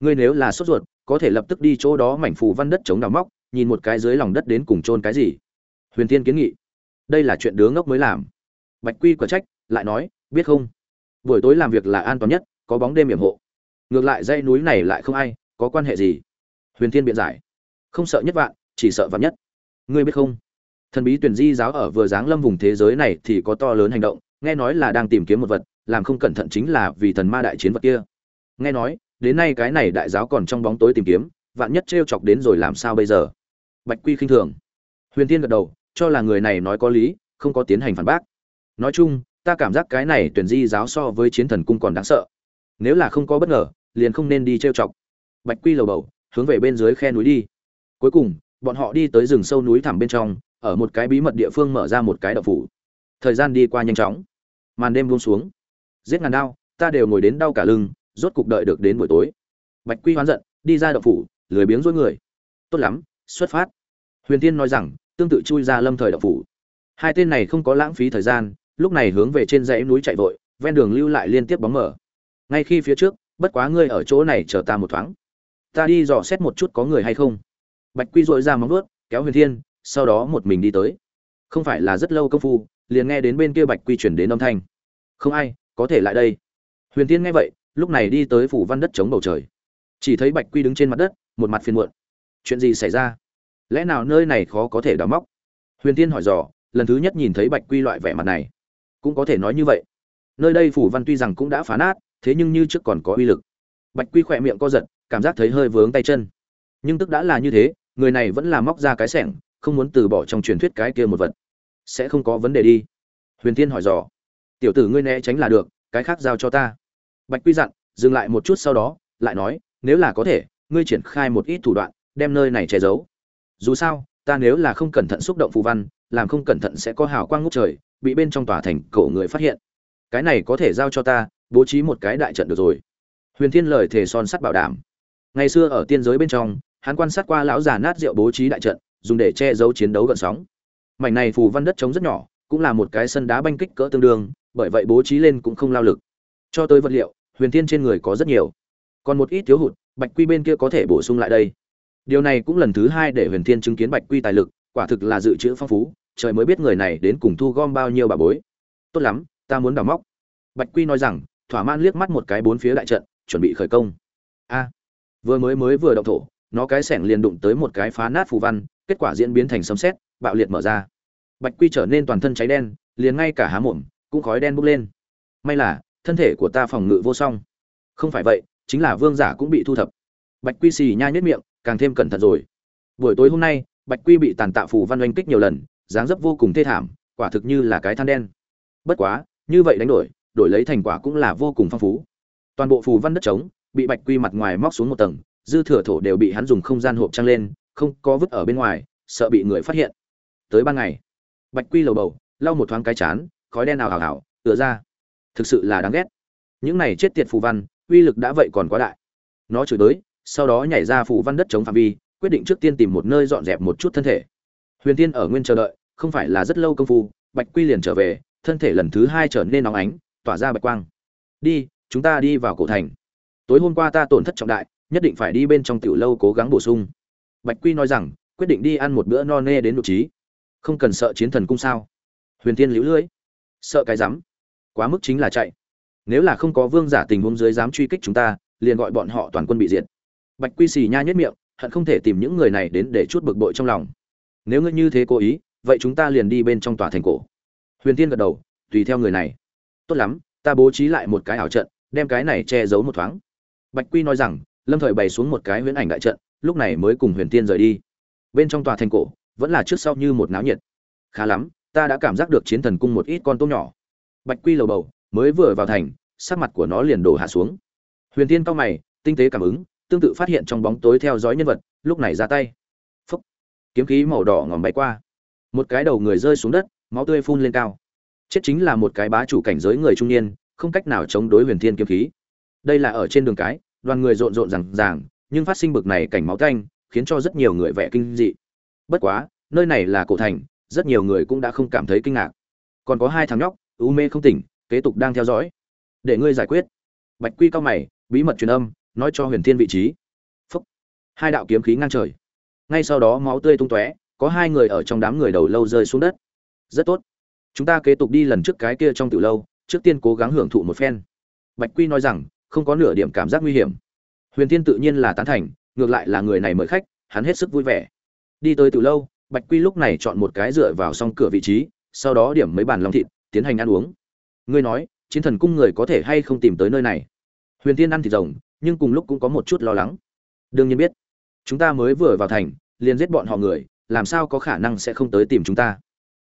ngươi nếu là sốt ruột, có thể lập tức đi chỗ đó mảnh phù văn đất chống đào móc, nhìn một cái dưới lòng đất đến cùng chôn cái gì. Huyền tiên kiến nghị. Đây là chuyện đứa ngốc mới làm. Bạch quy quả trách, lại nói, biết không? Buổi tối làm việc là an toàn nhất, có bóng đêm hiểm hộ. Ngược lại dãy núi này lại không ai, có quan hệ gì? Huyền thiên biện giải. Không sợ nhất vạn, chỉ sợ vạn nhất. Ngươi biết không? Thần bí tuyển di giáo ở vừa giáng lâm vùng thế giới này thì có to lớn hành động, nghe nói là đang tìm kiếm một vật, làm không cẩn thận chính là vì thần ma đại chiến vật kia. Nghe nói đến nay cái này đại giáo còn trong bóng tối tìm kiếm, vạn nhất t chọc đến rồi làm sao bây giờ? Bạch quy khinh thường. Huyền tiên gật đầu, cho là người này nói có lý, không có tiến hành phản bác. Nói chung, ta cảm giác cái này tuyển di giáo so với chiến thần cung còn đáng sợ. Nếu là không có bất ngờ, liền không nên đi trêu chọc. Bạch quy lầu bầu, hướng về bên dưới khe núi đi. Cuối cùng, bọn họ đi tới rừng sâu núi thẳm bên trong, ở một cái bí mật địa phương mở ra một cái đậu phủ. Thời gian đi qua nhanh chóng. Màn đêm buông xuống. Giết ngàn đau ta đều ngồi đến đau cả lưng rốt cục đợi được đến buổi tối. Bạch quy hoán giận, đi ra đậu phủ, lười biếng dối người. Tốt lắm, xuất phát. Huyền tiên nói rằng, tương tự chui ra lâm thời đậu phủ. Hai tên này không có lãng phí thời gian, lúc này hướng về trên dãy núi chạy vội, ven đường lưu lại liên tiếp bóng mở ngay khi phía trước, bất quá ngươi ở chỗ này chờ ta một thoáng. Ta đi dò xét một chút có người hay không. Bạch quy dội ra móng vuốt, kéo huyền thiên, sau đó một mình đi tới. Không phải là rất lâu công phu, liền nghe đến bên kia bạch quy chuyển đến âm thanh. Không ai, có thể lại đây. Huyền thiên nghe vậy lúc này đi tới phủ văn đất chống bầu trời. Chỉ thấy bạch quy đứng trên mặt đất, một mặt phiền muộn. Chuyện gì xảy ra? Lẽ nào nơi này khó có thể đào móc? Huyền thiên hỏi dò, lần thứ nhất nhìn thấy bạch quy loại vẻ mặt này, cũng có thể nói như vậy. Nơi đây phủ văn tuy rằng cũng đã phá nát, thế nhưng như trước còn có uy lực. Bạch quy khỏe miệng co giật, cảm giác thấy hơi vướng tay chân. Nhưng tức đã là như thế, người này vẫn là móc ra cái sẻng, không muốn từ bỏ trong truyền thuyết cái kia một vật. Sẽ không có vấn đề đi. Huyền thiên hỏi dò, tiểu tử ngươi né tránh là được, cái khác giao cho ta bạch quy dặn, dừng lại một chút sau đó, lại nói, nếu là có thể, ngươi triển khai một ít thủ đoạn, đem nơi này che giấu. Dù sao, ta nếu là không cẩn thận xúc động phù văn, làm không cẩn thận sẽ có hào quang ngút trời, bị bên trong tòa thành cổ người phát hiện. Cái này có thể giao cho ta, bố trí một cái đại trận được rồi. Huyền thiên lời thề son sắt bảo đảm. Ngày xưa ở tiên giới bên trong, hắn quan sát qua lão già nát rượu bố trí đại trận, dùng để che giấu chiến đấu gần sóng. Mảnh này phù văn đất trống rất nhỏ, cũng là một cái sân đá banh kích cỡ tương đương, bởi vậy bố trí lên cũng không lao lực. Cho tới vật liệu huyền thiên trên người có rất nhiều. Còn một ít thiếu hụt, bạch quy bên kia có thể bổ sung lại đây. Điều này cũng lần thứ hai để huyền thiên chứng kiến bạch quy tài lực, quả thực là dự trữ phong phú, trời mới biết người này đến cùng thu gom bao nhiêu bà bối. Tốt lắm, ta muốn đào móc. Bạch quy nói rằng, thỏa man liếc mắt một cái bốn phía đại trận, chuẩn bị khởi công. A, vừa mới mới vừa động thổ, nó cái sẻng liền đụng tới một cái phá nát phù văn, kết quả diễn biến thành sấm sét, bạo liệt mở ra. Bạch quy trở nên toàn thân cháy đen, liền ngay cả há mồm, cũng khói đen bốc lên. May là thân thể của ta phòng ngự vô song. Không phải vậy, chính là vương giả cũng bị thu thập. Bạch quy xì nha nhất miệng, càng thêm cẩn thận rồi. Buổi tối hôm nay, bạch quy bị tàn tạ phù văn oanh kích nhiều lần, dáng dấp vô cùng thê thảm, quả thực như là cái than đen. Bất quá, như vậy đánh đổi đổi lấy thành quả cũng là vô cùng phong phú. Toàn bộ phù văn đất trống, bị bạch quy mặt ngoài móc xuống một tầng, dư thừa thổ đều bị hắn dùng không gian hộp trăng lên, không có vứt ở bên ngoài, sợ bị người phát hiện. Tới ban ngày, bạch quy lầu bầu, lau một thoáng cái chán, khói đen nào hào hào tựa ra thực sự là đáng ghét. Những này chết tiệt phù văn, uy lực đã vậy còn quá đại. Nó chửi tới sau đó nhảy ra phù văn đất chống phạm vi, quyết định trước tiên tìm một nơi dọn dẹp một chút thân thể. Huyền tiên ở nguyên chờ đợi, không phải là rất lâu công phu, bạch quy liền trở về, thân thể lần thứ hai trở nên nóng ánh, tỏa ra bạch quang. Đi, chúng ta đi vào cổ thành. Tối hôm qua ta tổn thất trọng đại, nhất định phải đi bên trong tiểu lâu cố gắng bổ sung. Bạch quy nói rằng, quyết định đi ăn một bữa no nê đến nội trí. Không cần sợ chiến thần cung sao? Huyền tiên lũ lưỡi. Sợ cái rắm quá mức chính là chạy. Nếu là không có vương giả tình huống dưới dám truy kích chúng ta, liền gọi bọn họ toàn quân bị diệt. Bạch quy xì nha nhất miệng, hận không thể tìm những người này đến để chút bực bội trong lòng. Nếu ngươi như thế cố ý, vậy chúng ta liền đi bên trong tòa thành cổ. Huyền tiên gật đầu, tùy theo người này. Tốt lắm, ta bố trí lại một cái ảo trận, đem cái này che giấu một thoáng. Bạch quy nói rằng, lâm thời bày xuống một cái huyễn ảnh đại trận, lúc này mới cùng huyền tiên rời đi. Bên trong tòa thành cổ, vẫn là trước sau như một náo nhiệt. Khá lắm, ta đã cảm giác được chiến thần cung một ít con tôm nhỏ bạch quy lầu bầu, mới vừa vào thành, sắc mặt của nó liền đổ hạ xuống. Huyền tiên cao mày, tinh tế cảm ứng, tương tự phát hiện trong bóng tối theo dõi nhân vật, lúc này ra tay. Phúc! Kiếm khí màu đỏ ngòm bay qua. Một cái đầu người rơi xuống đất, máu tươi phun lên cao. Chết chính là một cái bá chủ cảnh giới người trung niên, không cách nào chống đối huyền thiên kiếm khí. Đây là ở trên đường cái, đoàn người rộn rộn rằng ràng, nhưng phát sinh bực này cảnh máu tanh, khiến cho rất nhiều người vẻ kinh dị. Bất quá, nơi này là cổ thành, rất nhiều người cũng đã không cảm thấy kinh ngạc. Còn có hai thằng nhóc u mê không tỉnh, kế tục đang theo dõi. Để ngươi giải quyết. Bạch quy cao mày, bí mật truyền âm, nói cho huyền thiên vị trí. Phúc. hai đạo kiếm khí ngang trời. Ngay sau đó máu tươi tung tóe, có hai người ở trong đám người đầu lâu rơi xuống đất. Rất tốt. Chúng ta kế tục đi lần trước cái kia trong từ lâu, trước tiên cố gắng hưởng thụ một phen. Bạch quy nói rằng, không có nửa điểm cảm giác nguy hiểm. Huyền thiên tự nhiên là tán thành, ngược lại là người này mời khách, hắn hết sức vui vẻ. Đi tới từ lâu, bạch quy lúc này chọn một cái dựa vào song cửa vị trí, sau đó điểm mấy bàn lòng thịt tiến hành ăn uống. Ngươi nói, chiến thần cung người có thể hay không tìm tới nơi này? Huyền tiên ăn thịt rồng, nhưng cùng lúc cũng có một chút lo lắng. Đương nhiên biết, chúng ta mới vừa vào thành, liền giết bọn họ người, làm sao có khả năng sẽ không tới tìm chúng ta?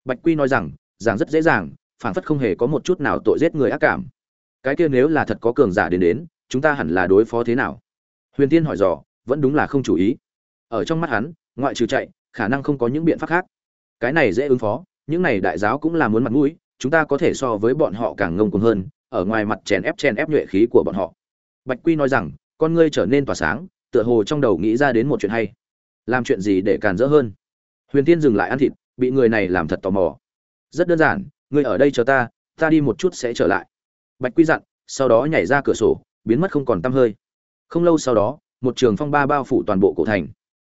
Bạch quy nói rằng, giảng rất dễ dàng phản phất không hề có một chút nào tội giết người ác cảm. Cái kia nếu là thật có cường giả đến đến, chúng ta hẳn là đối phó thế nào? Huyền tiên hỏi dò, vẫn đúng là không chủ ý. Ở trong mắt hắn, ngoại trừ chạy, khả năng không có những biện pháp khác. Cái này dễ ứng phó, những này đại giáo cũng là muốn mặt mũi chúng ta có thể so với bọn họ càng ngông cuồng hơn, ở ngoài mặt chèn ép chèn ép nhuệ khí của bọn họ. Bạch quy nói rằng, con ngươi trở nên tỏa sáng, tựa hồ trong đầu nghĩ ra đến một chuyện hay. Làm chuyện gì để càn rỡ hơn? Huyền tiên dừng lại ăn thịt, bị người này làm thật tò mò. Rất đơn giản, ngươi ở đây chờ ta ta đi một chút sẽ trở lại. Bạch quy dặn, sau đó nhảy ra cửa sổ, biến mất không còn t hơi. Không lâu sau đó, một trường phong ba bao phủ toàn bộ cổ thành.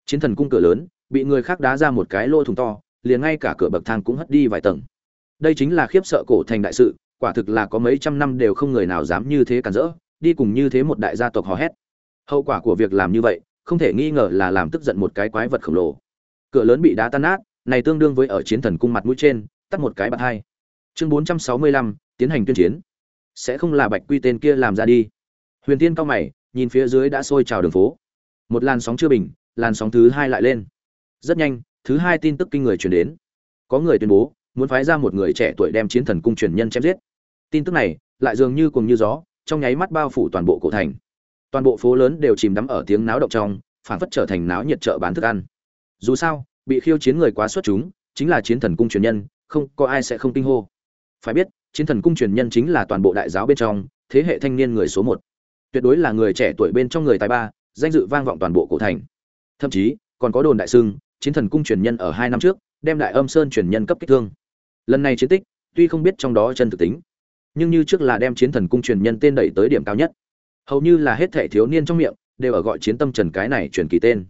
Chiến thần cung cửa lớn, bị người khác đá ra một cái lô thùng to, liền ngay cả cửa bậc thang cũng hất đi vài tầng đây chính là khiếp sợ cổ thành đại sự, quả thực là có mấy trăm năm đều không người nào dám như thế cản rỡ, đi cùng như thế một đại gia tộc hò hét. Hậu quả của việc làm như vậy, không thể nghi ngờ là làm tức giận một cái quái vật khổng lồ. Cửa lớn bị đá tan nát, này tương đương với ở chiến thần cung mặt mũi trên, tắt một cái bạt hai. Chương bốn trăm sáu mươi lăm, tiến hành tuyên chiến. Sẽ không là bạch quy tên kia làm ra đi. Huyền tiên cao mày, nhìn phía dưới đã sôi trào đường phố. Một làn sóng chưa bình, làn sóng thứ hai lại lên. Rất nhanh, thứ hai tin tức kinh người truyền đến. Có người tuyên bố muốn phái ra một người trẻ tuổi đem chiến thần cung truyền nhân chém giết. Tin tức này lại dường như cùng như gió, trong nháy mắt bao phủ toàn bộ cổ thành. Toàn bộ phố lớn đều chìm đắm ở tiếng náo động trong phản phất trở thành náo nhiệt chợ bán thức ăn. Dù sao, bị khiêu chiến người quá xuất chúng, chính là chiến thần cung truyền nhân, không có ai sẽ không kinh hô. Phải biết, chiến thần cung truyền nhân chính là toàn bộ đại giáo bên trong, thế hệ thanh niên người số một. Tuyệt đối là người trẻ tuổi bên trong người tài ba, danh dự vang vọng toàn bộ cổ thành. Thậm chí, còn có đồn đại sưng chiến thần cung truyền nhân ở hai năm trước, đem đại âm sơn truyền nhân cấp kích thương lần này chiến tích, tuy không biết trong đó chân thực tính, nhưng như trước là đem chiến thần cung truyền nhân tên đẩy tới điểm cao nhất. Hầu như là hết thẻ thiếu niên trong miệng, đều ở gọi chiến tâm trần cái này truyền kỳ tên.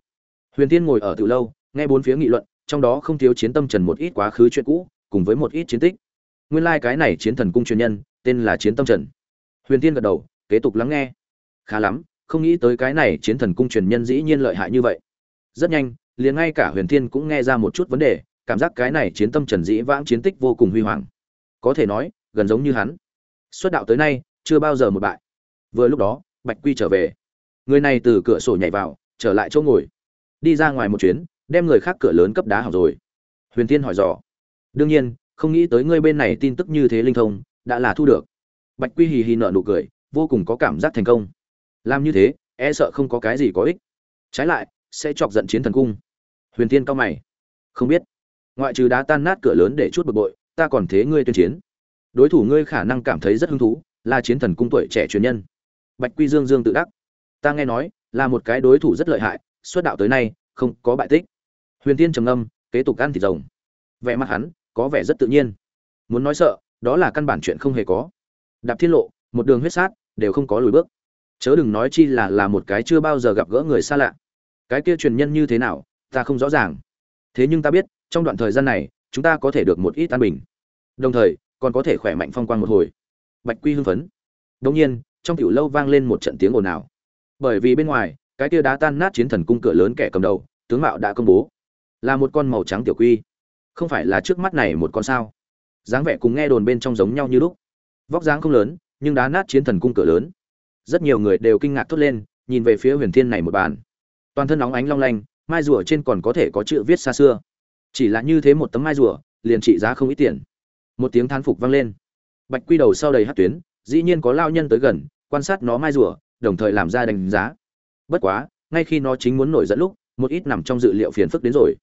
Huyền tiên ngồi ở từ lâu, nghe bốn phía nghị luận, trong đó không thiếu chiến tâm trần một ít quá khứ chuyện cũ, cùng với một ít chiến tích. Nguyên lai cái này chiến thần cung truyền nhân, tên là chiến tâm trần. Huyền tiên gật đầu, kế tục lắng nghe. Khá lắm, không nghĩ tới cái này chiến thần cung truyền nhân dĩ nhiên lợi hại như vậy. Rất nhanh, liền ngay cả huyền thiên cũng nghe ra một chút vấn đề cảm giác cái này chiến tâm trần dĩ vãng chiến tích vô cùng huy hoàng. Có thể nói, gần giống như hắn. Xuất đạo tới nay, chưa bao giờ một bại. Vừa lúc đó, bạch quy trở về. Người này từ cửa sổ nhảy vào, trở lại chỗ ngồi. Đi ra ngoài một chuyến, đem người khác cửa lớn cấp đá hỏng rồi. Huyền tiên hỏi dò. Đương nhiên, không nghĩ tới ngươi bên này tin tức như thế linh thông, đã là thu được. Bạch quy hì hì nợ nụ cười, vô cùng có cảm giác thành công. Làm như thế e sợ không có cái gì có ích. Trái lại, sẽ chọc giận chiến thần cung. Huyền tiên cao mày. Không biết ngoại trừ đá tan nát cửa lớn để chút bực bội, ta còn thế ngươi tuyên chiến. Đối thủ ngươi khả năng cảm thấy rất hứng thú, là chiến thần cung tuổi trẻ truyền nhân. Bạch quy dương dương tự đắc. Ta nghe nói, là một cái đối thủ rất lợi hại, xuất đạo tới nay, không có bại tích. Huyền tiên trầm âm kế tục ăn thịt rồng. Vẻ mặt hắn, có vẻ rất tự nhiên. Muốn nói sợ, đó là căn bản chuyện không hề có. Đạp thiên lộ, một đường huyết sát, đều không có lùi bước. Chớ đừng nói chi là là một cái chưa bao giờ gặp gỡ người xa lạ. Cái kia truyền nhân như thế nào, ta không rõ ràng. Thế nhưng ta biết trong đoạn thời gian này, chúng ta có thể được một ít an bình. Đồng thời, còn có thể khỏe mạnh phong quang một hồi. Bạch quy hưng phấn. Đông nhiên, trong tiểu lâu vang lên một trận tiếng ồn ào. Bởi vì bên ngoài, cái kia đá tan nát chiến thần cung cửa lớn kẻ cầm đầu, tướng mạo đã công bố. Là một con màu trắng tiểu quy. Không phải là trước mắt này một con sao? Dáng vẻ cùng nghe đồn bên trong giống nhau như lúc. Vóc dáng không lớn, nhưng đá nát chiến thần cung cửa lớn. Rất nhiều người đều kinh ngạc thốt lên, nhìn về phía huyền thiên này một bàn. Toàn thân nóng ánh long lanh, mai rùa trên còn có thể có chữ viết xa xưa chỉ là như thế một tấm mai rùa, liền trị giá không ít tiền. Một tiếng than phục vang lên. Bạch quy đầu sau đầy hát tuyến, dĩ nhiên có lao nhân tới gần, quan sát nó mai rùa, đồng thời làm ra đánh giá. Bất quá, ngay khi nó chính muốn nổi dẫn lúc, một ít nằm trong dự liệu phiền phức đến rồi.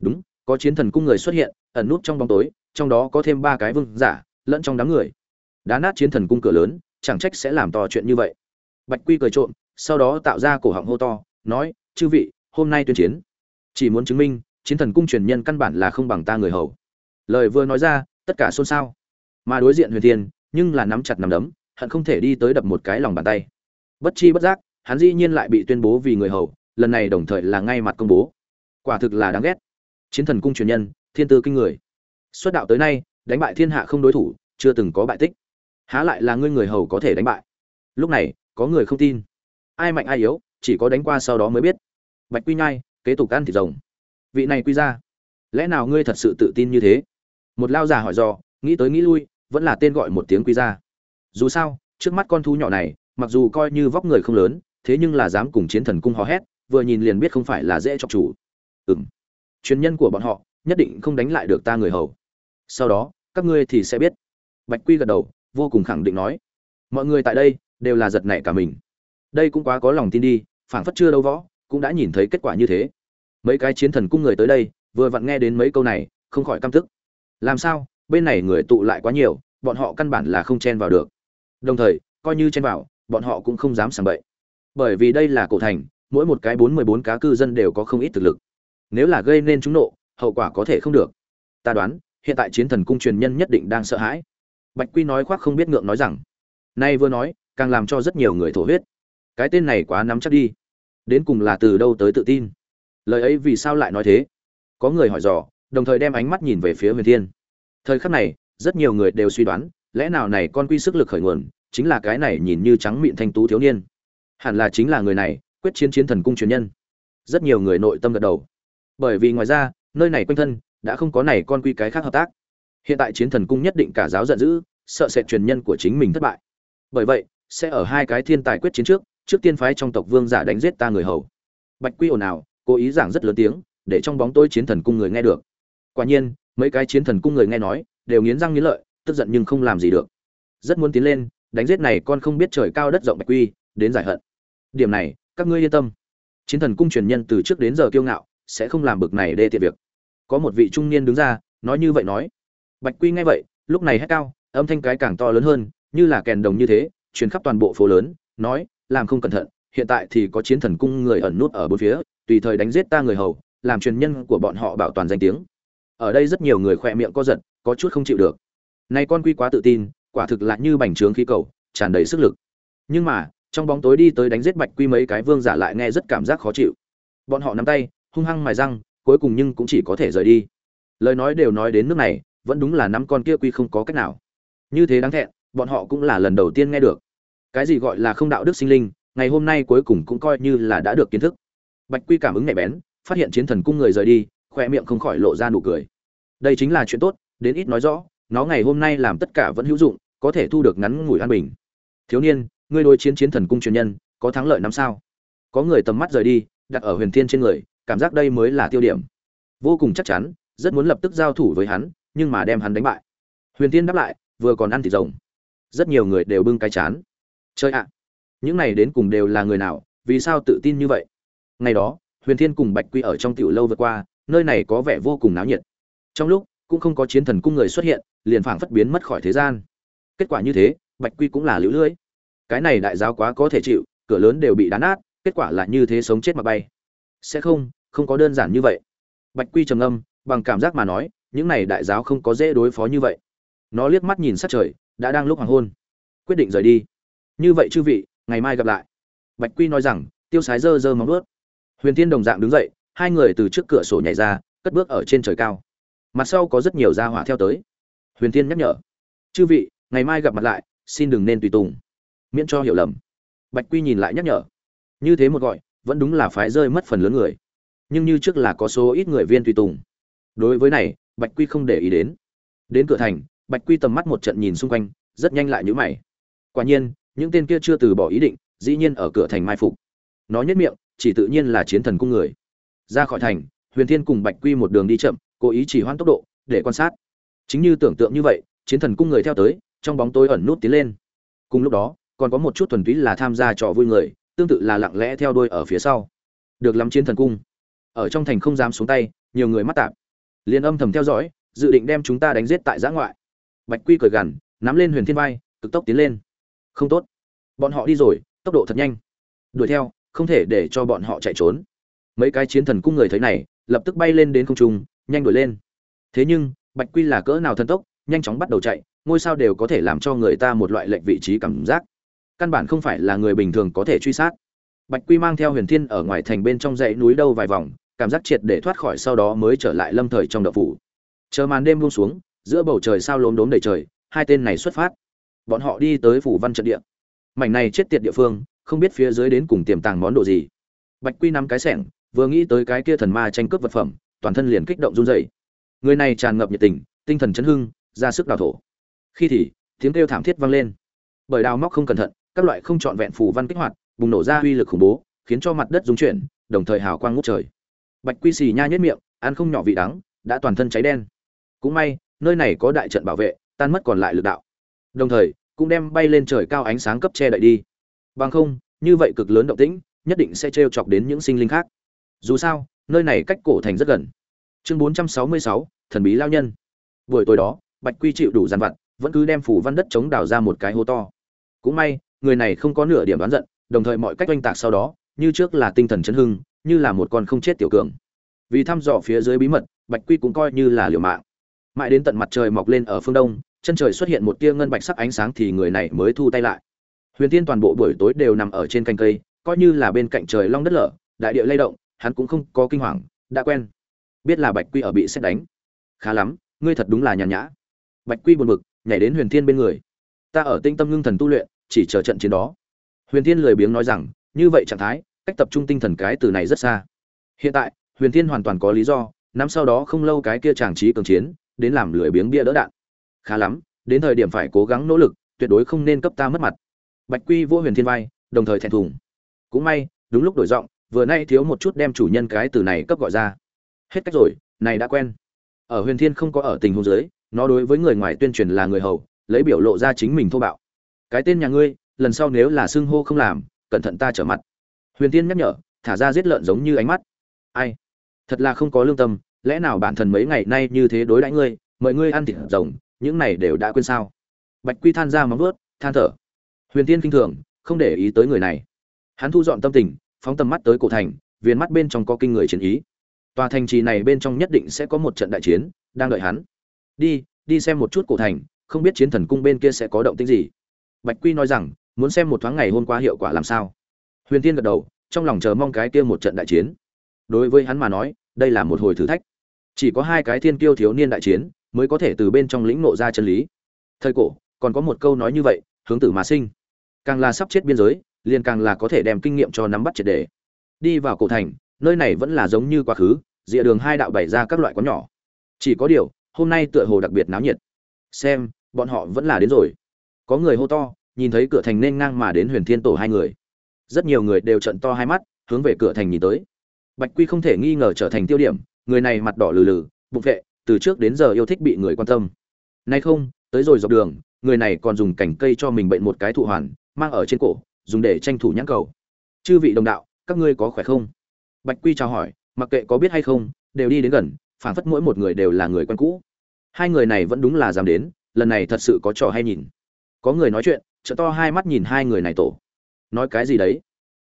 Đúng, có chiến thần cung người xuất hiện, ẩn nút trong bóng tối, trong đó có thêm ba cái vương giả, lẫn trong đám người. Đá nát chiến thần cung cửa lớn, chẳng trách sẽ làm to chuyện như vậy. Bạch quy cười trộm, sau đó tạo ra cổ họng hô to, nói, chư vị, hôm nay tuyên chiến. Chỉ muốn chứng minh chiến thần cung truyền nhân căn bản là không bằng ta người hầu. Lời vừa nói ra, tất cả xôn xao. Mà đối diện huyền thiên, nhưng là nắm chặt nắm đấm, hận không thể đi tới đập một cái lòng bàn tay. Bất chi bất giác, hắn dĩ nhiên lại bị tuyên bố vì người hầu, lần này đồng thời là ngay mặt công bố. Quả thực là đáng ghét. Chiến thần cung truyền nhân, thiên tư kinh người. Xuất đạo tới nay, đánh bại thiên hạ không đối thủ, chưa từng có bại tích. Há lại là ngươi người hầu có thể đánh bại? Lúc này, có người không tin. Ai mạnh ai yếu, chỉ có đánh qua sau đó mới biết. Bạch quy nhai, kế tục ăn thịt rồng vị này quy ra. Lẽ nào ngươi thật sự tự tin như thế? Một lao già hỏi dò, nghĩ tới nghĩ lui, vẫn là tên gọi một tiếng quy ra. Dù sao, trước mắt con thú nhỏ này, mặc dù coi như vóc người không lớn, thế nhưng là dám cùng chiến thần cung hò hét, vừa nhìn liền biết không phải là dễ chọc chủ. Ừ m truyền nhân của bọn họ, nhất định không đánh lại được ta người hầu. Sau đó, các ngươi thì sẽ biết. Bạch quy gật đầu, vô cùng khẳng định nói. Mọi người tại đây, đều là giật nảy cả mình. Đây cũng quá có lòng tin đi, phảng phất chưa đâu võ, cũng đã nhìn thấy kết quả như thế mấy cái chiến thần cung người tới đây, vừa vặn nghe đến mấy câu này, không khỏi căm tức. Làm sao? Bên này người tụ lại quá nhiều, bọn họ căn bản là không chen vào được. Đồng thời, coi như chen vào, bọn họ cũng không dám sảng bậy. Bởi vì đây là cổ thành, mỗi một cái bốn mười bốn cá cư dân đều có không ít thực lực. Nếu là gây nên chúng nộ, hậu quả có thể không được. Ta đoán, hiện tại chiến thần cung truyền nhân nhất định đang sợ hãi. Bạch quy nói khoác không biết ngượng nói rằng, nay vừa nói, càng làm cho rất nhiều người thổ huyết. Cái tên này quá nắm chắc đi. Đến cùng là từ đâu tới tự tin? Lời ấy vì sao lại nói thế? Có người hỏi dò, đồng thời đem ánh mắt nhìn về phía huyền thiên. Thời khắc này, rất nhiều người đều suy đoán, lẽ nào này con quy sức lực khởi nguồn chính là cái này nhìn như trắng miệng thanh tú thiếu niên? Hẳn là chính là người này, quyết chiến chiến thần cung truyền nhân. Rất nhiều người nội tâm gật đầu. Bởi vì ngoài ra, nơi này quanh thân đã không có này con quy cái khác hợp tác. Hiện tại chiến thần cung nhất định cả giáo giận dữ, sợ sệt truyền nhân của chính mình thất bại. Bởi vậy, sẽ ở hai cái thiên tài quyết chiến trước trước tiên phái trong tộc vương giả đánh giết ta người hầu. Bạch quy ồn ào cố ý giảng rất lớn tiếng, để trong bóng tôi chiến thần cung người nghe được. Quả nhiên, mấy cái chiến thần cung người nghe nói, đều nghiến răng nghiến lợi, tức giận nhưng không làm gì được. Rất muốn tiến lên, đánh giết này con không biết trời cao đất rộng bạch quy, đến giải hận. Điểm này, các ngươi yên tâm. Chiến thần cung truyền nhân từ trước đến giờ kiêu ngạo, sẽ không làm bực này đê tiện việc. Có một vị trung niên đứng ra, nói như vậy nói. Bạch quy nghe vậy, lúc này hét cao, âm thanh cái càng to lớn hơn, như là kèn đồng như thế, truyền khắp toàn bộ phố lớn, nói, làm không cẩn thận hiện tại thì có chiến thần cung người ẩn nút ở bốn phía, tùy thời đánh giết ta người hầu, làm truyền nhân của bọn họ bảo toàn danh tiếng. Ở đây rất nhiều người khỏe miệng co giật, có chút không chịu được. Nay con quy quá tự tin, quả thực là như bành trướng khí cầu, tràn đầy sức lực. Nhưng mà, trong bóng tối đi tới đánh giết bạch quy mấy cái vương giả lại nghe rất cảm giác khó chịu. Bọn họ nắm tay, hung hăng mài răng, cuối cùng nhưng cũng chỉ có thể rời đi. Lời nói đều nói đến nước này, vẫn đúng là năm con kia quy không có cách nào. Như thế đáng thẹn, bọn họ cũng là lần đầu tiên nghe được. Cái gì gọi là không đạo đức sinh linh ngày hôm nay cuối cùng cũng coi như là đã được kiến thức. Bạch quy cảm ứng nhạy bén, phát hiện chiến thần cung người rời đi khoe miệng không khỏi lộ ra nụ cười. Đây chính là chuyện tốt, đến ít nói rõ, nó ngày hôm nay làm tất cả vẫn hữu dụng, có thể thu được ngắn ngủi an bình. Thiếu niên, ngươi đối chiến chiến thần cung truyền nhân, có thắng lợi năm sao? Có người tầm mắt rời đi, đặt ở huyền thiên trên người, cảm giác đây mới là tiêu điểm. Vô cùng chắc chắn, rất muốn lập tức giao thủ với hắn, nhưng mà đem hắn đánh bại. Huyền thiên đáp lại, vừa còn ăn thịt rồng. Rất nhiều người đều bưng cái chán. Chơi ạ những này đến cùng đều là người nào, vì sao tự tin như vậy? Ngày đó, huyền thiên cùng bạch quy ở trong tiểu lâu vượt qua, nơi này có vẻ vô cùng náo nhiệt. Trong lúc, cũng không có chiến thần cung người xuất hiện, liền phảng phất biến mất khỏi thế gian. Kết quả như thế, bạch quy cũng là lũ lưỡi cái này đại giáo quá có thể chịu, cửa lớn đều bị đá nát, kết quả là như thế sống chết mà bay. Sẽ không không có đơn giản như vậy. Bạch quy trầm ngâm, bằng cảm giác mà nói, những này đại giáo không có dễ đối phó như vậy. Nó liếc mắt nhìn sát trời, đã đang lúc hoàng hôn. Quyết định rời đi. Như vậy chư vị ngày mai gặp lại. Bạch quy nói rằng, tiêu sái dơ dơ móng ướt huyền Thiên đồng dạng đứng dậy, hai người từ trước cửa sổ nhảy ra, cất bước ở trên trời cao. Mặt sau có rất nhiều gia hỏa theo tới. Huyền Thiên nhắc nhở, chư vị, ngày mai gặp mặt lại, xin đừng nên tùy tùng, miễn cho hiểu lầm. Bạch quy nhìn lại nhắc nhở, như thế một gọi, vẫn đúng là phái rơi mất phần lớn người, nhưng như trước là có số ít người viên tùy tùng. Đối với này, bạch quy không để ý đến. Đến cửa thành, bạch quy tầm mắt một trận nhìn xung quanh, rất nhanh lại nhữ mày. Quả nhiên những tên kia chưa từ bỏ ý định, dĩ nhiên ở cửa thành mai phục. Nó nhất miệng, chỉ tự nhiên là chiến thần cung người. Ra khỏi thành, huyền thiên cùng bạch quy một đường đi chậm, cố ý chỉ hoãn tốc độ, để quan sát. Chính như tưởng tượng như vậy, chiến thần cung người theo tới, trong bóng tối ẩn nút tiến lên. Cùng lúc đó, còn có một chút thuần túy là tham gia trò vui người, tương tự là lặng lẽ theo đuôi ở phía sau. Được lắm chiến thần cung. Ở trong thành không dám xuống tay, nhiều người mắt tạp. Liền âm thầm theo dõi, dự định đem chúng ta đánh giết tại giã ngoại. Bạch quy cười gằn, nắm lên huyền thiên vai, cực tốc tiến lên không tốt. Bọn họ đi rồi, tốc độ thật nhanh. Đuổi theo, không thể để cho bọn họ chạy trốn. Mấy cái chiến thần cung người thấy này, lập tức bay lên đến không trung, nhanh đuổi lên. Thế nhưng, bạch quy là cỡ nào thần tốc, nhanh chóng bắt đầu chạy, ngôi sao đều có thể làm cho người ta một loại lệnh vị trí cảm giác. Căn bản không phải là người bình thường có thể truy sát. Bạch quy mang theo huyền thiên ở ngoài thành bên trong dãy núi đâu vài vòng, cảm giác triệt để thoát khỏi sau đó mới trở lại lâm thời trong đậu phủ. Chờ màn đêm buông xuống, giữa bầu trời sao lốm đốm đầy trời, hai tên này xuất phát bọn họ đi tới phủ văn trận địa. Mảnh này chết tiệt địa phương, không biết phía dưới đến cùng tiềm tàng món đồ gì. Bạch quy nắm cái sẻng, vừa nghĩ tới cái kia thần ma tranh cướp vật phẩm, toàn thân liền kích động run rẩy. Người này tràn ngập nhiệt tình, tinh thần chấn hưng, ra sức đào thổ. Khi thì, tiếng kêu thảm thiết vang lên. Bởi đào móc không cẩn thận, các loại không trọn vẹn phù văn kích hoạt, bùng nổ ra uy lực khủng bố, khiến cho mặt đất rung chuyển, đồng thời hào quang ngút trời. Bạch quy xì nha nhất miệng, ăn không nhỏ vị đắng, đã toàn thân cháy đen. Cũng may, nơi này có đại trận bảo vệ, tan mất còn lại lực đạo đồng thời cũng đem bay lên trời cao ánh sáng cấp che đậy đi. Bằng không như vậy cực lớn động tĩnh nhất định sẽ t chọc đến những sinh linh khác. Dù sao nơi này cách cổ thành rất gần. Chương 466, thần bí lao nhân. Buổi tối đó bạch quy chịu đủ dàn vặt vẫn cứ đem phủ văn đất chống đào ra một cái hố to. Cũng may người này không có nửa điểm đoán giận đồng thời mọi cách oanh tạc sau đó như trước là tinh thần chấn hưng như là một con không chết tiểu cường. Vì thăm dò phía dưới bí mật bạch quy cũng coi như là liều mạng. Mãi đến tận mặt trời mọc lên ở phương đông chân trời xuất hiện một tia ngân bạch sắc ánh sáng thì người này mới thu tay lại. Huyền tiên toàn bộ buổi tối đều nằm ở trên cành cây, coi như là bên cạnh trời long đất lở, đại địa lay động, hắn cũng không có kinh hoàng, đã quen. Biết là bạch quy ở bị xét đánh. Khá lắm, ngươi thật đúng là nhàn nhã. Bạch quy buồn bực, nhảy đến huyền thiên bên người. Ta ở tinh tâm ngưng thần tu luyện, chỉ chờ trận chiến đó. Huyền thiên lười biếng nói rằng, như vậy trạng thái, cách tập trung tinh thần cái từ này rất xa. Hiện tại, huyền thiên hoàn toàn có lý do, năm sau đó không lâu cái kia chàng trí cường chiến, đến làm lười biếng bia đỡ đạn khá lắm, đến thời điểm phải cố gắng nỗ lực, tuyệt đối không nên cấp ta mất mặt. Bạch quy vô huyền thiên vai, đồng thời thẹn thùng. Cũng may, đúng lúc đổi giọng, vừa nay thiếu một chút đem chủ nhân cái từ này cấp gọi ra. Hết cách rồi, này đã quen. Ở huyền thiên không có ở tình huống dưới, nó đối với người ngoài tuyên truyền là người hầu, lấy biểu lộ ra chính mình thô bạo. Cái tên nhà ngươi, lần sau nếu là xưng hô không làm, cẩn thận ta trở mặt. Huyền thiên nhắc nhở, thả ra giết lợn giống như ánh mắt. Ai? Thật là không có lương tâm, lẽ nào bản thân mấy ngày nay như thế đối đãi ngươi, mời ngươi ăn thịt rồng những này đều đã quên sao? Bạch quy than ra móng vớt, than thở. Huyền tiên kinh thường không để ý tới người này. Hắn thu dọn tâm tình phóng tầm mắt tới cổ thành viên mắt bên trong có kinh người chiến ý. Tòa thành trì này bên trong nhất định sẽ có một trận đại chiến đang đợi hắn. Đi đi xem một chút cổ thành không biết chiến thần cung bên kia sẽ có động tĩnh gì. Bạch quy nói rằng muốn xem một thoáng ngày hôm qua hiệu quả làm sao. Huyền tiên gật đầu trong lòng chờ mong cái kia một trận đại chiến. Đối với hắn mà nói đây là một hồi thử thách. Chỉ có hai cái thiên kiêu thiếu niên đại chiến mới có thể từ bên trong lĩnh nộ ra chân lý. Thời cổ, còn có một câu nói như vậy, hướng tử mà sinh. Càng là sắp chết biên giới, liền càng là có thể đem kinh nghiệm cho nắm bắt triệt đề đi vào cổ thành, nơi này vẫn là giống như quá khứ dịa đường hai đạo bày ra các loại quán nhỏ. Chỉ có điều, hôm nay tựa hồ đặc biệt náo nhiệt. Xem, bọn họ vẫn là đến rồi. Có người hô to, nhìn thấy cửa thành nên ngang mà đến huyền thiên tổ hai người. Rất nhiều người đều trận to hai mắt, hướng về cửa thành nhìn tới. Bạch quy không thể nghi ngờ trở thành tiêu điểm, người này mặt đỏ lừ lừ, bụng vệ từ trước đến giờ yêu thích bị người quan tâm. Nay không, tới rồi dọc đường, người này còn dùng cành cây cho mình bệnh một cái thụ hoàn, mang ở trên cổ, dùng để tranh thủ nhãn cầu. Chư vị đồng đạo, các ngươi có khỏe không? Bạch quy chào hỏi, mặc kệ có biết hay không, đều đi đến gần, phảng phất mỗi một người đều là người quen cũ. Hai người này vẫn đúng là dám đến, lần này thật sự có trò hay nhìn. Có người nói chuyện, trợ to hai mắt nhìn hai người này tổ. Nói cái gì đấy?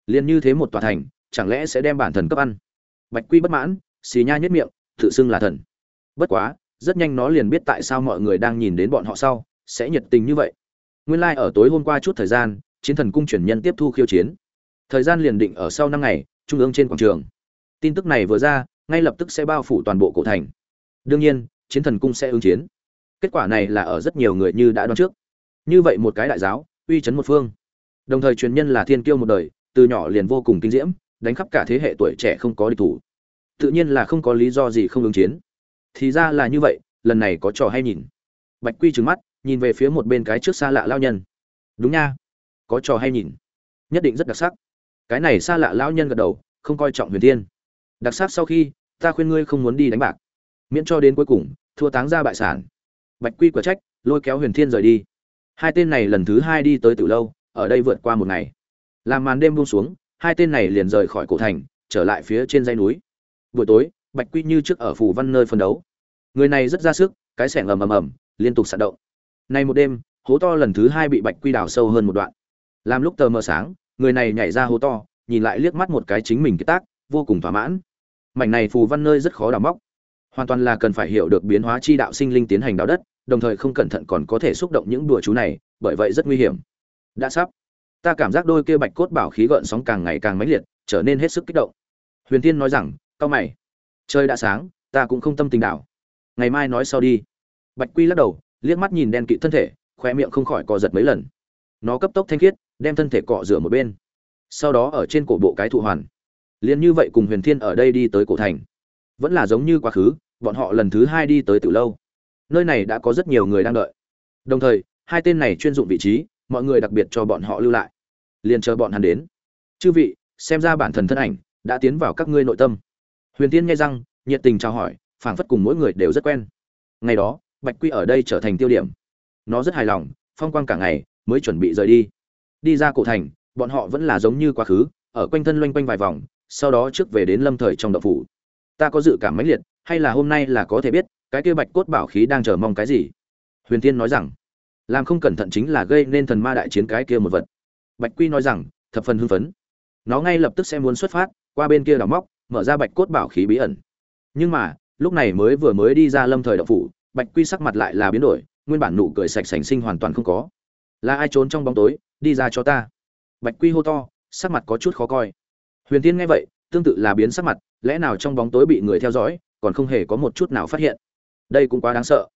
Liền như thế một tòa thành, chẳng lẽ sẽ đem bản thần cấp ăn? Bạch quy bất mãn, xì nha nhất miệng, tự xưng là thần bất quá, rất nhanh nó liền biết tại sao mọi người đang nhìn đến bọn họ sau, sẽ nhiệt tình như vậy. Nguyên lai ở tối hôm qua chút thời gian, chiến thần cung chuyển nhân tiếp thu khiêu chiến. Thời gian liền định ở sau năm ngày, trung ương trên quảng trường. Tin tức này vừa ra, ngay lập tức sẽ bao phủ toàn bộ cổ thành. Đương nhiên, chiến thần cung sẽ ứng chiến. Kết quả này là ở rất nhiều người như đã đoán trước. Như vậy một cái đại giáo, uy chấn một phương. Đồng thời truyền nhân là thiên kiêu một đời, từ nhỏ liền vô cùng kinh diễm, đánh khắp cả thế hệ tuổi trẻ không có địch thủ. Tự nhiên là không có lý do gì không ứng chiến thì ra là như vậy, lần này có trò hay nhìn. Bạch quy trừng mắt, nhìn về phía một bên cái trước xa lạ lao nhân. Đúng nha, có trò hay nhìn. Nhất định rất đặc sắc. Cái này xa lạ lão nhân gật đầu, không coi trọng huyền thiên. Đặc sắc sau khi, ta khuyên ngươi không muốn đi đánh bạc. Miễn cho đến cuối cùng, thua táng ra bại sản. Bạch quy quả trách, lôi kéo huyền thiên rời đi. Hai tên này lần thứ hai đi tới từ lâu, ở đây vượt qua một ngày. Làm màn đêm buông xuống, hai tên này liền rời khỏi cổ thành, trở lại phía trên dây núi. Buổi tối bạch quy như trước ở phủ văn nơi phân đấu. Người này rất ra sức, cái sẻng ầm ầm ầm, liên tục sạt động. Nay một đêm, hố to lần thứ hai bị bạch quy đào sâu hơn một đoạn. Làm lúc tờ mờ sáng, người này nhảy ra hố to, nhìn lại liếc mắt một cái chính mình cái tác, vô cùng thỏa mãn. Mảnh này phù văn nơi rất khó đào móc. Hoàn toàn là cần phải hiểu được biến hóa chi đạo sinh linh tiến hành đào đất, đồng thời không cẩn thận còn có thể xúc động những đùa chú này, bởi vậy rất nguy hiểm. Đã sắp, ta cảm giác đôi kia bạch cốt bảo khí gợn sóng càng ngày càng mãnh liệt, trở nên hết sức kích động. Huyền tiên nói rằng, cao mày trời đã sáng, ta cũng không tâm tình đảo. Ngày mai nói sau đi. Bạch quy lắc đầu, liếc mắt nhìn đen kịt thân thể, khóe miệng không khỏi co giật mấy lần. Nó cấp tốc thanh khiết, đem thân thể cọ rửa một bên. Sau đó ở trên cổ bộ cái thụ hoàn. Liền như vậy cùng huyền thiên ở đây đi tới cổ thành. Vẫn là giống như quá khứ, bọn họ lần thứ hai đi tới từ lâu. Nơi này đã có rất nhiều người đang đợi. Đồng thời, hai tên này chuyên dụng vị trí, mọi người đặc biệt cho bọn họ lưu lại. Liền chờ bọn hắn đến. Chư vị, xem ra bản thần thân ảnh đã tiến vào các ngươi nội tâm huyền tiên nghe răng, nhiệt tình chào hỏi, phảng phất cùng mỗi người đều rất quen. Ngày đó, bạch quy ở đây trở thành tiêu điểm. Nó rất hài lòng, phong quang cả ngày, mới chuẩn bị rời đi. Đi ra cổ thành, bọn họ vẫn là giống như quá khứ, ở quanh thân loanh quanh vài vòng, sau đó trước về đến lâm thời trong đậu phủ. Ta có dự cảm mãnh liệt, hay là hôm nay là có thể biết, cái kia bạch cốt bảo khí đang chờ mong cái gì? Huyền tiên nói rằng, làm không cẩn thận chính là gây nên thần ma đại chiến cái kia một vật. Bạch quy nói rằng, thập phần hưng phấn. Nó ngay lập tức sẽ muốn xuất phát, qua bên kia đào móc mở ra bạch cốt bảo khí bí ẩn. Nhưng mà, lúc này mới vừa mới đi ra lâm thời đậu phủ, bạch quy sắc mặt lại là biến đổi, nguyên bản nụ cười sạch sành sinh hoàn toàn không có. Là ai trốn trong bóng tối, đi ra cho ta? Bạch quy hô to, sắc mặt có chút khó coi. Huyền tiên nghe vậy, tương tự là biến sắc mặt, lẽ nào trong bóng tối bị người theo dõi, còn không hề có một chút nào phát hiện? Đây cũng quá đáng sợ.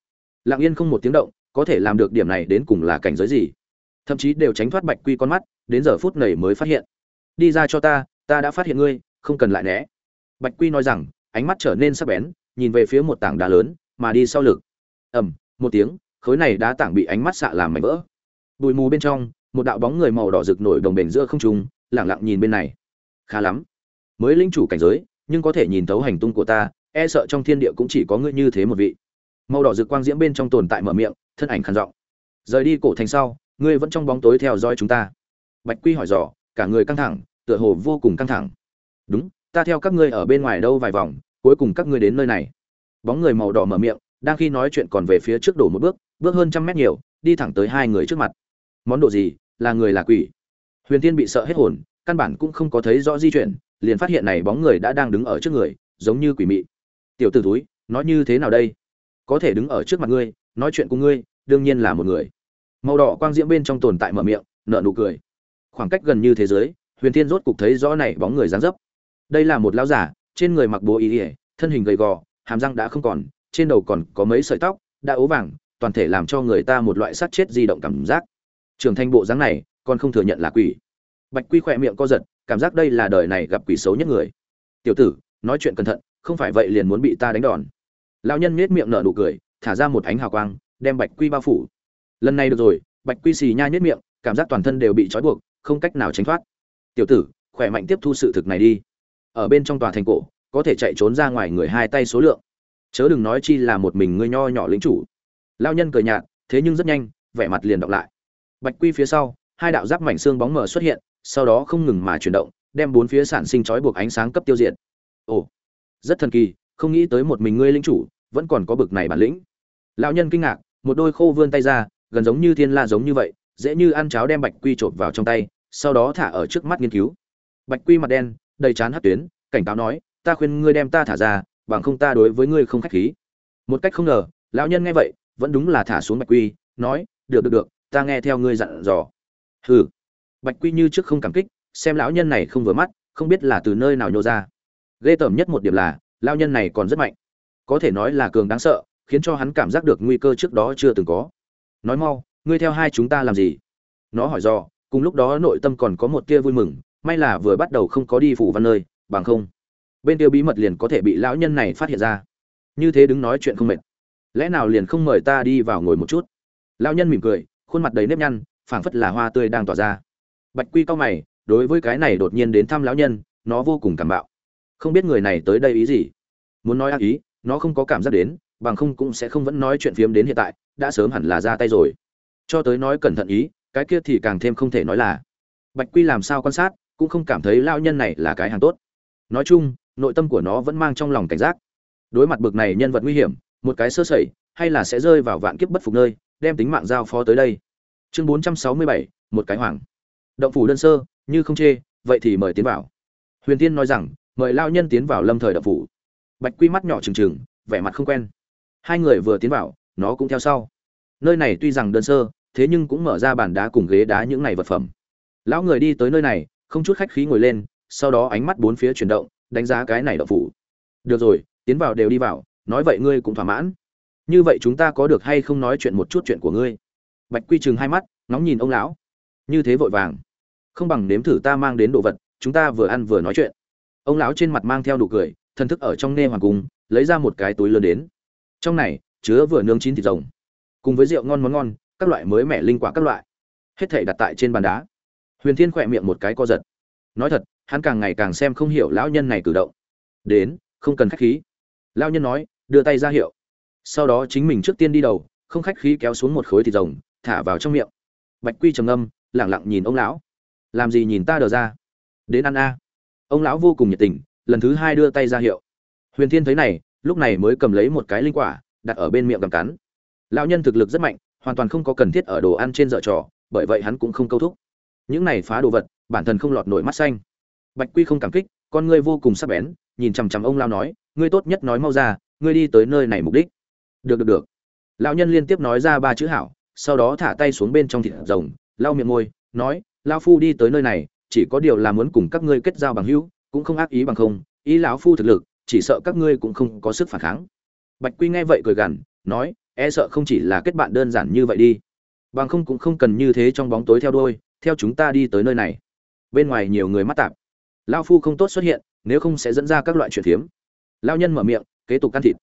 Lặng yên không một tiếng động, có thể làm được điểm này đến cùng là cảnh giới gì? Thậm chí đều tránh thoát bạch quy con mắt, đến giờ phút này mới phát hiện. Đi ra cho ta ta đã phát hiện ngươi, không cần lại né bạch quy nói rằng, ánh mắt trở nên sắc bén, nhìn về phía một tảng đá lớn, mà đi sau lực ầm, một tiếng, khối này đá tảng bị ánh mắt xạ làm mảnh vỡ. Bụi mù bên trong, một đạo bóng người màu đỏ rực nổi đồng bền giữa không trung lẳng lặng nhìn bên này. Khá lắm. Mới linh chủ cảnh giới, nhưng có thể nhìn thấu hành tung của ta e sợ trong thiên địa cũng chỉ có ngươi như thế một vị. Màu đỏ rực quang diễm bên trong tồn tại mở miệng, thân ảnh khàn giọng. Rời đi cổ thành sau, ngươi vẫn trong bóng tối theo dõi chúng ta. Bạch quy hỏi dò, cả người căng thẳng, tựa hồ vô cùng căng thẳng. Đúng ta theo các ngươi ở bên ngoài đâu vài vòng, cuối cùng các ngươi đến nơi này. Bóng người màu đỏ mở miệng, đang khi nói chuyện còn về phía trước đổ một bước bước hơn trăm mét nhiều, đi thẳng tới hai người trước mặt. Món đồ gì, là người là quỷ. Huyền tiên bị sợ hết hồn, căn bản cũng không có thấy rõ di chuyển, liền phát hiện này bóng người đã đang đứng ở trước người, giống như quỷ mị. Tiểu t ử túi nói như thế nào đây? Có thể đứng ở trước mặt ngươi, nói chuyện cùng ngươi, đương nhiên là một người. Màu đỏ quang diễm bên trong tồn tại mở miệng nợ nụ cười. Khoảng cách gần như thế giới, huyền thiên rốt cục thấy rõ này bóng người dáng dấp đây là một lão giả, trên người mặc bố ý ỉa thân hình gầy gò, hàm răng đã không còn, trên đầu còn có mấy sợi tóc, đã ố vàng, toàn thể làm cho người ta một loại sát chết di động cảm giác. Trưởng thành bộ dáng này, còn không thừa nhận là quỷ. Bạch quy khỏe miệng co giật, cảm giác đây là đời này gặp quỷ xấu nhất người. Tiểu tử, nói chuyện cẩn thận, không phải vậy liền muốn bị ta đánh đòn. Lão nhân nhếch miệng nở nụ cười, thả ra một ánh hào quang, đem bạch quy bao phủ. Lần này được rồi. Bạch quy xì nha nhếch miệng, cảm giác toàn thân đều bị trói buộc, không cách nào tránh thoát. Tiểu tử, khỏe mạnh tiếp thu sự thực này đi ở bên trong tòa thành cổ, có thể chạy trốn ra ngoài người hai tay số lượng. Chớ đừng nói chi là một mình ngươi nho nhỏ lính chủ. Lao nhân cười nhạt, thế nhưng rất nhanh, vẻ mặt liền đọc lại. Bạch quy phía sau, hai đạo giáp mảnh xương bóng mờ xuất hiện, sau đó không ngừng mà chuyển động, đem bốn phía sản sinh trói buộc ánh sáng cấp tiêu diệt. Ồ, rất thần kỳ, không nghĩ tới một mình ngươi lính chủ, vẫn còn có bực này bản lĩnh. Lão nhân kinh ngạc, một đôi khô vươn tay ra, gần giống như thiên la giống như vậy, dễ như ăn cháo đem bạch quy trộm vào trong tay, sau đó thả ở trước mắt nghiên cứu. Bạch quy mặt đen đầy chán hát tuyến, cảnh cáo nói, ta khuyên ngươi đem ta thả ra, bằng không ta đối với ngươi không khách khí. Một cách không ngờ, lão nhân nghe vậy, vẫn đúng là thả xuống bạch quy, nói, được được được, ta nghe theo ngươi dặn dò. Hừ. Bạch quy như trước không cảm kích, xem lão nhân này không vừa mắt, không biết là từ nơi nào nhô ra. Ghê tởm nhất một điểm là, lão nhân này còn rất mạnh. Có thể nói là cường đáng sợ, khiến cho hắn cảm giác được nguy cơ trước đó chưa từng có. Nói mau, ngươi theo hai chúng ta làm gì? Nó hỏi do cùng lúc đó nội tâm còn có một tia vui mừng may là vừa bắt đầu không có đi phủ văn nơi, bằng không, bên tiêu bí mật liền có thể bị lão nhân này phát hiện ra. Như thế đứng nói chuyện không mệt. Lẽ nào liền không mời ta đi vào ngồi một chút? Lão nhân mỉm cười, khuôn mặt đầy nếp nhăn, phảng phất là hoa tươi đang tỏa ra. Bạch quy cao mày, đối với cái này đột nhiên đến thăm lão nhân, nó vô cùng cảm bạo. Không biết người này tới đây ý gì? Muốn nói ác ý, nó không có cảm giác đến, bằng không cũng sẽ không vẫn nói chuyện phiếm đến hiện tại, đã sớm hẳn là ra tay rồi. Cho tới nói cẩn thận ý, cái kia thì càng thêm không thể nói là. Bạch quy làm sao quan sát cũng không cảm thấy lao nhân này là cái hàng tốt. Nói chung, nội tâm của nó vẫn mang trong lòng cảnh giác. Đối mặt bực này nhân vật nguy hiểm, một cái sơ sẩy, hay là sẽ rơi vào vạn kiếp bất phục nơi, đem tính mạng giao phó tới đây. Chương bốn trăm sáu mươi bảy, một cái hoàng. Động phủ đơn sơ, như không chê, vậy thì mời tiến vào. Huyền tiên nói rằng, mời lao nhân tiến vào lâm thời động phủ. Bạch quy mắt nhỏ trừng trừng, vẻ mặt không quen. Hai người vừa tiến vào, nó cũng theo sau. Nơi này tuy rằng đơn sơ, thế nhưng cũng mở ra bàn đá cùng ghế đá những này vật phẩm. Lão người đi tới nơi này không chút khách khí ngồi lên, sau đó ánh mắt bốn phía chuyển động, đánh giá cái này đậu phủ. Được rồi, tiến vào đều đi vào, nói vậy ngươi cũng thỏa mãn. Như vậy chúng ta có được hay không nói chuyện một chút chuyện của ngươi? Bạch quy chừng hai mắt nóng nhìn ông lão. Như thế vội vàng. Không bằng nếm thử ta mang đến đồ vật, chúng ta vừa ăn vừa nói chuyện. Ông lão trên mặt mang theo nụ cười thân thức ở trong nê hoàng cung, lấy ra một cái túi lớn đến. Trong này, chứa vừa nướng chín thịt rồng. Cùng với rượu ngon món ngon, các loại mới mẻ linh quả các loại. Hết thể đặt tại trên bàn đá huyền thiên khỏe miệng một cái co giật. Nói thật, hắn càng ngày càng xem không hiểu lão nhân này cử động. Đến, không cần khách khí. Lão nhân nói, đưa tay ra hiệu. Sau đó chính mình trước tiên đi đầu, không khách khí kéo xuống một khối thịt rồng, thả vào trong miệng. Bạch quy trầm ngâm, lẳng lặng nhìn ông lão. Làm gì nhìn ta đờ ra? Đến ăn a. Ông lão vô cùng nhiệt tình, lần thứ hai đưa tay ra hiệu. Huyền thiên thấy này, lúc này mới cầm lấy một cái linh quả, đặt ở bên miệng cầm cắn. Lão nhân thực lực rất mạnh, hoàn toàn không có cần thiết ở đồ ăn trên dợ trò, bởi vậy hắn cũng không câu thúc những này phá đồ vật, bản thân không lọt nổi mắt xanh. Bạch quy không cảm kích, con ngươi vô cùng sắc bén, nhìn chằm chằm ông lao nói, ngươi tốt nhất nói mau ra, ngươi đi tới nơi này mục đích. Được được được. Lão nhân liên tiếp nói ra ba chữ hảo, sau đó thả tay xuống bên trong thịt rồng, lau miệng môi, nói lao phu đi tới nơi này, chỉ có điều là muốn cùng các ngươi kết giao bằng hữu, cũng không ác ý bằng không, ý lão phu thực lực, chỉ sợ các ngươi cũng không có sức phản kháng. Bạch quy nghe vậy cười gằn, nói e sợ không chỉ là kết bạn đơn giản như vậy đi, bằng không cũng không cần như thế trong bóng tối theo đôi theo chúng ta đi tới nơi này. Bên ngoài nhiều người mắt tạp. Lao phu không tốt xuất hiện, nếu không sẽ dẫn ra các loại chuyện phiếm. Lao nhân mở miệng, kế tục can thịt.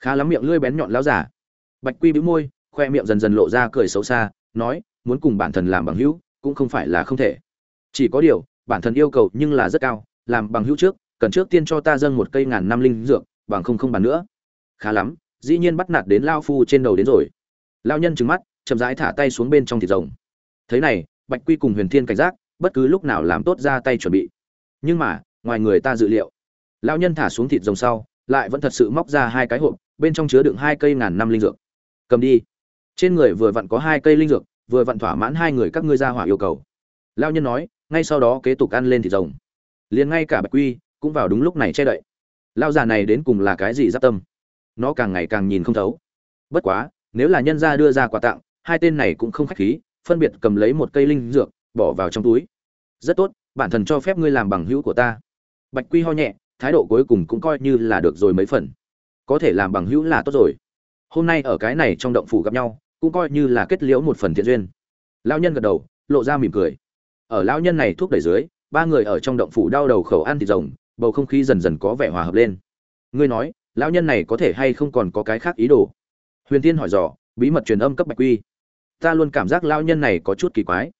Khá lắm miệng lưỡi bén nhọn lao giả bạch quy bĩu môi, khoe miệng dần dần lộ ra cười xấu xa, nói, muốn cùng bản thân làm bằng hữu, cũng không phải là không thể. Chỉ có điều, bản thân yêu cầu nhưng là rất cao, làm bằng hữu trước, cần trước tiên cho ta dâng một cây ngàn năm linh dược, bằng không không bàn nữa. Khá lắm, dĩ nhiên bắt nạt đến lao phu trên đầu đến rồi. Lao nhân trừng mắt, chậm rãi thả tay xuống bên trong thịt rồng. Thế này bạch quy cùng huyền thiên cảnh giác, bất cứ lúc nào làm tốt ra tay chuẩn bị. Nhưng mà, ngoài người ta dự liệu, Lão nhân thả xuống thịt rồng sau, lại vẫn thật sự móc ra hai cái hộp, bên trong chứa đựng hai cây ngàn năm linh dược. Cầm đi. Trên người vừa vặn có hai cây linh dược, vừa vặn thỏa mãn hai người các ngươi ra hỏa yêu cầu. Lao nhân nói, ngay sau đó kế tục ăn lên thịt rồng. Liền ngay cả bạch quy cũng vào đúng lúc này che đậy. Lao già này đến cùng là cái gì giáp tâm? Nó càng ngày càng nhìn không thấu. Bất quá, nếu là nhân gia đưa ra quà tặng, hai tên này cũng không khách khí phân biệt cầm lấy một cây linh dược, bỏ vào trong túi. Rất tốt, bản thân cho phép ngươi làm bằng hữu của ta. Bạch quy ho nhẹ, thái độ cuối cùng cũng coi như là được rồi mấy phần. Có thể làm bằng hữu là tốt rồi. Hôm nay ở cái này trong động phủ gặp nhau, cũng coi như là kết liễu một phần thiện duyên. Lão nhân gật đầu, lộ ra mỉm cười. Ở lão nhân này thuốc đẩy dưới, ba người ở trong động phủ đau đầu khẩu ăn thịt rồng, bầu không khí dần dần có vẻ hòa hợp lên. Ngươi nói, lão nhân này có thể hay không còn có cái khác ý đồ? Huyền tiên hỏi dò, bí mật truyền âm cấp bạch quy ta luôn cảm giác lão nhân này có chút kỳ quái.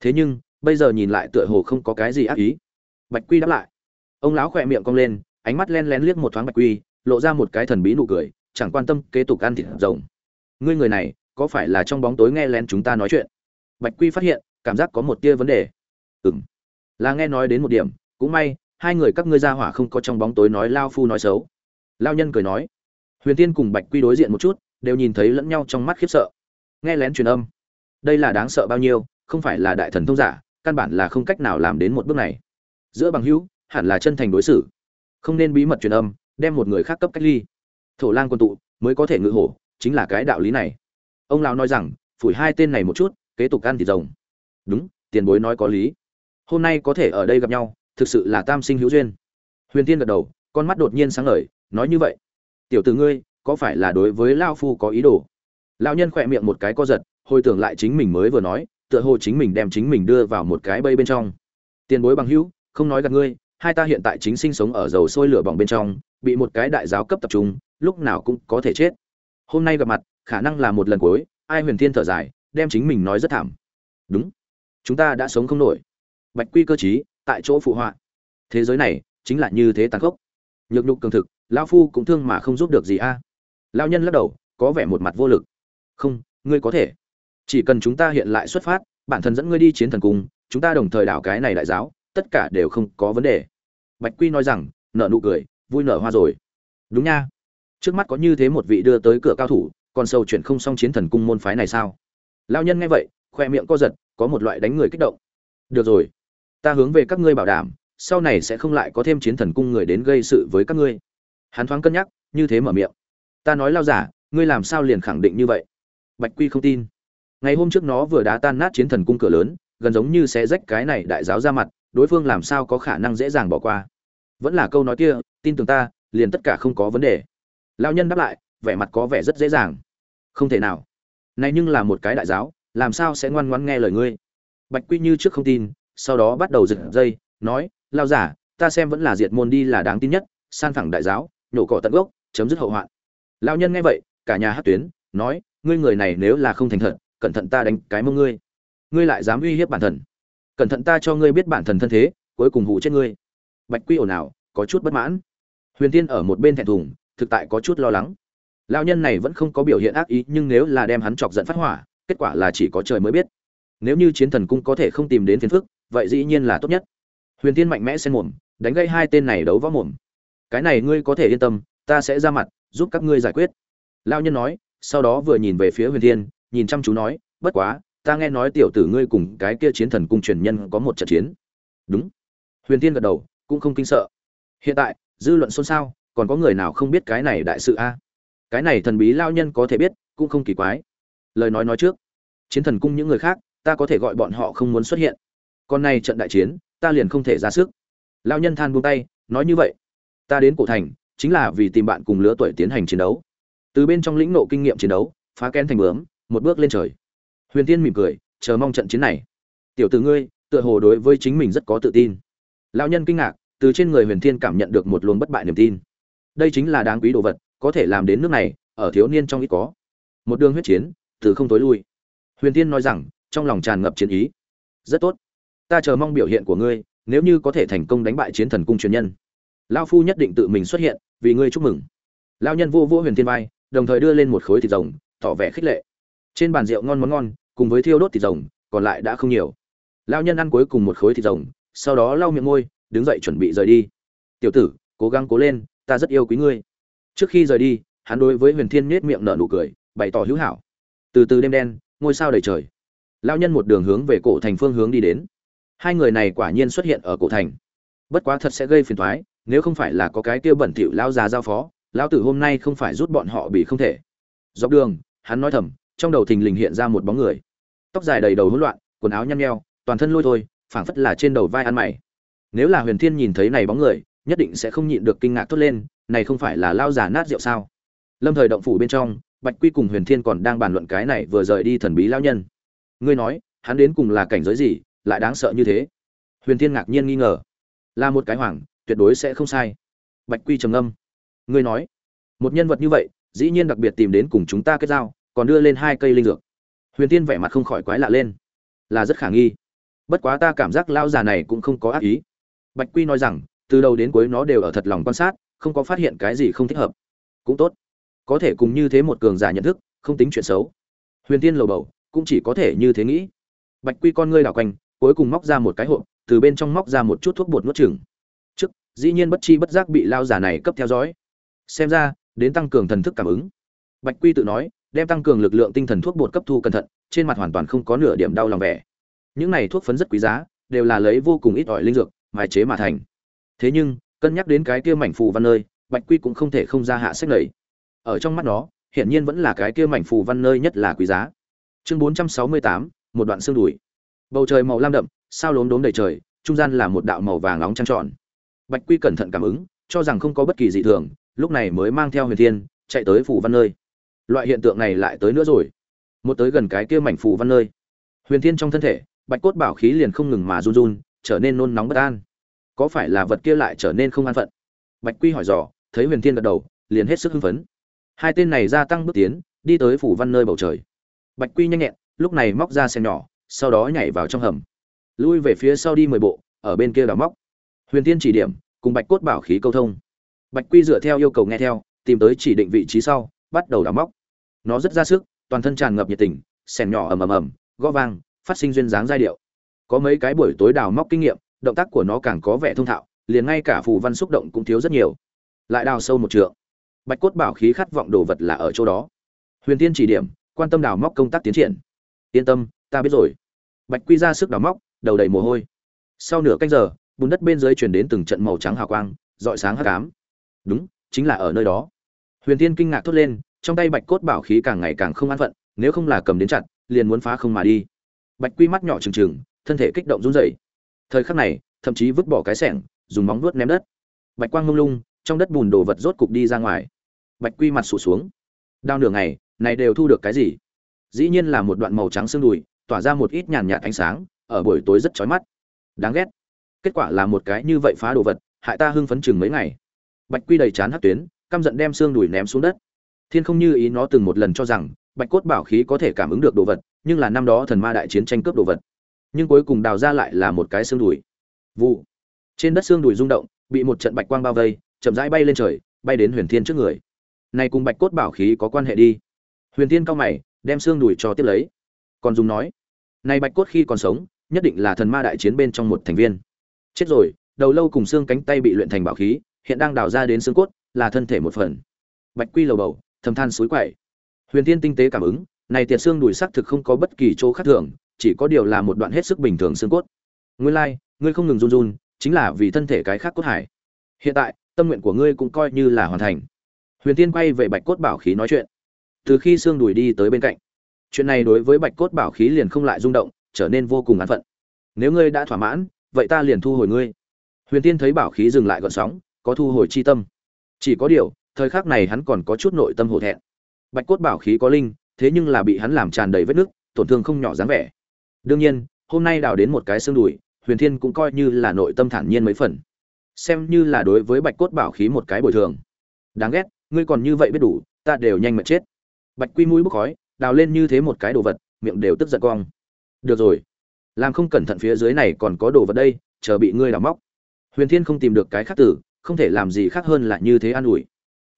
Thế nhưng, bây giờ nhìn lại tựa hồ không có cái gì ác ý. Bạch quy đáp lại. Ông lão khỏe miệng cong lên, ánh mắt len lén liếc một thoáng bạch quy, lộ ra một cái thần bí nụ cười, chẳng quan tâm kế tục ăn thịt rồng. Ngươi người này, có phải là trong bóng tối nghe lén chúng ta nói chuyện? Bạch quy phát hiện, cảm giác có một tia vấn đề. Ừng là nghe nói đến một điểm, cũng may, hai người các ngươi ra hỏa không có trong bóng tối nói lao phu nói xấu. Lao nhân cười nói. Huyền tiên cùng bạch quy đối diện một chút, đều nhìn thấy lẫn nhau trong mắt khiếp sợ nghe lén truyền âm. Đây là đáng sợ bao nhiêu, không phải là đại thần thông giả, căn bản là không cách nào làm đến một bước này. Giữa bằng hữu, hẳn là chân thành đối xử. Không nên bí mật truyền âm, đem một người khác cấp cách ly. Thổ lang quân tụ, mới có thể ngự hổ, chính là cái đạo lý này. Ông lão nói rằng, phủi hai tên này một chút, kế tục ăn thịt rồng. Đúng, tiền bối nói có lý. Hôm nay có thể ở đây gặp nhau, thực sự là tam sinh hữu duyên. Huyền tiên gật đầu, con mắt đột nhiên sáng ngời, nói như vậy. Tiểu tử ngươi, có phải là đối với lao phu có ý đồ? Lão nhân khỏe miệng một cái co giật, hồi tưởng lại chính mình mới vừa nói, tựa hồ chính mình đem chính mình đưa vào một cái bây bên trong. Tiền bối bằng hữu, không nói gặp ngươi, hai ta hiện tại chính sinh sống ở dầu sôi lửa bỏng bên trong, bị một cái đại giáo cấp tập trung, lúc nào cũng có thể chết. Hôm nay gặp mặt, khả năng là một lần cuối, ai huyền thiên thở dài, đem chính mình nói rất thảm. Đúng, chúng ta đã sống không nổi. Bạch quy cơ chí tại chỗ phụ họa. Thế giới này, chính là như thế tàn khốc. Nhược nhục cường thực, lão phu cũng thương mà không giúp được gì a. À? lão nhân lắc đầu, có vẻ một mặt vô lực không, ngươi có thể. Chỉ cần chúng ta hiện lại xuất phát, bản thân dẫn ngươi đi chiến thần cung chúng ta đồng thời đảo cái này đại giáo, tất cả đều không có vấn đề. Bạch quy nói rằng nợ nụ cười, vui nở hoa rồi. Đúng nha. Trước mắt có như thế một vị đưa tới cửa cao thủ, còn sâu chuyển không xong chiến thần cung môn phái này sao? Lao nhân nghe vậy, khoe miệng co giật, có một loại đánh người kích động. Được rồi. Ta hướng về các ngươi bảo đảm, sau này sẽ không lại có thêm chiến thần cung người đến gây sự với các ngươi. Hắn thoáng cân nhắc, như thế mở miệng. Ta nói lao giả, ngươi làm sao liền khẳng định như vậy? Bạch quy không tin. Ngày hôm trước nó vừa đá tan nát chiến thần cung cửa lớn, gần giống như sẽ rách cái này đại giáo ra mặt, đối phương làm sao có khả năng dễ dàng bỏ qua. Vẫn là câu nói kia, tin tưởng ta, liền tất cả không có vấn đề. Lao nhân đáp lại, vẻ mặt có vẻ rất dễ dàng. Không thể nào. Này nhưng là một cái đại giáo, làm sao sẽ ngoan ngoãn nghe lời ngươi? Bạch quy như trước không tin, sau đó bắt đầu giật dây, nói lao giả, ta xem vẫn là diệt môn đi là đáng tin nhất, san phẳng đại giáo, nhổ cỏ tận gốc, chấm dứt hậu hoạn. Lao nhân nghe vậy, cả nhà hát tuyến, nói ngươi người này nếu là không thành thật, cẩn thận ta đánh cái mông ngươi. Ngươi lại dám uy hiếp bản thần cẩn thận ta cho ngươi biết bản thần thân thế, cuối cùng hụ chết ngươi. Bạch quy ồn ào, có chút bất mãn. Huyền tiên ở một bên thẹn thùng, thực tại có chút lo lắng. Lao nhân này vẫn không có biểu hiện ác ý, nhưng nếu là đem hắn chọc giận phát hỏa, kết quả là chỉ có trời mới biết. Nếu như chiến thần cung có thể không tìm đến phiền phức, vậy dĩ nhiên là tốt nhất. Huyền tiên mạnh mẽ xen mồm, đánh gây hai tên này đấu võ mồm. Cái này ngươi có thể yên tâm, ta sẽ ra mặt, giúp các ngươi giải quyết. Lao nhân nói sau đó vừa nhìn về phía huyền thiên, nhìn chăm chú nói, bất quá, ta nghe nói tiểu tử ngươi cùng cái kia chiến thần cung truyền nhân có một trận chiến. Đúng. Huyền thiên gật đầu, cũng không kinh sợ. Hiện tại, dư luận xôn xao, còn có người nào không biết cái này đại sự a? Cái này thần bí lao nhân có thể biết, cũng không kỳ quái. Lời nói nói trước, chiến thần cung những người khác, ta có thể gọi bọn họ không muốn xuất hiện. Còn này trận đại chiến, ta liền không thể ra sức. Lao nhân than buông tay, nói như vậy, ta đến cổ thành, chính là vì tìm bạn cùng lứa tuổi tiến hành chiến đấu từ bên trong lĩnh nộ kinh nghiệm chiến đấu, phá kén thành bướm, một bước lên trời. Huyền tiên mỉm cười, chờ mong trận chiến này. Tiểu tử ngươi, tựa hồ đối với chính mình rất có tự tin. Lão nhân kinh ngạc, từ trên người huyền thiên cảm nhận được một luồng bất bại niềm tin. Đây chính là đáng quý đồ vật, có thể làm đến nước này, ở thiếu niên trong ít có. Một đường huyết chiến, từ không tối lui. Huyền tiên nói rằng, trong lòng tràn ngập chiến ý. Rất tốt. Ta chờ mong biểu hiện của ngươi, nếu như có thể thành công đánh bại chiến thần cung truyền nhân. Lao phu nhất định tự mình xuất hiện, vì ngươi chúc mừng. Lao nhân vô vô huyền thiên vai đồng thời đưa lên một khối thịt rồng, tỏ vẻ khích lệ. Trên bàn rượu ngon món ngon, cùng với thiêu đốt thịt rồng, còn lại đã không nhiều. Lao nhân ăn cuối cùng một khối thịt rồng, sau đó lau miệng môi, đứng dậy chuẩn bị rời đi. Tiểu tử, cố gắng cố lên, ta rất yêu quý ngươi. Trước khi rời đi, hắn đối với huyền thiên nhếch miệng nở nụ cười, bày tỏ hữu hảo. Từ từ đêm đen, ngôi sao đầy trời. Lao nhân một đường hướng về cổ thành phương hướng đi đến. Hai người này quả nhiên xuất hiện ở cổ thành. Bất quá thật sẽ gây phiền toái, nếu không phải là có cái kia bẩn thỉu lao già giao phó lão tử hôm nay không phải rút bọn họ bị không thể. Dọc đường, hắn nói thầm, trong đầu thình lình hiện ra một bóng người. Tóc dài đầy đầu hỗn loạn, quần áo nhăn nheo, toàn thân lôi thôi, phảng phất là trên đầu vai ăn mày. Nếu là huyền thiên nhìn thấy này bóng người, nhất định sẽ không nhịn được kinh ngạc thốt lên, này không phải là lao giả nát rượu sao? Lâm thời động phủ bên trong, bạch quy cùng huyền thiên còn đang bàn luận cái này vừa rời đi thần bí lao nhân. Ngươi nói, hắn đến cùng là cảnh giới gì, lại đáng sợ như thế? Huyền thiên ngạc nhiên nghi ngờ. Là một cái hoàng, tuyệt đối sẽ không sai. Bạch quy trầm ngâm ngươi nói, một nhân vật như vậy, dĩ nhiên đặc biệt tìm đến cùng chúng ta kết giao, còn đưa lên hai cây linh dược. Huyền tiên vẻ mặt không khỏi quái lạ lên. Là rất khả nghi. Bất quá ta cảm giác lao già này cũng không có ác ý. Bạch quy nói rằng, từ đầu đến cuối nó đều ở thật lòng quan sát, không có phát hiện cái gì không thích hợp. Cũng tốt. Có thể cùng như thế một cường giả nhận thức, không tính chuyện xấu. Huyền tiên lầu bầu, cũng chỉ có thể như thế nghĩ. Bạch quy con ngươi đảo quanh, cuối cùng móc ra một cái hộp, từ bên trong móc ra một chút thuốc bột nuốt chừng trước, dĩ nhiên bất chi bất giác bị lao giả này cấp theo dõi xem ra, đến tăng cường thần thức cảm ứng. Bạch quy tự nói, đem tăng cường lực lượng tinh thần thuốc bột cấp thu cẩn thận, trên mặt hoàn toàn không có nửa điểm đau lòng vẻ. Những này thuốc phấn rất quý giá, đều là lấy vô cùng ít ỏi linh dược, mài chế mà thành. Thế nhưng, cân nhắc đến cái kia mảnh phù văn nơi, bạch quy cũng không thể không ra hạ sách lầy. Ở trong mắt nó, hiển nhiên vẫn là cái kia mảnh phù văn nơi nhất là quý giá. Chương bốn trăm sáu mươi tám, một đoạn xương đùi. Bầu trời màu lam đậm, sao lốm đốm đầy trời, trung gian là một đạo màu vàng nóng trăng tròn. Bạch quy cẩn thận cảm ứng, cho rằng không có bất kỳ dị thường lúc này mới mang theo huyền thiên, chạy tới phủ văn nơi. Loại hiện tượng này lại tới nữa rồi. Một tới gần cái kia mảnh phủ văn nơi. Huyền thiên trong thân thể, bạch cốt bảo khí liền không ngừng mà run run, trở nên nôn nóng bất an. Có phải là vật kia lại trở nên không an phận? Bạch quy hỏi dò, thấy huyền thiên gật đầu, liền hết sức hưng phấn. Hai tên này gia tăng bước tiến, đi tới phủ văn nơi bầu trời. Bạch quy nhanh nhẹn, lúc này móc ra xe nhỏ, sau đó nhảy vào trong hầm. Lui về phía sau đi mười bộ, ở bên kia đào móc. Huyền thiên chỉ điểm, cùng bạch cốt bảo khí câu thông bạch quy dựa theo yêu cầu nghe theo, tìm tới chỉ định vị trí sau, bắt đầu đào móc. Nó rất ra sức, toàn thân tràn ngập nhiệt tình sèn nhỏ ầm ầm ầm, gõ vang, phát sinh duyên dáng giai điệu. Có mấy cái buổi tối đào móc kinh nghiệm, động tác của nó càng có vẻ thông thạo, liền ngay cả phù văn xúc động cũng thiếu rất nhiều. Lại đào sâu một trượng. Bạch cốt bảo khí khát vọng đồ vật là ở chỗ đó. Huyền tiên chỉ điểm, quan tâm đào móc công tác tiến triển. Yên tâm, ta biết rồi. Bạch quy ra sức đào móc, đầu đầy mồ hôi. Sau nửa canh giờ, bùn đất bên dưới chuyển đến từng trận màu trắng hào quang, rọi sáng hắc ám đúng, chính là ở nơi đó. Huyền tiên kinh ngạc thốt lên, trong tay bạch cốt bảo khí càng ngày càng không an phận, nếu không là cầm đến chặt, liền muốn phá không mà đi. Bạch quy mắt nhỏ trừng trừng, thân thể kích động run rẩy. Thời khắc này, thậm chí vứt bỏ cái sẻng, dùng móng vuốt ném đất. Bạch quang mông lung, trong đất bùn đồ vật rốt cục đi ra ngoài. Bạch quy mặt sụt xuống. Đao nửa ngày, này đều thu được cái gì? Dĩ nhiên là một đoạn màu trắng xương đùi, tỏa ra một ít nhàn nhạt ánh sáng, ở buổi tối rất chói mắt. Đáng ghét. Kết quả là một cái như vậy phá đồ vật, hại ta hưng phấn chừng mấy ngày bạch quy đầy chán hát tuyến, căm giận đem xương đùi ném xuống đất. Thiên không như ý nó từng một lần cho rằng, bạch cốt bảo khí có thể cảm ứng được đồ vật, nhưng là năm đó thần ma đại chiến tranh cướp đồ vật. Nhưng cuối cùng đào ra lại là một cái xương đùi. Vụ. Trên đất xương đùi rung động, bị một trận bạch quang bao vây, chậm rãi bay lên trời, bay đến huyền thiên trước người. Này cùng bạch cốt bảo khí có quan hệ đi. Huyền thiên cao mày, đem xương đùi cho tiếp lấy. Còn dùng nói, này bạch cốt khi còn sống, nhất định là thần ma đại chiến bên trong một thành viên. Chết rồi, đầu lâu cùng xương cánh tay bị luyện thành bảo khí hiện đang đào ra đến xương cốt là thân thể một phần. Bạch quy lầu bầu thầm than suối quậy. Huyền tiên tinh tế cảm ứng này tiệt xương đùi sắc thực không có bất kỳ chỗ khác thường chỉ có điều là một đoạn hết sức bình thường xương cốt. Nguyên lai like, ngươi không ngừng run run chính là vì thân thể cái khác cốt hải hiện tại tâm nguyện của ngươi cũng coi như là hoàn thành. Huyền tiên quay về bạch cốt bảo khí nói chuyện. Từ khi xương đùi đi tới bên cạnh chuyện này đối với bạch cốt bảo khí liền không lại rung động trở nên vô cùng an phận. Nếu ngươi đã thỏa mãn vậy ta liền thu hồi ngươi. Huyền tiên thấy bảo khí dừng lại gợn sóng có thu hồi chi tâm. Chỉ có điều, thời khắc này hắn còn có chút nội tâm hổ thẹn. Bạch cốt bảo khí có linh, thế nhưng là bị hắn làm tràn đầy vết nứt, tổn thương không nhỏ dáng vẻ. Đương nhiên, hôm nay đào đến một cái xương đùi, huyền thiên cũng coi như là nội tâm thản nhiên mấy phần. Xem như là đối với bạch cốt bảo khí một cái bồi thường. Đáng ghét, ngươi còn như vậy biết đủ, ta đều nhanh mệt chết. Bạch quy mũi bốc khói, đào lên như thế một cái đồ vật, miệng đều tức giận cong. Được rồi. Làm không cẩn thận phía dưới này còn có đồ vật đây, chờ bị ngươi đào móc. Huyền thiên không tìm được cái khác tử không thể làm gì khác hơn là như thế an ủi.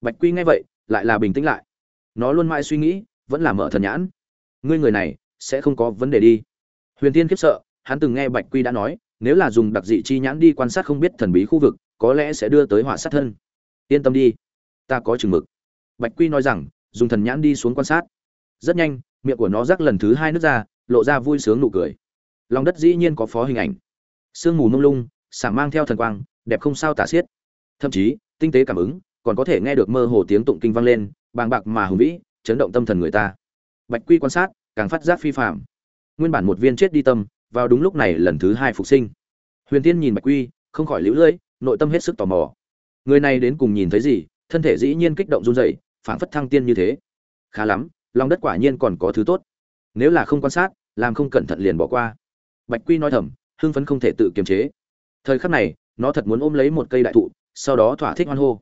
Bạch quy nghe vậy, lại là bình tĩnh lại. Nó luôn mãi suy nghĩ, vẫn là mở thần nhãn. Ngươi người này, sẽ không có vấn đề đi. Huyền tiên khiếp sợ, hắn từng nghe bạch quy đã nói, nếu là dùng đặc dị chi nhãn đi quan sát không biết thần bí khu vực, có lẽ sẽ đưa tới hỏa sát thân. Yên tâm đi, ta có chừng mực. Bạch quy nói rằng, dùng thần nhãn đi xuống quan sát. Rất nhanh, miệng của nó rắc lần thứ hai nước ra, lộ ra vui sướng nụ cười. Lòng đất dĩ nhiên có phó hình ảnh. Sương mù mông lung, sảng mang theo thần quang, đẹp không sao tả xiết thậm chí, tinh tế cảm ứng, còn có thể nghe được mơ hồ tiếng tụng kinh vang lên, bàng bạc mà hùng vĩ, chấn động tâm thần người ta. Bạch quy quan sát, càng phát giác phi phạm nguyên bản một viên chết đi tâm, vào đúng lúc này lần thứ hai phục sinh. Huyền tiên nhìn bạch quy, không khỏi liễu lưỡi, nội tâm hết sức tò mò. Người này đến cùng nhìn thấy gì, thân thể dĩ nhiên kích động run rẩy, phảng phất thăng tiên như thế. Khá lắm, lòng đất quả nhiên còn có thứ tốt. Nếu là không quan sát, làm không cẩn thận liền bỏ qua. Bạch quy nói thầm, hưng phấn không thể tự kiềm chế. Thời khắc này, nó thật muốn ôm lấy một cây đại thụ sau đó thỏa thích hoan hô.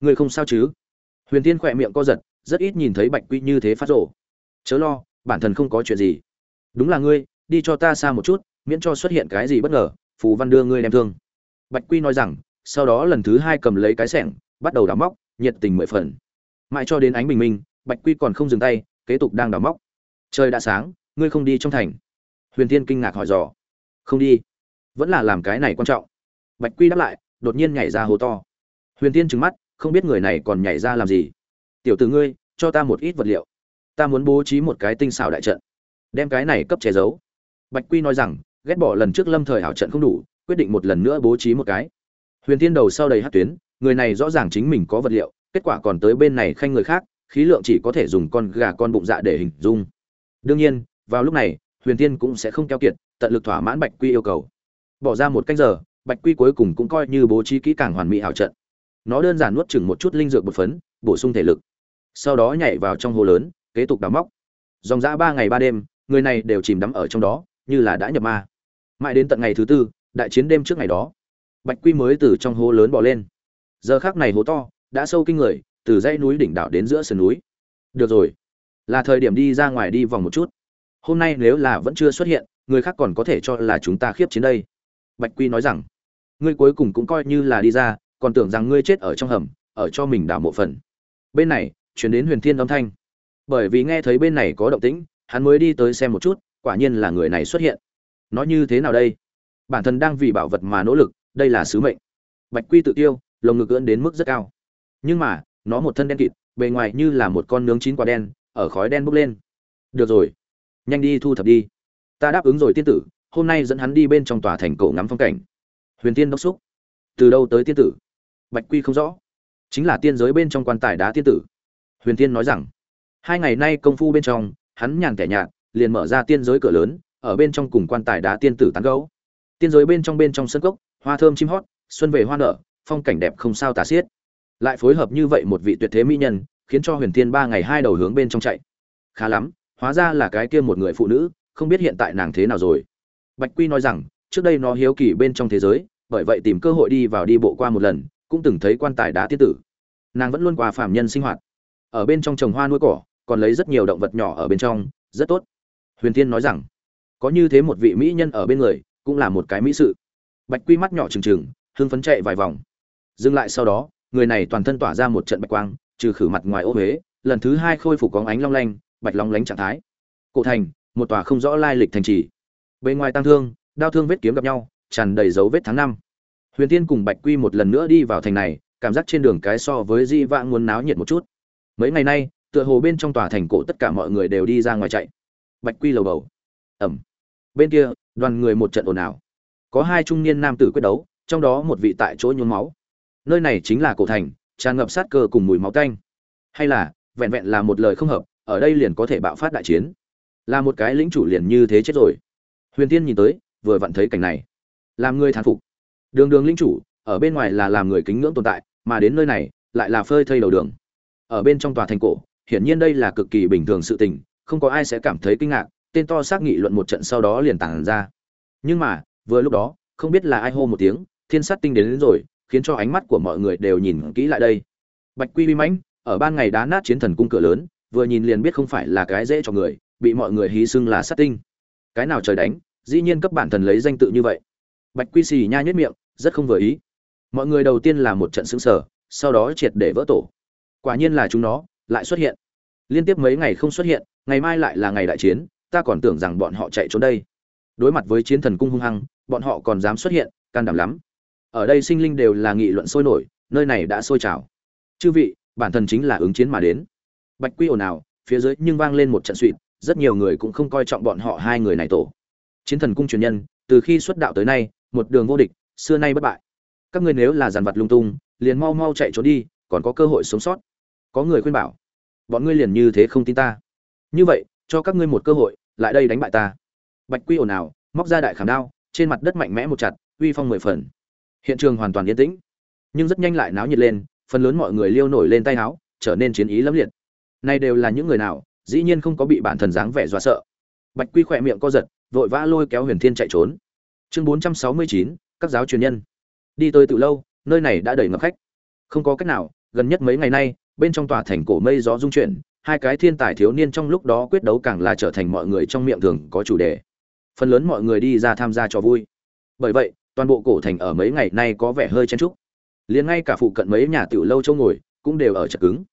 Người không sao chứ? Huyền tiên khỏe miệng co giật, rất ít nhìn thấy bạch quy như thế phát rổ chớ lo, bản thân không có chuyện gì. Đúng là ngươi, đi cho ta xa một chút, miễn cho xuất hiện cái gì bất ngờ, phù văn đưa ngươi đem thương. Bạch quy nói rằng, sau đó lần thứ hai cầm lấy cái sẻng, bắt đầu đào móc, nhiệt tình mười phần. Mãi cho đến ánh bình minh, bạch quy còn không dừng tay, kế tục đang đào móc. Trời đã sáng, ngươi không đi trong thành. Huyền tiên kinh ngạc hỏi dò. Không đi. Vẫn là làm cái này quan trọng. Bạch quy đáp lại đột nhiên nhảy ra hố to. Huyền tiên trừng mắt, không biết người này còn nhảy ra làm gì. Tiểu tử ngươi, cho ta một ít vật liệu. Ta muốn bố trí một cái tinh xảo đại trận, đem cái này cấp che giấu. Bạch quy nói rằng, ghét bỏ lần trước lâm thời hảo trận không đủ, quyết định một lần nữa bố trí một cái. Huyền tiên đầu sau đầy hát tuyến, người này rõ ràng chính mình có vật liệu, kết quả còn tới bên này khanh người khác, khí lượng chỉ có thể dùng con gà con bụng dạ để hình dung. Đương nhiên, vào lúc này, huyền tiên cũng sẽ không keo kiệt, tận lực thỏa mãn bạch quy yêu cầu. Bỏ ra một canh giờ bạch quy cuối cùng cũng coi như bố trí kỹ càng hoàn mỹ hảo trận. Nó đơn giản nuốt chừng một chút linh dược bột phấn, bổ sung thể lực. Sau đó nhảy vào trong hồ lớn, kế tục đào móc. Dòng dã ba ngày ba đêm, người này đều chìm đắm ở trong đó, như là đã nhập ma. Mãi đến tận ngày thứ tư, đại chiến đêm trước ngày đó, bạch quy mới từ trong hố lớn bỏ lên. Giờ khác này hố to, đã sâu kinh người, từ dãy núi đỉnh đảo đến giữa sườn núi. Được rồi, là thời điểm đi ra ngoài đi vòng một chút. Hôm nay nếu là vẫn chưa xuất hiện, người khác còn có thể cho là chúng ta khiếp chiến đây. Bạch quy nói rằng ngươi cuối cùng cũng coi như là đi ra, còn tưởng rằng ngươi chết ở trong hầm, ở cho mình đảo mộ phần. Bên này, chuyển đến huyền thiên âm thanh. Bởi vì nghe thấy bên này có động tĩnh, hắn mới đi tới xem một chút, quả nhiên là người này xuất hiện. Nó như thế nào đây? Bản thân đang vì bảo vật mà nỗ lực, đây là sứ mệnh. Bạch quy tự tiêu, lồng ngực ưỡn đến mức rất cao. Nhưng mà, nó một thân đen kịt, bề ngoài như là một con nướng chín quả đen, ở khói đen bốc lên. Được rồi, nhanh đi thu thập đi. Ta đáp ứng rồi tiên tử, hôm nay dẫn hắn đi bên trong tòa thành cổ ngắm phong cảnh huyền tiên đốc xúc. Từ đâu tới tiên tử? Bạch quy không rõ. Chính là tiên giới bên trong quan tài đá tiên tử. Huyền tiên nói rằng, hai ngày nay công phu bên trong, hắn nhàn kẻ nhạt, liền mở ra tiên giới cửa lớn, ở bên trong cùng quan tài đá tiên tử tán gấu tiên giới bên trong bên trong sân cốc, hoa thơm chim hót, xuân về hoa nở, phong cảnh đẹp không sao tả xiết. Lại phối hợp như vậy một vị tuyệt thế mỹ nhân, khiến cho huyền thiên ba ngày hai đầu hướng bên trong chạy. Khá lắm, hóa ra là cái kia một người phụ nữ, không biết hiện tại nàng thế nào rồi. Bạch quy nói rằng trước đây nó hiếu kỳ bên trong thế giới, bởi vậy tìm cơ hội đi vào đi bộ qua một lần, cũng từng thấy quan tài đá tiết tử. Nàng vẫn luôn qua phạm nhân sinh hoạt. Ở bên trong trồng hoa nuôi cỏ, còn lấy rất nhiều động vật nhỏ ở bên trong, rất tốt. Huyền thiên nói rằng, có như thế một vị mỹ nhân ở bên người, cũng là một cái mỹ sự. Bạch quy mắt nhỏ trừng trừng, hưng phấn chạy vài vòng. Dừng lại sau đó, người này toàn thân tỏa ra một trận bạch quang, trừ khử mặt ngoài ô huế, lần thứ hai khôi phục có ánh long lanh, bạch long lánh trạng thái. Cổ thành, một tòa không rõ lai lịch thành trì. Bên ngoài tăng thương đao thương vết kiếm gặp nhau, tràn đầy dấu vết tháng năm. Huyền tiên cùng bạch quy một lần nữa đi vào thành này, cảm giác trên đường cái so với di vãng muốn náo nhiệt một chút. Mấy ngày nay, tựa hồ bên trong tòa thành cổ tất cả mọi người đều đi ra ngoài chạy. Bạch quy lầu bầu. Ẩm. Bên kia, đoàn người một trận ồn ào. Có hai trung niên nam tử quyết đấu, trong đó một vị tại chỗ nhuốm máu. Nơi này chính là cổ thành, tràn ngập sát cơ cùng mùi máu tanh. Hay là, vẹn vẹn là một lời không hợp, ở đây liền có thể bạo phát đại chiến. Là một cái lĩnh chủ liền như thế chết rồi. Huyền tiên nhìn tới vừa vặn thấy cảnh này. Làm người thán phục. Đường đường linh chủ ở bên ngoài là làm người kính ngưỡng tồn tại mà đến nơi này lại là phơi thây đầu đường. Ở bên trong tòa thành cổ hiển nhiên đây là cực kỳ bình thường sự tình không có ai sẽ cảm thấy kinh ngạc tên to xác nghị luận một trận sau đó liền tản ra. Nhưng mà vừa lúc đó không biết là ai hô một tiếng thiên sát tinh đến, đến rồi khiến cho ánh mắt của mọi người đều nhìn kỹ lại đây. Bạch quy vi mãnh ở ban ngày đá nát chiến thần cung cửa lớn vừa nhìn liền biết không phải là cái dễ cho người bị mọi người hí xưng là sát tinh. Cái nào trời đánh dĩ nhiên cấp bản thần lấy danh tự như vậy. Bạch quy xì nha nhất miệng, rất không vừa ý. Mọi người đầu tiên là một trận xứng sở sau đó triệt để vỡ tổ. Quả nhiên là chúng nó, lại xuất hiện. Liên tiếp mấy ngày không xuất hiện, ngày mai lại là ngày đại chiến, ta còn tưởng rằng bọn họ chạy trốn đây. Đối mặt với chiến thần cung hung hăng, bọn họ còn dám xuất hiện, can đảm lắm. Ở đây sinh linh đều là nghị luận sôi nổi, nơi này đã sôi trào. Chư vị, bản thân chính là ứng chiến mà đến. Bạch quy ồn ào, phía dưới nhưng vang lên một trận suỵt rất nhiều người cũng không coi trọng bọn họ hai người này tổ chiến thần cung truyền nhân, từ khi xuất đạo tới nay, một đường vô địch, xưa nay bất bại. Các ngươi nếu là giàn vật lung tung, liền mau mau chạy trốn đi, còn có cơ hội sống sót. Có người khuyên bảo, bọn ngươi liền như thế không tin ta. Như vậy, cho các ngươi một cơ hội, lại đây đánh bại ta. Bạch quy ồn ào, móc ra đại khảm đao, trên mặt đất mạnh mẽ một chặt, uy phong mười phần. Hiện trường hoàn toàn yên tĩnh, nhưng rất nhanh lại náo nhiệt lên, phần lớn mọi người liêu nổi lên tay áo trở nên chiến ý lẫm liệt. Nay đều là những người nào, dĩ nhiên không có bị bản thần dáng vẻ dọa sợ bạch quy khỏe miệng co giật, vội vã lôi kéo huyền thiên chạy trốn. Chương bốn trăm sáu mươi chín, các giáo truyền nhân. Đi tới từ lâu, nơi này đã đầy ngập khách. Không có cách nào, gần nhất mấy ngày nay, bên trong tòa thành cổ mây gió dung chuyển, hai cái thiên tài thiếu niên trong lúc đó quyết đấu càng là trở thành mọi người trong miệng thường có chủ đề. Phần lớn mọi người đi ra tham gia cho vui. Bởi vậy, toàn bộ cổ thành ở mấy ngày nay có vẻ hơi chen trúc liền ngay cả phụ cận mấy nhà tiểu lâu châu ngồi, cũng đều ở chật cứng.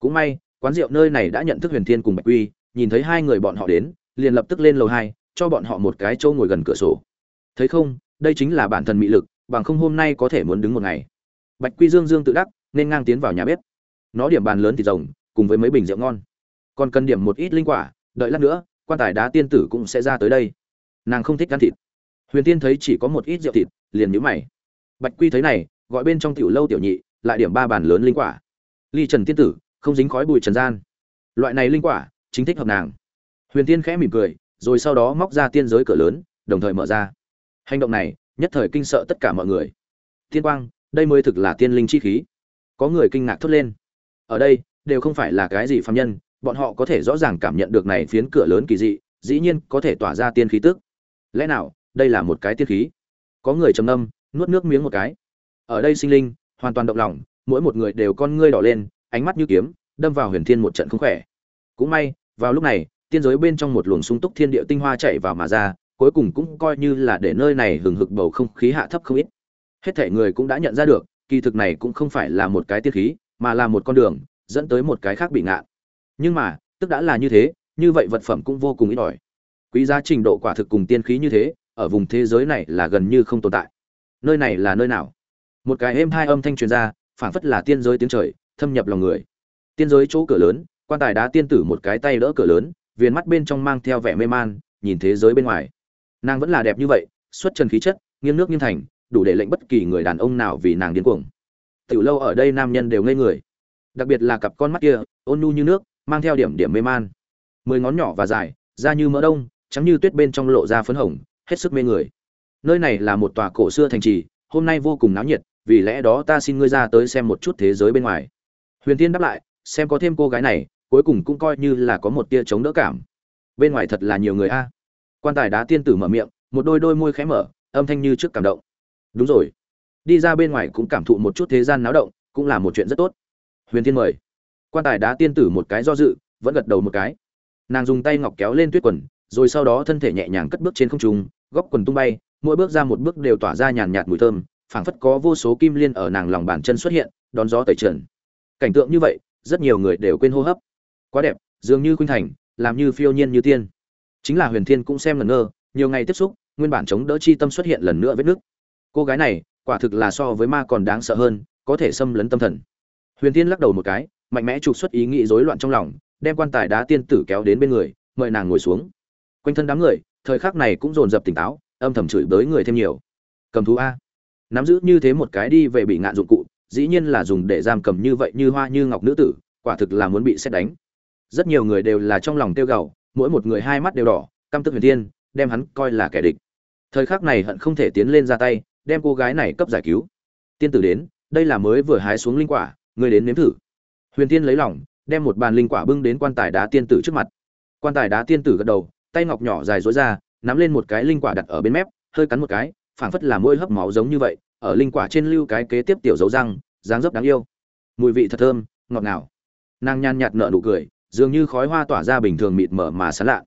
Cũng may, quán rượu nơi này đã nhận thức huyền thiên cùng bạch quy, nhìn thấy hai người bọn họ đến liền lập tức lên lầu hai, cho bọn họ một cái chỗ ngồi gần cửa sổ. Thấy không, đây chính là bản thân mị lực, bằng không hôm nay có thể muốn đứng một ngày. Bạch quy dương dương tự đắc, nên ngang tiến vào nhà bếp. Nó điểm bàn lớn thịt rồng, cùng với mấy bình rượu ngon. Còn cần điểm một ít linh quả, đợi lát nữa, quan tài đá tiên tử cũng sẽ ra tới đây. Nàng không thích ăn thịt. Huyền tiên thấy chỉ có một ít rượu thịt, liền nhíu mày. Bạch quy thấy này, gọi bên trong tiểu lâu tiểu nhị, lại điểm ba bàn lớn linh quả. Ly trần tiên tử, không dính khói bụi trần gian. Loại này linh quả, chính thích hợp nàng huyền tiên khẽ mỉm cười, rồi sau đó móc ra tiên giới cửa lớn, đồng thời mở ra. Hành động này, nhất thời kinh sợ tất cả mọi người. Tiên quang, đây mới thực là tiên linh chi khí. Có người kinh ngạc thốt lên. Ở đây, đều không phải là cái gì phạm nhân, bọn họ có thể rõ ràng cảm nhận được này phiến cửa lớn kỳ dị, dĩ nhiên có thể tỏa ra tiên khí tức. Lẽ nào, đây là một cái tiên khí? Có người trầm âm nuốt nước miếng một cái. Ở đây sinh linh, hoàn toàn động lòng, mỗi một người đều con ngươi đỏ lên, ánh mắt như kiếm, đâm vào huyền thiên một trận không khỏe. Cũng may, vào lúc này tiên giới bên trong một luồng sung túc thiên địa tinh hoa chảy vào mà ra, cuối cùng cũng coi như là để nơi này hừng hực bầu không khí hạ thấp không ít. Hết thể người cũng đã nhận ra được, kỳ thực này cũng không phải là một cái tiên khí, mà là một con đường, dẫn tới một cái khác bị ngạn. Nhưng mà, tức đã là như thế, như vậy vật phẩm cũng vô cùng ít ỏi. Quý giá trình độ quả thực cùng tiên khí như thế, ở vùng thế giới này là gần như không tồn tại. Nơi này là nơi nào? Một cái êm hai âm thanh truyền ra, phảng phất là tiên giới tiếng trời, thâm nhập lòng người. Tiên giới chỗ cửa lớn, quan tài đá tiên tử một cái tay đỡ cửa lớn viền mắt bên trong mang theo vẻ mê man, nhìn thế giới bên ngoài. Nàng vẫn là đẹp như vậy, xuất trần khí chất, nghiêng nước nghiêng thành, đủ để lệnh bất kỳ người đàn ông nào vì nàng điên cuồng. Tiểu lâu ở đây nam nhân đều ngây người. Đặc biệt là cặp con mắt kia, ôn nhu như nước, mang theo điểm điểm mê man. Mười ngón nhỏ và dài, da như mỡ đông, trắng như tuyết bên trong lộ ra phấn hồng, hết sức mê người. Nơi này là một tòa cổ xưa thành trì, hôm nay vô cùng náo nhiệt, vì lẽ đó ta xin ngươi ra tới xem một chút thế giới bên ngoài. Huyền tiên đáp lại, xem có thêm cô gái này cuối cùng cũng coi như là có một tia chống đỡ cảm. Bên ngoài thật là nhiều người a. Quan tài đá tiên tử mở miệng, một đôi đôi môi khẽ mở, âm thanh như trước cảm động. Đúng rồi. Đi ra bên ngoài cũng cảm thụ một chút thế gian náo động, cũng là một chuyện rất tốt. Huyền thiên mời. Quan tài đá tiên tử một cái do dự, vẫn gật đầu một cái. Nàng dùng tay ngọc kéo lên tuyết quần, rồi sau đó thân thể nhẹ nhàng cất bước trên không trung, góc quần tung bay, mỗi bước ra một bước đều tỏa ra nhàn nhạt mùi thơm, phảng phất có vô số kim liên ở nàng lòng bàn chân xuất hiện, đón gió tẩy trần. Cảnh tượng như vậy, rất nhiều người đều quên hô hấp quá đẹp, dường như khuynh thành, làm như phiêu nhiên như tiên. Chính là huyền thiên cũng xem lần ngơ, nhiều ngày tiếp xúc, nguyên bản chống đỡ chi tâm xuất hiện lần nữa vết nước. Cô gái này, quả thực là so với ma còn đáng sợ hơn, có thể xâm lấn tâm thần. Huyền thiên lắc đầu một cái, mạnh mẽ trục xuất ý nghĩ rối loạn trong lòng, đem quan tài đá tiên tử kéo đến bên người, mời nàng ngồi xuống. Quanh thân đám người, thời khắc này cũng dồn dập tỉnh táo, âm thầm chửi bới người thêm nhiều. Cầm thú a. Nắm giữ như thế một cái đi về bị ngạn dụng cụ, dĩ nhiên là dùng để giam cầm như vậy như hoa như ngọc nữ tử, quả thực là muốn bị xét đánh rất nhiều người đều là trong lòng tiêu gạo, mỗi một người hai mắt đều đỏ, căm tức huyền thiên, đem hắn coi là kẻ địch. Thời khắc này hận không thể tiến lên ra tay, đem cô gái này cấp giải cứu. Tiên tử đến, đây là mới vừa hái xuống linh quả, người đến nếm thử. Huyền tiên lấy lòng, đem một bàn linh quả bưng đến quan tài đá tiên tử trước mặt. Quan tài đá tiên tử gật đầu, tay ngọc nhỏ dài dối ra, nắm lên một cái linh quả đặt ở bên mép, hơi cắn một cái, phảng phất là môi hấp máu giống như vậy, ở linh quả trên lưu cái kế tiếp tiểu dấu răng, dáng dấp đáng yêu. Mùi vị thật thơm, ngọt ngào. Nàng nhan nhạt nở nụ cười dường như khói hoa tỏa ra bình thường mịt mờ mà sán lạ.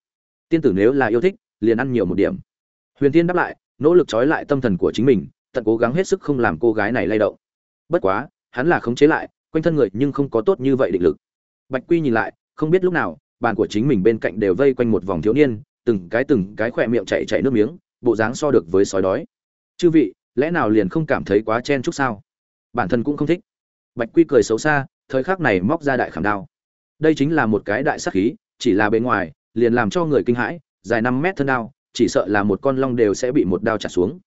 Tiên tử nếu là yêu thích, liền ăn nhiều một điểm. Huyền tiên đáp lại, nỗ lực trói lại tâm thần của chính mình, tận cố gắng hết sức không làm cô gái này lay động. Bất quá, hắn là khống chế lại, quanh thân người nhưng không có tốt như vậy định lực. Bạch quy nhìn lại, không biết lúc nào, bàn của chính mình bên cạnh đều vây quanh một vòng thiếu niên, từng cái từng cái khỏe miệng chạy chạy nước miếng, bộ dáng so được với sói đói. Chư vị, lẽ nào liền không cảm thấy quá chen chúc sao? Bản thân cũng không thích. Bạch quy cười xấu xa, thời khắc này móc ra đại khảm đao đây chính là một cái đại sắc khí, chỉ là bề ngoài, liền làm cho người kinh hãi, dài năm mét thân đao, chỉ sợ là một con long đều sẽ bị một đao chặt xuống.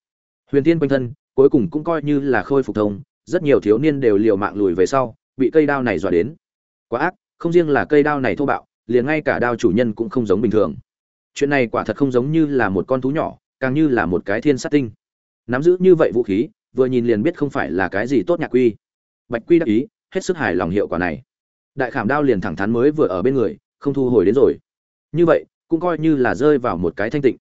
Huyền tiên quanh thân, cuối cùng cũng coi như là khôi phục thông, rất nhiều thiếu niên đều liều mạng lùi về sau, bị cây đao này dọa đến. Quá ác, không riêng là cây đao này thô bạo, liền ngay cả đao chủ nhân cũng không giống bình thường. Chuyện này quả thật không giống như là một con thú nhỏ, càng như là một cái thiên sát tinh. Nắm giữ như vậy vũ khí, vừa nhìn liền biết không phải là cái gì tốt nhạc quy. Bạch quy đắc ý, hết sức hài lòng hiệu quả này đại khảm đao liền thẳng thắn mới vừa ở bên người, không thu hồi đến rồi. Như vậy, cũng coi như là rơi vào một cái thanh tịnh.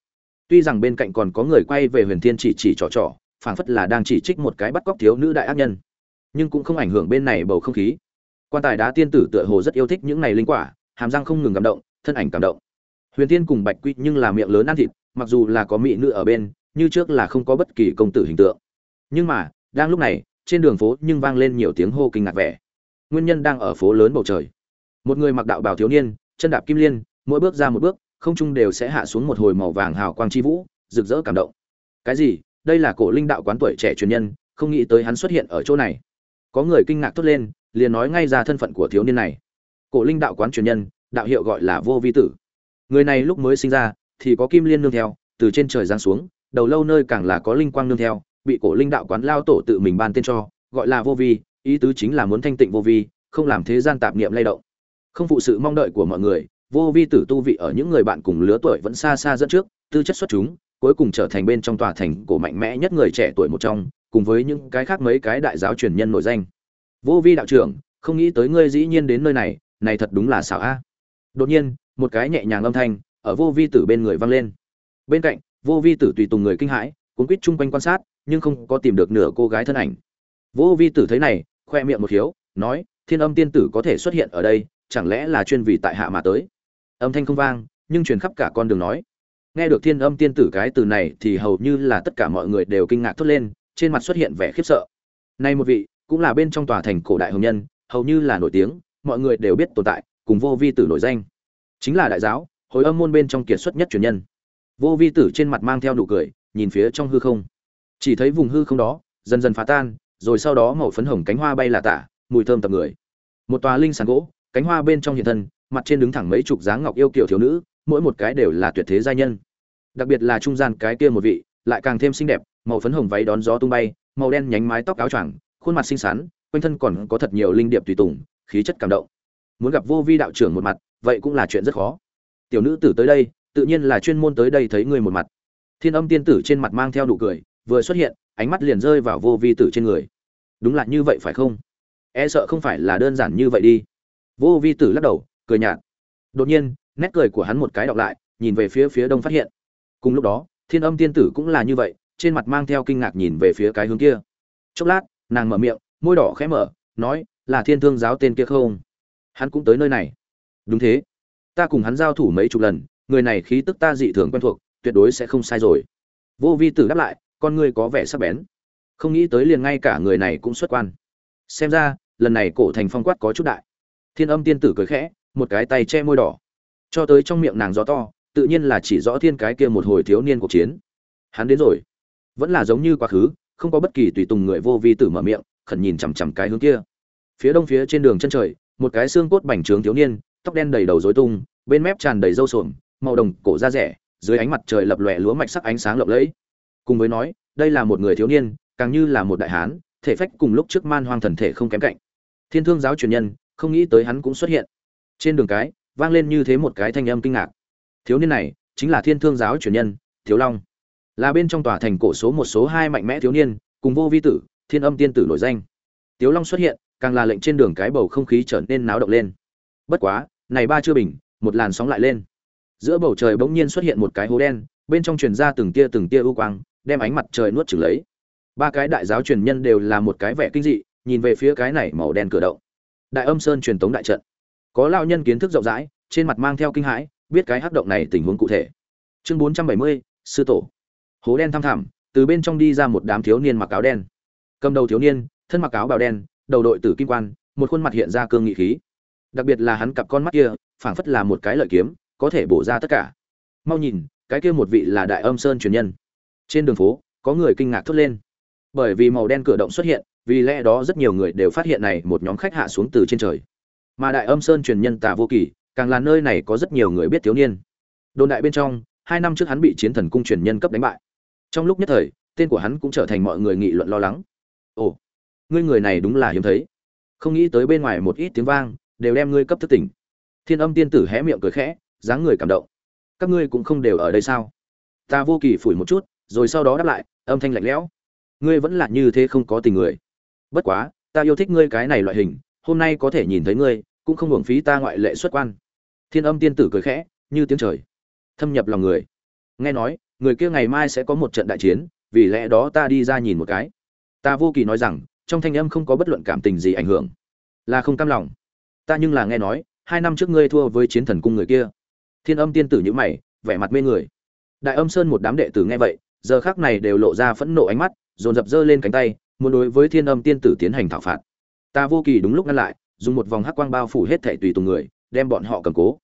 Tuy rằng bên cạnh còn có người quay về huyền thiên chỉ chỉ trò trò, phảng phất là đang chỉ trích một cái bắt cóc thiếu nữ đại ác nhân. Nhưng cũng không ảnh hưởng bên này bầu không khí. Quan tài đá tiên tử tựa hồ rất yêu thích những này linh quả, hàm răng không ngừng cảm động, thân ảnh cảm động. Huyền Thiên cùng bạch quy nhưng là miệng lớn ăn thịt, mặc dù là có mỹ nữ ở bên, như trước là không có bất kỳ công tử hình tượng. Nhưng mà, đang lúc này, trên đường phố nhưng vang lên nhiều tiếng hô kinh ngạc vẻ nguyên nhân đang ở phố lớn bầu trời. Một người mặc đạo bào thiếu niên, chân đạp kim liên, mỗi bước ra một bước, không trung đều sẽ hạ xuống một hồi màu vàng hào quang chi vũ, rực rỡ cảm động. Cái gì? Đây là cổ linh đạo quán tuổi trẻ truyền nhân, không nghĩ tới hắn xuất hiện ở chỗ này. Có người kinh ngạc thốt lên, liền nói ngay ra thân phận của thiếu niên này. Cổ linh đạo quán truyền nhân, đạo hiệu gọi là vô vi tử. Người này lúc mới sinh ra, thì có kim liên nương theo, từ trên trời giáng xuống, đầu lâu nơi càng là có linh quang nương theo, bị cổ linh đạo quán lao tổ tự mình ban tên cho, gọi là vô vi ý tứ chính là muốn thanh tịnh vô vi, không làm thế gian tạp niệm lay động. Không phụ sự mong đợi của mọi người, vô vi tử tu vị ở những người bạn cùng lứa tuổi vẫn xa xa dẫn trước, tư chất xuất chúng, cuối cùng trở thành bên trong tòa thành cổ mạnh mẽ nhất người trẻ tuổi một trong, cùng với những cái khác mấy cái đại giáo truyền nhân nổi danh. Vô vi đạo trưởng, không nghĩ tới ngươi dĩ nhiên đến nơi này này thật đúng là xảo a. Đột nhiên, một cái nhẹ nhàng âm thanh ở vô vi tử bên người vang lên. Bên cạnh, vô vi tử tùy tùng người kinh hãi, cuốn quýt chung quanh quan sát, nhưng không có tìm được nửa cô gái thân ảnh. Vô vi tử thấy này khoe miệng một hiếu, nói, thiên âm tiên tử có thể xuất hiện ở đây, chẳng lẽ là chuyên vì tại hạ mà tới? Âm thanh không vang, nhưng truyền khắp cả con đường nói. Nghe được thiên âm tiên tử cái từ này thì hầu như là tất cả mọi người đều kinh ngạc thốt lên, trên mặt xuất hiện vẻ khiếp sợ. Nay một vị, cũng là bên trong tòa thành cổ đại hồng nhân, hầu như là nổi tiếng, mọi người đều biết tồn tại, cùng vô vi tử nổi danh. Chính là đại giáo, hồi âm môn bên trong kiệt xuất nhất truyền nhân. Vô vi tử trên mặt mang theo nụ cười, nhìn phía trong hư không. Chỉ thấy vùng hư không đó, dần dần phá tan rồi sau đó màu phấn hồng cánh hoa bay là tả, mùi thơm tập người. Một tòa linh sàn gỗ, cánh hoa bên trong hiện thân, mặt trên đứng thẳng mấy chục dáng ngọc yêu kiểu thiếu nữ, mỗi một cái đều là tuyệt thế giai nhân. Đặc biệt là trung gian cái kia một vị, lại càng thêm xinh đẹp, màu phấn hồng váy đón gió tung bay, màu đen nhánh mái tóc áo choàng, khuôn mặt xinh xắn, quanh thân còn có thật nhiều linh điệp tùy tùng, khí chất cảm động. Muốn gặp vô vi đạo trưởng một mặt, vậy cũng là chuyện rất khó. Tiểu nữ tử tới đây, tự nhiên là chuyên môn tới đây thấy người một mặt. Thiên âm tiên tử trên mặt mang theo nụ cười, vừa xuất hiện ánh mắt liền rơi vào vô vi tử trên người. Đúng là như vậy phải không? E sợ không phải là đơn giản như vậy đi. Vô vi tử lắc đầu, cười nhạt. Đột nhiên, nét cười của hắn một cái đọc lại, nhìn về phía phía đông phát hiện. Cùng lúc đó, thiên âm tiên tử cũng là như vậy, trên mặt mang theo kinh ngạc nhìn về phía cái hướng kia. Chốc lát, nàng mở miệng, môi đỏ khẽ mở, nói, là thiên thương giáo tên kia không? Hắn cũng tới nơi này. Đúng thế. Ta cùng hắn giao thủ mấy chục lần, người này khí tức ta dị thường quen thuộc, tuyệt đối sẽ không sai rồi. Vô vi tử đáp lại con ngươi có vẻ sắc bén. Không nghĩ tới liền ngay cả người này cũng xuất quan. Xem ra, lần này cổ thành phong quát có chút đại. Thiên âm tiên tử cười khẽ, một cái tay che môi đỏ. Cho tới trong miệng nàng gió to, tự nhiên là chỉ rõ thiên cái kia một hồi thiếu niên cuộc chiến. Hắn đến rồi. Vẫn là giống như quá khứ, không có bất kỳ tùy tùng người vô vi tử mở miệng, khẩn nhìn chằm chằm cái hướng kia. Phía đông phía trên đường chân trời, một cái xương cốt bành trướng thiếu niên, tóc đen đầy đầu rối tung, bên mép tràn đầy râu sồm, màu đồng cổ da rẻ, dưới ánh mặt trời lập lòe lúa mạch sắc ánh sáng lộng lẫy cùng với nói, đây là một người thiếu niên, càng như là một đại hán, thể phách cùng lúc trước man hoang thần thể không kém cạnh. Thiên thương giáo truyền nhân, không nghĩ tới hắn cũng xuất hiện. Trên đường cái, vang lên như thế một cái thanh âm kinh ngạc. Thiếu niên này, chính là thiên thương giáo truyền nhân, thiếu long. Là bên trong tòa thành cổ số một số hai mạnh mẽ thiếu niên, cùng vô vi tử, thiên âm tiên tử nổi danh. Tiếu long xuất hiện, càng là lệnh trên đường cái bầu không khí trở nên náo động lên. Bất quá, này ba chưa bình, một làn sóng lại lên. Giữa bầu trời bỗng nhiên xuất hiện một cái hố đen, bên trong truyền ra từng tia từng tia ưu quang đem ánh mặt trời nuốt chửng lấy. Ba cái đại giáo truyền nhân đều là một cái vẻ kinh dị, nhìn về phía cái này màu đen cửa động. Đại âm sơn truyền tống đại trận. Có lao nhân kiến thức rộng rãi, trên mặt mang theo kinh hãi, biết cái hắc động này tình huống cụ thể. Chương bốn trăm bảy mươi, sư tổ. Hố đen thăm thẳm, từ bên trong đi ra một đám thiếu niên mặc áo đen. Cầm đầu thiếu niên, thân mặc áo bào đen, đầu đội tử kim quan, một khuôn mặt hiện ra cương nghị khí. Đặc biệt là hắn cặp con mắt kia, phảng phất là một cái lợi kiếm, có thể bổ ra tất cả. Mau nhìn, cái kia một vị là đại âm sơn truyền nhân trên đường phố, có người kinh ngạc thốt lên. Bởi vì màu đen cửa động xuất hiện, vì lẽ đó rất nhiều người đều phát hiện này một nhóm khách hạ xuống từ trên trời. Mà đại âm sơn truyền nhân tà vô kỳ càng là nơi này có rất nhiều người biết thiếu niên. Đồn đại bên trong, hai năm trước hắn bị chiến thần cung truyền nhân cấp đánh bại. Trong lúc nhất thời, tên của hắn cũng trở thành mọi người nghị luận lo lắng. Ồ, ngươi người này đúng là hiếm thấy. Không nghĩ tới bên ngoài một ít tiếng vang, đều đem ngươi cấp thức tỉnh. Thiên âm tiên tử hé miệng cười khẽ, dáng người cảm động. Các ngươi cũng không đều ở đây sao? Ta vô kỳ phủi một chút rồi sau đó đáp lại, âm thanh lạnh lẽo. Ngươi vẫn là như thế không có tình người. Bất quá, ta yêu thích ngươi cái này loại hình, hôm nay có thể nhìn thấy ngươi, cũng không hưởng phí ta ngoại lệ xuất quan. Thiên âm tiên tử cười khẽ, như tiếng trời. Thâm nhập lòng người. Nghe nói, người kia ngày mai sẽ có một trận đại chiến, vì lẽ đó ta đi ra nhìn một cái. Ta vô kỳ nói rằng, trong thanh âm không có bất luận cảm tình gì ảnh hưởng. Là không cam lòng. Ta nhưng là nghe nói, hai năm trước ngươi thua với chiến thần cung người kia. Thiên âm tiên tử nhữ mày, vẻ mặt mê người. Đại âm sơn một đám đệ tử nghe vậy giờ khác này đều lộ ra phẫn nộ ánh mắt, dồn dập dơ lên cánh tay, muốn đối với thiên âm tiên tử tiến hành thảo phạt. Ta vô kỳ đúng lúc ngăn lại, dùng một vòng hắc quang bao phủ hết thảy tùy tùng người, đem bọn họ cầm cố.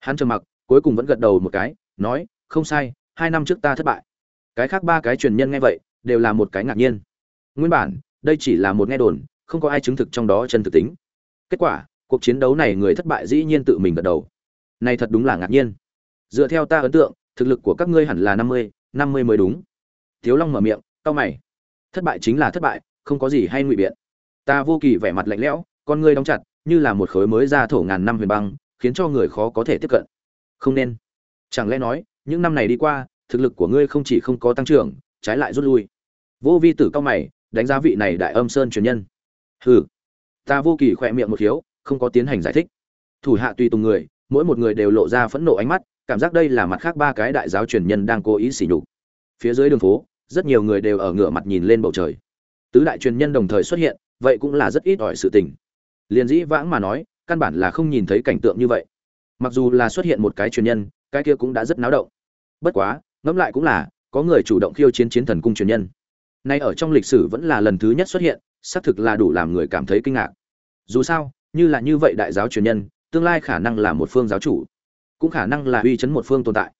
Hắn trầm mặc, cuối cùng vẫn gật đầu một cái, nói, không sai, hai năm trước ta thất bại. Cái khác ba cái truyền nhân nghe vậy, đều là một cái ngạc nhiên. Nguyên bản, đây chỉ là một nghe đồn, không có ai chứng thực trong đó chân thực tính. Kết quả, cuộc chiến đấu này người thất bại dĩ nhiên tự mình gật đầu. Này thật đúng là ngạc nhiên. Dựa theo ta ấn tượng, thực lực của các ngươi hẳn là năm mươi năm mươi mới đúng. Thiếu long mở miệng, cau mày. Thất bại chính là thất bại, không có gì hay ngụy biện. Ta vô kỳ vẻ mặt lạnh lẽo, con ngươi đóng chặt, như là một khối mới ra thổ ngàn năm huyền băng, khiến cho người khó có thể tiếp cận. Không nên. Chẳng lẽ nói, những năm này đi qua, thực lực của ngươi không chỉ không có tăng trưởng, trái lại rút lui. Vô vi tử cao mày, đánh giá vị này đại âm sơn truyền nhân. Hừ. Ta vô kỳ khỏe miệng một khiếu, không có tiến hành giải thích. Thủ hạ tùy tùng người, mỗi một người đều lộ ra phẫn nộ ánh mắt cảm giác đây là mặt khác ba cái đại giáo truyền nhân đang cố ý xỉ nhục. Phía dưới đường phố, rất nhiều người đều ở ngửa mặt nhìn lên bầu trời. Tứ đại truyền nhân đồng thời xuất hiện, vậy cũng là rất ít ỏi sự tình. Liền dĩ vãng mà nói, căn bản là không nhìn thấy cảnh tượng như vậy. Mặc dù là xuất hiện một cái truyền nhân, cái kia cũng đã rất náo động. Bất quá, ngẫm lại cũng là, có người chủ động khiêu chiến chiến thần cung truyền nhân. Nay ở trong lịch sử vẫn là lần thứ nhất xuất hiện, xác thực là đủ làm người cảm thấy kinh ngạc. Dù sao, như là như vậy đại giáo truyền nhân, tương lai khả năng là một phương giáo chủ cũng khả năng là uy chấn một phương tồn tại.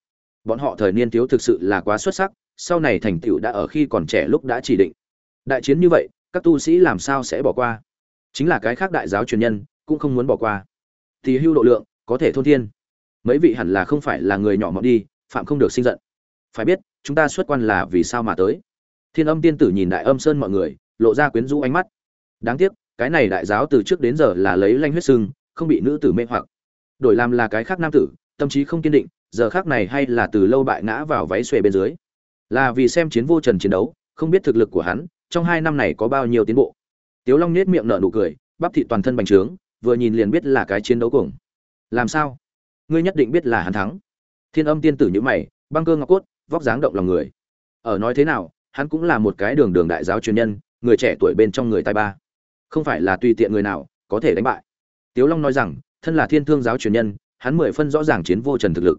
Bọn họ thời niên thiếu thực sự là quá xuất sắc, sau này thành tựu đã ở khi còn trẻ lúc đã chỉ định. Đại chiến như vậy, các tu sĩ làm sao sẽ bỏ qua? Chính là cái khác đại giáo truyền nhân, cũng không muốn bỏ qua. Thì hưu độ lượng, có thể thôn thiên. Mấy vị hẳn là không phải là người nhỏ mọn đi, phạm không được sinh giận. Phải biết, chúng ta xuất quan là vì sao mà tới? Thiên âm tiên tử nhìn đại âm sơn mọi người, lộ ra quyến rũ ánh mắt. Đáng tiếc, cái này đại giáo từ trước đến giờ là lấy lanh huyết sưng, không bị nữ tử mê hoặc. Đổi làm là cái khác nam tử tâm trí không kiên định, giờ khác này hay là từ lâu bại ngã vào váy xuề bên dưới. Là vì xem chiến vô trần chiến đấu, không biết thực lực của hắn, trong hai năm này có bao nhiêu tiến bộ. Tiếu long nết miệng nở nụ cười, bắp thị toàn thân bành trướng, vừa nhìn liền biết là cái chiến đấu cùng làm sao? Ngươi nhất định biết là hắn thắng. Thiên âm tiên tử nhữ mày, băng cơ ngọc cốt, vóc dáng động lòng người. Ở nói thế nào, hắn cũng là một cái đường đường đại giáo truyền nhân, người trẻ tuổi bên trong người tài ba. Không phải là tùy tiện người nào có thể đánh bại. Tiếu long nói rằng, thân là thiên thương giáo truyền nhân hắn mười phân rõ ràng chiến vô trần thực lực.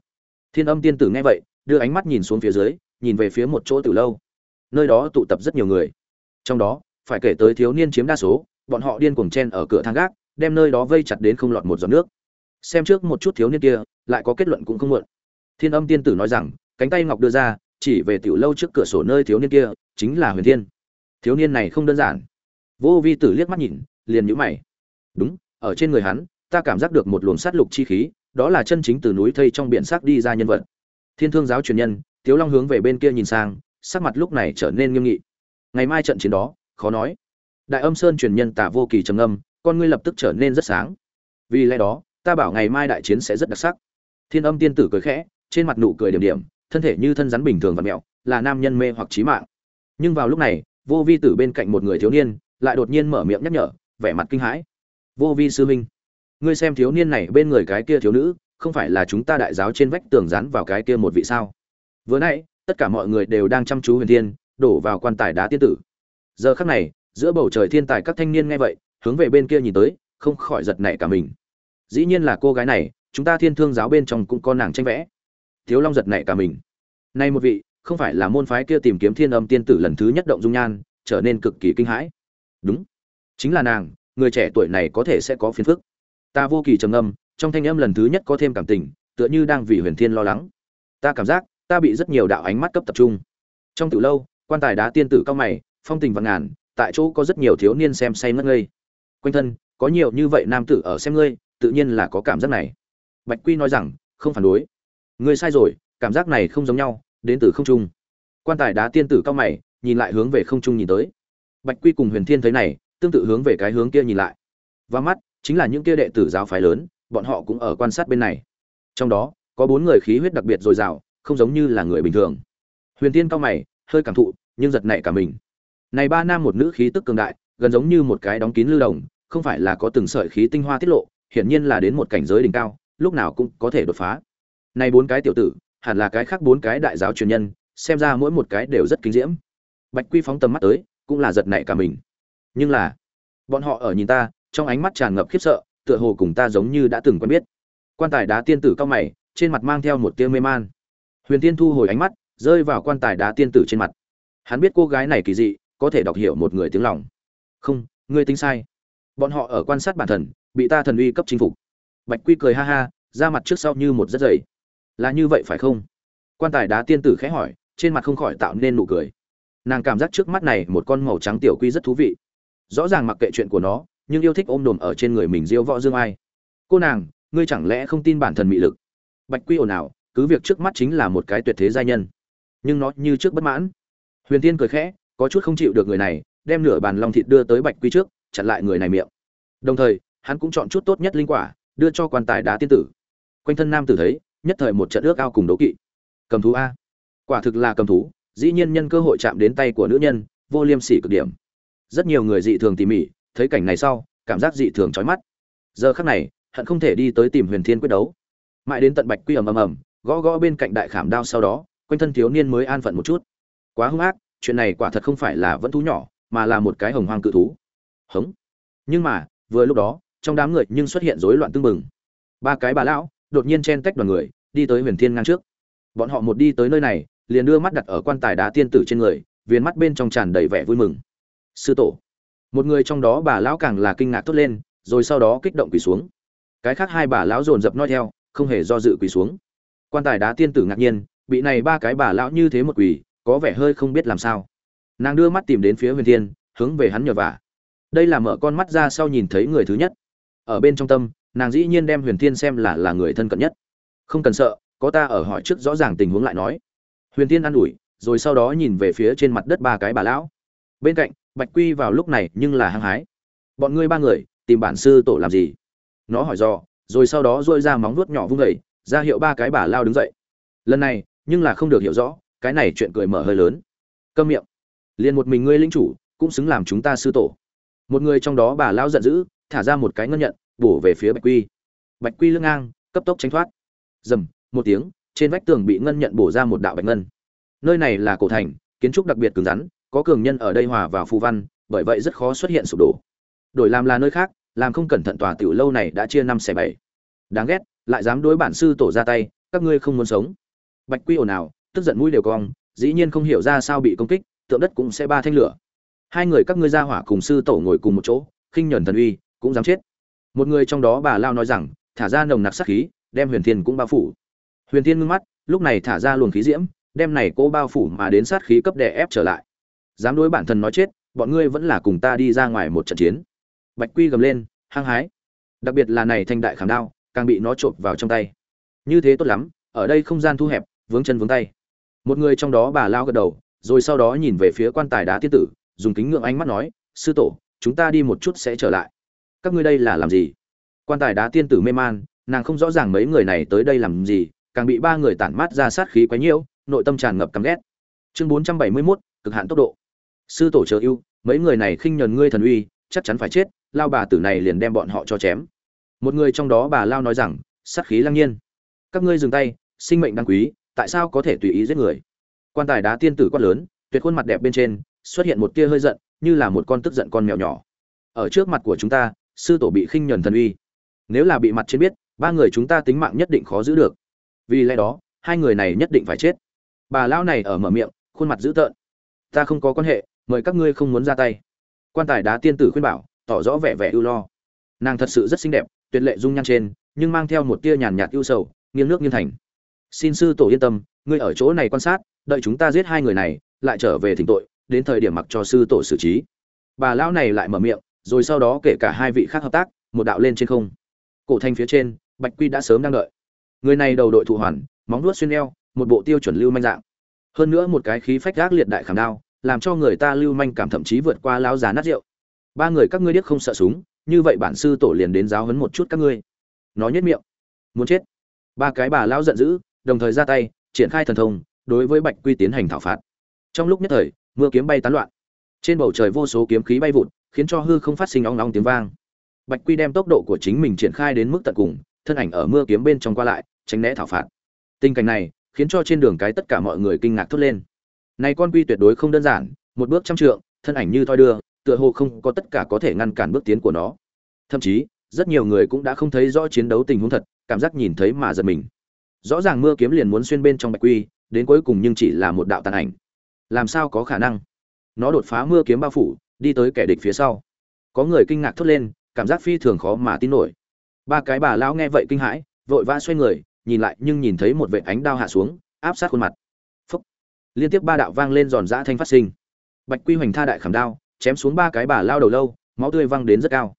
Thiên âm tiên tử nghe vậy, đưa ánh mắt nhìn xuống phía dưới, nhìn về phía một chỗ từ lâu. Nơi đó tụ tập rất nhiều người. Trong đó, phải kể tới thiếu niên chiếm đa số, bọn họ điên cuồng chen ở cửa thang gác, đem nơi đó vây chặt đến không lọt một giọt nước. Xem trước một chút thiếu niên kia, lại có kết luận cũng không muộn. Thiên âm tiên tử nói rằng, cánh tay ngọc đưa ra, chỉ về tiểu lâu trước cửa sổ nơi thiếu niên kia, chính là huyền thiên. Thiếu niên này không đơn giản. Vô vi tử liếc mắt nhìn, liền nhíu mày. Đúng, ở trên người hắn, ta cảm giác được một luồng sát lục chi khí đó là chân chính từ núi thây trong biển xác đi ra nhân vật. Thiên thương giáo truyền nhân, tiếu long hướng về bên kia nhìn sang, sắc mặt lúc này trở nên nghiêm nghị. Ngày mai trận chiến đó, khó nói. Đại âm sơn truyền nhân tả vô kỳ trầm âm con ngươi lập tức trở nên rất sáng. Vì lẽ đó, ta bảo ngày mai đại chiến sẽ rất đặc sắc. Thiên âm tiên tử cười khẽ, trên mặt nụ cười điểm điểm, thân thể như thân rắn bình thường và mẹo, là nam nhân mê hoặc trí mạng. Nhưng vào lúc này, vô vi tử bên cạnh một người thiếu niên, lại đột nhiên mở miệng nhắc nhở, vẻ mặt kinh hãi. Vô vi sư huynh ngươi xem thiếu niên này bên người cái kia thiếu nữ, không phải là chúng ta đại giáo trên vách tường dán vào cái kia một vị sao? Vừa nãy, tất cả mọi người đều đang chăm chú huyền thiên, đổ vào quan tài đá tiên tử. Giờ khắc này, giữa bầu trời thiên tài các thanh niên nghe vậy, hướng về bên kia nhìn tới, không khỏi giật nảy cả mình. Dĩ nhiên là cô gái này, chúng ta thiên thương giáo bên trong cũng có nàng tranh vẽ. Thiếu long giật nảy cả mình. Nay một vị, không phải là môn phái kia tìm kiếm thiên âm tiên tử lần thứ nhất động dung nhan, trở nên cực kỳ kinh hãi. Đúng, chính là nàng, người trẻ tuổi này có thể sẽ có phiền phức ta vô kỳ trầm âm trong thanh âm lần thứ nhất có thêm cảm tình, tựa như đang vì huyền thiên lo lắng. Ta cảm giác, ta bị rất nhiều đạo ánh mắt cấp tập trung. Trong từ lâu, quan tài đá tiên tử cao mày, phong tình vạn ngàn, tại chỗ có rất nhiều thiếu niên xem say ngất ngây. Quanh thân, có nhiều như vậy nam tử ở xem ngươi, tự nhiên là có cảm giác này. Bạch quy nói rằng, không phản đối. Ngươi sai rồi, cảm giác này không giống nhau, đến từ không trung. Quan tài đá tiên tử cao mày, nhìn lại hướng về không trung nhìn tới. Bạch quy cùng huyền thiên thấy này, tương tự hướng về cái hướng kia nhìn lại. Và mắt chính là những kia đệ tử giáo phái lớn, bọn họ cũng ở quan sát bên này. Trong đó, có bốn người khí huyết đặc biệt dồi dào, không giống như là người bình thường. Huyền tiên cao mày, hơi cảm thụ, nhưng giật nảy cả mình. Này ba nam một nữ khí tức cường đại, gần giống như một cái đóng kín lưu đồng, không phải là có từng sợi khí tinh hoa tiết lộ, hiển nhiên là đến một cảnh giới đỉnh cao, lúc nào cũng có thể đột phá. Này bốn cái tiểu tử, hẳn là cái khác bốn cái đại giáo truyền nhân, xem ra mỗi một cái đều rất kinh diễm. Bạch quy phóng tầm mắt tới, cũng là giật nảy cả mình. Nhưng là, bọn họ ở nhìn ta trong ánh mắt tràn ngập khiếp sợ, tựa hồ cùng ta giống như đã từng quen biết. Quan tài đá tiên tử cao mày, trên mặt mang theo một tia mê man. Huyền tiên thu hồi ánh mắt, rơi vào quan tài đá tiên tử trên mặt. Hắn biết cô gái này kỳ dị, có thể đọc hiểu một người tiếng lòng. Không, ngươi tính sai. Bọn họ ở quan sát bản thần bị ta thần uy cấp chinh phục. Bạch quy cười ha ha ra mặt trước sau như một rất dày. Là như vậy phải không? Quan tài đá tiên tử khẽ hỏi, trên mặt không khỏi tạo nên nụ cười. Nàng cảm giác trước mắt này một con màu trắng tiểu quy rất thú vị. Rõ ràng mặc kệ chuyện của nó nhưng yêu thích ôm đồm ở trên người mình diêu võ dương ai. Cô nàng, ngươi chẳng lẽ không tin bản thân mị lực? Bạch quy ồn ào, cứ việc trước mắt chính là một cái tuyệt thế giai nhân, nhưng nó như trước bất mãn. Huyền tiên cười khẽ, có chút không chịu được người này, đem nửa bàn long thịt đưa tới bạch quy trước, chặn lại người này miệng. Đồng thời, hắn cũng chọn chút tốt nhất linh quả, đưa cho quan tài đá tiên tử. Quanh thân nam tử thấy, nhất thời một trận ước ao cùng đấu kỵ. Cầm thú a. Quả thực là cầm thú, dĩ nhiên nhân cơ hội chạm đến tay của nữ nhân, vô liêm sỉ cực điểm. Rất nhiều người dị thường tỉ mỉ thấy cảnh này sau, cảm giác dị thường chói mắt. Giờ khắc này, hận không thể đi tới tìm huyền thiên quyết đấu. Mãi đến tận bạch quy ầm ầm ầm, gõ gõ bên cạnh đại khảm đao sau đó, quanh thân thiếu niên mới an phận một chút. Quá hung ác, chuyện này quả thật không phải là vẫn thú nhỏ, mà là một cái hồng hoang cự thú. Hống. Nhưng mà, vừa lúc đó, trong đám người nhưng xuất hiện rối loạn tương mừng ba cái bà lão, đột nhiên chen tách đoàn người, đi tới huyền thiên ngang trước. Bọn họ một đi tới nơi này, liền đưa mắt đặt ở quan tài đá tiên tử trên người viên mắt bên trong tràn đầy vẻ vui mừng. Sư tổ một người trong đó bà lão càng là kinh ngạc thốt lên, rồi sau đó kích động quỳ xuống. Cái khác hai bà lão dồn dập nói theo, không hề do dự quỳ xuống. Quan tài đá tiên tử ngạc nhiên, bị này ba cái bà lão như thế một quỳ, có vẻ hơi không biết làm sao. Nàng đưa mắt tìm đến phía huyền thiên, hướng về hắn nhờ vả. Đây là mở con mắt ra sau nhìn thấy người thứ nhất. Ở bên trong tâm, nàng dĩ nhiên đem huyền thiên xem là là người thân cận nhất. Không cần sợ, có ta ở hỏi trước rõ ràng tình huống lại nói. Huyền thiên an ủi, rồi sau đó nhìn về phía trên mặt đất ba cái bà lão. Bên cạnh bạch quy vào lúc này nhưng là hăng hái. Bọn ngươi ba người tìm bản sư tổ làm gì? Nó hỏi dò, rồi sau đó dôi ra móng vuốt nhỏ vung vẩy ra hiệu ba cái bà lao đứng dậy. Lần này nhưng là không được hiểu rõ cái này chuyện cười mở hơi lớn. Câm miệng. Liền một mình ngươi linh chủ cũng xứng làm chúng ta sư tổ. Một người trong đó bà lao giận dữ thả ra một cái ngân nhận bổ về phía bạch quy. Bạch quy lưng ngang cấp tốc tránh thoát. Dầm một tiếng trên vách tường bị ngân nhận bổ ra một đạo bạch ngân. Nơi này là cổ thành kiến trúc đặc biệt cứng rắn có cường nhân ở đây hòa vào phù văn, bởi vậy rất khó xuất hiện sụp đổ. Đổi làm là nơi khác, làm không cẩn thận tòa tiểu lâu này đã chia năm xẻ bảy. Đáng ghét, lại dám đối bản sư tổ ra tay, các ngươi không muốn sống. Bạch quy ồn ào, tức giận mũi đều cong, dĩ nhiên không hiểu ra sao bị công kích, tượng đất cũng sẽ ba thanh lửa. Hai người các ngươi ra hỏa cùng sư tổ ngồi cùng một chỗ, khinh nhẫn thần uy, cũng dám chết. Một người trong đó bà lao nói rằng, thả ra nồng nặc sát khí, đem huyền thiên cũng bao phủ. Huyền thiên ngưng mắt, lúc này thả ra luồng khí diễm, đem này cô bao phủ mà đến sát khí cấp đè ép trở lại dám đối bản thân nói chết bọn ngươi vẫn là cùng ta đi ra ngoài một trận chiến. Bạch quy gầm lên hăng hái. Đặc biệt là này thanh đại khảm đao càng bị nó trộm vào trong tay. Như thế tốt lắm ở đây không gian thu hẹp vướng chân vướng tay. Một người trong đó bà lao gật đầu rồi sau đó nhìn về phía quan tài đá tiên tử dùng kính ngưỡng ánh mắt nói sư tổ chúng ta đi một chút sẽ trở lại. Các ngươi đây là làm gì? Quan tài đá tiên tử mê man nàng không rõ ràng mấy người này tới đây làm gì càng bị ba người tản mát ra sát khí quấy nhiễu nội tâm tràn ngập căm ghét. Chương bốn trăm bảy mươi 471, cực hạn tốc độ sư tổ chờ ưu, mấy người này khinh nhờn ngươi thần uy, chắc chắn phải chết, lao bà tử này liền đem bọn họ cho chém. Một người trong đó bà lao nói rằng, sát khí lăng nhiên. Các ngươi dừng tay, sinh mệnh đáng quý, tại sao có thể tùy ý giết người? Quan tài đá tiên tử quát lớn, tuyệt khuôn mặt đẹp bên trên, xuất hiện một tia hơi giận, như là một con tức giận con mèo nhỏ. Ở trước mặt của chúng ta, sư tổ bị khinh nhẫn thần uy. Nếu là bị mặt trên biết, ba người chúng ta tính mạng nhất định khó giữ được. Vì lẽ đó, hai người này nhất định phải chết. Bà lão này ở mở miệng, khuôn mặt dữ tợn. Ta không có quan hệ mời các ngươi không muốn ra tay. Quan tài đá tiên tử khuyên bảo, tỏ rõ vẻ vẻ ưu lo. Nàng thật sự rất xinh đẹp, tuyệt lệ dung nhan trên, nhưng mang theo một tia nhàn nhạt ưu sầu, nghiêng nước nghiêng thành. Xin sư tổ yên tâm, ngươi ở chỗ này quan sát, đợi chúng ta giết hai người này, lại trở về thỉnh tội, đến thời điểm mặc cho sư tổ xử trí. Bà lão này lại mở miệng, rồi sau đó kể cả hai vị khác hợp tác, một đạo lên trên không. Cổ thành phía trên, bạch quy đã sớm đang đợi. Người này đầu đội thụ hoàn, móng nuốt xuyên eo, một bộ tiêu chuẩn lưu manh dạng. Hơn nữa một cái khí phách gác liệt đại khảm đao làm cho người ta lưu manh cảm thậm chí vượt qua lão già nát rượu. Ba người các ngươi điếc không sợ súng, như vậy bản sư tổ liền đến giáo huấn một chút các ngươi. Nói nhất miệng. Muốn chết. Ba cái bà lão giận dữ, đồng thời ra tay, triển khai thần thông, đối với bạch quy tiến hành thảo phạt. Trong lúc nhất thời, mưa kiếm bay tán loạn. Trên bầu trời vô số kiếm khí bay vụt, khiến cho hư không phát sinh óng ong tiếng vang. Bạch quy đem tốc độ của chính mình triển khai đến mức tận cùng, thân ảnh ở mưa kiếm bên trong qua lại, tránh né thảo phạt. Tình cảnh này, khiến cho trên đường cái tất cả mọi người kinh ngạc thốt lên này con quy tuyệt đối không đơn giản, một bước trăm trượng, thân ảnh như thoi đưa, tựa hồ không có tất cả có thể ngăn cản bước tiến của nó. Thậm chí, rất nhiều người cũng đã không thấy rõ chiến đấu tình huống thật, cảm giác nhìn thấy mà giật mình. Rõ ràng mưa kiếm liền muốn xuyên bên trong bạch quy, đến cuối cùng nhưng chỉ là một đạo tàn ảnh. Làm sao có khả năng? Nó đột phá mưa kiếm bao phủ, đi tới kẻ địch phía sau. Có người kinh ngạc thốt lên, cảm giác phi thường khó mà tin nổi. Ba cái bà lão nghe vậy kinh hãi, vội vã xoay người, nhìn lại nhưng nhìn thấy một vệt ánh đao hạ xuống, áp sát khuôn mặt liên tiếp ba đạo vang lên giòn giã thanh phát sinh. Bạch quy hoành tha đại khảm đao, chém xuống ba cái bà lao đầu lâu, máu tươi văng đến rất cao.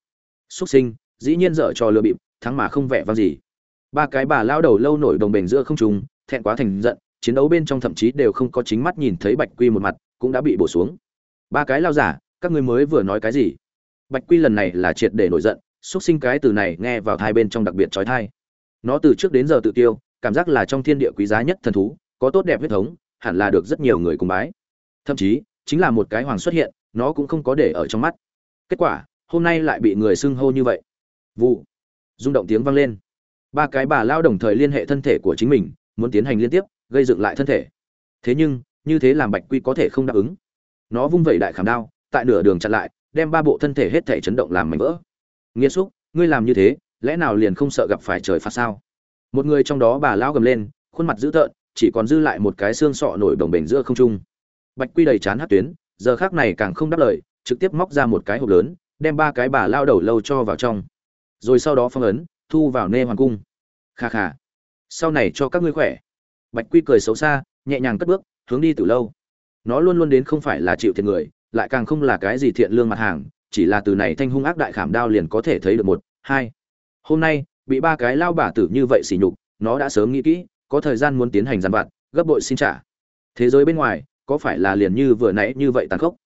Xuất sinh, dĩ nhiên dở trò lừa bịp, thắng mà không vẻ vang gì. Ba cái bà lao đầu lâu nổi đồng bền giữa không trùng thẹn quá thành giận, chiến đấu bên trong thậm chí đều không có chính mắt nhìn thấy bạch quy một mặt, cũng đã bị bổ xuống. Ba cái lao giả, các người mới vừa nói cái gì? Bạch quy lần này là triệt để nổi giận xuất sinh cái từ này nghe vào thai bên trong đặc biệt trói thai. Nó từ trước đến giờ tự tiêu, cảm giác là trong thiên địa quý giá nhất thần thú, có tốt đẹp huyết thống hẳn là được rất nhiều người cùng bái. Thậm chí, chính là một cái hoàng xuất hiện, nó cũng không có để ở trong mắt. Kết quả, hôm nay lại bị người xưng hô như vậy. Vụ. Rung động tiếng vang lên. Ba cái bà lao đồng thời liên hệ thân thể của chính mình, muốn tiến hành liên tiếp, gây dựng lại thân thể. Thế nhưng, như thế làm bạch quy có thể không đáp ứng. Nó vung vẩy đại khảm đao, tại nửa đường chặn lại, đem ba bộ thân thể hết thể chấn động làm mảnh vỡ. Nghĩa xúc, ngươi làm như thế, lẽ nào liền không sợ gặp phải trời phạt sao? Một người trong đó bà lao gầm lên, khuôn mặt dữ tợn chỉ còn dư lại một cái xương sọ nổi đồng bền giữa không trung. Bạch quy đầy chán hát tuyến, giờ khác này càng không đáp lời, trực tiếp móc ra một cái hộp lớn, đem ba cái bà lao đầu lâu cho vào trong. Rồi sau đó phong ấn, thu vào nê hoàng cung. Kha kha. Sau này cho các ngươi khỏe. Bạch quy cười xấu xa, nhẹ nhàng cất bước, hướng đi từ lâu. Nó luôn luôn đến không phải là chịu thiệt người, lại càng không là cái gì thiện lương mặt hàng, chỉ là từ này thanh hung ác đại khảm đao liền có thể thấy được một, hai. Hôm nay, bị ba cái lao bà tử như vậy sỉ nhục, nó đã sớm nghĩ kỹ có thời gian muốn tiến hành giàn vặt, gấp bội xin trả. Thế giới bên ngoài, có phải là liền như vừa nãy như vậy tàn khốc?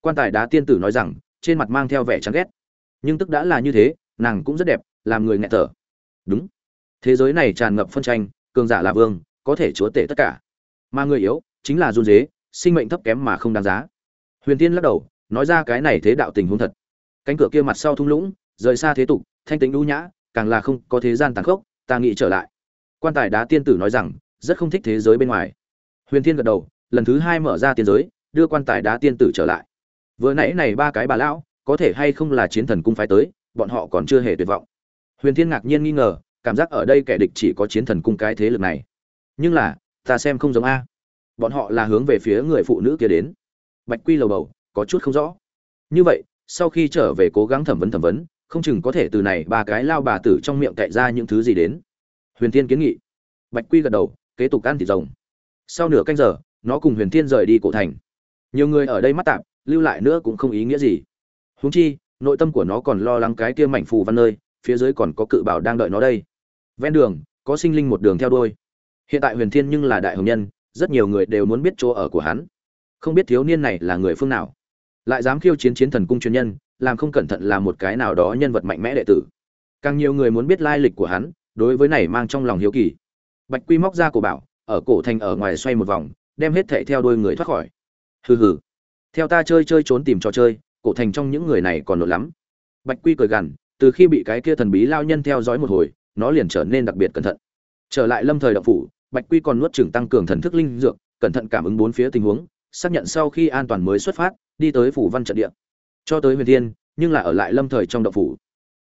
Quan tài đá tiên tử nói rằng, trên mặt mang theo vẻ chán ghét. Nhưng tức đã là như thế, nàng cũng rất đẹp, làm người nghẹt thở. Đúng. Thế giới này tràn ngập phân tranh, cường giả là vương, có thể chúa tể tất cả. Mà người yếu, chính là run dế sinh mệnh thấp kém mà không đáng giá. Huyền tiên lắc đầu, nói ra cái này thế đạo tình huống thật. Cánh cửa kia mặt sau thung lũng, rời xa thế tục, thanh tính đũ nhã, càng là không có thế gian tàn khốc, ta nghĩ trở lại quan tài đá tiên tử nói rằng, rất không thích thế giới bên ngoài. Huyền thiên gật đầu, lần thứ hai mở ra tiên giới, đưa quan tài đá tiên tử trở lại. Vừa nãy này ba cái bà lão, có thể hay không là chiến thần cung phái tới, bọn họ còn chưa hề tuyệt vọng. Huyền thiên ngạc nhiên nghi ngờ, cảm giác ở đây kẻ địch chỉ có chiến thần cung cái thế lực này. Nhưng là, ta xem không giống a. Bọn họ là hướng về phía người phụ nữ kia đến. Bạch quy lầu bầu, có chút không rõ. Như vậy, sau khi trở về cố gắng thẩm vấn thẩm vấn, không chừng có thể từ này ba cái lao bà tử trong miệng cậy ra những thứ gì đến huyền thiên kiến nghị. Bạch quy gật đầu, kế tục ăn thịt rồng. Sau nửa canh giờ, nó cùng huyền thiên rời đi cổ thành. Nhiều người ở đây mắt tạm lưu lại nữa cũng không ý nghĩa gì. Húng chi, nội tâm của nó còn lo lắng cái kia mảnh phù văn nơi, phía dưới còn có cự bảo đang đợi nó đây. Ven đường, có sinh linh một đường theo đôi hiện tại huyền thiên nhưng là đại hồng nhân, rất nhiều người đều muốn biết chỗ ở của hắn. Không biết thiếu niên này là người phương nào. Lại dám khiêu chiến chiến thần cung truyền nhân, làm không cẩn thận là một cái nào đó nhân vật mạnh mẽ đệ tử. Càng nhiều người muốn biết lai lịch của hắn đối với này mang trong lòng hiếu kỳ. Bạch quy móc ra cổ bảo, ở cổ thành ở ngoài xoay một vòng, đem hết thệ theo đôi người thoát khỏi. Hừ hừ. Theo ta chơi chơi trốn tìm trò chơi, cổ thành trong những người này còn nổi lắm. Bạch quy cười gằn, từ khi bị cái kia thần bí lao nhân theo dõi một hồi, nó liền trở nên đặc biệt cẩn thận. Trở lại lâm thời đạo phủ, bạch quy còn nuốt chừng tăng cường thần thức linh dược, cẩn thận cảm ứng bốn phía tình huống, xác nhận sau khi an toàn mới xuất phát, đi tới phủ văn trận địa. Cho tới huyền thiên, nhưng là ở lại lâm thời trong đạo phủ.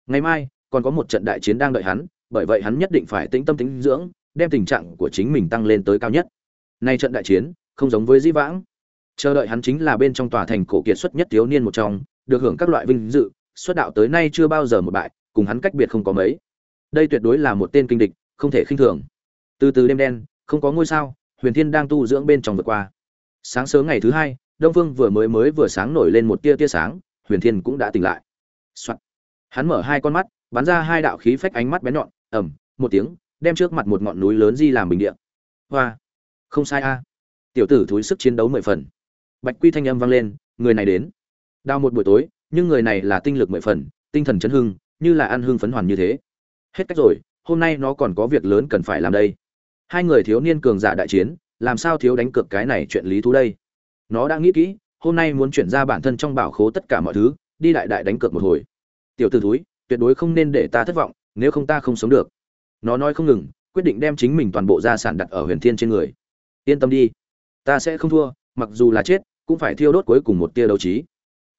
Ngày mai, còn có một trận đại chiến đang đợi hắn bởi vậy hắn nhất định phải tĩnh tâm tĩnh dưỡng, đem tình trạng của chính mình tăng lên tới cao nhất. Nay trận đại chiến, không giống với di vãng. Chờ đợi hắn chính là bên trong tòa thành cổ kiệt xuất nhất thiếu niên một trong, được hưởng các loại vinh dự, xuất đạo tới nay chưa bao giờ một bại, cùng hắn cách biệt không có mấy. Đây tuyệt đối là một tên kinh địch, không thể khinh thường. Từ từ đêm đen, không có ngôi sao, huyền thiên đang tu dưỡng bên trong vượt qua. Sáng sớm ngày thứ hai, đông phương vừa mới mới vừa sáng nổi lên một tia tia sáng, huyền thiên cũng đã tỉnh lại、Soạn. hắn mở hai con mắt bắn ra hai đạo khí phách ánh mắt bén nhọn ẩm một tiếng, đem trước mặt một ngọn núi lớn di làm bình địa. Hoa, không sai a. Tiểu tử thúi sức chiến đấu mười phần. Bạch quy thanh âm vang lên, người này đến. Đào một buổi tối, nhưng người này là tinh lực mười phần, tinh thần chấn hưng, như là ăn hưng phấn hoàn như thế. Hết cách rồi, hôm nay nó còn có việc lớn cần phải làm đây. Hai người thiếu niên cường giả đại chiến, làm sao thiếu đánh cược cái này chuyện lý thú đây? Nó đã nghĩ kỹ, hôm nay muốn chuyển ra bản thân trong bảo khố tất cả mọi thứ, đi đại đại đánh cược một hồi. Tiểu t ử thúi tuyệt đối không nên để ta thất vọng nếu không ta không sống được. Nó nói không ngừng quyết định đem chính mình toàn bộ gia sản đặt ở huyền thiên trên người. Yên tâm đi ta sẽ không thua mặc dù là chết cũng phải thiêu đốt cuối cùng một tia đấu trí.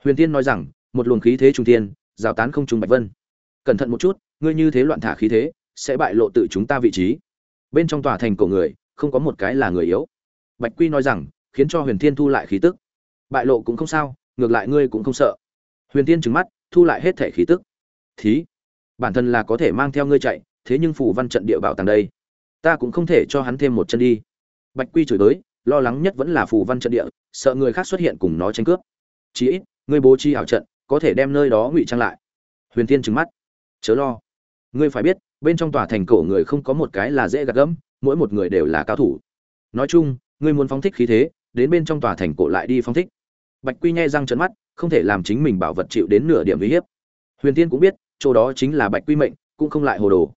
Huyền thiên nói rằng một luồng khí thế trung thiên, rào tán không trung bạch vân. Cẩn thận một chút ngươi như thế loạn thả khí thế sẽ bại lộ tự chúng ta vị trí. Bên trong tòa thành cổ người không có một cái là người yếu. Bạch quy nói rằng khiến cho huyền thiên thu lại khí tức. Bại lộ cũng không sao ngược lại ngươi cũng không sợ. Huyền thiên trừng mắt thu lại hết thể khí tức thí. Bản thân là có thể mang theo ngươi chạy, thế nhưng phủ văn trận địa bảo tàng đây, ta cũng không thể cho hắn thêm một chân đi. Bạch quy chửi tới, lo lắng nhất vẫn là phù văn trận địa, sợ người khác xuất hiện cùng nó tranh cướp. Chí ít, ngươi bố trí ảo trận, có thể đem nơi đó ngụy trang lại. Huyền tiên trừng mắt, chớ lo. Ngươi phải biết, bên trong tòa thành cổ người không có một cái là dễ gạt gẫm, mỗi một người đều là cao thủ. Nói chung, ngươi muốn phóng thích khí thế, đến bên trong tòa thành cổ lại đi phóng thích. Bạch quy nhai răng trận mắt, không thể làm chính mình bảo vật chịu đến nửa điểm uy hiếp. Huyền tiên cũng biết chỗ đó chính là bạch quy mệnh, cũng không lại hồ đồ.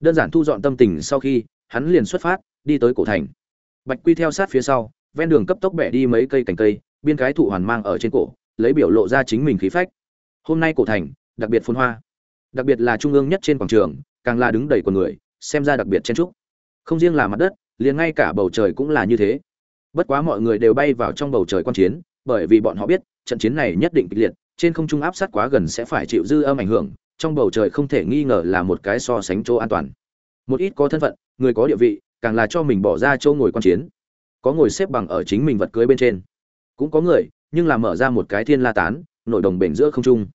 Đơn giản thu dọn tâm tình sau khi, hắn liền xuất phát, đi tới cổ thành. Bạch quy theo sát phía sau, ven đường cấp tốc bẻ đi mấy cây cành cây, biên cái thụ hoàn mang ở trên cổ, lấy biểu lộ ra chính mình khí phách. Hôm nay cổ thành, đặc biệt phun hoa. Đặc biệt là trung ương nhất trên quảng trường, càng là đứng đầy con người, xem ra đặc biệt chen trúc không riêng là mặt đất, liền ngay cả bầu trời cũng là như thế. Bất quá mọi người đều bay vào trong bầu trời quan chiến, bởi vì bọn họ biết, trận chiến này nhất định kịch liệt, trên không trung áp sát quá gần sẽ phải chịu dư âm ảnh hưởng trong bầu trời không thể nghi ngờ là một cái so sánh chỗ an toàn. Một ít có thân phận, người có địa vị, càng là cho mình bỏ ra chỗ ngồi quan chiến. Có ngồi xếp bằng ở chính mình vật cưới bên trên. Cũng có người, nhưng là mở ra một cái thiên la tán, nội đồng bền giữa không trung.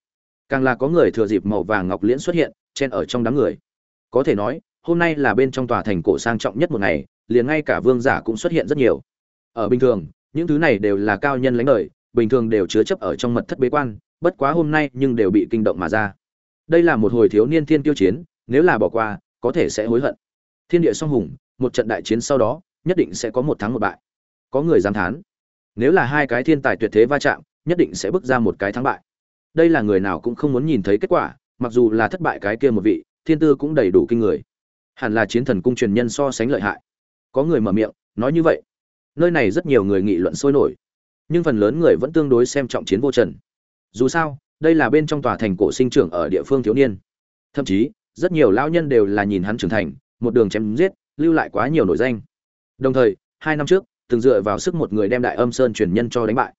Càng là có người thừa dịp màu vàng ngọc liễn xuất hiện, chen ở trong đám người. Có thể nói, hôm nay là bên trong tòa thành cổ sang trọng nhất một ngày, liền ngay cả vương giả cũng xuất hiện rất nhiều. Ở bình thường, những thứ này đều là cao nhân lãnh đời, bình thường đều chứa chấp ở trong mật thất bế quan, bất quá hôm nay nhưng đều bị kinh động mà ra đây là một hồi thiếu niên thiên tiêu chiến, nếu là bỏ qua, có thể sẽ hối hận. Thiên địa song hùng, một trận đại chiến sau đó, nhất định sẽ có một thắng một bại. Có người dám thán, nếu là hai cái thiên tài tuyệt thế va chạm, nhất định sẽ bước ra một cái thắng bại. Đây là người nào cũng không muốn nhìn thấy kết quả, mặc dù là thất bại cái kia một vị, thiên tư cũng đầy đủ kinh người. Hẳn là chiến thần cung truyền nhân so sánh lợi hại. Có người mở miệng, nói như vậy. Nơi này rất nhiều người nghị luận sôi nổi, nhưng phần lớn người vẫn tương đối xem trọng chiến vô trần. Dù sao đây là bên trong tòa thành cổ sinh trưởng ở địa phương thiếu niên. Thậm chí, rất nhiều lão nhân đều là nhìn hắn trưởng thành, một đường chém giết, lưu lại quá nhiều nổi danh. Đồng thời, hai năm trước, từng dựa vào sức một người đem đại âm sơn truyền nhân cho đánh bại.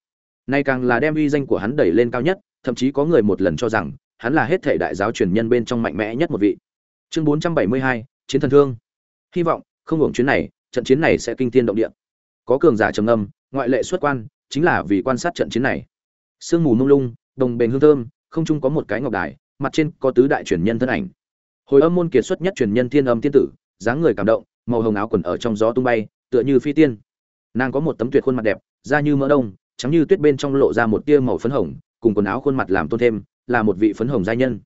Nay càng là đem uy danh của hắn đẩy lên cao nhất, thậm chí có người một lần cho rằng, hắn là hết thể đại giáo truyền nhân bên trong mạnh mẽ nhất một vị. Chương bốn trăm bảy mươi hai, chiến thần thương. Hy vọng, không hưởng chuyến này, trận chiến này sẽ kinh thiên động địa. Có cường giả trầm âm ngoại lệ xuất quan, chính là vì quan sát trận chiến này. Sương mù mông lung đồng bền hương thơm, không chung có một cái ngọc đài, mặt trên có tứ đại truyền nhân thân ảnh. Hồi âm môn kiệt xuất nhất truyền nhân thiên âm tiên tử, dáng người cảm động, màu hồng áo quần ở trong gió tung bay, tựa như phi tiên. Nàng có một tấm tuyệt khuôn mặt đẹp, da như mỡ đông, trắng như tuyết bên trong lộ ra một tia màu phấn hồng, cùng quần áo khuôn mặt làm tôn thêm, là một vị phấn hồng giai nhân.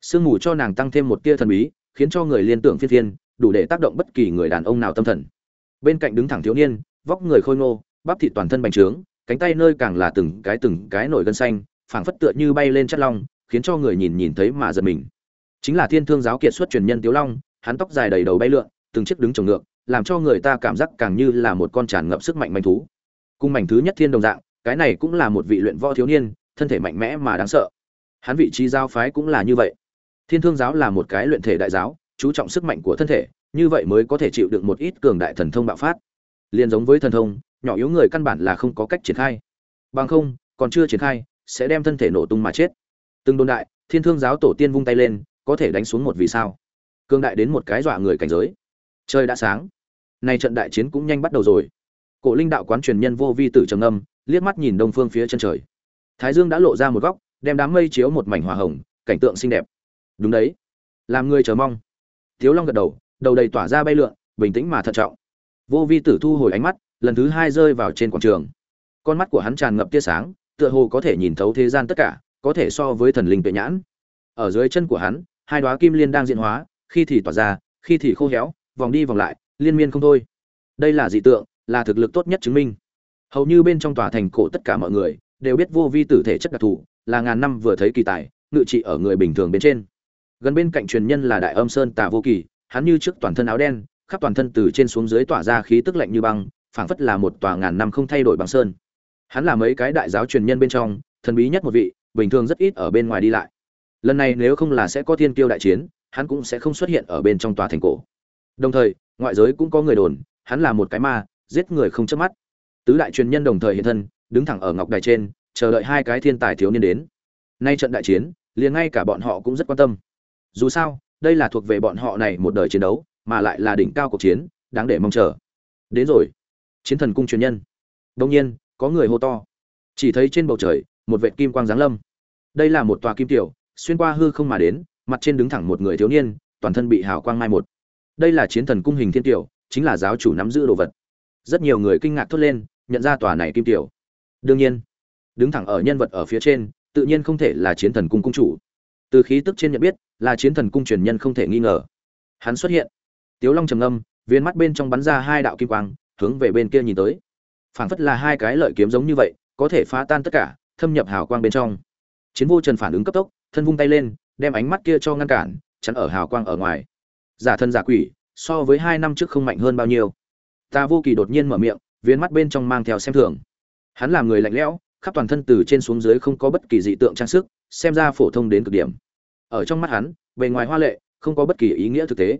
Sương mù cho nàng tăng thêm một tia thần bí, khiến cho người liên tưởng phiên thiên, đủ để tác động bất kỳ người đàn ông nào tâm thần. Bên cạnh đứng thẳng thiếu niên, vóc người khôi ngô, bắp thịt toàn thân bành trướng, cánh tay nơi càng là từng cái từng cái nổi gân xanh phảng phất tựa như bay lên chất long, khiến cho người nhìn nhìn thấy mà giật mình. Chính là thiên thương giáo kiệt xuất truyền nhân tiếu long, hắn tóc dài đầy đầu bay lượn, từng chiếc đứng trồng ngược, làm cho người ta cảm giác càng như là một con tràn ngập sức mạnh manh thú. Cung mảnh thứ nhất thiên đồng dạng, cái này cũng là một vị luyện võ thiếu niên, thân thể mạnh mẽ mà đáng sợ. Hắn vị trí giáo phái cũng là như vậy. Thiên thương giáo là một cái luyện thể đại giáo, chú trọng sức mạnh của thân thể, như vậy mới có thể chịu được một ít cường đại thần thông bạo phát. Liền giống với thần thông, nhỏ yếu người căn bản là không có cách triển khai. Bằng không, còn chưa triển khai sẽ đem thân thể nổ tung mà chết. Từng đồn đại, thiên thương giáo tổ tiên vung tay lên, có thể đánh xuống một vì sao. Cương đại đến một cái dọa người cảnh giới. Trời đã sáng. Nay trận đại chiến cũng nhanh bắt đầu rồi. Cổ linh đạo quán truyền nhân vô vi tử trầm âm liếc mắt nhìn đông phương phía chân trời. Thái dương đã lộ ra một góc, đem đám mây chiếu một mảnh hỏa hồng, cảnh tượng xinh đẹp. Đúng đấy. Làm người chờ mong. Thiếu long gật đầu đầu đầy tỏa ra bay lượn, bình tĩnh mà thận trọng. Vô vi tử thu hồi ánh mắt, lần thứ hai rơi vào trên quảng trường. Con mắt của hắn tràn ngập tia sáng tựa hồ có thể nhìn thấu thế gian tất cả, có thể so với thần linh tuệ nhãn. Ở dưới chân của hắn, hai đóa kim liên đang diễn hóa, khi thì tỏa ra, khi thì khô héo, vòng đi vòng lại, liên miên không thôi. Đây là dị tượng, là thực lực tốt nhất chứng minh. Hầu như bên trong tòa thành cổ tất cả mọi người, đều biết vô vi tử thể chất đặc thù, là ngàn năm vừa thấy kỳ tài, ngự trị ở người bình thường bên trên. Gần bên cạnh truyền nhân là đại âm sơn tà vô kỳ, hắn như trước toàn thân áo đen, khắp toàn thân từ trên xuống dưới tỏa ra khí tức lạnh như băng, phảng phất là một tòa ngàn năm không thay đổi bằng sơn hắn là mấy cái đại giáo truyền nhân bên trong, thần bí nhất một vị, bình thường rất ít ở bên ngoài đi lại. Lần này nếu không là sẽ có thiên kiêu đại chiến, hắn cũng sẽ không xuất hiện ở bên trong tòa thành cổ. Đồng thời, ngoại giới cũng có người đồn, hắn là một cái ma, giết người không chớp mắt. Tứ đại truyền nhân đồng thời hiện thân, đứng thẳng ở ngọc đài trên, chờ đợi hai cái thiên tài thiếu niên đến. Nay trận đại chiến, liền ngay cả bọn họ cũng rất quan tâm. Dù sao, đây là thuộc về bọn họ này một đời chiến đấu, mà lại là đỉnh cao cuộc chiến, đáng để mong chờ. Đến rồi. Chiến thần cung truyền nhân. Đông nhiên có người hô to. Chỉ thấy trên bầu trời, một vệt kim quang giáng lâm. Đây là một tòa kim tiểu, xuyên qua hư không mà đến, mặt trên đứng thẳng một người thiếu niên, toàn thân bị hào quang mai một. Đây là chiến thần cung hình thiên tiểu, chính là giáo chủ nắm giữ đồ vật. Rất nhiều người kinh ngạc thốt lên, nhận ra tòa này kim tiểu. Đương nhiên, đứng thẳng ở nhân vật ở phía trên, tự nhiên không thể là chiến thần cung cung chủ. Từ khí tức trên nhận biết, là chiến thần cung truyền nhân không thể nghi ngờ. Hắn xuất hiện. Tiếu long trầm âm viên mắt bên trong bắn ra hai đạo kim quang, hướng về bên kia nhìn tới phảng phất là hai cái lợi kiếm giống như vậy, có thể phá tan tất cả, thâm nhập hào quang bên trong. Chiến vô trần phản ứng cấp tốc, thân vung tay lên, đem ánh mắt kia cho ngăn cản, chắn ở hào quang ở ngoài. Giả thân giả quỷ, so với hai năm trước không mạnh hơn bao nhiêu. Ta vô kỳ đột nhiên mở miệng, viên mắt bên trong mang theo xem thường. Hắn là người lạnh lẽo, khắp toàn thân từ trên xuống dưới không có bất kỳ dị tượng trang sức, xem ra phổ thông đến cực điểm. Ở trong mắt hắn, bề ngoài hoa lệ, không có bất kỳ ý nghĩa thực tế.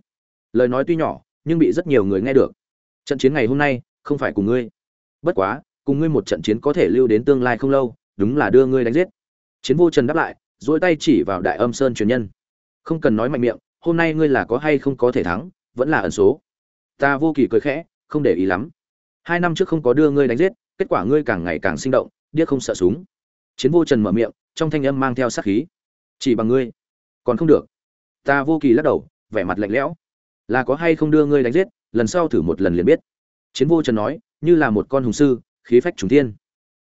Lời nói tuy nhỏ, nhưng bị rất nhiều người nghe được. Trận chiến ngày hôm nay, không phải cùng ngươi bất quá, cùng ngươi một trận chiến có thể lưu đến tương lai không lâu, đúng là đưa ngươi đánh giết. Chiến vô trần đáp lại dỗi tay chỉ vào đại âm sơn truyền nhân. Không cần nói mạnh miệng, hôm nay ngươi là có hay không có thể thắng, vẫn là ẩn số. Ta vô kỳ cười khẽ, không để ý lắm. Hai năm trước không có đưa ngươi đánh giết, kết quả ngươi càng ngày càng sinh động, điếc không sợ súng. Chiến vô trần mở miệng, trong thanh âm mang theo sát khí. Chỉ bằng ngươi, còn không được. Ta vô kỳ lắc đầu, vẻ mặt lạnh lẽo. Là có hay không đưa ngươi đánh giết, lần sau thử một lần liền biết. Chiến vô trần nói như là một con hùng sư, khí phách trùng thiên.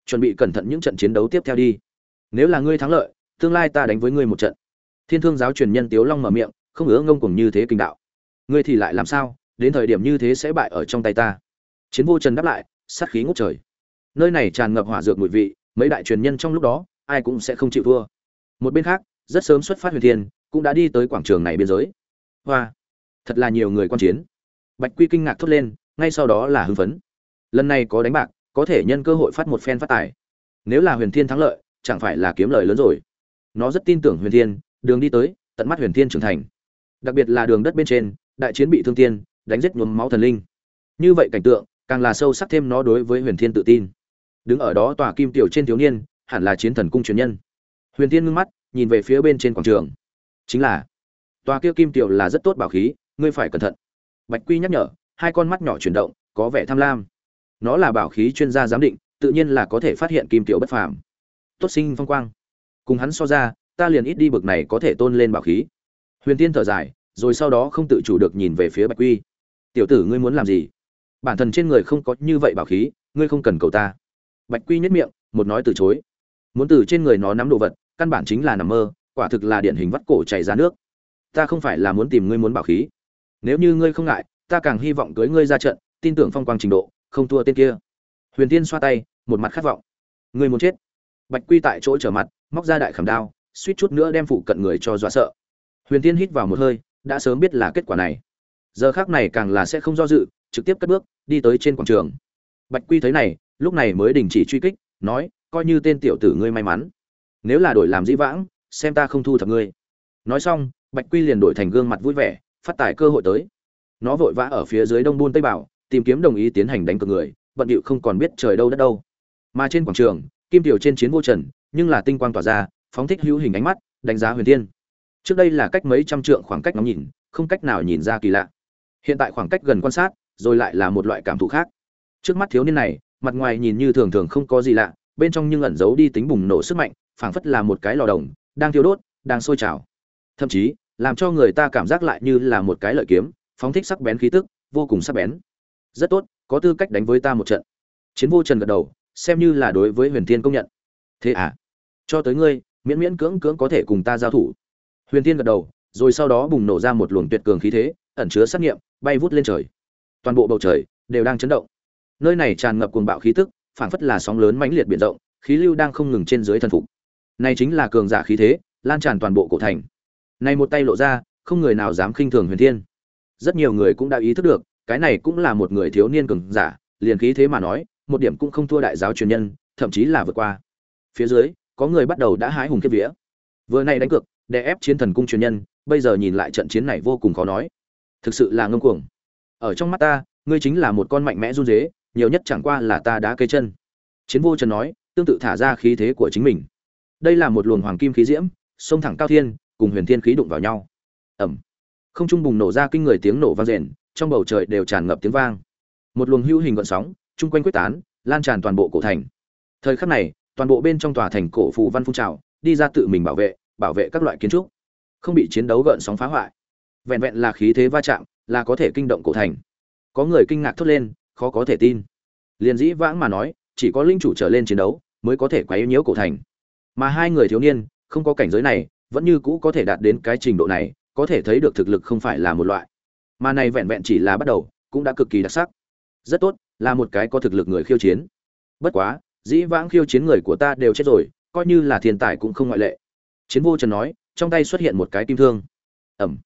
Chuẩn bị cẩn thận những trận chiến đấu tiếp theo đi. Nếu là ngươi thắng lợi, tương lai ta đánh với ngươi một trận. Thiên thương giáo truyền nhân tiếu long mở miệng, không ứa ngông cùng như thế kinh đạo. Ngươi thì lại làm sao? Đến thời điểm như thế sẽ bại ở trong tay ta. Chiến vô trần đáp lại, sát khí ngút trời. Nơi này tràn ngập hỏa dược mùi vị, mấy đại truyền nhân trong lúc đó, ai cũng sẽ không chịu thua. Một bên khác, rất sớm xuất phát huyền thiên, cũng đã đi tới quảng trường này biên giới. Hoa! Thật là nhiều người quan chiến. Bạch quy kinh ngạc thốt lên, ngay sau đó là hưng phấn lần này có đánh bạc, có thể nhân cơ hội phát một phen phát tài. Nếu là huyền thiên thắng lợi, chẳng phải là kiếm lời lớn rồi. Nó rất tin tưởng huyền thiên, đường đi tới, tận mắt huyền thiên trưởng thành. Đặc biệt là đường đất bên trên, đại chiến bị thương tiên, đánh giết nhuốm máu thần linh. Như vậy cảnh tượng, càng là sâu sắc thêm nó đối với huyền thiên tự tin. Đứng ở đó tòa kim tiểu trên thiếu niên, hẳn là chiến thần cung truyền nhân. Huyền thiên ngưng mắt, nhìn về phía bên trên quảng trường. Chính là, tòa kia kim tiểu là rất tốt bảo khí, ngươi phải cẩn thận. Bạch quy nhắc nhở, hai con mắt nhỏ chuyển động, có vẻ tham lam nó là bảo khí chuyên gia giám định, tự nhiên là có thể phát hiện kim tiểu bất phàm. Tốt sinh phong quang. Cùng hắn so ra, ta liền ít đi bực này có thể tôn lên bảo khí. Huyền tiên thở dài, rồi sau đó không tự chủ được nhìn về phía bạch quy. Tiểu tử ngươi muốn làm gì? Bản thân trên người không có như vậy bảo khí, ngươi không cần cầu ta. Bạch quy nhất miệng, một nói từ chối. Muốn từ trên người nó nắm đồ vật, căn bản chính là nằm mơ, quả thực là điển hình vắt cổ chảy ra nước. Ta không phải là muốn tìm ngươi muốn bảo khí. Nếu như ngươi không ngại, ta càng hy vọng cưới ngươi ra trận, tin tưởng phong quang trình độ không thua tên kia. Huyền tiên xoa tay, một mặt khát vọng. Người muốn chết. Bạch quy tại chỗ trở mặt, móc ra đại khảm đao, suýt chút nữa đem phụ cận người cho dọa sợ. Huyền tiên hít vào một hơi, đã sớm biết là kết quả này. Giờ khác này càng là sẽ không do dự, trực tiếp cất bước, đi tới trên quảng trường. Bạch quy thấy này, lúc này mới đình chỉ truy kích, nói, coi như tên tiểu tử ngươi may mắn. Nếu là đổi làm dĩ vãng, xem ta không thu thập ngươi. Nói xong, bạch quy liền đổi thành gương mặt vui vẻ, phát tài cơ hội tới. Nó vội vã ở phía dưới đông buôn tây bảo tìm kiếm đồng ý tiến hành đánh cược người, bận điệu không còn biết trời đâu đất đâu. Mà trên quảng trường, kim tiểu trên chiến vô trần, nhưng là tinh quang tỏa ra, phóng thích hữu hình ánh mắt, đánh giá huyền thiên. Trước đây là cách mấy trăm trượng khoảng cách ngắm nhìn, không cách nào nhìn ra kỳ lạ. Hiện tại khoảng cách gần quan sát, rồi lại là một loại cảm thụ khác. Trước mắt thiếu niên này, mặt ngoài nhìn như thường thường không có gì lạ, bên trong nhưng ẩn giấu đi tính bùng nổ sức mạnh, phảng phất là một cái lò đồng, đang thiêu đốt, đang sôi trào. Thậm chí, làm cho người ta cảm giác lại như là một cái lợi kiếm, phóng thích sắc bén khí tức, vô cùng sắc bén rất tốt, có tư cách đánh với ta một trận. Chiến vô trần gật đầu, xem như là đối với huyền thiên công nhận. Thế à? Cho tới ngươi, miễn miễn cưỡng cưỡng có thể cùng ta giao thủ. Huyền thiên gật đầu, rồi sau đó bùng nổ ra một luồng tuyệt cường khí thế, ẩn chứa sát nghiệm, bay vút lên trời. Toàn bộ bầu trời đều đang chấn động. Nơi này tràn ngập cuồng bạo khí tức, phảng phất là sóng lớn mãnh liệt biển rộng, khí lưu đang không ngừng trên dưới thần phục. Này chính là cường giả khí thế, lan tràn toàn bộ cổ thành. Này một tay lộ ra, không người nào dám khinh thường huyền thiên. Rất nhiều người cũng đã ý thức được cái này cũng là một người thiếu niên cường giả liền khí thế mà nói một điểm cũng không thua đại giáo truyền nhân thậm chí là vượt qua. Phía dưới có người bắt đầu đã hái hùng kiếp vía. Vừa nay đánh cược đè ép chiến thần cung truyền nhân bây giờ nhìn lại trận chiến này vô cùng khó nói. Thực sự là ngông cuồng. Ở trong mắt ta ngươi chính là một con mạnh mẽ run rế, nhiều nhất chẳng qua là ta đá cây chân. Chiến vô trần nói tương tự thả ra khí thế của chính mình. Đây là một luồng hoàng kim khí diễm xông thẳng cao thiên cùng huyền thiên khí đụng vào nhau. Ầm, không trung bùng nổ ra kinh người tiếng nổ vang rền trong bầu trời đều tràn ngập tiếng vang. Một luồng hữu hình gợn sóng, chung quanh quyết tán, lan tràn toàn bộ cổ thành. Thời khắc này, toàn bộ bên trong tòa thành cổ phù văn phun trào, đi ra tự mình bảo vệ bảo vệ các loại kiến trúc. Không bị chiến đấu gợn sóng phá hoại. Vẹn vẹn là khí thế va chạm, là có thể kinh động cổ thành. Có người kinh ngạc thốt lên, khó có thể tin. Liền dĩ vãng mà nói, chỉ có linh chủ trở lên chiến đấu, mới có thể quấy nhiễu cổ thành. Mà hai người thiếu niên, không có cảnh giới này, vẫn như cũ có thể đạt đến cái trình độ này, có thể thấy được thực lực không phải là một loại mà này vẹn vẹn chỉ là bắt đầu, cũng đã cực kỳ đặc sắc. Rất tốt, là một cái có thực lực người khiêu chiến. Bất quá, dĩ vãng khiêu chiến người của ta đều chết rồi, coi như là thiên tài cũng không ngoại lệ. Chiến vô trần nói, trong tay xuất hiện một cái kim thương. Ẩm.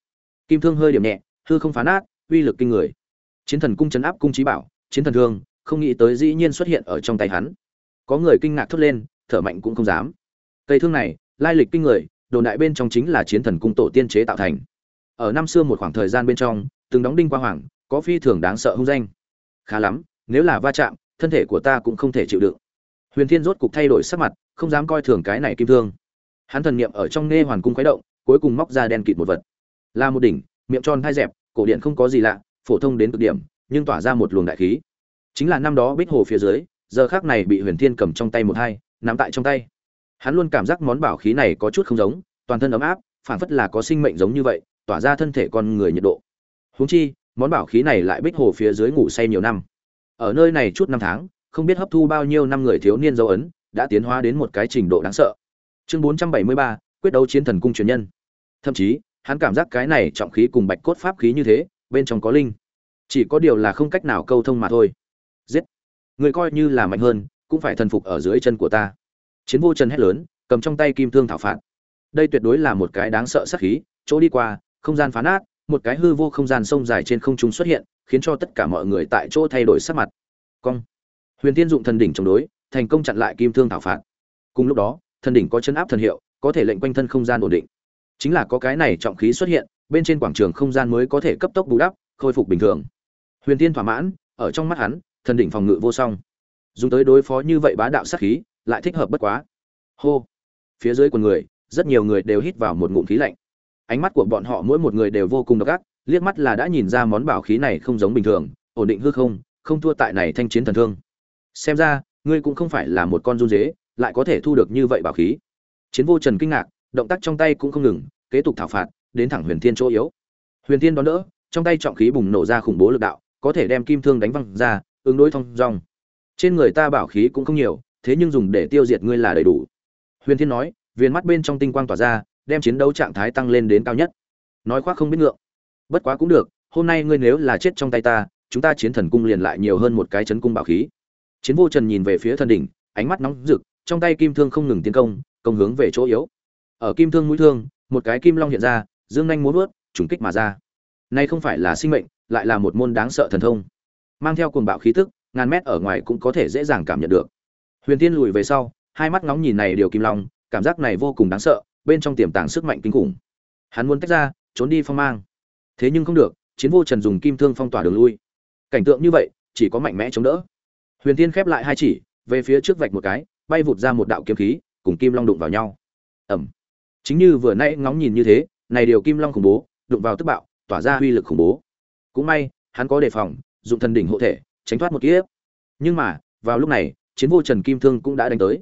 Kim thương hơi điểm nhẹ, hư không phá nát, uy lực kinh người. Chiến thần cung chấn áp cung trí bảo, chiến thần thương, không nghĩ tới dĩ nhiên xuất hiện ở trong tay hắn. Có người kinh ngạc thốt lên, thở mạnh cũng không dám. Cây thương này, lai lịch kinh người, đồn đại bên trong chính là chiến thần cung tổ tiên chế tạo thành. Ở năm xưa một khoảng thời gian bên trong từng đóng đinh qua hoàng, có phi thường đáng sợ hung danh. Khá lắm, nếu là va chạm, thân thể của ta cũng không thể chịu đựng. Huyền thiên rốt cục thay đổi sắc mặt, không dám coi thường cái này kim thương. Hắn thần niệm ở trong nghe hoàn cung khuấy động, cuối cùng móc ra đen kịt một vật. Là một đỉnh, miệng tròn hai dẹp, cổ điện không có gì lạ, phổ thông đến cực điểm, nhưng tỏa ra một luồng đại khí. Chính là năm đó bích hồ phía dưới, giờ khác này bị huyền thiên cầm trong tay một hai, nắm tại trong tay. Hắn luôn cảm giác món bảo khí này có chút không giống, toàn thân ấm áp phản phất là có sinh mệnh giống như vậy, tỏa ra thân thể con người nhiệt độ huống chi món bảo khí này lại bích hồ phía dưới ngủ say nhiều năm. Ở nơi này chút năm tháng không biết hấp thu bao nhiêu năm người thiếu niên dấu ấn đã tiến hóa đến một cái trình độ đáng sợ. Chương 473, quyết đấu chiến thần cung truyền nhân. Thậm chí hắn cảm giác cái này trọng khí cùng bạch cốt pháp khí như thế bên trong có linh. Chỉ có điều là không cách nào câu thông mà thôi. Giết! Người coi như là mạnh hơn cũng phải thần phục ở dưới chân của ta. Chiến vô trần hét lớn cầm trong tay kim thương thảo phạt. Đây tuyệt đối là một cái đáng sợ sát khí chỗ đi qua không gian phá nát một cái hư vô không gian sông dài trên không trung xuất hiện, khiến cho tất cả mọi người tại chỗ thay đổi sắc mặt. Cong. Huyền tiên dụng thần đỉnh chống đối, thành công chặn lại kim thương thảo phạt. Cùng lúc đó, thần đỉnh có chấn áp thần hiệu, có thể lệnh quanh thân không gian ổn định. Chính là có cái này trọng khí xuất hiện, bên trên quảng trường không gian mới có thể cấp tốc bù đắp, khôi phục bình thường. Huyền tiên thỏa mãn, ở trong mắt hắn, thần đỉnh phòng ngự vô song. Dùng tới đối phó như vậy bá đạo sát khí, lại thích hợp bất quá. Hô. Phía dưới quần người, rất nhiều người đều hít vào một ngụm khí lạnh ánh mắt của bọn họ mỗi một người đều vô cùng độc ác, liếc mắt là đã nhìn ra món bảo khí này không giống bình thường, ổn định hư không không thua tại này thanh chiến thần thương. Xem ra, ngươi cũng không phải là một con run dế, lại có thể thu được như vậy bảo khí. Chiến vô trần kinh ngạc, động tác trong tay cũng không ngừng, kế tục thảo phạt, đến thẳng huyền thiên chỗ yếu. Huyền thiên đón đỡ, trong tay trọng khí bùng nổ ra khủng bố lực đạo, có thể đem kim thương đánh văng ra, ứng đối thông dong trên người ta bảo khí cũng không nhiều, thế nhưng dùng để tiêu diệt ngươi là đầy đủ. Huyền thiên nói, viên mắt bên trong tinh quang tỏa ra đem chiến đấu trạng thái tăng lên đến cao nhất. Nói khoác không biết ngượng. Bất quá cũng được, hôm nay ngươi nếu là chết trong tay ta, chúng ta chiến thần cung liền lại nhiều hơn một cái chấn cung bảo khí. Chiến vô trần nhìn về phía thần đỉnh, ánh mắt nóng rực, trong tay kim thương không ngừng tiến công công hướng về chỗ yếu. Ở kim thương mũi thương, một cái kim long hiện ra, dương nhanh muốn vớt, trùng kích mà ra. Nay không phải là sinh mệnh, lại là một môn đáng sợ thần thông. Mang theo cuồng bạo khí tức, ngàn mét ở ngoài cũng có thể dễ dàng cảm nhận được. Huyền tiên lùi về sau, hai mắt ngóng nhìn này điều kim long, cảm giác này vô cùng đáng sợ bên trong tiềm tàng sức mạnh kinh khủng. Hắn muốn tách ra, trốn đi phong mang. Thế nhưng không được, chiến vô trần dùng kim thương phong tỏa đường lui. Cảnh tượng như vậy, chỉ có mạnh mẽ chống đỡ. Huyền tiên khép lại hai chỉ, về phía trước vạch một cái, bay vụt ra một đạo kiếm khí, cùng kim long đụng vào nhau. Ẩm chính như vừa nãy ngóng nhìn như thế, này điều kim long khủng bố, đụng vào tức bạo, tỏa ra uy lực khủng bố. Cũng may, hắn có đề phòng, dụng thần đỉnh hộ thể, tránh thoát một kiếp. Nhưng mà, vào lúc này, chiến vô trần kim thương cũng đã đánh tới.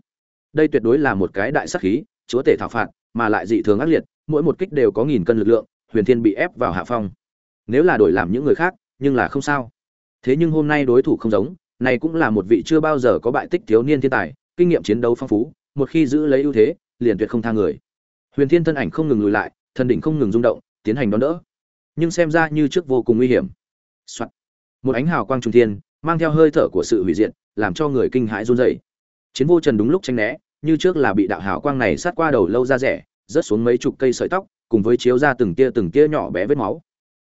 Đây tuyệt đối là một cái đại sắc khí, chúa tể thảo phạt mà lại dị thường ác liệt, mỗi một kích đều có nghìn cân lực lượng, huyền thiên bị ép vào hạ phong. Nếu là đổi làm những người khác, nhưng là không sao. Thế nhưng hôm nay đối thủ không giống, này cũng là một vị chưa bao giờ có bại tích thiếu niên thiên tài, kinh nghiệm chiến đấu phong phú, một khi giữ lấy ưu thế, liền tuyệt không tha người. Huyền thiên thân ảnh không ngừng lùi lại, thân đỉnh không ngừng rung động, tiến hành đón đỡ. Nhưng xem ra như trước vô cùng nguy hiểm、Soạn. một ánh hào quang trung thiên, mang theo hơi thở của sự hủy diệt, làm cho người kinh hãi run rẩy. Chiến vô trần đúng lúc tránh né như trước là bị đạo hào quang này sát qua đầu lâu ra rẻ, rớt xuống mấy chục cây sợi tóc, cùng với chiếu ra từng tia từng tia nhỏ bé vết máu.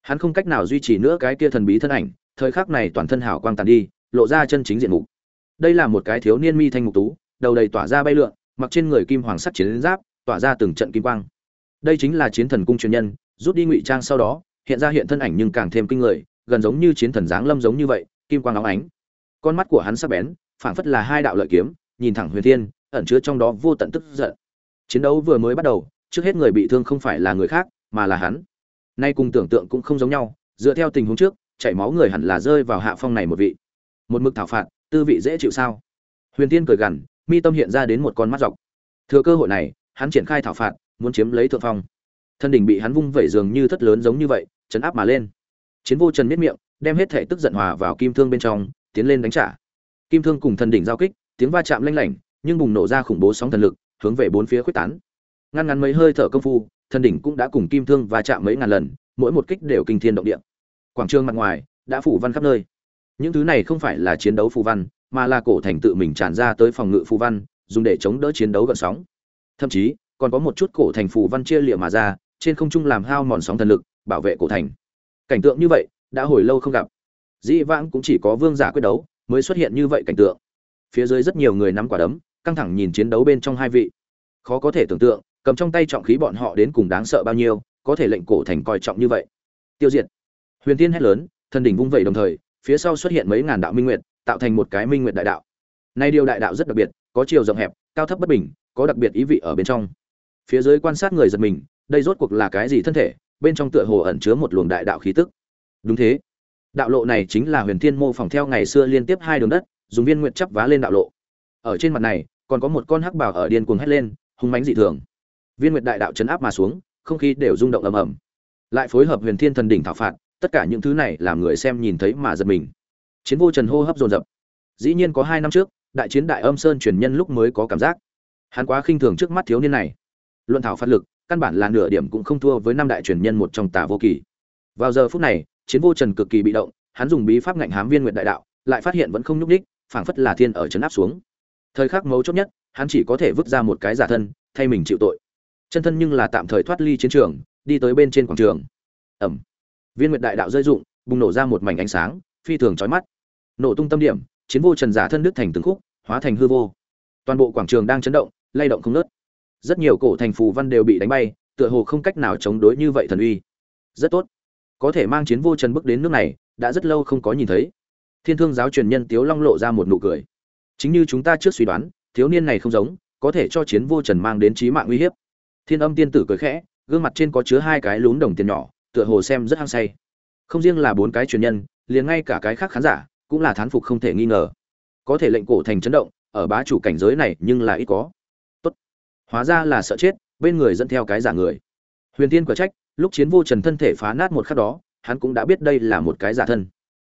Hắn không cách nào duy trì nữa cái kia thần bí thân ảnh, thời khắc này toàn thân hào quang tàn đi, lộ ra chân chính diện mục. Đây là một cái thiếu niên mi thanh mục tú, đầu đầy tỏa ra bay lượn, mặc trên người kim hoàng sắt chiến giáp, tỏa ra từng trận kim quang. Đây chính là chiến thần cung truyền nhân, rút đi ngụy trang sau đó, hiện ra hiện thân ảnh nhưng càng thêm kinh người, gần giống như chiến thần dáng lâm giống như vậy, kim quang óng ánh. Con mắt của hắn sắc bén, phảng phất là hai đạo lợi kiếm, nhìn thẳng huyền thiên ẩn chứa trong đó vô tận tức giận. Chiến đấu vừa mới bắt đầu, trước hết người bị thương không phải là người khác, mà là hắn. Nay cùng tưởng tượng cũng không giống nhau, dựa theo tình huống trước, chảy máu người hẳn là rơi vào hạ phong này một vị. Một mực thảo phạt, tư vị dễ chịu sao? Huyền tiên cười gằn, mi tâm hiện ra đến một con mắt dọc. Thừa cơ hội này, hắn triển khai thảo phạt, muốn chiếm lấy thượng phong. Thân đỉnh bị hắn vung vẩy dường như thất lớn giống như vậy, chấn áp mà lên. Chiến vô trần miết miệng, đem hết thể tức giận hòa vào kim thương bên trong, tiến lên đánh trả. Kim thương cùng thân đỉnh giao kích, tiếng va chạm lanh lảnh nhưng bùng nổ ra khủng bố sóng thần lực, hướng về bốn phía quyết tán. Ngăn ngắn mấy hơi thở công phu thân đỉnh cũng đã cùng kim thương va chạm mấy ngàn lần, mỗi một kích đều kinh thiên động địa. Quảng trường mặt ngoài đã phủ văn khắp nơi. Những thứ này không phải là chiến đấu phù văn, mà là cổ thành tự mình tràn ra tới phòng ngự phù văn, dùng để chống đỡ chiến đấu gợn sóng. Thậm chí, còn có một chút cổ thành phù văn chia liệm mà ra, trên không trung làm hao mòn sóng thần lực, bảo vệ cổ thành. Cảnh tượng như vậy, đã hồi lâu không gặp. Dĩ vãng cũng chỉ có vương giả quyết đấu mới xuất hiện như vậy cảnh tượng. Phía dưới rất nhiều người nắm quả đấm căng thẳng nhìn chiến đấu bên trong hai vị. Khó có thể tưởng tượng, cầm trong tay trọng khí bọn họ đến cùng đáng sợ bao nhiêu, có thể lệnh cổ thành coi trọng như vậy. Tiêu diệt. Huyền tiên hét lớn thần đỉnh vung vẩy đồng thời, phía sau xuất hiện mấy ngàn đạo minh nguyệt, tạo thành một cái minh nguyệt đại đạo. Nay điều đại đạo rất đặc biệt, có chiều rộng hẹp, cao thấp bất bình, có đặc biệt ý vị ở bên trong. Phía dưới quan sát người giật mình, đây rốt cuộc là cái gì thân thể, bên trong tựa hồ ẩn chứa một luồng đại đạo khí tức. Đúng thế. Đạo lộ này chính là huyền thiên mô phỏng theo ngày xưa liên tiếp hai đường đất, dùng viên nguyện chắp vá lên đạo lộ. Ở trên mặt này còn có một con hắc bảo ở điên cuồng hét lên, hung mãnh dị thường. Viên nguyệt đại đạo chấn áp mà xuống, không khí đều rung động ầm ầm. Lại phối hợp huyền thiên thần đỉnh thảo phạt, tất cả những thứ này làm người xem nhìn thấy mà giật mình. Chiến vô trần hô hấp dồn dập. Dĩ nhiên có hai năm trước, đại chiến đại âm sơn truyền nhân lúc mới có cảm giác. Hắn quá khinh thường trước mắt thiếu niên này. Luận thảo phát lực, căn bản là nửa điểm cũng không thua với năm đại truyền nhân một trong tà vô kỳ vào giờ phút này, chiến vô trần cực kỳ bị động, hắn dùng bí pháp ngạnh hám viên nguyện đại đạo, lại phát hiện vẫn không nhúc đích phảng phất là thiên ở trấn áp xuống thời khắc mấu chốt nhất, hắn chỉ có thể vứt ra một cái giả thân, thay mình chịu tội. Chân thân nhưng là tạm thời thoát ly chiến trường, đi tới bên trên quảng trường. Ẩm. Viên nguyệt đại đạo rơi dụng bùng nổ ra một mảnh ánh sáng, phi thường chói mắt. Nổ tung tâm điểm, chiến vô trần giả thân đức thành từng khúc, hóa thành hư vô. Toàn bộ quảng trường đang chấn động, lay động không nớt rất nhiều cổ thành phù văn đều bị đánh bay, tựa hồ không cách nào chống đối như vậy thần uy. Rất tốt. Có thể mang chiến vô trần bước đến nước này, đã rất lâu không có nhìn thấy. Thiên thương giáo truyền nhân tiếu long lộ ra một nụ cười chính như chúng ta trước suy đoán, thiếu niên này không giống, có thể cho chiến vô trần mang đến trí mạng uy hiếp. Thiên âm tiên tử cười khẽ, gương mặt trên có chứa hai cái lún đồng tiền nhỏ, tựa hồ xem rất hăng say. Không riêng là bốn cái truyền nhân, liền ngay cả cái khác khán giả, cũng là thán phục không thể nghi ngờ. Có thể lệnh cổ thành chấn động, ở bá chủ cảnh giới này nhưng là ít có. Tốt. Hóa ra là sợ chết, bên người dẫn theo cái giả người. Huyền tiên quả trách, lúc chiến vô trần thân thể phá nát một khắc đó, hắn cũng đã biết đây là một cái giả thân.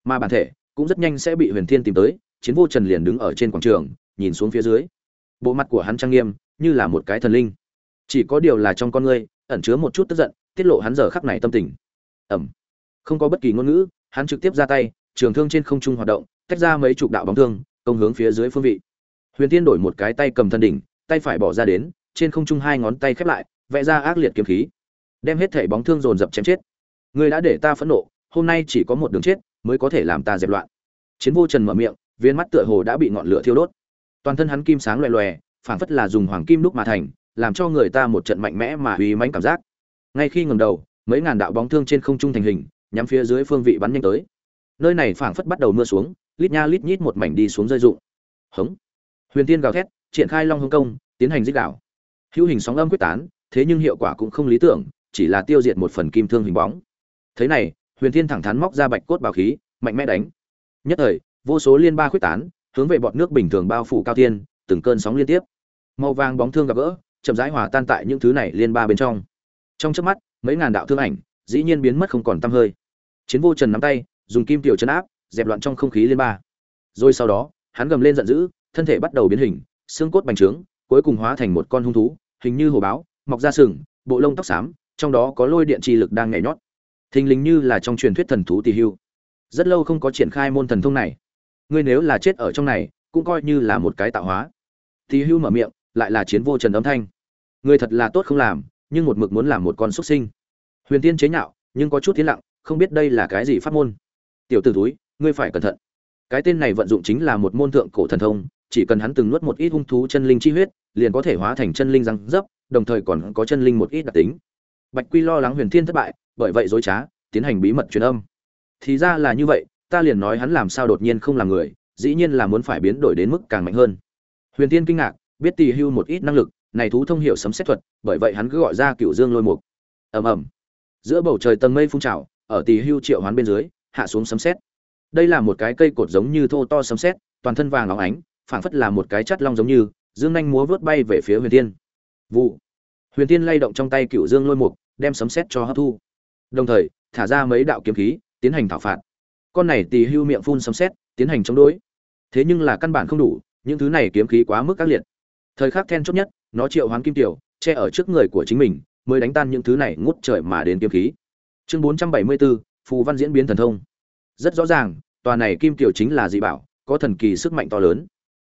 Mà bản thể cũng rất nhanh sẽ bị huyền thiên tìm tới chiến vô trần liền đứng ở trên quảng trường, nhìn xuống phía dưới. Bộ mặt của hắn trang nghiêm, như là một cái thần linh. Chỉ có điều là trong con ngươi, ẩn chứa một chút tức giận, tiết lộ hắn giờ khắc này tâm tình. Ẩm không có bất kỳ ngôn ngữ, hắn trực tiếp ra tay, trường thương trên không trung hoạt động, tách ra mấy chục đạo bóng thương, công hướng phía dưới phương vị. Huyền tiên đổi một cái tay cầm thân đỉnh, tay phải bỏ ra đến, trên không trung hai ngón tay khép lại, vẽ ra ác liệt kiếm khí. Đem hết thảy bóng thương dồn dập chém chết. Ngươi đã để ta phẫn nộ, hôm nay chỉ có một đường chết, mới có thể làm ta dẹp loạn. Chiến vô trần mở miệng viên mắt tựa hồ đã bị ngọn lửa thiêu đốt. Toàn thân hắn kim sáng loè loè, phảng phất là dùng hoàng kim đúc mà thành, làm cho người ta một trận mạnh mẽ mà uy mãnh cảm giác. Ngay khi ngẩng đầu, mấy ngàn đạo bóng thương trên không trung thành hình, nhắm phía dưới phương vị bắn nhanh tới. Nơi này phảng phất bắt đầu mưa xuống, lít nha lít nhít một mảnh đi xuống rơi rụng. Hống. Huyền tiên gào thét, triển khai long hưng công, tiến hành dích đảo hữu hình sóng âm quyết tán, thế nhưng hiệu quả cũng không lý tưởng, chỉ là tiêu diệt một phần kim thương hình bóng. Thế này, huyền thiên thẳng thắn móc ra bạch cốt bảo khí, mạnh mẽ đánh. Nhất thời vô số liên ba khuyết tán, hướng về bọt nước bình thường bao phủ cao thiên từng cơn sóng liên tiếp. Màu vàng bóng thương gặp gỡ, chậm rãi hòa tan tại những thứ này liên ba bên trong. Trong chớp mắt, mấy ngàn đạo thương ảnh, dĩ nhiên biến mất không còn tăm hơi. Chiến vô trần nắm tay, dùng kim tiểu chấn áp, dẹp loạn trong không khí liên ba. Rồi sau đó, hắn gầm lên giận dữ, thân thể bắt đầu biến hình, xương cốt bành trướng, cuối cùng hóa thành một con hung thú, hình như hồ báo, mọc ra sừng, bộ lông tóc xám, trong đó có lôi điện chi lực đang nhảy nhót. Thình lình như là trong truyền thuyết thần thú tỳ hưu. Rất lâu không có triển khai môn thần thông này ngươi nếu là chết ở trong này, cũng coi như là một cái tạo hóa. Thì hưu mở miệng, lại là chiến vô trần âm thanh. Người thật là tốt không làm, nhưng một mực muốn làm một con xuất sinh. Huyền tiên chế nhạo, nhưng có chút thiên lặng, không biết đây là cái gì pháp môn. Tiểu t ử túi ngươi phải cẩn thận. Cái tên này vận dụng chính là một môn thượng cổ thần thông, chỉ cần hắn từng nuốt một ít hung thú chân linh chi huyết, liền có thể hóa thành chân linh răng dấp, đồng thời còn có chân linh một ít đặc tính. Bạch quy lo lắng huyền thiên thất bại, bởi vậy dối trá, tiến hành bí mật truyền âm. Thì ra là như vậy ta liền nói hắn làm sao đột nhiên không làm người, dĩ nhiên là muốn phải biến đổi đến mức càng mạnh hơn. Huyền tiên kinh ngạc, biết tỳ hưu một ít năng lực, này thú thông hiểu sấm xét thuật, bởi vậy hắn cứ gọi ra cựu dương lôi mục. Ầm ầm. Giữa bầu trời tầng mây phun trào, ở tỳ hưu triệu hoán bên dưới, hạ xuống sấm xét. Đây là một cái cây cột giống như thô to sấm xét, toàn thân vàng óng ánh, phảng phất là một cái chắt long giống như, dương nhanh múa vớt bay về phía huyền tiên vụ. Huyền tiên lay động trong tay cựu dương lôi mục, đem sấm xét cho hấp thu. Đồng thời, thả ra mấy đạo kiếm khí, tiến hành thảo phạt con này tỳ hưu miệng phun sấm xét tiến hành chống đối. Thế nhưng là căn bản không đủ, những thứ này kiếm khí quá mức các liệt. Thời khắc then chốt nhất, nó triệu hoán kim tiểu, che ở trước người của chính mình, mới đánh tan những thứ này ngút trời mà đến kiếm khí. Chương bốn trăm bảy mươi bốn phù văn diễn biến thần thông. Rất rõ ràng, tòa này kim tiểu chính là dị bảo, có thần kỳ sức mạnh to lớn.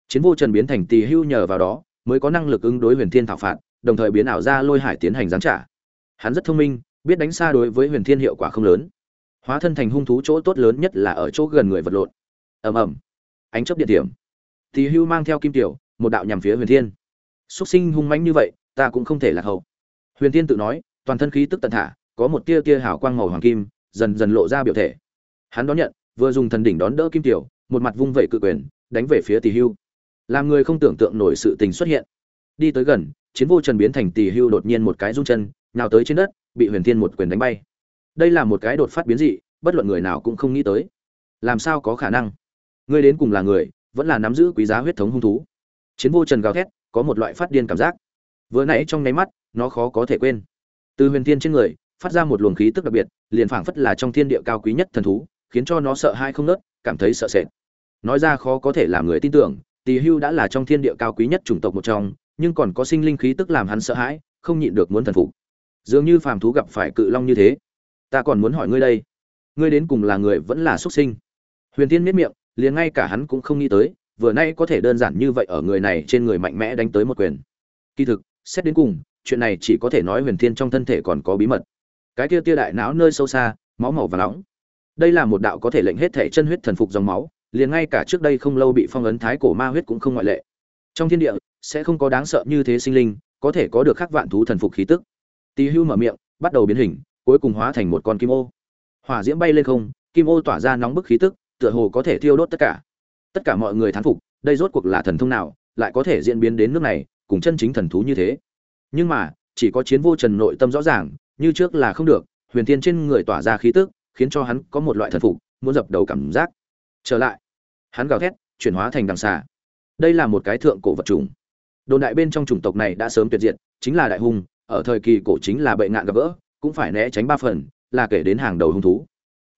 Chiến vô trần biến thành tỳ hưu nhờ vào đó, mới có năng lực ứng đối huyền thiên thảo phạt, đồng thời biến ảo ra lôi hải tiến hành giáng trả. Hắn rất thông minh, biết đánh xa đối với huyền thiên hiệu quả không lớn hóa thân thành hung thú chỗ tốt lớn nhất là ở chỗ gần người vật lộn. Ầm ầm. Ánh chớp điện điểm thì hưu mang theo kim tiểu, một đạo nhằm phía huyền thiên. Xuất sinh hung mãnh như vậy, ta cũng không thể lạc hậu. Huyền thiên tự nói, toàn thân khí tức tận thả, có một tia tia hào quang màu hoàng kim, dần dần lộ ra biểu thể. Hắn đón nhận, vừa dùng thần đỉnh đón đỡ kim tiểu, một mặt vung vẩy cự quyền, đánh về phía tỷ hưu. Làm người không tưởng tượng nổi sự tình xuất hiện. Đi tới gần, chiến vô trần biến thành tỷ hưu đột nhiên một cái rung chân nào tới trên đất, bị huyền thiên một quyền đánh bay đây là một cái đột phát biến dị, bất luận người nào cũng không nghĩ tới. Làm sao có khả năng? Ngươi đến cùng là người, vẫn là nắm giữ quý giá huyết thống hung thú. Chiến vô trần gào thét, có một loại phát điên cảm giác. Vừa nãy trong nháy mắt, nó khó có thể quên. Từ huyền thiên trên người, phát ra một luồng khí tức đặc biệt, liền phảng phất là trong thiên địa cao quý nhất thần thú, khiến cho nó sợ hai không nớt cảm thấy sợ sệt. Nói ra khó có thể làm người tin tưởng, tỳ hưu đã là trong thiên địa cao quý nhất chủng tộc một trong, nhưng còn có sinh linh khí tức làm hắn sợ hãi, không nhịn được muốn thần phục. Dường như phàm thú gặp phải cự long như thế ta còn muốn hỏi ngươi đây. Ngươi đến cùng là người vẫn là xuất sinh? Huyền tiên miết miệng, liền ngay cả hắn cũng không nghĩ tới, vừa nay có thể đơn giản như vậy ở người này trên người mạnh mẽ đánh tới một quyền. Kỳ thực, xét đến cùng, chuyện này chỉ có thể nói huyền thiên trong thân thể còn có bí mật. Cái kia tia đại não nơi sâu xa, máu màu và nóng. Đây là một đạo có thể lệnh hết thể chân huyết thần phục dòng máu, liền ngay cả trước đây không lâu bị phong ấn thái cổ ma huyết cũng không ngoại lệ. Trong thiên địa, sẽ không có đáng sợ như thế sinh linh, có thể có được khắc vạn thú thần phục khí tức. Tỳ hưu mở miệng, bắt đầu biến hình cuối cùng hóa thành một con kim ô. Hỏa diễm bay lên không kim ô tỏa ra nóng bức khí tức tựa hồ có thể thiêu đốt tất cả. Tất cả mọi người thán phục đây rốt cuộc là thần thông nào lại có thể diễn biến đến nước này cùng chân chính thần thú như thế. Nhưng mà chỉ có chiến vô trần nội tâm rõ ràng như trước là không được huyền thiên trên người tỏa ra khí tức khiến cho hắn có một loại thần phục muốn dập đầu cảm giác. Trở lại hắn gào thét chuyển hóa thành đằng xà. Đây là một cái thượng cổ vật chủng. Đồn đại bên trong chủng tộc này đã sớm tuyệt diệt chính là đại hùng, ở thời kỳ cổ chính là bệ ngạn gặp gỡ cũng phải né tránh ba phần, là kể đến hàng đầu hung thú.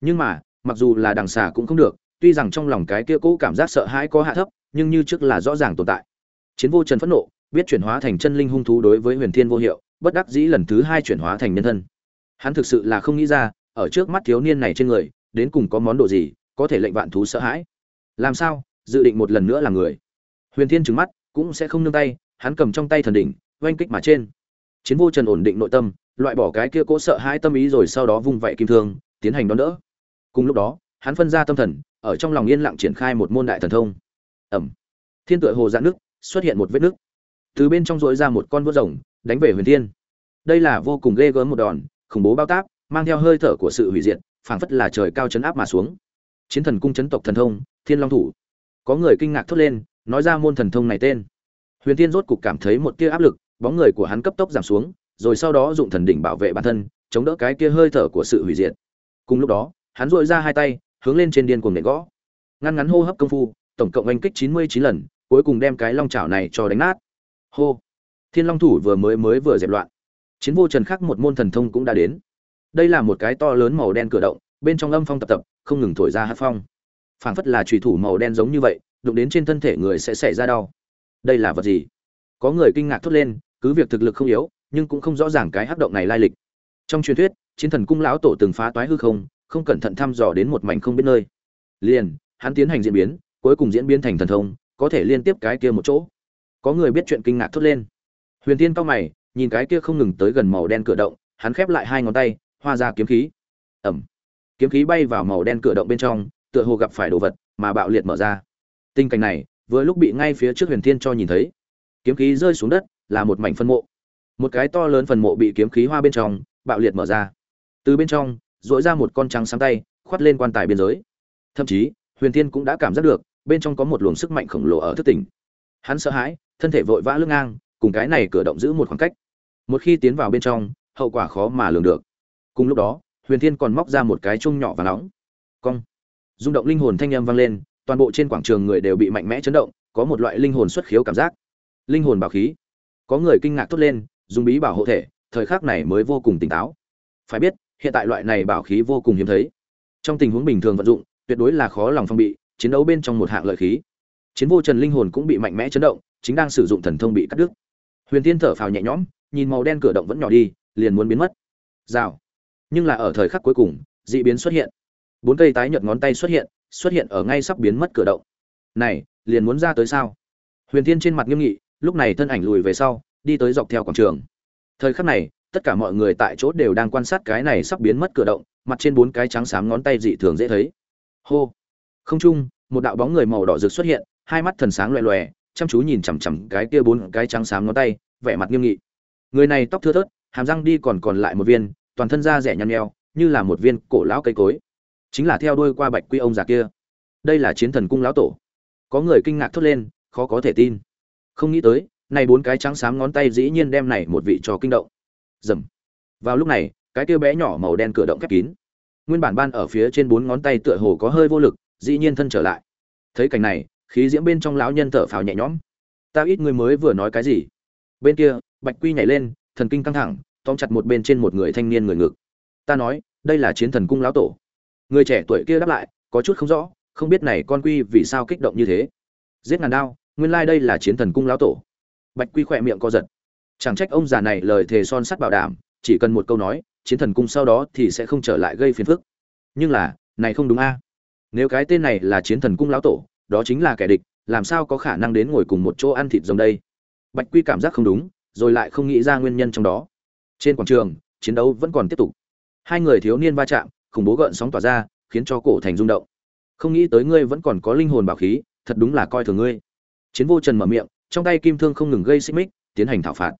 Nhưng mà, mặc dù là đằng xà cũng không được, tuy rằng trong lòng cái kia cũ cảm giác sợ hãi có hạ thấp, nhưng như trước là rõ ràng tồn tại. Chiến vô trần phẫn nộ, biết chuyển hóa thành chân linh hung thú đối với huyền thiên vô hiệu, bất đắc dĩ lần thứ hai chuyển hóa thành nhân thân. Hắn thực sự là không nghĩ ra, ở trước mắt thiếu niên này trên người, đến cùng có món đồ gì, có thể lệnh vạn thú sợ hãi. Làm sao, dự định một lần nữa là người. Huyền thiên trừng mắt, cũng sẽ không nương tay, hắn cầm trong tay thần đỉnh, oanh kích mà trên. Chiến vô trần ổn định nội tâm loại bỏ cái kia cố sợ hãi tâm ý rồi sau đó vung vẩy kim thương, tiến hành đón đỡ. Cùng lúc đó, hắn phân ra tâm thần, ở trong lòng yên lặng triển khai một môn đại thần thông. Ẩm. Thiên tựa hồ dạn nước, xuất hiện một vết nước. Từ bên trong dội ra một con vớt rồng, đánh về huyền thiên. Đây là vô cùng ghê gớm một đòn, khủng bố bao táp, mang theo hơi thở của sự hủy diệt, phảng phất là trời cao chấn áp mà xuống. Chiến thần cung chấn tộc thần thông, thiên long thủ. Có người kinh ngạc thốt lên, nói ra môn thần thông này tên. Huyền thiên rốt cục cảm thấy một tia áp lực, bóng người của hắn cấp tốc giảm xuống rồi sau đó dụng thần đỉnh bảo vệ bản thân, chống đỡ cái kia hơi thở của sự hủy diệt. Cùng lúc đó, hắn dội ra hai tay, hướng lên trên điên cuồng nện gõ. Ngăn ngắn hô hấp công phu, tổng cộng oanh kích chín mươi chín lần, cuối cùng đem cái long chảo này cho đánh nát. Hô! Thiên long thủ vừa mới mới vừa dẹp loạn. Chiến vô trần khắc một môn thần thông cũng đã đến. Đây là một cái to lớn màu đen cửa động, bên trong âm phong tập tập, không ngừng thổi ra hát phong. Phảng phất là trùy thủ màu đen giống như vậy, đụng đến trên thân thể người sẽ xảy ra đau. Đây là vật gì? Có người kinh ngạc thốt lên, cứ việc thực lực không yếu nhưng cũng không rõ ràng cái hắc động này lai lịch. Trong truyền thuyết chiến thần cung lão tổ từng phá toái hư không không cẩn thận thăm dò đến một mảnh không biết nơi. Liền hắn tiến hành diễn biến cuối cùng diễn biến thành thần thông có thể liên tiếp cái kia một chỗ. Có người biết chuyện kinh ngạc thốt lên. Huyền tiên cao mày nhìn cái kia không ngừng tới gần màu đen cửa động hắn khép lại hai ngón tay hoa ra kiếm khí. Ầm, kiếm khí bay vào màu đen cửa động bên trong tựa hồ gặp phải đồ vật mà bạo liệt mở ra. Tình cảnh này vừa lúc bị ngay phía trước huyền thiên cho nhìn thấy. Kiếm khí rơi xuống đất là một mảnh phân mộ một cái to lớn phần mộ bị kiếm khí hoa bên trong, bạo liệt mở ra. Từ bên trong dỗi ra một con trắng sáng tay, khoắt lên quan tài biên giới. Thậm chí, huyền thiên cũng đã cảm giác được, bên trong có một luồng sức mạnh khổng lồ ở thức tỉnh. Hắn sợ hãi, thân thể vội vã lưng ngang, cùng cái này cửa động giữ một khoảng cách. Một khi tiến vào bên trong, hậu quả khó mà lường được. Cùng lúc đó, huyền thiên còn móc ra một cái chung nhỏ và nóng. Cong. Rung động linh hồn thanh âm vang lên, toàn bộ trên quảng trường người đều bị mạnh mẽ chấn động, có một loại linh hồn xuất khiếu cảm giác. Linh hồn bảo khí. Có người kinh ngạc thốt lên dùng bí bảo hộ thể, thời khắc này mới vô cùng tỉnh táo. Phải biết, hiện tại loại này bảo khí vô cùng hiếm thấy. Trong tình huống bình thường vận dụng, tuyệt đối là khó lòng phong bị, chiến đấu bên trong một hạng lợi khí. Chiến vô trần linh hồn cũng bị mạnh mẽ chấn động, chính đang sử dụng thần thông bị cắt đứt. Huyền tiên thở phào nhẹ nhõm, nhìn màu đen cửa động vẫn nhỏ đi, liền muốn biến mất. Rào. Nhưng là ở thời khắc cuối cùng, dị biến xuất hiện. Bốn cây tái nhợt ngón tay xuất hiện xuất hiện ở ngay sắp biến mất cửa động. Này, liền muốn ra tới sao? Huyền thiên trên mặt nghiêm nghị, lúc này thân ảnh lùi về sau đi tới dọc theo quảng trường. Thời khắc này, tất cả mọi người tại chỗ đều đang quan sát cái này sắp biến mất cửa động, mặt trên bốn cái trắng xám ngón tay dị thường dễ thấy. Hô! Không trung, một đạo bóng người màu đỏ rực xuất hiện, hai mắt thần sáng loè loè, chăm chú nhìn chằm chằm cái kia bốn cái trắng xám ngón tay, vẻ mặt nghiêm nghị. Người này tóc thưa thớt, hàm răng đi còn còn lại một viên, toàn thân da rẻ nhăn nheo, như là một viên cổ lão cây cối. Chính là theo đuôi qua bạch quy ông già kia. Đây là chiến thần cung lão tổ. Có người kinh ngạc thốt lên, khó có thể tin. Không nghĩ tới này bốn cái trắng xám ngón tay dĩ nhiên đem này một vị cho kinh động. Rầm. vào lúc này, cái kia bé nhỏ màu đen cửa động khép kín. Nguyên bản ban ở phía trên bốn ngón tay tựa hồ có hơi vô lực, dĩ nhiên thân trở lại. Thấy cảnh này, khí diễm bên trong lão nhân thở phào nhẹ nhõm. Ta ít người mới vừa nói cái gì? Bên kia, bạch quy nhảy lên, thần kinh căng thẳng, tóm chặt một bên trên một người thanh niên người ngực. Ta nói, đây là chiến thần cung lão tổ. Người trẻ tuổi kia đáp lại, có chút không rõ, không biết này con quy vì sao kích động như thế. Giết ngàn đao, nguyên lai đây là chiến thần cung lão tổ bạch quy khỏe miệng co giật. Chẳng trách ông già này lời thề son sắt bảo đảm, chỉ cần một câu nói, chiến thần cung sau đó thì sẽ không trở lại gây phiền phức. Nhưng là, này không đúng a. Nếu cái tên này là chiến thần cung lão tổ, đó chính là kẻ địch, làm sao có khả năng đến ngồi cùng một chỗ ăn thịt rồng đây? Bạch quy cảm giác không đúng, rồi lại không nghĩ ra nguyên nhân trong đó. Trên quảng trường, chiến đấu vẫn còn tiếp tục. Hai người thiếu niên va chạm, khủng bố gợn sóng tỏa ra, khiến cho cổ thành rung động. Không nghĩ tới ngươi vẫn còn có linh hồn bảo khí, thật đúng là coi thường ngươi. Chiến vô trần mở miệng trong tay kim thương không ngừng gây xích mích, tiến hành thảo phạt.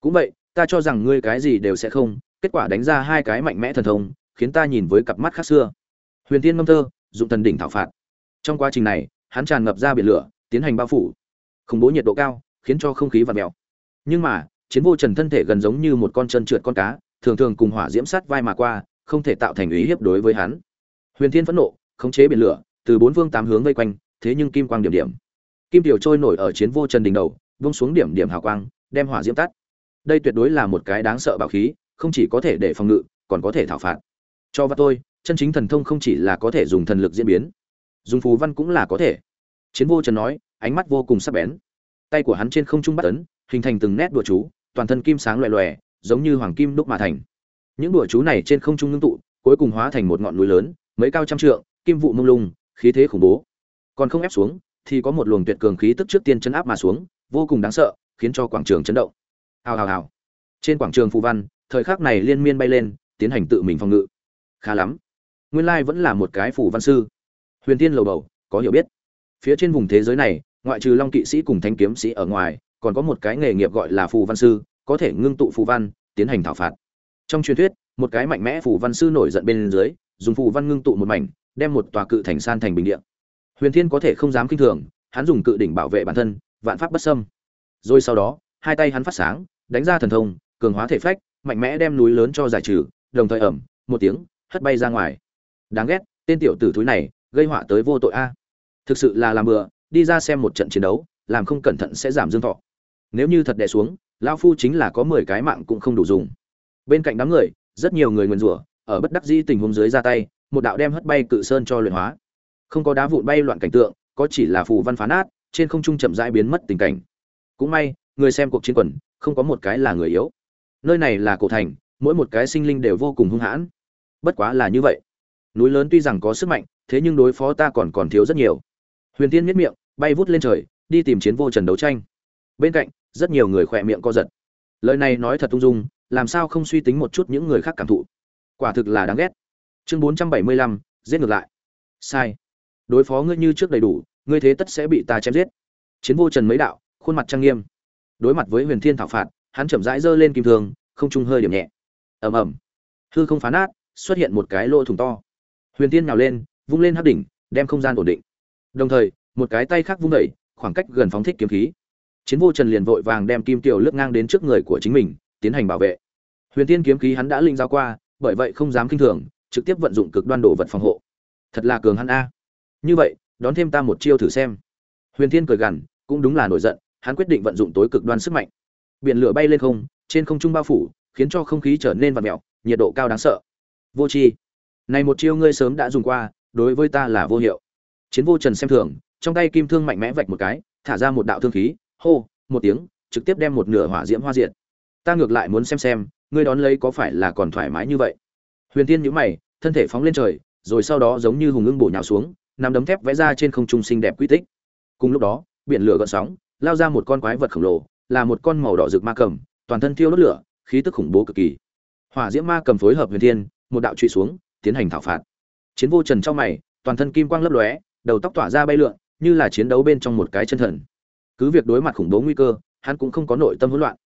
Cũng vậy, ta cho rằng ngươi cái gì đều sẽ không, kết quả đánh ra hai cái mạnh mẽ thần thông, khiến ta nhìn với cặp mắt khác xưa. Huyền tiên ngâm thơ, dụng thần đỉnh thảo phạt. Trong quá trình này, hắn tràn ngập ra biển lửa, tiến hành bao phủ. Khủng bố nhiệt độ cao, khiến cho không khí vặn mèo nhưng mà, chiến vô trần thân thể gần giống như một con chân trượt con cá, thường thường cùng hỏa diễm sát vai mà qua, không thể tạo thành ý hiếp đối với hắn. Huyền thiên phẫn nộ, khống chế biển lửa, từ bốn phương tám hướng vây quanh, thế nhưng kim quang điểm điểm kim tiểu trôi nổi ở chiến vô trần đỉnh đầu vung xuống điểm điểm hào quang, đem hỏa diễm tắt. Đây tuyệt đối là một cái đáng sợ bạo khí, không chỉ có thể để phòng ngự, còn có thể thảo phạt. Cho và tôi, chân chính thần thông không chỉ là có thể dùng thần lực diễn biến, dùng phù văn cũng là có thể. Chiến vô trần nói, ánh mắt vô cùng sắc bén. Tay của hắn trên không trung bắt ấn, hình thành từng nét đùa chú, toàn thân kim sáng loè loè, giống như hoàng kim đúc mà thành. Những đùa chú này trên không trung ngưng tụ, cuối cùng hóa thành một ngọn núi lớn, mấy cao trăm trượng, kim vụ mông lung, khí thế khủng bố. Còn không ép xuống thì có một luồng tuyệt cường khí tức trước tiên chấn áp mà xuống, vô cùng đáng sợ, khiến cho quảng trường chấn động. Hào hào hào. Trên quảng trường phù văn, thời khắc này liên miên bay lên, tiến hành tự mình phòng ngự. Khá lắm. Nguyên lai vẫn là một cái phù văn sư. Huyền tiên lầu bầu, có hiểu biết. Phía trên vùng thế giới này, ngoại trừ long kỵ sĩ cùng thanh kiếm sĩ ở ngoài, còn có một cái nghề nghiệp gọi là phù văn sư, có thể ngưng tụ phù văn, tiến hành thảo phạt. Trong truyền thuyết, một cái mạnh mẽ phù văn sư nổi giận bên dưới, dùng phù văn ngưng tụ một mảnh, đem một tòa cự thành san thành bình địa huyền thiên có thể không dám kinh thường, hắn dùng cự đỉnh bảo vệ bản thân, vạn pháp bất xâm. Rồi sau đó, hai tay hắn phát sáng, đánh ra thần thông, cường hóa thể phách, mạnh mẽ đem núi lớn cho giải trừ, đồng thời ẩm, một tiếng, hất bay ra ngoài. Đáng ghét, tên tiểu tử thúi này, gây họa tới vô tội a. Thực sự là làm bừa, đi ra xem một trận chiến đấu, làm không cẩn thận sẽ giảm dương thọ. Nếu như thật đè xuống lao phu chính là có mười cái mạng cũng không đủ dùng. Bên cạnh đám người, rất nhiều người nguyền rủa, ở bất đắc dĩ tình huống dưới ra tay, một đạo đem hất bay cự sơn cho luyện hóa không có đá vụn bay loạn cảnh tượng, có chỉ là phù văn phá nát, trên không trung chậm rãi biến mất tình cảnh. Cũng may, người xem cuộc chiến quần, không có một cái là người yếu. Nơi này là cổ thành, mỗi một cái sinh linh đều vô cùng hung hãn. Bất quá là như vậy. Núi lớn tuy rằng có sức mạnh, thế nhưng đối phó ta còn còn thiếu rất nhiều. Huyền tiên miết miệng, bay vút lên trời, đi tìm chiến vô trần đấu tranh. Bên cạnh, rất nhiều người khỏe miệng co giật. Lời này nói thật tung dung, làm sao không suy tính một chút những người khác cảm thụ. Quả thực là đáng ghét. Chương bốn trăm bảy mươi lăm, giết ngược lại. Sai đối phó ngươi như trước đầy đủ, ngươi thế tất sẽ bị ta chém giết. Chiến vô trần mấy đạo, khuôn mặt trang nghiêm. Đối mặt với huyền thiên thảo phạt, hắn chậm rãi giơ lên kim thường không trung hơi điểm nhẹ. Ầm ầm. Hư không phá nát, xuất hiện một cái lỗ thủng to. Huyền thiên nhào lên, vung lên hấp đỉnh, đem không gian ổn định. Đồng thời, một cái tay khác vung đẩy, khoảng cách gần phóng thích kiếm khí. Chiến vô trần liền vội vàng đem kim tiểu lướt ngang đến trước người của chính mình, tiến hành bảo vệ. Huyền Thiên kiếm khí hắn đã linh giao qua, bởi vậy không dám kinh thường, trực tiếp vận dụng cực đoan đồ vật phòng hộ. Thật là cường hắn a như vậy, đón thêm ta một chiêu thử xem. Huyền thiên cười gằn, cũng đúng là nổi giận, hắn quyết định vận dụng tối cực đoan sức mạnh. Biển lửa bay lên không, trên không trung bao phủ, khiến cho không khí trở nên vặn mèo, nhiệt độ cao đáng sợ. Vô tri. Này một chiêu ngươi sớm đã dùng qua, đối với ta là vô hiệu. Chiến vô trần xem thường, trong tay kim thương mạnh mẽ vạch một cái, thả ra một đạo thương khí, hô, một tiếng, trực tiếp đem một nửa hỏa diễm hoa diện ta ngược lại muốn xem xem, ngươi đón lấy có phải là còn thoải mái như vậy? Huyền tiên nhíu mày, thân thể phóng lên trời, rồi sau đó giống như hùng ưng bổ nhào xuống nằm đấm thép vẽ ra trên không trung xinh đẹp quy tích. Cùng lúc đó, biển lửa gợn sóng, lao ra một con quái vật khổng lồ, là một con màu đỏ rực ma cầm, toàn thân thiêu đốt lửa, khí tức khủng bố cực kỳ. Hỏa diễm ma cầm phối hợp huyền thiên, một đạo truy xuống, tiến hành thảo phạt. Chiến vô trần trong mày, toàn thân kim quang lấp lóe, đầu tóc tỏa ra bay lượn, như là chiến đấu bên trong một cái chân thần. Cứ việc đối mặt khủng bố nguy cơ, hắn cũng không có nội tâm hỗn loạn.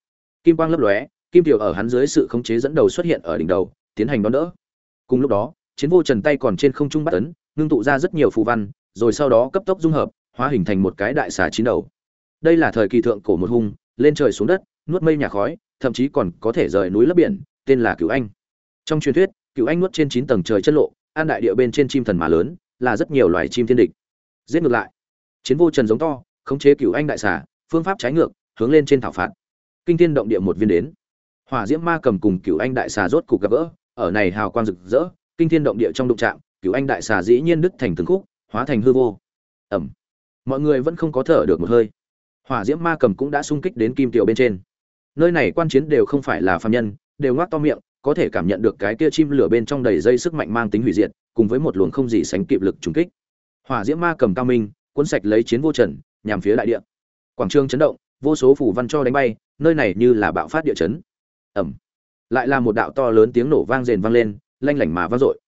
Kim quang lấp lóe, kim tiểu ở hắn dưới sự khống chế dẫn đầu xuất hiện ở đỉnh đầu, tiến hành đón đỡ. Cùng lúc đó, chiến vô trần tay còn trên không trung bắt tấn ngưng tụ ra rất nhiều phù văn, rồi sau đó cấp tốc dung hợp, hóa hình thành một cái đại xà chín đầu. Đây là thời kỳ thượng cổ một hung, lên trời xuống đất, nuốt mây nhà khói, thậm chí còn có thể rời núi lấp biển, tên là cửu anh. Trong truyền thuyết, cửu anh nuốt trên chín tầng trời chất lộ, an đại địa bên trên chim thần mà lớn, là rất nhiều loài chim thiên địch. Giết ngược lại. Chiến vô trần giống to, khống chế cửu anh đại xà, phương pháp trái ngược, hướng lên trên thảo phạt. Kinh thiên động địa một viên đến. Hỏa diễm ma cầm cùng cửu anh đại xà rốt cục gặp gỡ, ở này hào quang rực rỡ, kinh thiên động địa trong đụng trạm cựu anh đại xà dĩ nhiên đứt thành từng khúc, hóa thành hư vô. Ẩm mọi người vẫn không có thở được một hơi. Hỏa diễm ma cầm cũng đã sung kích đến kim tiểu bên trên. Nơi này quan chiến đều không phải là phàm nhân, đều ngoác to miệng, có thể cảm nhận được cái kia chim lửa bên trong đầy dây sức mạnh mang tính hủy diệt, cùng với một luồng không gì sánh kịp lực trùng kích. Hỏa diễm ma cầm cao minh, cuốn sạch lấy chiến vô trần, nhằm phía đại địa. Quảng trường chấn động, vô số phủ văn cho đánh bay, nơi này như là bạo phát địa chấn. Ẩm lại là một đạo to lớn tiếng nổ vang rền vang lên, lanh lảnh mà vang dội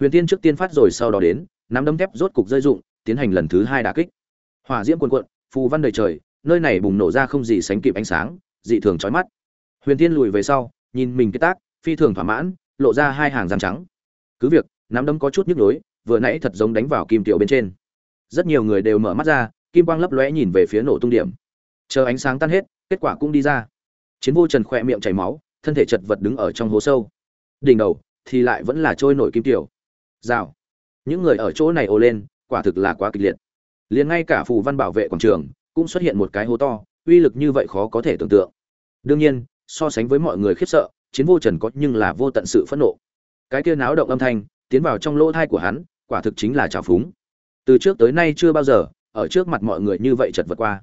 huyền tiên trước tiên phát rồi sau đó đến, nắm đấm thép rốt cục rơi dụng tiến hành lần thứ hai đả kích. Hỏa diễm cuồn cuộn, phù văn đầy trời, nơi này bùng nổ ra không gì sánh kịp ánh sáng, dị thường chói mắt. Huyền tiên lùi về sau, nhìn mình cái tác, phi thường thỏa mãn, lộ ra hai hàng răng trắng. Cứ việc, nắm đấm có chút nhức nhối, vừa nãy thật giống đánh vào kim tiểu bên trên. Rất nhiều người đều mở mắt ra, kim quang lấp lóe nhìn về phía nổ tung điểm. Chờ ánh sáng tan hết, kết quả cũng đi ra. Chiến vô trần khỏe miệng chảy máu, thân thể chật vật đứng ở trong hố sâu. Đỉnh đầu, thì lại vẫn là trôi nổi kim tiểu rào. Những người ở chỗ này ồ lên, quả thực là quá kịch liệt. Liền ngay cả phù văn bảo vệ quảng trường cũng xuất hiện một cái hố to, uy lực như vậy khó có thể tưởng tượng. Đương nhiên, so sánh với mọi người khiếp sợ, chiến vô trần có nhưng là vô tận sự phẫn nộ. Cái kia náo động âm thanh tiến vào trong lỗ tai của hắn, quả thực chính là trào phúng. Từ trước tới nay chưa bao giờ, ở trước mặt mọi người như vậy chật vật qua.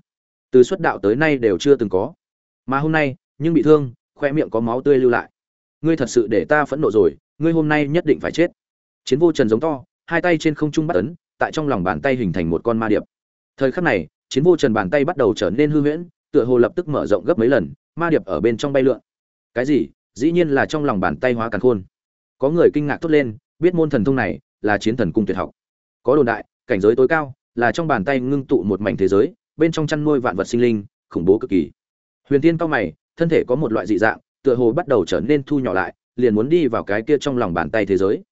Từ xuất đạo tới nay đều chưa từng có. Mà hôm nay, nhưng bị thương, khoe miệng có máu tươi lưu lại. Ngươi thật sự để ta phẫn nộ rồi, ngươi hôm nay nhất định phải chết chiến vô trần giống to, hai tay trên không trung bắt ấn, tại trong lòng bàn tay hình thành một con ma điệp. Thời khắc này, chiến vô trần bàn tay bắt đầu trở nên hư huyễn, tựa hồ lập tức mở rộng gấp mấy lần, ma điệp ở bên trong bay lượn. Cái gì? Dĩ nhiên là trong lòng bàn tay hóa càn khôn. Có người kinh ngạc thốt lên, biết môn thần thông này là chiến thần cung tuyệt học. Có đồn đại, cảnh giới tối cao là trong bàn tay ngưng tụ một mảnh thế giới, bên trong chăn nuôi vạn vật sinh linh, khủng bố cực kỳ. Huyền tiên cao mày, thân thể có một loại dị dạng, tựa hồ bắt đầu trở nên thu nhỏ lại, liền muốn đi vào cái kia trong lòng bàn tay thế giới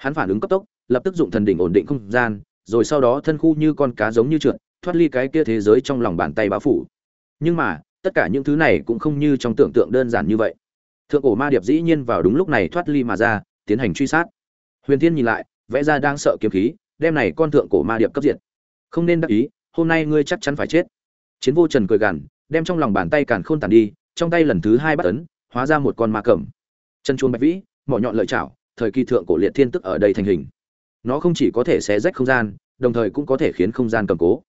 hắn phản ứng cấp tốc, lập tức dụng thần đỉnh ổn định không gian, rồi sau đó thân khu như con cá giống như trượt, thoát ly cái kia thế giới trong lòng bàn tay báo phủ. Nhưng mà, tất cả những thứ này cũng không như trong tưởng tượng đơn giản như vậy. Thượng cổ ma điệp dĩ nhiên vào đúng lúc này thoát ly mà ra, tiến hành truy sát. Huyền thiên nhìn lại, vẽ ra đang sợ kiếm khí, đem này con thượng cổ ma điệp cấp diệt. Không nên đắc ý, hôm nay ngươi chắc chắn phải chết. Chiến vô trần cười gằn, đem trong lòng bàn tay càn khôn tàn đi, trong tay lần thứ hai bắt ấn, hóa ra một con ma cẩm. Chân chuông bạch vĩ, mỏ nhọn lợi chảo thời kỳ thượng cổ liệt thiên tức ở đây thành hình. Nó không chỉ có thể xé rách không gian, đồng thời cũng có thể khiến không gian cầm cố.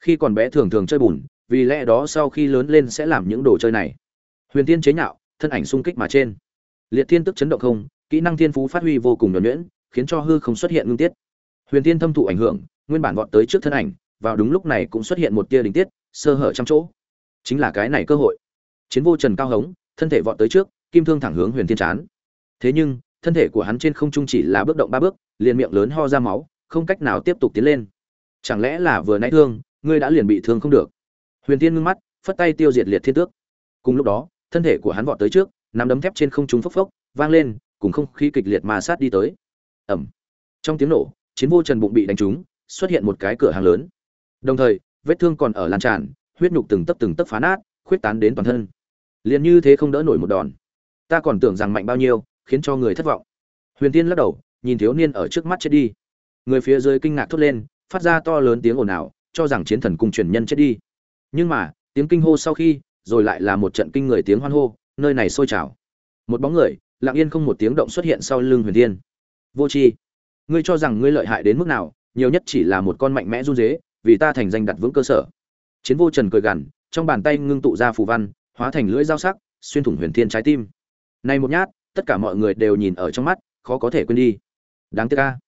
Khi còn bé thường thường chơi bùn, vì lẽ đó sau khi lớn lên sẽ làm những đồ chơi này. Huyền tiên chế nhạo, thân ảnh xung kích mà trên. Liệt thiên tức chấn động không, kỹ năng thiên phú phát huy vô cùng nhuẩn nhuyễn, khiến cho hư không xuất hiện ngưng tiết. Huyền tiên thâm thụ ảnh hưởng, nguyên bản vọt tới trước thân ảnh, vào đúng lúc này cũng xuất hiện một tia đình tiết, sơ hở trăm chỗ. Chính là cái này cơ hội. Chiến vô trần cao hống, thân thể vọt tới trước, kim thương thẳng hướng huyền thiên chán. Thế nhưng thân thể của hắn trên không trung chỉ là bước động ba bước, liền miệng lớn ho ra máu, không cách nào tiếp tục tiến lên. Chẳng lẽ là vừa nãy thương, ngươi đã liền bị thương không được? Huyền tiên ngưng mắt, phất tay tiêu diệt liệt thiên tước. Cùng lúc đó, thân thể của hắn vọt tới trước, nắm đấm thép trên không trung phốc phốc, vang lên, cùng không khí kịch liệt mà sát đi tới. Ẩm trong tiếng nổ, chiến vô trần bụng bị đánh trúng, xuất hiện một cái cửa hàng lớn. Đồng thời, vết thương còn ở lan tràn, huyết nhục từng tấc từng tấc phá nát, khuyết tán đến toàn thân. Liền như thế không đỡ nổi một đòn. Ta còn tưởng rằng mạnh bao nhiêu khiến cho người thất vọng. Huyền tiên lắc đầu, nhìn thiếu niên ở trước mắt chết đi. Người phía dưới kinh ngạc thốt lên, phát ra to lớn tiếng ồn ào, cho rằng chiến thần cung truyền nhân chết đi. Nhưng mà, tiếng kinh hô sau khi, rồi lại là một trận kinh người tiếng hoan hô, nơi này sôi trào. Một bóng người, lặng yên không một tiếng động xuất hiện sau lưng huyền thiên. Vô tri, ngươi cho rằng ngươi lợi hại đến mức nào, nhiều nhất chỉ là một con mạnh mẽ run dế vì ta thành danh đặt vững cơ sở. Chiến vô trần cười gằn, trong bàn tay ngưng tụ ra phù văn, hóa thành lưỡi dao sắc, xuyên thủng huyền thiên trái tim. Này một nhát tất cả mọi người đều nhìn ở trong mắt, khó có thể quên đi. Đáng tiếc ca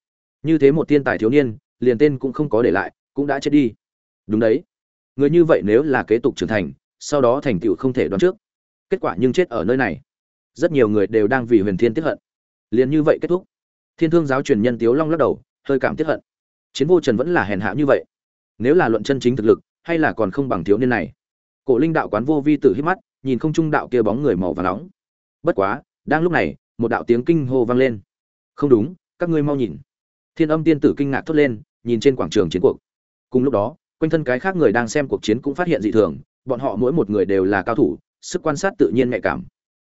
như thế một thiên tài thiếu niên, liền tên cũng không có để lại, cũng đã chết đi. Đúng đấy. Người như vậy nếu là kế tục trưởng thành, sau đó thành tựu không thể đoán trước. Kết quả nhưng chết ở nơi này. Rất nhiều người đều đang vì huyền thiên tiếp hận. Liền như vậy kết thúc. Thiên thương giáo truyền nhân tiếu long lắc đầu, hơi cảm tiếp hận. Chiến vô trần vẫn là hèn hạ như vậy. Nếu là luận chân chính thực lực, hay là còn không bằng thiếu niên này. Cổ linh đạo quán vô vi tử hít mắt, nhìn không trung đạo kia bóng người màu và nóng. Bất quá đang lúc này, một đạo tiếng kinh hô vang lên. Không đúng, các ngươi mau nhìn. Thiên âm tiên tử kinh ngạc thốt lên, nhìn trên quảng trường chiến cuộc. Cùng lúc đó, quanh thân cái khác người đang xem cuộc chiến cũng phát hiện dị thường, bọn họ mỗi một người đều là cao thủ, sức quan sát tự nhiên nhạy cảm.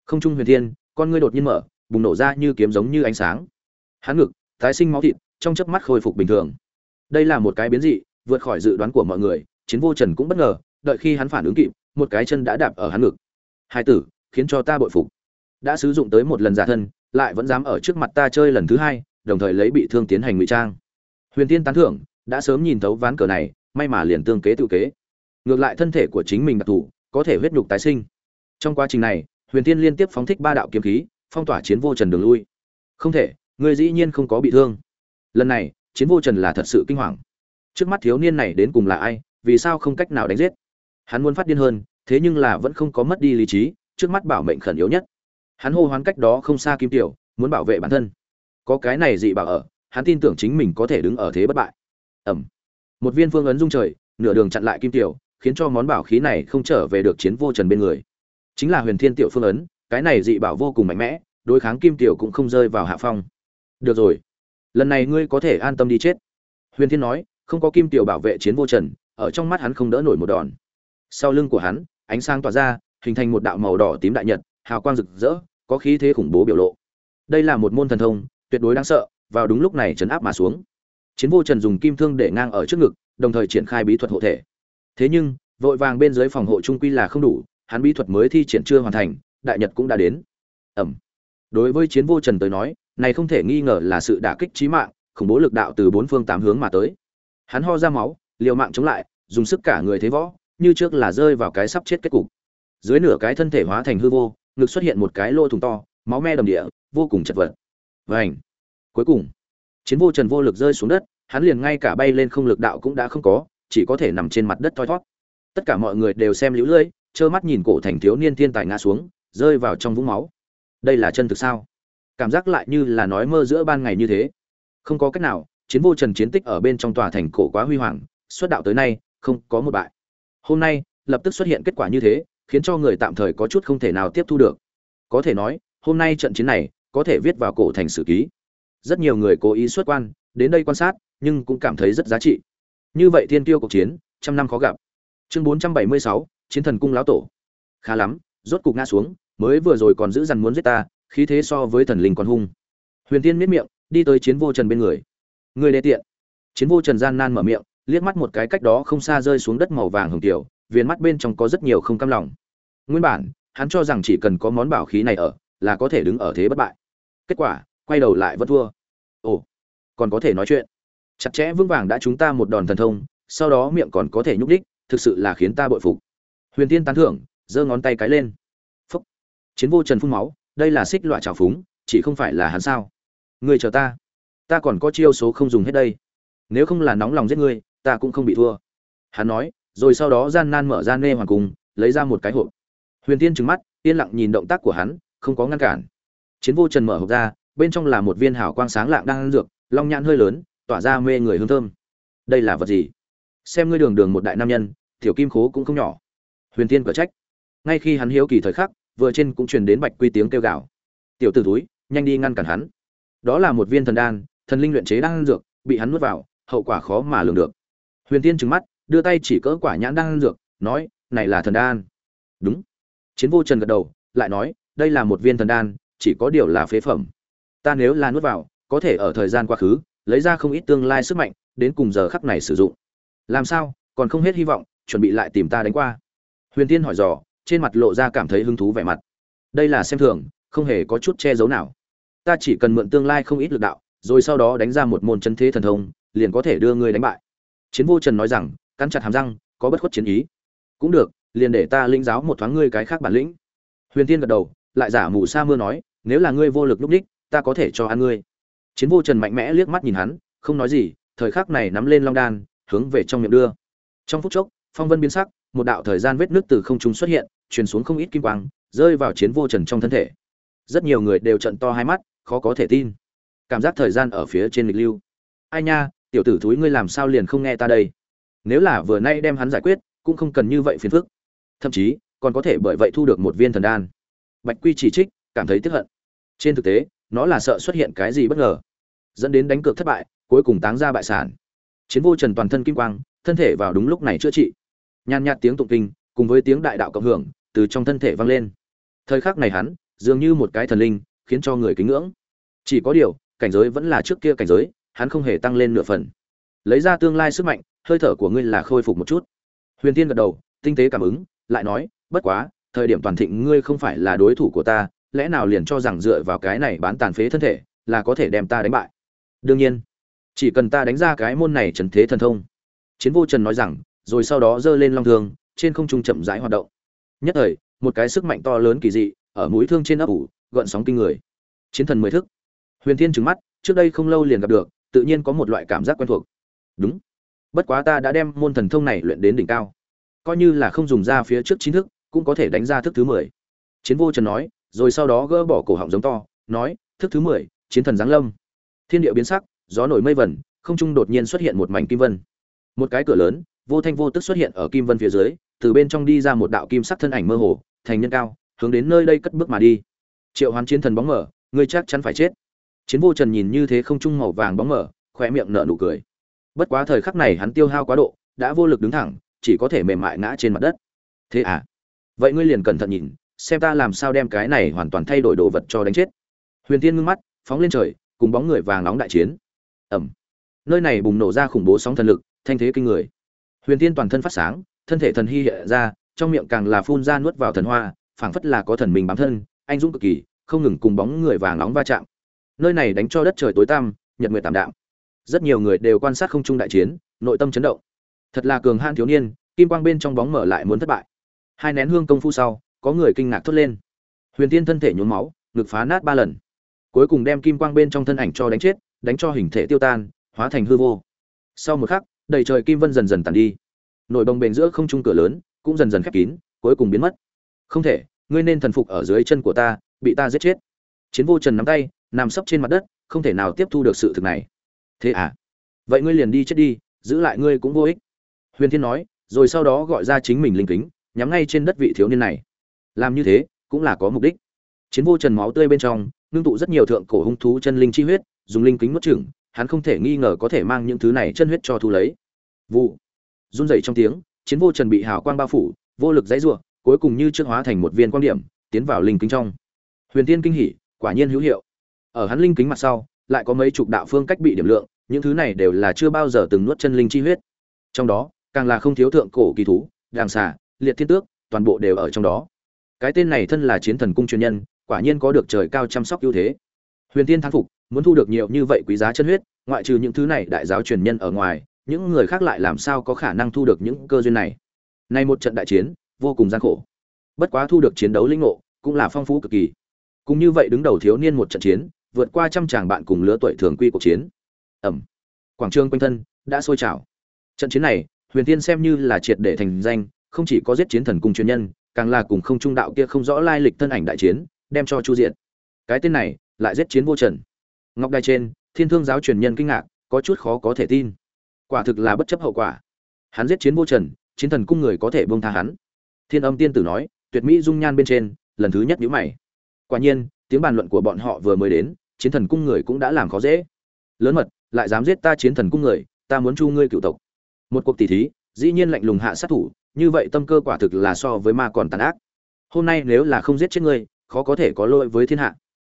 Không trung huyền thiên, con ngươi đột nhiên mở, bùng nổ ra như kiếm giống như ánh sáng. Hắn ngực, tái sinh máu thịt, trong chớp mắt khôi phục bình thường. Đây là một cái biến dị, vượt khỏi dự đoán của mọi người, chiến vô trần cũng bất ngờ, đợi khi hắn phản ứng kịp, một cái chân đã đạp ở hắn ngực. Hai tử, khiến cho ta bội phục đã sử dụng tới một lần giả thân, lại vẫn dám ở trước mặt ta chơi lần thứ hai, đồng thời lấy bị thương tiến hành ngụy trang. Huyền tiên tán thưởng, đã sớm nhìn thấu ván cờ này, may mà liền tương kế tự kế. Ngược lại thân thể của chính mình đặc thù, có thể huyết nhục tái sinh. Trong quá trình này, huyền tiên liên tiếp phóng thích ba đạo kiếm khí, phong tỏa chiến vô trần đường lui. Không thể người dĩ nhiên không có bị thương. Lần này, chiến vô trần là thật sự kinh hoàng. Trước mắt thiếu niên này đến cùng là ai, vì sao không cách nào đánh giết? Hắn muốn phát điên hơn, thế nhưng là vẫn không có mất đi lý trí, trước mắt bảo mệnh khẩn yếu nhất hắn hô hoán cách đó không xa kim tiểu, muốn bảo vệ bản thân. Có cái này dị bảo ở, hắn tin tưởng chính mình có thể đứng ở thế bất bại. Ẩm một viên phương ấn dung trời, nửa đường chặn lại kim tiểu, khiến cho món bảo khí này không trở về được chiến vô trần bên người. Chính là huyền thiên tiểu phương ấn, cái này dị bảo vô cùng mạnh mẽ, đối kháng kim tiểu cũng không rơi vào hạ phong. Được rồi. Lần này ngươi có thể an tâm đi chết. Huyền thiên nói, không có kim tiểu bảo vệ chiến vô trần, ở trong mắt hắn không đỡ nổi một đòn. Sau lưng của hắn, ánh sáng tỏa ra, hình thành một đạo màu đỏ tím đại nhật, hào quang rực rỡ có khí thế khủng bố biểu lộ. Đây là một môn thần thông, tuyệt đối đáng sợ, vào đúng lúc này chấn áp mà xuống. Chiến vô trần dùng kim thương để ngang ở trước ngực, đồng thời triển khai bí thuật hộ thể. Thế nhưng, vội vàng bên dưới phòng hộ trung quy là không đủ, hắn bí thuật mới thi triển chưa hoàn thành, đại nhật cũng đã đến. Ẩm. Đối với chiến vô trần tới nói, này không thể nghi ngờ là sự đả kích chí mạng, khủng bố lực đạo từ bốn phương tám hướng mà tới. Hắn ho ra máu, liều mạng chống lại, dùng sức cả người thế võ, như trước là rơi vào cái sắp chết kết cục. Dưới nửa cái thân thể hóa thành hư vô ngực xuất hiện một cái lô thùng to, máu me đầm địa, vô cùng chật vật. Vảnh cuối cùng, chiến vô trần vô lực rơi xuống đất, hắn liền ngay cả bay lên không lực đạo cũng đã không có, chỉ có thể nằm trên mặt đất thoi thót. Tất cả mọi người đều xem lũ lưỡi trơ mắt nhìn cổ thành thiếu niên thiên tài ngã xuống, rơi vào trong vũng máu. Đây là chân thực sao? Cảm giác lại như là nói mơ giữa ban ngày như thế. Không có cách nào, chiến vô trần chiến tích ở bên trong tòa thành cổ quá huy hoàng, xuất đạo tới nay, không có một bại. Hôm nay, lập tức xuất hiện kết quả như thế khiến cho người tạm thời có chút không thể nào tiếp thu được. Có thể nói, hôm nay trận chiến này có thể viết vào cổ thành sử ký. Rất nhiều người cố ý xuất quan, đến đây quan sát, nhưng cũng cảm thấy rất giá trị. Như vậy thiên tiêu cuộc chiến, trăm năm khó gặp. Chương bốn trăm bảy mươi sáu, chiến thần cung lão tổ. Khá lắm, rốt cục ngã xuống, mới vừa rồi còn giữ dằn muốn giết ta, khí thế so với thần linh còn hung. Huyền tiên miết miệng, đi tới chiến vô trần bên người. Người đê tiện. Chiến vô trần gian nan mở miệng, liếc mắt một cái cách đó không xa rơi xuống đất màu vàng hồng tiểu viền mắt bên trong có rất nhiều không cam lòng. Nguyên bản, hắn cho rằng chỉ cần có món bảo khí này ở, là có thể đứng ở thế bất bại. Kết quả, quay đầu lại vẫn thua. Ồ, còn có thể nói chuyện. Chặt chẽ vững vàng đã chúng ta một đòn thần thông, sau đó miệng còn có thể nhúc đích thực sự là khiến ta bội phục. Huyền tiên tán thưởng, giơ ngón tay cái lên. Phúc. Chiến vô trần phun máu, đây là xích loại trào phúng, chỉ không phải là hắn sao? Người chờ ta. Ta còn có chiêu số không dùng hết đây. Nếu không là nóng lòng giết ngươi, ta cũng không bị thua. Hắn nói rồi sau đó gian nan mở ra nê hoàng cung, lấy ra một cái hộp. Huyền tiên trừng mắt, yên lặng nhìn động tác của hắn, không có ngăn cản. Chiến vô trần mở hộp ra, bên trong là một viên hảo quang sáng lạng đang ăn dược, long nhãn hơi lớn, tỏa ra mê người hương thơm. Đây là vật gì? Xem ngươi đường đường một đại nam nhân, tiểu kim khố cũng không nhỏ. Huyền tiên cở trách. Ngay khi hắn hiếu kỳ thời khắc, vừa trên cũng truyền đến bạch quy tiếng kêu gào. Tiểu t ử túi nhanh đi ngăn cản hắn. Đó là một viên thần đan, thần linh luyện chế đang ăn dược, bị hắn nuốt vào, hậu quả khó mà lường được. Huyền tiên trừng mắt đưa tay chỉ cỡ quả nhãn đang dược, nói, này là thần đan. Đúng. Chiến vô trần gật đầu, lại nói, đây là một viên thần đan, chỉ có điều là phế phẩm. Ta nếu là nuốt vào, có thể ở thời gian quá khứ, lấy ra không ít tương lai sức mạnh, đến cùng giờ khắc này sử dụng. Làm sao, còn không hết hy vọng, chuẩn bị lại tìm ta đánh qua. Huyền tiên hỏi dò, trên mặt lộ ra cảm thấy hứng thú vẻ mặt. Đây là xem thường, không hề có chút che giấu nào. Ta chỉ cần mượn tương lai không ít lực đạo, rồi sau đó đánh ra một môn chân thế thần thông, liền có thể đưa ngươi đánh bại. Chiến vô trần nói rằng cắn chặt hàm răng, có bất khuất chiến ý. Cũng được, liền để ta linh giáo một thoáng ngươi cái khác bản lĩnh. Huyền Thiên gật đầu, lại giả mù sa mưa nói, nếu là ngươi vô lực lúc đích, ta có thể cho ăn ngươi. Chiến vô trần mạnh mẽ liếc mắt nhìn hắn, không nói gì, thời khắc này nắm lên long đan, hướng về trong miệng đưa. Trong phút chốc, phong vân biến sắc, một đạo thời gian vết nước từ không trung xuất hiện, truyền xuống không ít kim quang, rơi vào chiến vô trần trong thân thể. Rất nhiều người đều trận to hai mắt, khó có thể tin. Cảm giác thời gian ở phía trên lịch lưu. Ai nha, tiểu tử thúi ngươi làm sao liền không nghe ta đây? Nếu là vừa nay đem hắn giải quyết, cũng không cần như vậy phiền phức. Thậm chí, còn có thể bởi vậy thu được một viên thần đan. Bạch quy chỉ trích, cảm thấy tiếp hận. Trên thực tế, nó là sợ xuất hiện cái gì bất ngờ. Dẫn đến đánh cược thất bại, cuối cùng táng ra bại sản. Chiến vô trần toàn thân kim quang, thân thể vào đúng lúc này chữa trị. Nhàn nhạt tiếng tụng kinh, cùng với tiếng đại đạo cộng hưởng, từ trong thân thể vang lên. Thời khắc này hắn, dường như một cái thần linh, khiến cho người kính ngưỡng. Chỉ có điều, cảnh giới vẫn là trước kia cảnh giới, hắn không hề tăng lên nửa phần. Lấy ra tương lai sức mạnh hơi thở của ngươi là khôi phục một chút. Huyền tiên gật đầu, tinh tế cảm ứng, lại nói, bất quá, thời điểm toàn thịnh ngươi không phải là đối thủ của ta, lẽ nào liền cho rằng dựa vào cái này bán tàn phế thân thể là có thể đem ta đánh bại? Đương nhiên, chỉ cần ta đánh ra cái môn này trần thế thần thông. Chiến vô trần nói rằng, rồi sau đó giơ lên long thương, trên không trung chậm rãi hoạt động. Nhất thời, một cái sức mạnh to lớn kỳ dị, ở mũi thương trên ấp ủ, gợn sóng kinh người. Chiến thần mười thức. Huyền thiên trừng mắt, trước đây không lâu liền gặp được, tự nhiên có một loại cảm giác quen thuộc. Đúng bất quá ta đã đem môn thần thông này luyện đến đỉnh cao. Coi như là không dùng ra phía trước chín thức, cũng có thể đánh ra thức thứ mười. Chiến vô trần nói, rồi sau đó gỡ bỏ cổ họng giống to, nói, thức thứ mười, chiến thần giáng lâm. Thiên địa biến sắc, gió nổi mây vẩn không trung đột nhiên xuất hiện một mảnh kim vân. Một cái cửa lớn, vô thanh vô tức xuất hiện ở kim vân phía dưới, từ bên trong đi ra một đạo kim sắc thân ảnh mơ hồ, thành nhân cao, hướng đến nơi đây cất bước mà đi. Triệu hoán chiến thần bóng mở, ngươi chắc chắn phải chết. Chiến vô trần nhìn như thế không trung màu vàng bóng mở khoe miệng nở nụ cười bất quá thời khắc này hắn tiêu hao quá độ, đã vô lực đứng thẳng, chỉ có thể mềm mại ngã trên mặt đất. Thế à? Vậy ngươi liền cẩn thận nhìn, xem ta làm sao đem cái này hoàn toàn thay đổi đồ vật cho đánh chết. Huyền tiên ngưng mắt, phóng lên trời, cùng bóng người vàng nóng đại chiến. Ẩm nơi này bùng nổ ra khủng bố sóng thần lực, thanh thế kinh người. Huyền tiên toàn thân phát sáng, thân thể thần hy hiện ra, trong miệng càng là phun ra nuốt vào thần hoa, phảng phất là có thần mình bám thân, anh dũng cực kỳ, không ngừng cùng bóng người vàng nóng va chạm. Nơi này đánh cho đất trời tối tăm, nhật nguyệt tạm đạm rất nhiều người đều quan sát không trung đại chiến, nội tâm chấn động. Thật là cường han thiếu niên, kim quang bên trong bóng mở lại muốn thất bại. Hai nén hương công phu sau, có người kinh ngạc thốt lên. Huyền tiên thân thể nhuốm máu, ngực phá nát ba lần. Cuối cùng đem kim quang bên trong thân ảnh cho đánh chết, đánh cho hình thể tiêu tan, hóa thành hư vô. Sau một khắc, đầy trời kim vân dần dần tàn đi. Nổi bồng bềnh giữa không trung cửa lớn, cũng dần dần khép kín, cuối cùng biến mất. Không thể, ngươi nên thần phục ở dưới chân của ta, bị ta giết chết. Chiến vô trần nắm tay, nằm sấp trên mặt đất, không thể nào tiếp thu được sự thực này thế à? Vậy ngươi liền đi chết đi, giữ lại ngươi cũng vô ích. Huyền thiên nói, rồi sau đó gọi ra chính mình linh kính, nhắm ngay trên đất vị thiếu niên này. Làm như thế, cũng là có mục đích. Chiến vô trần máu tươi bên trong nương tụ rất nhiều thượng cổ hung thú chân linh chi huyết, dùng linh kính nuốt chửng, hắn không thể nghi ngờ có thể mang những thứ này chân huyết cho thu lấy. Vụ. Run rẩy trong tiếng, chiến vô trần bị hào quang bao phủ, vô lực dãy rủa, cuối cùng như trước hóa thành một viên quan điểm, tiến vào linh kính trong. Huyền tiên kinh hỉ, quả nhiên hữu hiệu. Ở hắn linh kính mặt sau lại có mấy chục đạo phương cách bị điểm lượng, những thứ này đều là chưa bao giờ từng nuốt chân linh chi huyết. Trong đó, càng là không thiếu thượng cổ kỳ thú, đàng xà, liệt thiên tước, toàn bộ đều ở trong đó. Cái tên này thân là chiến thần cung truyền nhân, quả nhiên có được trời cao chăm sóc ưu thế. Huyền tiên thán phục, muốn thu được nhiều như vậy quý giá chân huyết, ngoại trừ những thứ này đại giáo truyền nhân ở ngoài, những người khác lại làm sao có khả năng thu được những cơ duyên này? Nay một trận đại chiến, vô cùng gian khổ. Bất quá thu được chiến đấu linh ngộ, cũng là phong phú cực kỳ. Cũng như vậy đứng đầu thiếu niên một trận chiến vượt qua trăm chàng bạn cùng lứa tuổi thường quy cuộc chiến. Ẩm. Quảng trường quanh thân đã sôi trào. Trận chiến này, huyền tiên xem như là triệt để thành danh, không chỉ có giết chiến thần cung truyền nhân, càng là cùng không trung đạo kia không rõ lai lịch thân ảnh đại chiến, đem cho chu diện. Cái tên này lại giết chiến vô trần. Ngọc đài trên, thiên thương giáo truyền nhân kinh ngạc, có chút khó có thể tin. Quả thực là bất chấp hậu quả. Hắn giết chiến vô trần, chiến thần cung người có thể bông tha hắn. Thiên âm tiên tử nói, tuyệt mỹ dung nhan bên trên, lần thứ nhất nhíu mày. Quả nhiên, tiếng bàn luận của bọn họ vừa mới đến chiến thần cung người cũng đã làm khó dễ. Lớn mật, lại dám giết ta chiến thần cung người, ta muốn chu ngươi cựu tộc. Một cuộc tỷ thí, dĩ nhiên lạnh lùng hạ sát thủ, như vậy tâm cơ quả thực là so với ma còn tàn ác. Hôm nay nếu là không giết chết ngươi, khó có thể có lỗi với thiên hạ.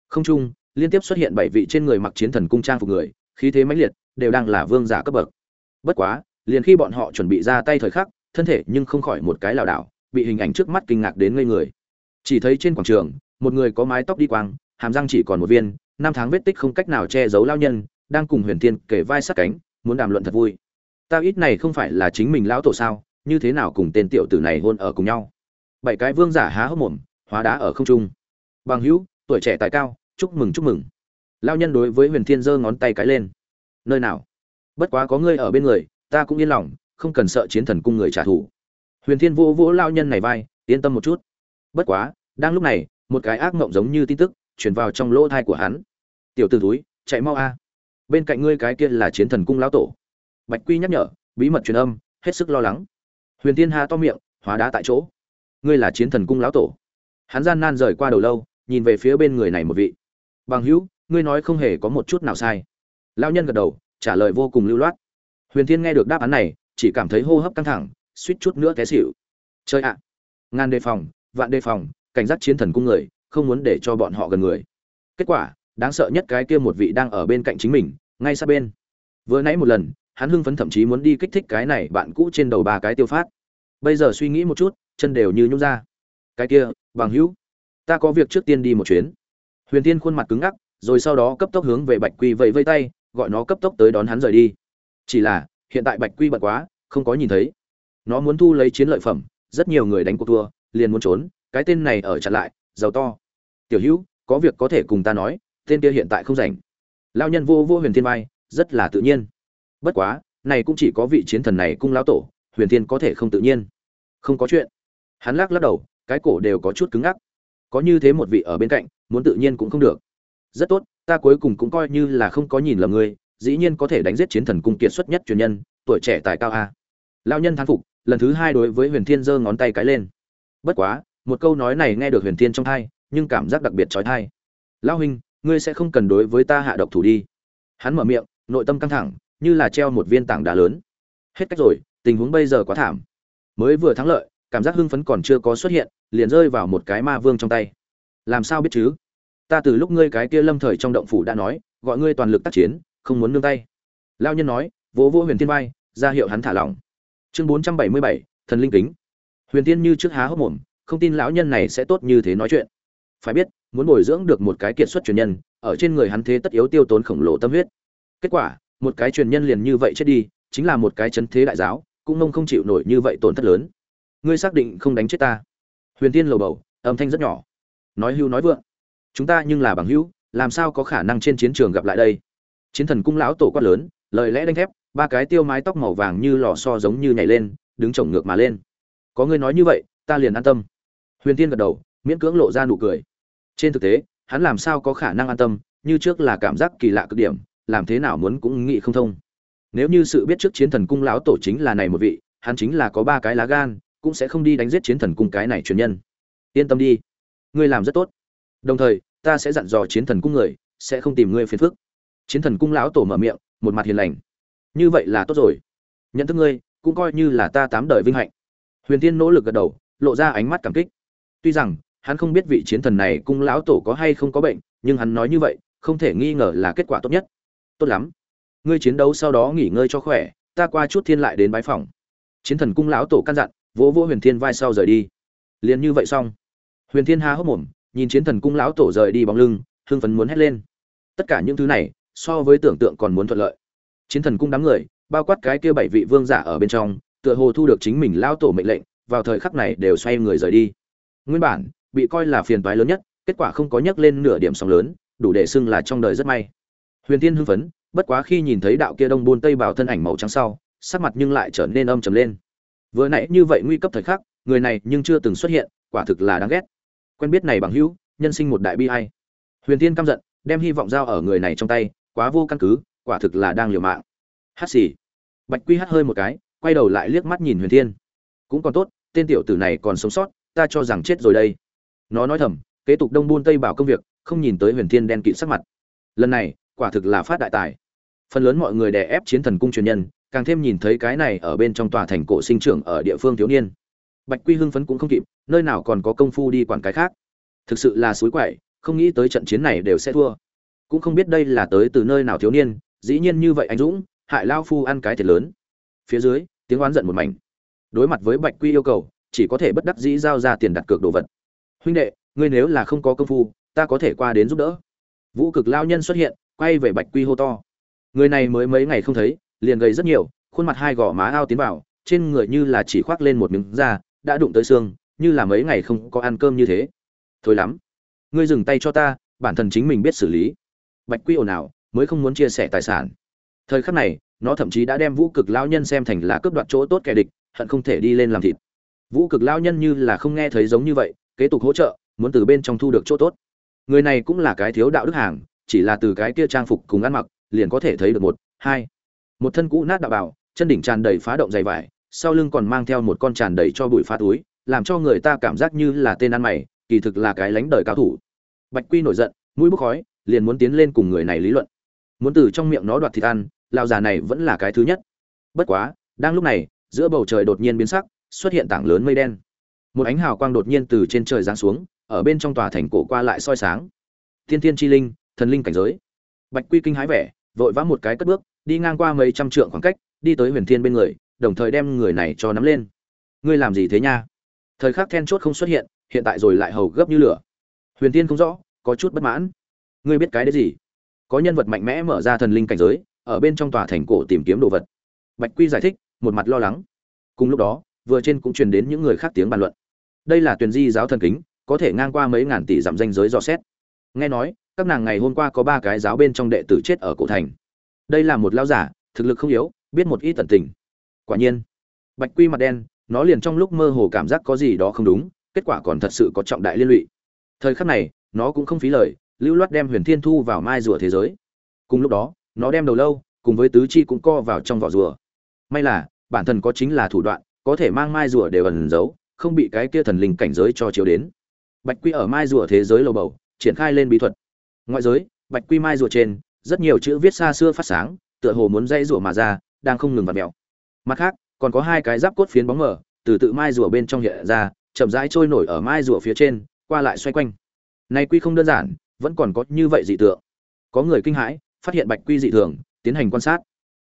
Không chung, liên tiếp xuất hiện bảy vị trên người mặc chiến thần cung trang phục người, khí thế mãnh liệt, đều đang là vương giả cấp bậc. Bất quá, liền khi bọn họ chuẩn bị ra tay thời khắc, thân thể nhưng không khỏi một cái lảo đảo, bị hình ảnh trước mắt kinh ngạc đến ngây người. Chỉ thấy trên quảng trường, một người có mái tóc đi quang, hàm răng chỉ còn một viên năm tháng vết tích không cách nào che giấu lao nhân, đang cùng huyền thiên kể vai sát cánh, muốn đàm luận thật vui. Ta ít này không phải là chính mình lão tổ sao, như thế nào cùng tên tiểu tử này hôn ở cùng nhau? Bảy cái vương giả há hốc mồm, hóa đá ở không trung. Bằng hữu, tuổi trẻ tài cao, chúc mừng chúc mừng. Lao nhân đối với huyền thiên giơ ngón tay cái lên. Nơi nào? Bất quá có ngươi ở bên người, ta cũng yên lòng, không cần sợ chiến thần cung người trả thù. Huyền thiên vô vỗ lao nhân này vai, yên tâm một chút. Bất quá, đang lúc này, một cái ác mộng giống như tin tức chuyển vào trong lỗ thai của hắn tiểu t ử túi, chạy mau a. Bên cạnh ngươi cái kia là chiến thần cung lão tổ. Bạch quy nhắc nhở, bí mật truyền âm, hết sức lo lắng. Huyền tiên hà to miệng, hóa đá tại chỗ. Ngươi là chiến thần cung lão tổ. Hắn gian nan rời qua đầu lâu, nhìn về phía bên người này một vị. Bằng hữu, ngươi nói không hề có một chút nào sai. Lao nhân gật đầu, trả lời vô cùng lưu loát. Huyền thiên nghe được đáp án này, chỉ cảm thấy hô hấp căng thẳng, suýt chút nữa té xỉu. Chơi ạ! À. ngàn đề phòng, vạn đề phòng, cảnh giác chiến thần cung người, không muốn để cho bọn họ gần người. Kết quả đáng sợ nhất cái kia một vị đang ở bên cạnh chính mình, ngay sát bên. Vừa nãy một lần, hắn hưng phấn thậm chí muốn đi kích thích cái này bạn cũ trên đầu ba cái tiêu phát. Bây giờ suy nghĩ một chút, chân đều như nhún ra. Cái kia, bằng hữu, ta có việc trước tiên đi một chuyến. Huyền tiên khuôn mặt cứng ngắc, rồi sau đó cấp tốc hướng về bạch quy vẫy vây tay, gọi nó cấp tốc tới đón hắn rời đi. Chỉ là, hiện tại bạch quy bận quá, không có nhìn thấy. Nó muốn thu lấy chiến lợi phẩm, rất nhiều người đánh cuộc thua, liền muốn trốn, cái tên này ở chặn lại, giàu to. Tiểu hữu, có việc có thể cùng ta nói tên kia hiện tại không rảnh. Lao nhân vô vô huyền thiên vai, rất là tự nhiên. Bất quá, này cũng chỉ có vị chiến thần này cung lão tổ, huyền thiên có thể không tự nhiên. Không có chuyện. Hắn lắc lắc đầu, cái cổ đều có chút cứng ngắc. Có như thế một vị ở bên cạnh, muốn tự nhiên cũng không được. Rất tốt, ta cuối cùng cũng coi như là không có nhìn lầm ngươi, dĩ nhiên có thể đánh giết chiến thần cung kiệt xuất nhất truyền nhân, tuổi trẻ tài cao a. Lao nhân thán phục, lần thứ hai đối với huyền thiên giơ ngón tay cái lên. Bất quá, một câu nói này nghe được huyền thiên trong thai nhưng cảm giác đặc biệt trói thai lao huynh ngươi sẽ không cần đối với ta hạ độc thủ đi. Hắn mở miệng, nội tâm căng thẳng, như là treo một viên tảng đá lớn. Hết cách rồi, tình huống bây giờ quá thảm. Mới vừa thắng lợi, cảm giác hưng phấn còn chưa có xuất hiện, liền rơi vào một cái ma vương trong tay. Làm sao biết chứ? Ta từ lúc ngươi cái kia lâm thời trong động phủ đã nói, gọi ngươi toàn lực tác chiến, không muốn nương tay. Lao nhân nói, vỗ vỗ huyền thiên vai, ra hiệu hắn thả lỏng. Chương bốn trăm bảy mươi bảy, thần linh kính. Huyền tiên như trước há hốc mồm, không tin lão nhân này sẽ tốt như thế nói chuyện. Phải biết muốn bồi dưỡng được một cái kiệt xuất truyền nhân, ở trên người hắn thế tất yếu tiêu tốn khổng lồ tâm huyết. Kết quả, một cái truyền nhân liền như vậy chết đi, chính là một cái chấn thế đại giáo, cũng mông không chịu nổi như vậy tổn thất lớn. Ngươi xác định không đánh chết ta? Huyền tiên lầu bầu, âm thanh rất nhỏ. Nói hưu nói vượng. Chúng ta nhưng là bằng hữu, làm sao có khả năng trên chiến trường gặp lại đây? Chiến thần cung lão tổ quát lớn, lời lẽ đánh thép, ba cái tiêu mái tóc màu vàng như lò xo giống như nhảy lên, đứng chồng ngược mà lên. Có ngươi nói như vậy, ta liền an tâm. Huyền tiên gật đầu, miễn cưỡng lộ ra nụ cười trên thực tế, hắn làm sao có khả năng an tâm, như trước là cảm giác kỳ lạ cực điểm, làm thế nào muốn cũng nghĩ không thông. Nếu như sự biết trước chiến thần cung lão tổ chính là này một vị, hắn chính là có ba cái lá gan, cũng sẽ không đi đánh giết chiến thần cung cái này truyền nhân. Yên tâm đi. Ngươi làm rất tốt. Đồng thời, ta sẽ dặn dò chiến thần cung người, sẽ không tìm ngươi phiền phức. Chiến thần cung lão tổ mở miệng, một mặt hiền lành. Như vậy là tốt rồi. Nhận thức ngươi, cũng coi như là ta tám đời vinh hạnh. Huyền tiên nỗ lực gật đầu, lộ ra ánh mắt cảm kích. Tuy rằng hắn không biết vị chiến thần này cung lão tổ có hay không có bệnh, nhưng hắn nói như vậy, không thể nghi ngờ là kết quả tốt nhất. Tốt lắm. Ngươi chiến đấu sau đó nghỉ ngơi cho khỏe, ta qua chút thiên lại đến bái phòng chiến thần cung lão tổ căn dặn, vỗ vỗ huyền thiên vai sau rời đi. Liền như vậy xong. Huyền thiên há hốc mồm, nhìn chiến thần cung lão tổ rời đi bóng lưng, hưng phấn muốn hét lên. Tất cả những thứ này, so với tưởng tượng còn muốn thuận lợi. Chiến thần cung đám người, bao quát cái kia bảy vị vương giả ở bên trong, tựa hồ thu được chính mình lão tổ mệnh lệnh, vào thời khắc này đều xoay người rời đi. Nguyên bản bị coi là phiền toái lớn nhất, kết quả không có nhắc lên nửa điểm sóng lớn, đủ để xưng là trong đời rất may. Huyền tiên hưng phấn, bất quá khi nhìn thấy đạo kia đông buôn tây bảo thân ảnh màu trắng sau, sắc mặt nhưng lại trở nên âm trầm lên. Vừa nãy như vậy nguy cấp thời khắc, người này nhưng chưa từng xuất hiện, quả thực là đáng ghét. Quen biết này bằng hữu, nhân sinh một đại bi ai. huyền tiên căm giận, đem hy vọng giao ở người này trong tay, quá vô căn cứ, quả thực là đang liều mạng. Hát xì. Bạch quy hát hơi một cái, quay đầu lại liếc mắt nhìn huyền thiên. Cũng còn tốt, tên tiểu tử này còn sống sót, ta cho rằng chết rồi đây nó nói thầm, kế tục đông buôn tây bảo công việc, không nhìn tới huyền thiên đen kịt sắc mặt. Lần này, quả thực là phát đại tài. Phần lớn mọi người đè ép chiến thần cung truyền nhân, càng thêm nhìn thấy cái này ở bên trong tòa thành cổ sinh trưởng ở địa phương thiếu niên. Bạch quy hưng phấn cũng không kịp, nơi nào còn có công phu đi quản cái khác. Thực sự là suối quậy, không nghĩ tới trận chiến này đều sẽ thua. Cũng không biết đây là tới từ nơi nào thiếu niên, dĩ nhiên như vậy anh dũng, hại lao phu ăn cái thiệt lớn. Phía dưới, tiếng oán giận một mảnh. Đối mặt với bạch quy yêu cầu, chỉ có thể bất đắc dĩ giao ra tiền đặt cược đồ vật huynh đệ, ngươi nếu là không có công phu, ta có thể qua đến giúp đỡ. Vũ cực lao nhân xuất hiện, quay về bạch quy hô to. Người này mới mấy ngày không thấy, liền gầy rất nhiều, khuôn mặt hai gò má ao tiến vào, trên người như là chỉ khoác lên một miếng da, đã đụng tới xương, như là mấy ngày không có ăn cơm như thế. Thôi lắm, ngươi dừng tay cho ta, bản thân chính mình biết xử lý. Bạch quy ồn ào, mới không muốn chia sẻ tài sản. Thời khắc này, nó thậm chí đã đem vũ cực lao nhân xem thành là cướp đoạt chỗ tốt kẻ địch, hận không thể đi lên làm thịt. Vũ cực lao nhân như là không nghe thấy giống như vậy kế tục hỗ trợ, muốn từ bên trong thu được chỗ tốt. Người này cũng là cái thiếu đạo đức hàng, chỉ là từ cái kia trang phục cùng ăn mặc, liền có thể thấy được một, hai. Một thân cũ nát đạo bảo, chân đỉnh tràn đầy phá động dày vải, sau lưng còn mang theo một con tràn đầy cho bụi phá túi, làm cho người ta cảm giác như là tên ăn mày, kỳ thực là cái lánh đời cao thủ. Bạch quy nổi giận, mũi bốc khói, liền muốn tiến lên cùng người này lý luận. Muốn từ trong miệng nó đoạt thịt ăn lao già này vẫn là cái thứ nhất. Bất quá, đang lúc này, giữa bầu trời đột nhiên biến sắc, xuất hiện tảng lớn mây đen một ánh hào quang đột nhiên từ trên trời giáng xuống, ở bên trong tòa thành cổ qua lại soi sáng. Thiên thiên chi linh, thần linh cảnh giới. Bạch quy kinh hái vẻ, vội vã một cái cất bước, đi ngang qua mấy trăm trượng khoảng cách, đi tới huyền thiên bên người, đồng thời đem người này cho nắm lên. Ngươi làm gì thế nha? Thời khắc then chốt không xuất hiện hiện tại rồi lại hầu gấp như lửa. Huyền thiên không rõ, có chút bất mãn. Ngươi biết cái đấy gì? Có nhân vật mạnh mẽ mở ra thần linh cảnh giới, ở bên trong tòa thành cổ tìm kiếm đồ vật. Bạch quy giải thích, một mặt lo lắng. Cùng lúc đó, vừa trên cũng truyền đến những người khác tiếng bàn luận đây là tuyển di giáo thần kính, có thể ngang qua mấy ngàn tỷ dặm danh giới dò xét. Nghe nói, các nàng ngày hôm qua có ba cái giáo bên trong đệ tử chết ở cổ thành. Đây là một lao giả, thực lực không yếu, biết một ít tận tình. Quả nhiên, bạch quy mặt đen, nó liền trong lúc mơ hồ cảm giác có gì đó không đúng, kết quả còn thật sự có trọng đại liên lụy. Thời khắc này, nó cũng không phí lời, lưu loát đem huyền thiên thu vào mai rùa thế giới. Cùng lúc đó, nó đem đầu lâu, cùng với tứ chi cũng co vào trong vỏ rùa. May là, bản thân có chính là thủ đoạn, có thể mang mai rùa đều ẩn giấu không bị cái kia thần linh cảnh giới cho chiếu đến. Bạch quy ở mai rùa thế giới lầu bầu, triển khai lên bí thuật. Ngoại giới, bạch quy mai rùa trên, rất nhiều chữ viết xa xưa phát sáng, tựa hồ muốn dây rùa mà ra, đang không ngừng vặt mèo. Mặt khác, còn có hai cái giáp cốt phiến bóng mờ, từ tự mai rùa bên trong hiện ra, chậm rãi trôi nổi ở mai rùa phía trên, qua lại xoay quanh. Này quy không đơn giản, vẫn còn có như vậy dị tượng. Có người kinh hãi, phát hiện bạch quy dị thường, tiến hành quan sát.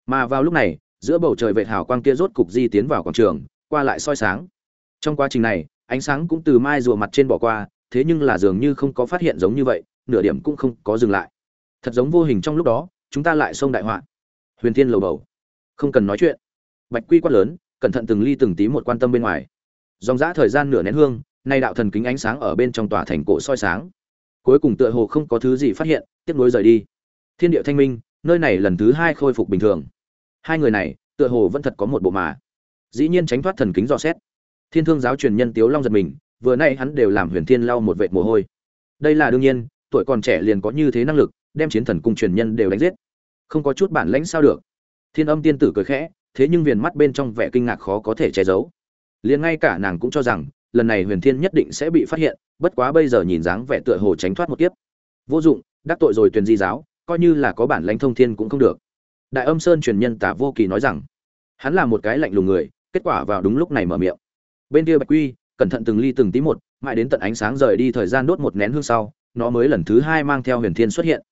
Mà vào lúc này, giữa bầu trời vệt hào quang kia rốt cục di tiến vào quảng trường, qua lại soi sáng trong quá trình này, ánh sáng cũng từ mai rùa mặt trên bỏ qua, thế nhưng là dường như không có phát hiện giống như vậy, nửa điểm cũng không có dừng lại. Thật giống vô hình trong lúc đó, chúng ta lại xông đại họa. Huyền thiên lầu bầu. Không cần nói chuyện. Bạch quy quát lớn, cẩn thận từng ly từng tí một quan tâm bên ngoài. Dòng dã thời gian nửa nén hương, nay đạo thần kính ánh sáng ở bên trong tòa thành cổ soi sáng. Cuối cùng tựa hồ không có thứ gì phát hiện, tiếp nối rời đi. Thiên địa thanh minh, nơi này lần thứ hai khôi phục bình thường. Hai người này, tựa hồ vẫn thật có một bộ mà. Dĩ nhiên tránh thoát thần kính dò xét thiên thương giáo truyền nhân tiếu long giật mình, vừa nay hắn đều làm huyền thiên lau một vệt mồ hôi. Đây là đương nhiên, tuổi còn trẻ liền có như thế năng lực, đem chiến thần cung truyền nhân đều đánh giết. Không có chút bản lãnh sao được. Thiên âm tiên tử cười khẽ, thế nhưng viền mắt bên trong vẻ kinh ngạc khó có thể che giấu. Liền ngay cả nàng cũng cho rằng, lần này huyền thiên nhất định sẽ bị phát hiện, bất quá bây giờ nhìn dáng vẻ tựa hồ tránh thoát một kiếp. Vô dụng, đắc tội rồi tuyền di giáo, coi như là có bản lãnh thông thiên cũng không được. Đại âm sơn truyền nhân tả vô kỳ nói rằng, hắn là một cái lạnh lùng người, kết quả vào đúng lúc này mở miệng bên kia bạch quy, cẩn thận từng ly từng tí một, mãi đến tận ánh sáng rời đi thời gian đốt một nén hương sau, nó mới lần thứ hai mang theo huyền thiên xuất hiện.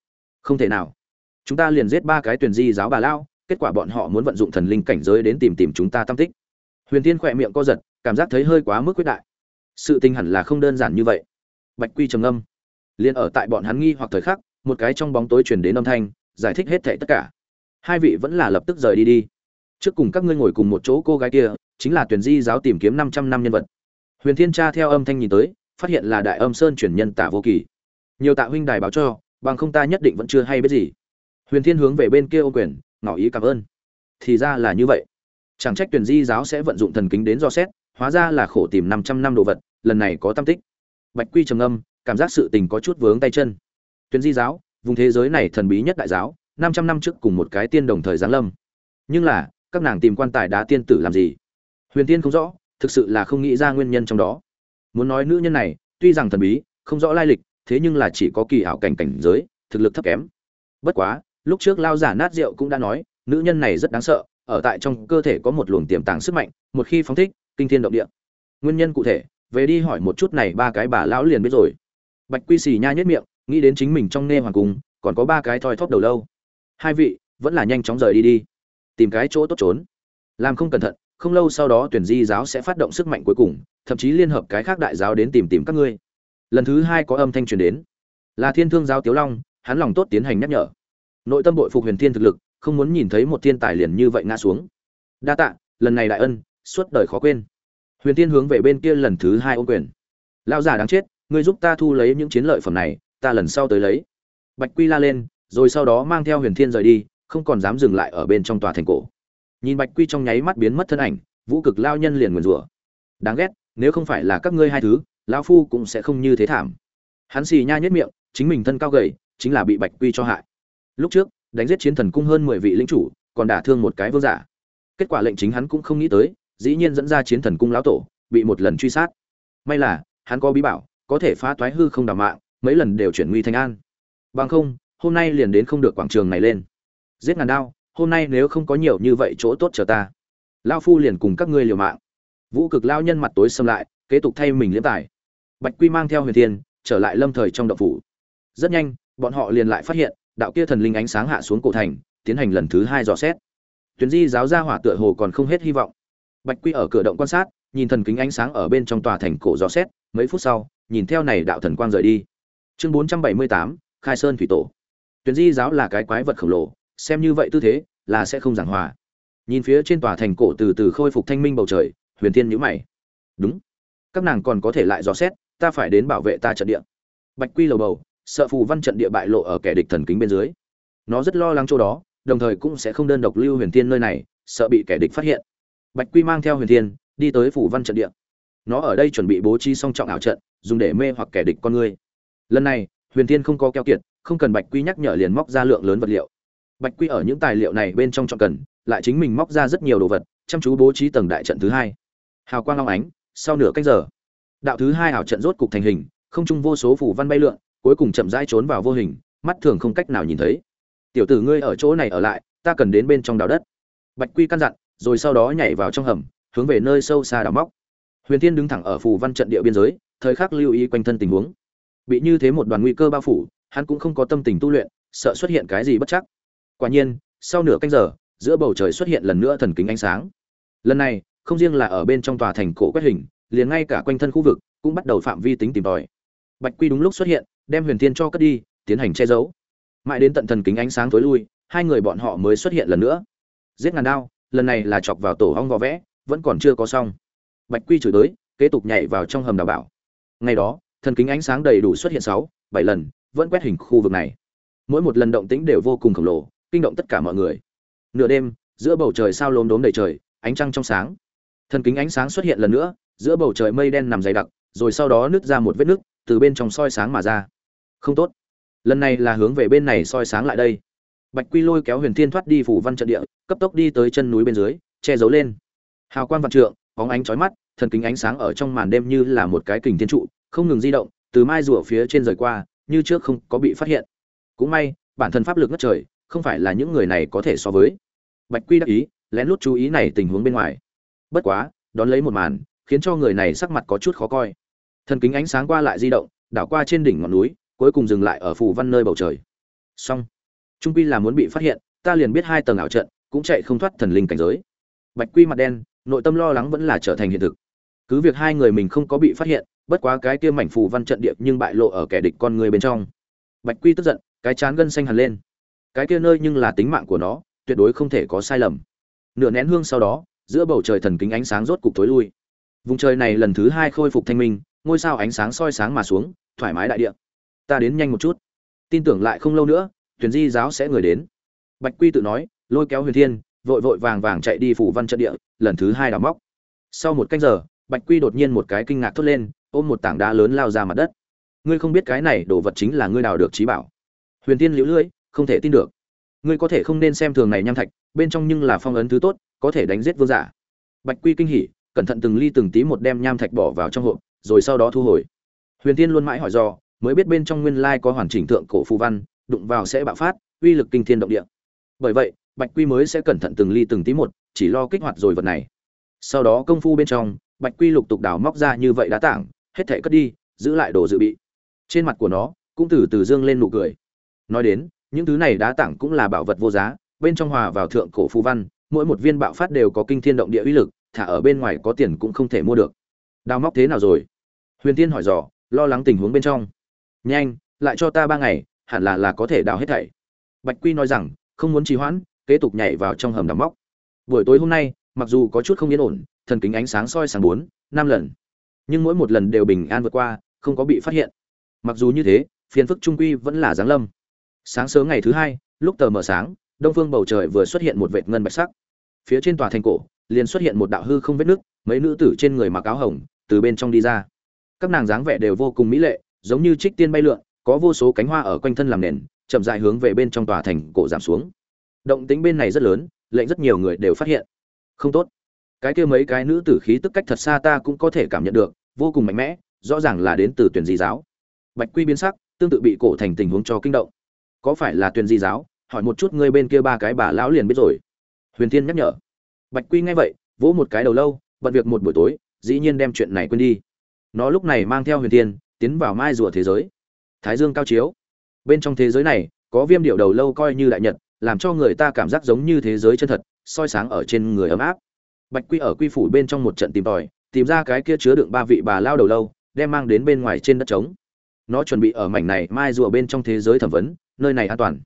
Không thể nào. Chúng ta liền giết ba cái tuyển di giáo bà lao kết quả bọn họ muốn vận dụng thần linh cảnh giới đến tìm tìm chúng ta tam tích. Huyền thiên khỏe miệng co giật, cảm giác thấy hơi quá mức quyết đại. Sự tình hẳn là không đơn giản như vậy. Bạch quy trầm âm liền ở tại bọn hắn nghi hoặc thời khắc, một cái trong bóng tối truyền đến âm thanh, giải thích hết thảy tất cả. Hai vị vẫn là lập tức rời đi đi. Trước cùng các ngươi ngồi cùng một chỗ cô gái kia chính là tuyển di giáo tìm kiếm 500 năm nhân vật. Huyền thiên cha theo âm thanh nhìn tới, phát hiện là đại âm sơn truyền nhân tạ vô kỳ. Nhiều tạ huynh đài báo cho, bằng không ta nhất định vẫn chưa hay biết gì. Huyền thiên hướng về bên kia ô quyền, ngỏ ý cảm ơn. Thì ra là như vậy. Chẳng trách tuyển di giáo sẽ vận dụng thần kính đến do xét, hóa ra là khổ tìm 500 năm đồ vật, lần này có tâm tích. Bạch quy trầm âm cảm giác sự tình có chút vướng tay chân. Tuyển di giáo, vùng thế giới này thần bí nhất đại giáo 500 năm trước cùng một cái tiên đồng thời giáng lâm. Nhưng là, các nàng tìm quan tài đá tiên tử làm gì? Huyền tiên không rõ, thực sự là không nghĩ ra nguyên nhân trong đó. Muốn nói nữ nhân này, tuy rằng thần bí, không rõ lai lịch, thế nhưng là chỉ có kỳ ảo cảnh cảnh giới, thực lực thấp kém. Bất quá, lúc trước lao giả nát rượu cũng đã nói, nữ nhân này rất đáng sợ, ở tại trong cơ thể có một luồng tiềm tàng sức mạnh, một khi phóng thích, kinh thiên động địa. Nguyên nhân cụ thể, về đi hỏi một chút này ba cái bà lão liền biết rồi. Bạch quy xì nha nhất miệng, nghĩ đến chính mình trong nghe hoàng cung, còn có ba cái thoi thóp đầu lâu. Hai vị, vẫn là nhanh chóng rời đi đi. Tìm cái chỗ tốt trốn. Làm không cẩn thận không lâu sau đó tuyển di giáo sẽ phát động sức mạnh cuối cùng, thậm chí liên hợp cái khác đại giáo đến tìm tìm các ngươi. Lần thứ hai có âm thanh truyền đến. Là thiên thương giáo tiếu long, hắn lòng tốt tiến hành nhắc nhở. Nội tâm bội phục huyền thiên thực lực, không muốn nhìn thấy một thiên tài liền như vậy ngã xuống. Đa tạ, lần này đại ân, suốt đời khó quên. Huyền thiên hướng về bên kia lần thứ hai ô quyền. Lao giả đáng chết, ngươi giúp ta thu lấy những chiến lợi phẩm này, ta lần sau tới lấy. Bạch quy la lên, rồi sau đó mang theo huyền thiên rời đi, không còn dám dừng lại ở bên trong tòa thành cổ nhìn bạch quy trong nháy mắt biến mất thân ảnh, vũ cực lao nhân liền nguyền rủa. Đáng ghét, nếu không phải là các ngươi hai thứ, lão phu cũng sẽ không như thế thảm. Hắn xì nha nhất miệng, chính mình thân cao gầy, chính là bị bạch quy cho hại. Lúc trước, đánh giết chiến thần cung hơn mười vị lính chủ, còn đả thương một cái vương giả. Kết quả lệnh chính hắn cũng không nghĩ tới, dĩ nhiên dẫn ra chiến thần cung lão tổ, bị một lần truy sát. May là, hắn có bí bảo, có thể phá toái hư không đảm mạng, mấy lần đều chuyển nguy thành an. Bằng không, hôm nay liền đến không được quảng trường này lên. Giết ngàn đao hôm nay nếu không có nhiều như vậy chỗ tốt chờ ta. Lao phu liền cùng các ngươi liều mạng. Vũ cực lao nhân mặt tối xâm lại, kế tục thay mình liếm tài. Bạch quy mang theo huyền thiên, trở lại lâm thời trong động phủ. Rất nhanh, bọn họ liền lại phát hiện, đạo kia thần linh ánh sáng hạ xuống cổ thành, tiến hành lần thứ hai dò xét. Tuyến di giáo gia hỏa tựa hồ còn không hết hy vọng. Bạch quy ở cửa động quan sát, nhìn thần kính ánh sáng ở bên trong tòa thành cổ dò xét, mấy phút sau, nhìn theo này đạo thần quang rời đi. Chương bốn trăm bảy mươi tám, khai sơn thủy tổ. Tuyến di giáo là cái quái vật khổng lồ xem như vậy tư thế, là sẽ không giảng hòa. Nhìn phía trên tòa thành cổ từ từ khôi phục thanh minh bầu trời, huyền thiên nhữ mày. Đúng. Các nàng còn có thể lại dò xét, ta phải đến bảo vệ ta trận địa. Bạch quy lầu bầu, sợ phù văn trận địa bại lộ ở kẻ địch thần kính bên dưới. Nó rất lo lắng chỗ đó, đồng thời cũng sẽ không đơn độc lưu huyền thiên nơi này, sợ bị kẻ địch phát hiện. Bạch quy mang theo huyền thiên, đi tới phủ văn trận địa. Nó ở đây chuẩn bị bố trí song trọng ảo trận, dùng để mê hoặc kẻ địch con người. Lần này, huyền thiên không có keo kiệt, không cần bạch quy nhắc nhở liền móc ra lượng lớn vật liệu bạch quy ở những tài liệu này bên trong chọn cần, lại chính mình móc ra rất nhiều đồ vật, chăm chú bố trí tầng đại trận thứ hai. Hào quang long ánh, sau nửa canh giờ, đạo thứ hai ảo trận rốt cục thành hình, không trung vô số phủ văn bay lượn, cuối cùng chậm rãi trốn vào vô hình, mắt thường không cách nào nhìn thấy. Tiểu tử ngươi ở chỗ này ở lại, ta cần đến bên trong đào đất. Bạch quy căn dặn, rồi sau đó nhảy vào trong hầm, hướng về nơi sâu xa đào móc. Huyền thiên đứng thẳng ở phù văn trận địa biên giới, thời khắc lưu ý quanh thân tình huống. Bị như thế một đoàn nguy cơ bao phủ, hắn cũng không có tâm tình tu luyện, sợ xuất hiện cái gì bất chắc quả nhiên, sau nửa canh giờ, giữa bầu trời xuất hiện lần nữa thần kính ánh sáng. Lần này, không riêng là ở bên trong tòa thành cổ quét hình, liền ngay cả quanh thân khu vực cũng bắt đầu phạm vi tính tìm tòi. Bạch quy đúng lúc xuất hiện, đem huyền thiên cho cất đi, tiến hành che giấu. Mãi đến tận thần kính ánh sáng tối lui, hai người bọn họ mới xuất hiện lần nữa. Giết ngàn đao, lần này là chọc vào tổ hong vò vẽ, vẫn còn chưa có xong. Bạch quy chửi tới, kế tục nhảy vào trong hầm đào bảo. Ngày đó, thần kính ánh sáng đầy đủ xuất hiện sáu, bảy lần, vẫn quét hình khu vực này. Mỗi một lần động tĩnh đều vô cùng khổng lồ kinh động tất cả mọi người. Nửa đêm, giữa bầu trời sao lốm đốm đầy trời, ánh trăng trong sáng. Thần kính ánh sáng xuất hiện lần nữa, giữa bầu trời mây đen nằm dày đặc, rồi sau đó nứt ra một vết nứt, từ bên trong soi sáng mà ra. Không tốt. Lần này là hướng về bên này soi sáng lại đây. Bạch quy lôi kéo huyền thiên thoát đi phủ văn trận địa, cấp tốc đi tới chân núi bên dưới, che giấu lên. Hào quang vạn trượng, bóng ánh chói mắt, thần kính ánh sáng ở trong màn đêm như là một cái kình thiên trụ, không ngừng di động, từ mai rùa phía trên rời qua, như trước không có bị phát hiện. Cũng may, bản thân pháp lực ngất trời không phải là những người này có thể so với. Bạch quy đắc ý, lén lút chú ý này tình huống bên ngoài. Bất quá, đón lấy một màn, khiến cho người này sắc mặt có chút khó coi. Thần kính ánh sáng qua lại di động, đảo qua trên đỉnh ngọn núi, cuối cùng dừng lại ở phù văn nơi bầu trời. Xong. Trung quy là muốn bị phát hiện, ta liền biết hai tầng ảo trận, cũng chạy không thoát thần linh cảnh giới. Bạch quy mặt đen, nội tâm lo lắng vẫn là trở thành hiện thực. Cứ việc hai người mình không có bị phát hiện, bất quá cái kia mảnh phù văn trận điệp nhưng bại lộ ở kẻ địch con người bên trong. Bạch quy tức giận, cái chán gân xanh hẳn lên cái kia nơi nhưng là tính mạng của nó, tuyệt đối không thể có sai lầm. Nửa nén hương sau đó, giữa bầu trời thần kính ánh sáng rốt cục tối lui. Vùng trời này lần thứ hai khôi phục thanh minh, ngôi sao ánh sáng soi sáng mà xuống, thoải mái đại địa. Ta đến nhanh một chút. Tin tưởng lại không lâu nữa thuyền di giáo sẽ người đến. Bạch quy tự nói, lôi kéo huyền thiên, vội vội vàng vàng chạy đi phủ văn trận địa, lần thứ hai đào móc. Sau một canh giờ, bạch quy đột nhiên một cái kinh ngạc thốt lên, ôm một tảng đá lớn lao ra mặt đất. Ngươi không biết cái này đồ vật chính là ngươi đào được trí bảo. Huyền tiên liễu lưỡi không thể tin được. Ngươi có thể không nên xem thường này nham thạch, bên trong nhưng là phong ấn thứ tốt, có thể đánh giết vương giả. Bạch quy kinh hỉ, cẩn thận từng ly từng tí một đem nham thạch bỏ vào trong hộp, rồi sau đó thu hồi. Huyền tiên luôn mãi hỏi do, mới biết bên trong nguyên lai có hoàn chỉnh thượng cổ phù văn, đụng vào sẽ bạo phát, uy lực kinh thiên động địa. Bởi vậy, bạch quy mới sẽ cẩn thận từng ly từng tí một, chỉ lo kích hoạt rồi vật này. Sau đó công phu bên trong, bạch quy lục tục đào móc ra như vậy đá tảng, hết thể cất đi, giữ lại đồ dự bị. Trên mặt của nó, cũng từ từ dương lên nụ cười. Nói đến những thứ này đá tảng cũng là bảo vật vô giá, bên trong hòa vào thượng cổ phù văn, mỗi một viên bạo phát đều có kinh thiên động địa uy lực, thả ở bên ngoài có tiền cũng không thể mua được. Đào móc thế nào rồi? Huyền tiên hỏi dò, lo lắng tình huống bên trong. Nhanh, lại cho ta ba ngày, hẳn là là có thể đào hết thảy. Bạch quy nói rằng, không muốn trì hoãn, kế tục nhảy vào trong hầm đào móc. Buổi tối hôm nay, mặc dù có chút không yên ổn, thần kính ánh sáng soi sáng bốn, năm lần. Nhưng mỗi một lần đều bình an vượt qua, không có bị phát hiện. Mặc dù như thế, phiền phức trung quy vẫn là giáng lâm sáng sớm ngày thứ hai, lúc tờ mờ sáng, đông phương bầu trời vừa xuất hiện một vệt ngân bạch sắc. Phía trên tòa thành cổ, liền xuất hiện một đạo hư không vết nước mấy nữ tử trên người mặc áo hồng, từ bên trong đi ra. Các nàng dáng vẻ đều vô cùng mỹ lệ, giống như trích tiên bay lượn, có vô số cánh hoa ở quanh thân làm nền, chậm dài hướng về bên trong tòa thành cổ giảm xuống. Động tính bên này rất lớn, lệnh rất nhiều người đều phát hiện. Không tốt. Cái kia mấy cái nữ tử khí tức cách thật xa ta cũng có thể cảm nhận được, vô cùng mạnh mẽ, rõ ràng là đến từ tuyển di giáo. Bạch quy biến sắc, tương tự bị cổ thành tình huống cho kinh động có phải là tuyển di giáo? Hỏi một chút ngươi bên kia ba cái bà lão liền biết rồi. Huyền Thiên nhắc nhở. Bạch quy nghe vậy vỗ một cái đầu lâu bận việc một buổi tối dĩ nhiên đem chuyện này quên đi. Nó lúc này mang theo huyền Thiên, tiến vào mai rùa thế giới. Thái dương cao chiếu. Bên trong thế giới này có viêm điệu đầu lâu coi như đại nhật làm cho người ta cảm giác giống như thế giới chân thật soi sáng ở trên người ấm áp. Bạch quy ở quy phủ bên trong một trận tìm tòi tìm ra cái kia chứa đựng ba vị bà lao đầu lâu đem mang đến bên ngoài trên đất trống. Nó chuẩn bị ở mảnh này mai rùa bên trong thế giới thẩm vấn nơi này an toàn.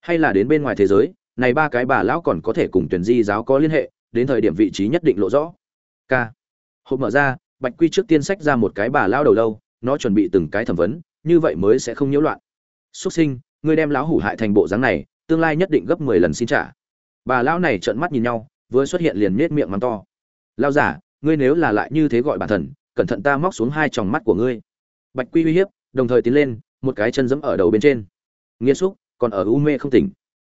Hay là đến bên ngoài thế giới, này ba cái bà lão còn có thể cùng tuyển di giáo có liên hệ, đến thời điểm vị trí nhất định lộ rõ. K. Hộp mở ra, bạch quy trước tiên sách ra một cái bà lão đầu lâu, nó chuẩn bị từng cái thẩm vấn, như vậy mới sẽ không nhiễu loạn. Xuất sinh, ngươi đem lão hủ hại thành bộ dáng này, tương lai nhất định gấp mười lần xin trả. Bà lão này trợn mắt nhìn nhau, vừa xuất hiện liền nết miệng mắng to. Lao giả ngươi nếu là lại như thế gọi bản thần, cẩn thận ta móc xuống hai tròng mắt của ngươi. Bạch quy uy hiếp, đồng thời tiến lên, một cái chân giẫm ở đầu bên trên nghĩa xúc, còn ở u mê không tỉnh.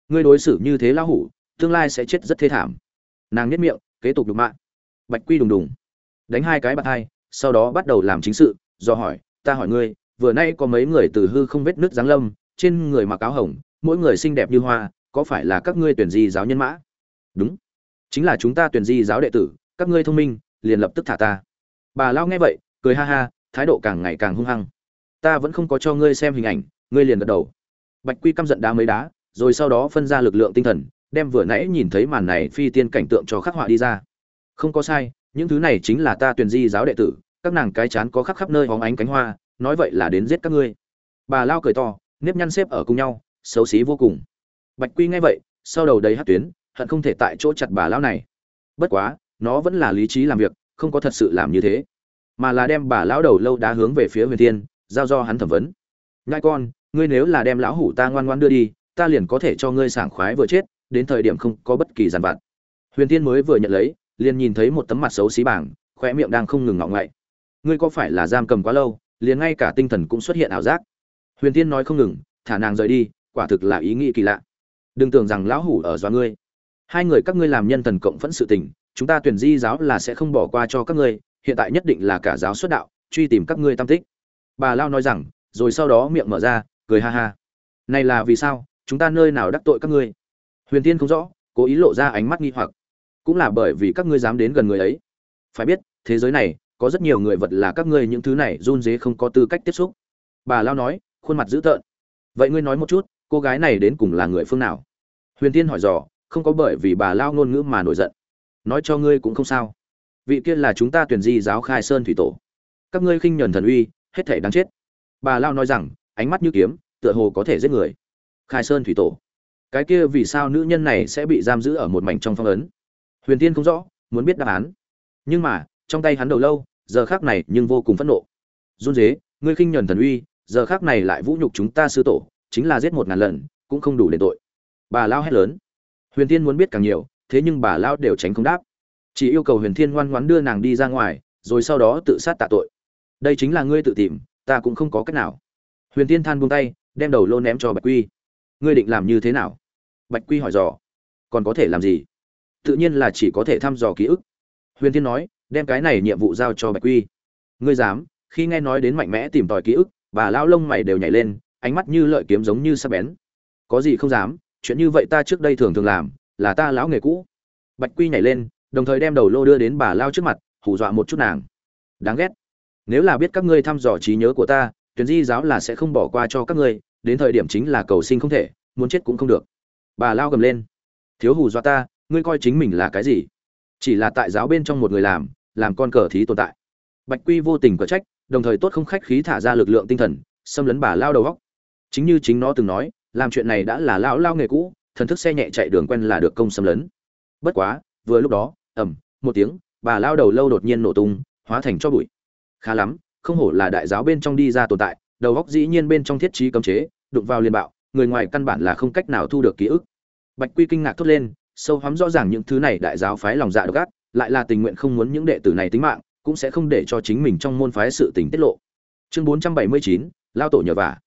Ngươi đối xử như thế lão hủ, tương lai sẽ chết rất thê thảm. Nàng nhất miệng, kế tục đục mạng bạch quy đùng đùng. Đánh hai cái bạt hai, sau đó bắt đầu làm chính sự, do hỏi, ta hỏi ngươi, vừa nay có mấy người từ hư không vết nước giáng lâm, trên người mặc áo hồng, mỗi người xinh đẹp như hoa, có phải là các ngươi tuyển di giáo nhân mã? Đúng. Chính là chúng ta tuyển di giáo đệ tử, các ngươi thông minh, liền lập tức thả ta. Bà lao nghe vậy, cười ha ha, thái độ càng ngày càng hung hăng. Ta vẫn không có cho ngươi xem hình ảnh, ngươi liền gật đầu bạch quy căm giận đá mấy đá, rồi sau đó phân ra lực lượng tinh thần, đem vừa nãy nhìn thấy màn này phi tiên cảnh tượng cho khắc họa đi ra. Không có sai, những thứ này chính là ta tuyển di giáo đệ tử, các nàng cái chán có khắp khắp nơi hóng ánh cánh hoa, nói vậy là đến giết các ngươi. Bà lao cười to, nếp nhăn xếp ở cùng nhau, xấu xí vô cùng. Bạch quy nghe vậy, sau đầu đầy hắc tuyến, hận không thể tại chỗ chặt bà lao này. Bất quá, nó vẫn là lý trí làm việc, không có thật sự làm như thế. Mà là đem bà lão đầu lâu đá hướng về phía huyền thiên, giao do hắn thẩm vấn. Nhai con ngươi nếu là đem lão hủ ta ngoan ngoan đưa đi, ta liền có thể cho ngươi sảng khoái vừa chết, đến thời điểm không có bất kỳ giàn vặt. Huyền thiên mới vừa nhận lấy, liền nhìn thấy một tấm mặt xấu xí bảng khoe miệng đang không ngừng ngọng ngậy. Ngươi có phải là giam cầm quá lâu, liền ngay cả tinh thần cũng xuất hiện ảo giác? Huyền thiên nói không ngừng, thả nàng rời đi, quả thực là ý nghĩ kỳ lạ. Đừng tưởng rằng lão hủ ở doa ngươi. Hai người các ngươi làm nhân thần cộng phẫn sự tình, chúng ta tuyển di giáo là sẽ không bỏ qua cho các ngươi, hiện tại nhất định là cả giáo xuất đạo, truy tìm các ngươi tam tích. Bà lao nói rằng, rồi sau đó miệng mở ra cười ha ha. Này là vì sao? Chúng ta nơi nào đắc tội các ngươi? Huyền tiên không rõ, cố ý lộ ra ánh mắt nghi hoặc. Cũng là bởi vì các ngươi dám đến gần người ấy. Phải biết, thế giới này, có rất nhiều người vật là các ngươi những thứ này run dế không có tư cách tiếp xúc. Bà lao nói, khuôn mặt dữ tợn. Vậy ngươi nói một chút, cô gái này đến cùng là người phương nào? Huyền tiên hỏi dò, không có bởi vì bà lao ngôn ngữ mà nổi giận. Nói cho ngươi cũng không sao. Vị kia là chúng ta tuyển di giáo khai sơn thủy tổ. Các ngươi khinh nhuần thần uy, hết thể đáng chết. Bà lao nói rằng ánh mắt như kiếm, tựa hồ có thể giết người. Khai sơn thủy tổ. Cái kia vì sao nữ nhân này sẽ bị giam giữ ở một mảnh trong phong ấn? Huyền tiên không rõ, muốn biết đáp án. Nhưng mà, trong tay hắn đầu lâu, giờ khác này nhưng vô cùng phẫn nộ. Run dế ngươi khinh nhuần thần uy, giờ khác này lại vũ nhục chúng ta sư tổ, chính là giết một ngàn lần, cũng không đủ để tội. Bà lao hét lớn. Huyền tiên muốn biết càng nhiều, thế nhưng bà lao đều tránh không đáp. Chỉ yêu cầu huyền thiên ngoan ngoãn đưa nàng đi ra ngoài, rồi sau đó tự sát tạ tội. Đây chính là ngươi tự tìm, ta cũng không có cách nào huyền tiên than buông tay, đem đầu lô ném cho bạch quy. Ngươi định làm như thế nào? Bạch quy hỏi dò. Còn có thể làm gì? Tự nhiên là chỉ có thể thăm dò ký ức. Huyền tiên nói, đem cái này nhiệm vụ giao cho bạch quy. Ngươi dám? Khi nghe nói đến mạnh mẽ tìm tòi ký ức, bà Lão lông mày đều nhảy lên, ánh mắt như lợi kiếm giống như sắc bén. Có gì không dám, chuyện như vậy ta trước đây thường thường làm, là ta lão nghề cũ. Bạch quy nhảy lên, đồng thời đem đầu lô đưa đến bà lao trước mặt, hù dọa một chút nàng. Đáng ghét. Nếu là biết các ngươi thăm dò trí nhớ của ta tuyển di giáo là sẽ không bỏ qua cho các ngươi, đến thời điểm chính là cầu sinh không thể, muốn chết cũng không được. Bà lao gầm lên. Thiếu hù do ta, ngươi coi chính mình là cái gì? Chỉ là tại giáo bên trong một người làm làm con cờ thí tồn tại. Bạch quy vô tình cờ trách, đồng thời tốt không khách khí thả ra lực lượng tinh thần, xâm lấn bà lao đầu góc chính như chính nó từng nói, làm chuyện này đã là lao lao nghề cũ, thần thức xe nhẹ chạy đường quen là được công xâm lấn. Bất quá, vừa lúc đó, ầm, một tiếng, bà lao đầu lâu đột nhiên nổ tung, hóa thành cho bụi. Khá lắm không hổ là đại giáo bên trong đi ra tồn tại, đầu góc dĩ nhiên bên trong thiết trí cấm chế, đụng vào liền bạo, người ngoài căn bản là không cách nào thu được ký ức. Bạch quy kinh ngạc thốt lên, sâu hắm rõ ràng những thứ này đại giáo phái lòng dạ độc ác, lại là tình nguyện không muốn những đệ tử này tính mạng, cũng sẽ không để cho chính mình trong môn phái sự tình tiết lộ. Chương bốn trăm bảy mươi chín, lao tổ nhờ vả.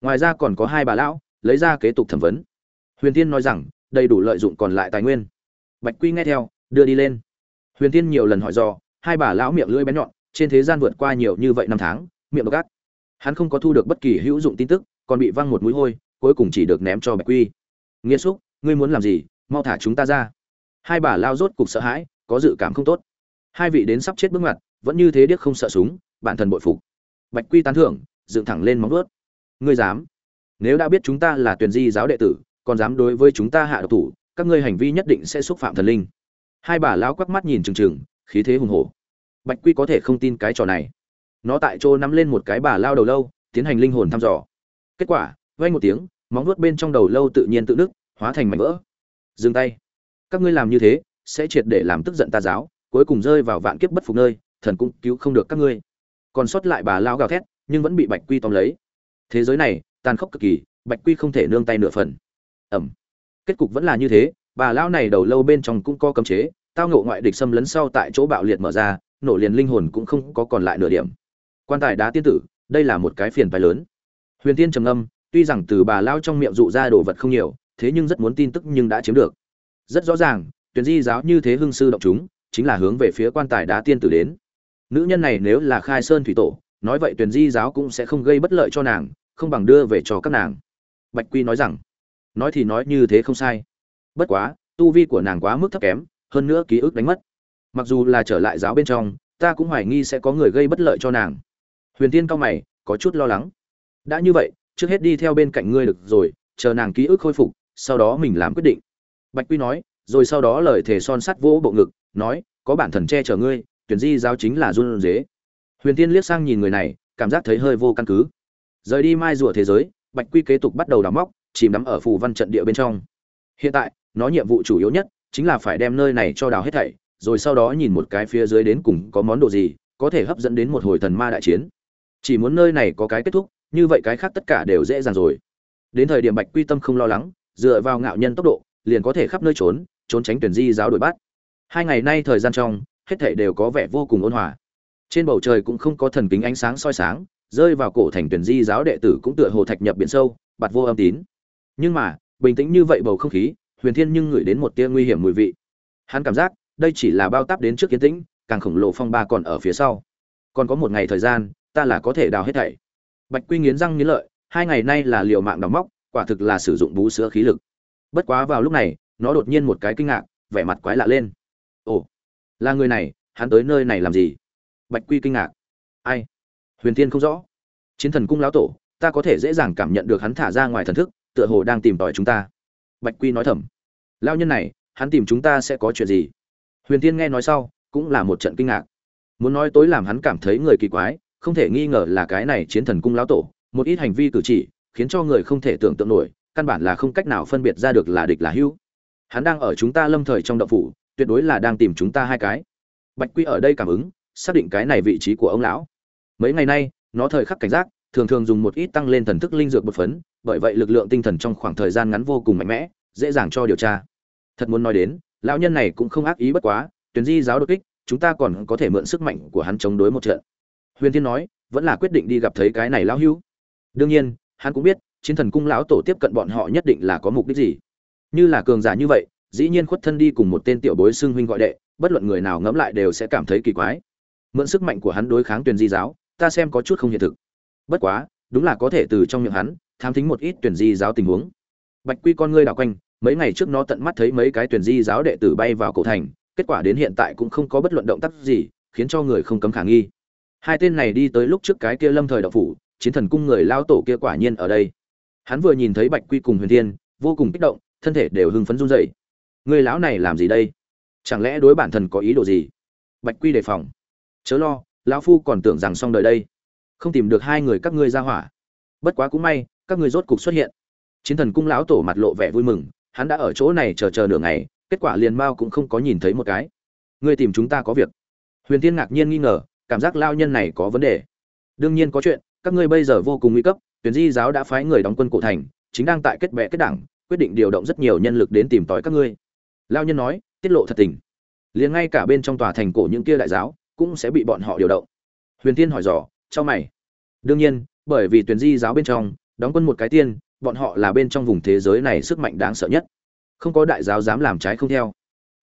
Ngoài ra còn có hai bà lão, lấy ra kế tục thẩm vấn. Huyền tiên nói rằng, đầy đủ lợi dụng còn lại tài nguyên. Bạch quy nghe theo, đưa đi lên. Huyền tiên nhiều lần hỏi do, hai bà lão miệng lưỡi bén nhọn trên thế gian vượt qua nhiều như vậy năm tháng, miệng độc ác. Hắn không có thu được bất kỳ hữu dụng tin tức, còn bị văng một mũi hôi, cuối cùng chỉ được ném cho bạch quy. Nghĩa xúc, ngươi muốn làm gì? Mau thả chúng ta ra. Hai bà lao rốt cục sợ hãi, có dự cảm không tốt. Hai vị đến sắp chết bước ngoặt, vẫn như thế điếc không sợ súng, bản thân bội phục. Bạch quy tán thưởng, dựng thẳng lên móng vuốt. Ngươi dám? Nếu đã biết chúng ta là tuyển di giáo đệ tử, còn dám đối với chúng ta hạ độc thủ, các ngươi hành vi nhất định sẽ xúc phạm thần linh. Hai bà lão quắc mắt nhìn trừng trừng khí thế hùng hổ bạch quy có thể không tin cái trò này. Nó tại chỗ nắm lên một cái bà lao đầu lâu, tiến hành linh hồn thăm dò. Kết quả vay một tiếng, móng nuốt bên trong đầu lâu tự nhiên tự nứt, hóa thành mảnh vỡ. Dừng tay. Các ngươi làm như thế, sẽ triệt để làm tức giận ta giáo, cuối cùng rơi vào vạn kiếp bất phục nơi, thần cũng cứu không được các ngươi. Còn sót lại bà lao gào thét, nhưng vẫn bị bạch quy tóm lấy. Thế giới này, tàn khốc cực kỳ, bạch quy không thể nương tay nửa phần. Ẩm. Kết cục vẫn là như thế, bà lao này đầu lâu bên trong cũng có cấm chế, tao ngộ ngoại địch xâm lấn sau tại chỗ bạo liệt mở ra nổ liền linh hồn cũng không có còn lại nửa điểm. Quan tài đá tiên tử, đây là một cái phiền phái lớn. Huyền tiên trầm âm tuy rằng từ bà lao trong miệng dụ ra đồ vật không nhiều, thế nhưng rất muốn tin tức nhưng đã chiếm được. Rất rõ ràng, tuyển di giáo như thế hưng sư động chúng, chính là hướng về phía quan tài đá tiên tử đến. Nữ nhân này nếu là khai sơn thủy tổ, nói vậy tuyển di giáo cũng sẽ không gây bất lợi cho nàng, không bằng đưa về cho các nàng. Bạch quy nói rằng, nói thì nói như thế không sai. Bất quá, tu vi của nàng quá mức thấp kém, hơn nữa ký ức đánh mất mặc dù là trở lại giáo bên trong, ta cũng hoài nghi sẽ có người gây bất lợi cho nàng. Huyền tiên cao mày, có chút lo lắng. Đã như vậy, trước hết đi theo bên cạnh ngươi được rồi, chờ nàng ký ức khôi phục, sau đó mình làm quyết định. Bạch quy nói, rồi sau đó lời thề son sắt vỗ bộ ngực, nói, có bản thần che chở ngươi, tuyển di giáo chính là run dế huyền tiên liếc sang nhìn người này, cảm giác thấy hơi vô căn cứ. Rời đi mai rùa thế giới, bạch quy kế tục bắt đầu đào móc, chìm đắm ở phù văn trận địa bên trong. Hiện tại, nó nhiệm vụ chủ yếu nhất chính là phải đem nơi này cho đào hết thảy rồi sau đó nhìn một cái phía dưới đến cùng có món đồ gì, có thể hấp dẫn đến một hồi thần ma đại chiến. Chỉ muốn nơi này có cái kết thúc, như vậy cái khác tất cả đều dễ dàng rồi. Đến thời điểm bạch quy tâm không lo lắng, dựa vào ngạo nhân tốc độ, liền có thể khắp nơi trốn trốn tránh tuyển di giáo đuổi bắt. Hai ngày nay thời gian trong, hết thảy đều có vẻ vô cùng ôn hòa. Trên bầu trời cũng không có thần kính ánh sáng soi sáng, rơi vào cổ thành tuyển di giáo đệ tử cũng tựa hồ thạch nhập biển sâu, bạt vô âm tín. Nhưng mà, bình tĩnh như vậy bầu không khí, huyền thiên nhưng ngửi đến một tia nguy hiểm mùi vị. Hắn cảm giác đây chỉ là bao táp đến trước kiến tĩnh, càng khổng lồ phong ba còn ở phía sau. Còn có một ngày thời gian, ta là có thể đào hết thảy. Bạch quy nghiến răng nghiến lợi, hai ngày nay là liều mạng đóng móc, quả thực là sử dụng bú sữa khí lực. Bất quá vào lúc này, nó đột nhiên một cái kinh ngạc, vẻ mặt quái lạ lên. Ồ, là người này, hắn tới nơi này làm gì? Bạch quy kinh ngạc. Ai? Huyền tiên không rõ. Chiến thần cung lão tổ, ta có thể dễ dàng cảm nhận được hắn thả ra ngoài thần thức, tựa hồ đang tìm tòi chúng ta. Bạch quy nói thầm. Lao nhân này, hắn tìm chúng ta sẽ có chuyện gì? Huyền tiên nghe nói sau, cũng là một trận kinh ngạc. Muốn nói tối làm hắn cảm thấy người kỳ quái, không thể nghi ngờ là cái này chiến thần cung lão tổ, một ít hành vi cử chỉ, khiến cho người không thể tưởng tượng nổi, căn bản là không cách nào phân biệt ra được là địch là hữu. Hắn đang ở chúng ta lâm thời trong động phủ, tuyệt đối là đang tìm chúng ta hai cái. Bạch quy ở đây cảm ứng, xác định cái này vị trí của ông lão. Mấy ngày nay, nó thời khắc cảnh giác, thường thường dùng một ít tăng lên thần thức linh dược bột phấn, bởi vậy lực lượng tinh thần trong khoảng thời gian ngắn vô cùng mạnh mẽ, dễ dàng cho điều tra. Thật muốn nói đến lão nhân này cũng không ác ý bất quá tuyển di giáo đột kích, chúng ta còn có thể mượn sức mạnh của hắn chống đối một trận. Huyền thiên nói, vẫn là quyết định đi gặp thấy cái này lão hưu đương nhiên, hắn cũng biết, chiến thần cung lão tổ tiếp cận bọn họ nhất định là có mục đích gì. Như là cường giả như vậy, dĩ nhiên khuất thân đi cùng một tên tiểu bối xưng huynh gọi đệ, bất luận người nào ngẫm lại đều sẽ cảm thấy kỳ quái. Mượn sức mạnh của hắn đối kháng tuyển di giáo, ta xem có chút không hiện thực. Bất quá, đúng là có thể từ trong miệng hắn tham thính một ít tuyển di giáo tình huống. Bạch quy con ngươi đảo quanh mấy ngày trước nó tận mắt thấy mấy cái tuyển di giáo đệ tử bay vào cổ thành, kết quả đến hiện tại cũng không có bất luận động tác gì, khiến cho người không cấm khả nghi. Hai tên này đi tới lúc trước cái kia lâm thời đạo phủ, chiến thần cung người lao tổ kia quả nhiên ở đây. Hắn vừa nhìn thấy bạch quy cùng huyền thiên, vô cùng kích động, thân thể đều hưng phấn run rẩy. Người lão này làm gì đây? Chẳng lẽ đối bản thần có ý đồ gì? Bạch quy đề phòng. Chớ lo, lão phu còn tưởng rằng xong đời đây. Không tìm được hai người các ngươi ra hỏa. Bất quá cũng may, các ngươi rốt cục xuất hiện. Chiến thần cung lão tổ mặt lộ vẻ vui mừng hắn đã ở chỗ này chờ chờ nửa ngày, kết quả liền mao cũng không có nhìn thấy một cái. Ngươi tìm chúng ta có việc. Huyền tiên ngạc nhiên nghi ngờ, cảm giác lao nhân này có vấn đề. Đương nhiên có chuyện, các ngươi bây giờ vô cùng nguy cấp, tuyển di giáo đã phái người đóng quân cổ thành, chính đang tại kết bệ kết đảng, quyết định điều động rất nhiều nhân lực đến tìm tòi các ngươi. Lao nhân nói, tiết lộ thật tình. Liền ngay cả bên trong tòa thành cổ những kia đại giáo, cũng sẽ bị bọn họ điều động. Huyền tiên hỏi dò cho mày. Đương nhiên, bởi vì tuyển di giáo bên trong, đóng quân một cái tiên bọn họ là bên trong vùng thế giới này sức mạnh đáng sợ nhất. Không có đại giáo dám làm trái không theo.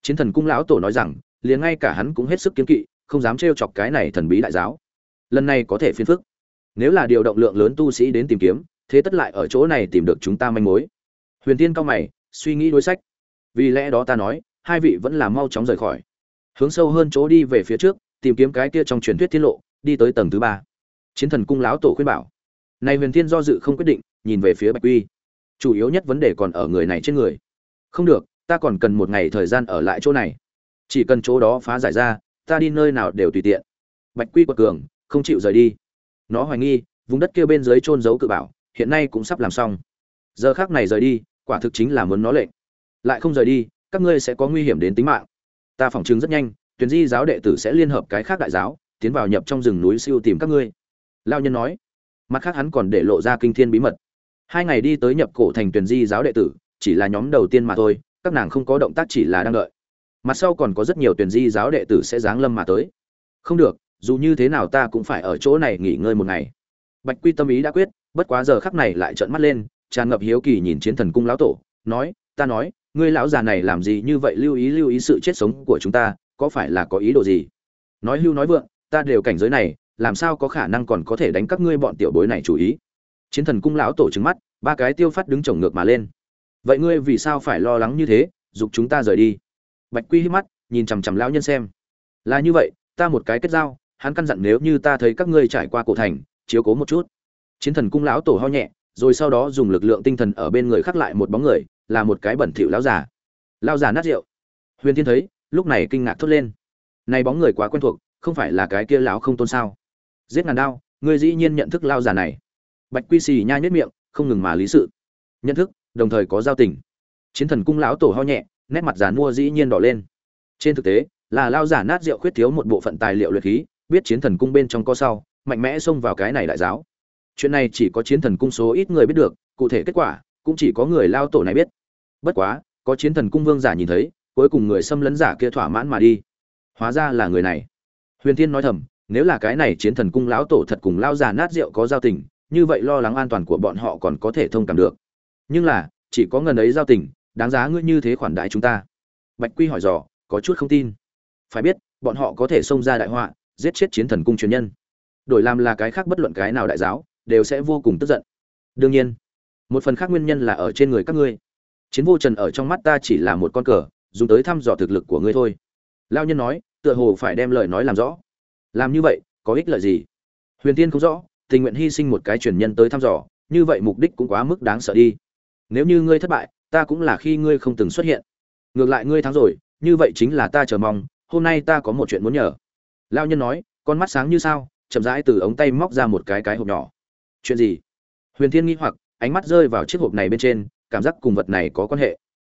Chiến thần cung lão tổ nói rằng, liền ngay cả hắn cũng hết sức kiếm kỵ, không dám trêu chọc cái này thần bí đại giáo. Lần này có thể phiền phức. Nếu là điều động lượng lớn tu sĩ đến tìm kiếm, thế tất lại ở chỗ này tìm được chúng ta manh mối. Huyền tiên cao mày, suy nghĩ đối sách. Vì lẽ đó ta nói, hai vị vẫn là mau chóng rời khỏi. Hướng sâu hơn chỗ đi về phía trước, tìm kiếm cái kia trong truyền thuyết tiết lộ, đi tới tầng thứ ba. Chiến thần cung lão tổ khuyên bảo. Này huyền thiên do dự không quyết định nhìn về phía bạch quy. Chủ yếu nhất vấn đề còn ở người này trên người. Không được, ta còn cần một ngày thời gian ở lại chỗ này. Chỉ cần chỗ đó phá giải ra, ta đi nơi nào đều tùy tiện. Bạch quy quật cường, không chịu rời đi. Nó hoài nghi, vùng đất kia bên dưới trôn giấu cự bảo, hiện nay cũng sắp làm xong. Giờ khác này rời đi, quả thực chính là muốn nó lệnh. Lại không rời đi, các ngươi sẽ có nguy hiểm đến tính mạng. Ta phỏng chứng rất nhanh tuyển di giáo đệ tử sẽ liên hợp cái khác đại giáo, tiến vào nhập trong rừng núi siêu tìm các ngươi. Lao nhân nói. Mặt khác hắn còn để lộ ra kinh thiên bí mật hai ngày đi tới nhập cổ thành tuyển di giáo đệ tử, chỉ là nhóm đầu tiên mà thôi, các nàng không có động tác chỉ là đang đợi. Mặt sau còn có rất nhiều tuyển di giáo đệ tử sẽ giáng lâm mà tới. Không được, dù như thế nào ta cũng phải ở chỗ này nghỉ ngơi một ngày. Bạch quy tâm ý đã quyết, bất quá giờ khắc này lại trợn mắt lên, tràn ngập hiếu kỳ nhìn chiến thần cung lão tổ, nói, ta nói, ngươi lão già này làm gì như vậy lưu ý lưu ý sự chết sống của chúng ta, có phải là có ý đồ gì? Nói hưu nói vượng, ta đều cảnh giới này, làm sao có khả năng còn có thể đánh các ngươi bọn tiểu bối này chủ ý? Chiến thần cung lão tổ trứng mắt, ba cái tiêu phát đứng chồng ngược mà lên. Vậy ngươi vì sao phải lo lắng như thế giục chúng ta rời đi? Bạch quy hít mắt, nhìn chằm chằm lão nhân xem. Là như vậy, ta một cái kết giao, hắn căn dặn nếu như ta thấy các ngươi trải qua cổ thành, chiếu cố một chút. Chiến thần cung lão tổ ho nhẹ, rồi sau đó dùng lực lượng tinh thần ở bên người khắc lại một bóng người, là một cái bẩn thỉu lão già. Lão già nát rượu. Huyền thiên thấy, lúc này kinh ngạc thốt lên. Này bóng người quá quen thuộc, không phải là cái kia lão không tôn sao? Giết ngàn đao, ngươi dĩ nhiên nhận thức lão già này bạch quy xì nhai nhất miệng, không ngừng mà lý sự. Nhận thức, đồng thời có giao tình. Chiến thần cung lão tổ ho nhẹ, nét mặt giàn mua dĩ nhiên đỏ lên. Trên thực tế, là lao giả nát rượu khuyết thiếu một bộ phận tài liệu luyện khí, biết chiến thần cung bên trong có sau, mạnh mẽ xông vào cái này đại giáo. Chuyện này chỉ có chiến thần cung số ít người biết được, cụ thể kết quả, cũng chỉ có người lao tổ này biết. Bất quá, có chiến thần cung vương giả nhìn thấy, cuối cùng người xâm lấn giả kia thỏa mãn mà đi. Hóa ra là người này. Huyền thiên nói thầm, nếu là cái này chiến thần cung lão tổ thật cùng lao giả nát rượu có giao tình như vậy lo lắng an toàn của bọn họ còn có thể thông cảm được. Nhưng là, chỉ có ngần ấy giao tình, đáng giá ngươi như thế khoản đại chúng ta. Bạch quy hỏi dò, có chút không tin. Phải biết, bọn họ có thể xông ra đại họa, giết chết chiến thần cung truyền nhân. Đổi làm là cái khác bất luận cái nào đại giáo, đều sẽ vô cùng tức giận. Đương nhiên, một phần khác nguyên nhân là ở trên người các ngươi. Chiến vô trần ở trong mắt ta chỉ là một con cờ, dùng tới thăm dò thực lực của ngươi thôi. Lao nhân nói, tựa hồ phải đem lời nói làm rõ. Làm như vậy, có ích lợi gì? Huyền tiên không rõ tình nguyện hy sinh một cái truyền nhân tới thăm dò, như vậy mục đích cũng quá mức đáng sợ đi. Nếu như ngươi thất bại, ta cũng là khi ngươi không từng xuất hiện. Ngược lại ngươi thắng rồi, như vậy chính là ta chờ mong, hôm nay ta có một chuyện muốn nhờ. Lao nhân nói, con mắt sáng như sao, chậm rãi từ ống tay móc ra một cái cái hộp nhỏ. Chuyện gì? Huyền thiên nghĩ hoặc, ánh mắt rơi vào chiếc hộp này bên trên, cảm giác cùng vật này có quan hệ.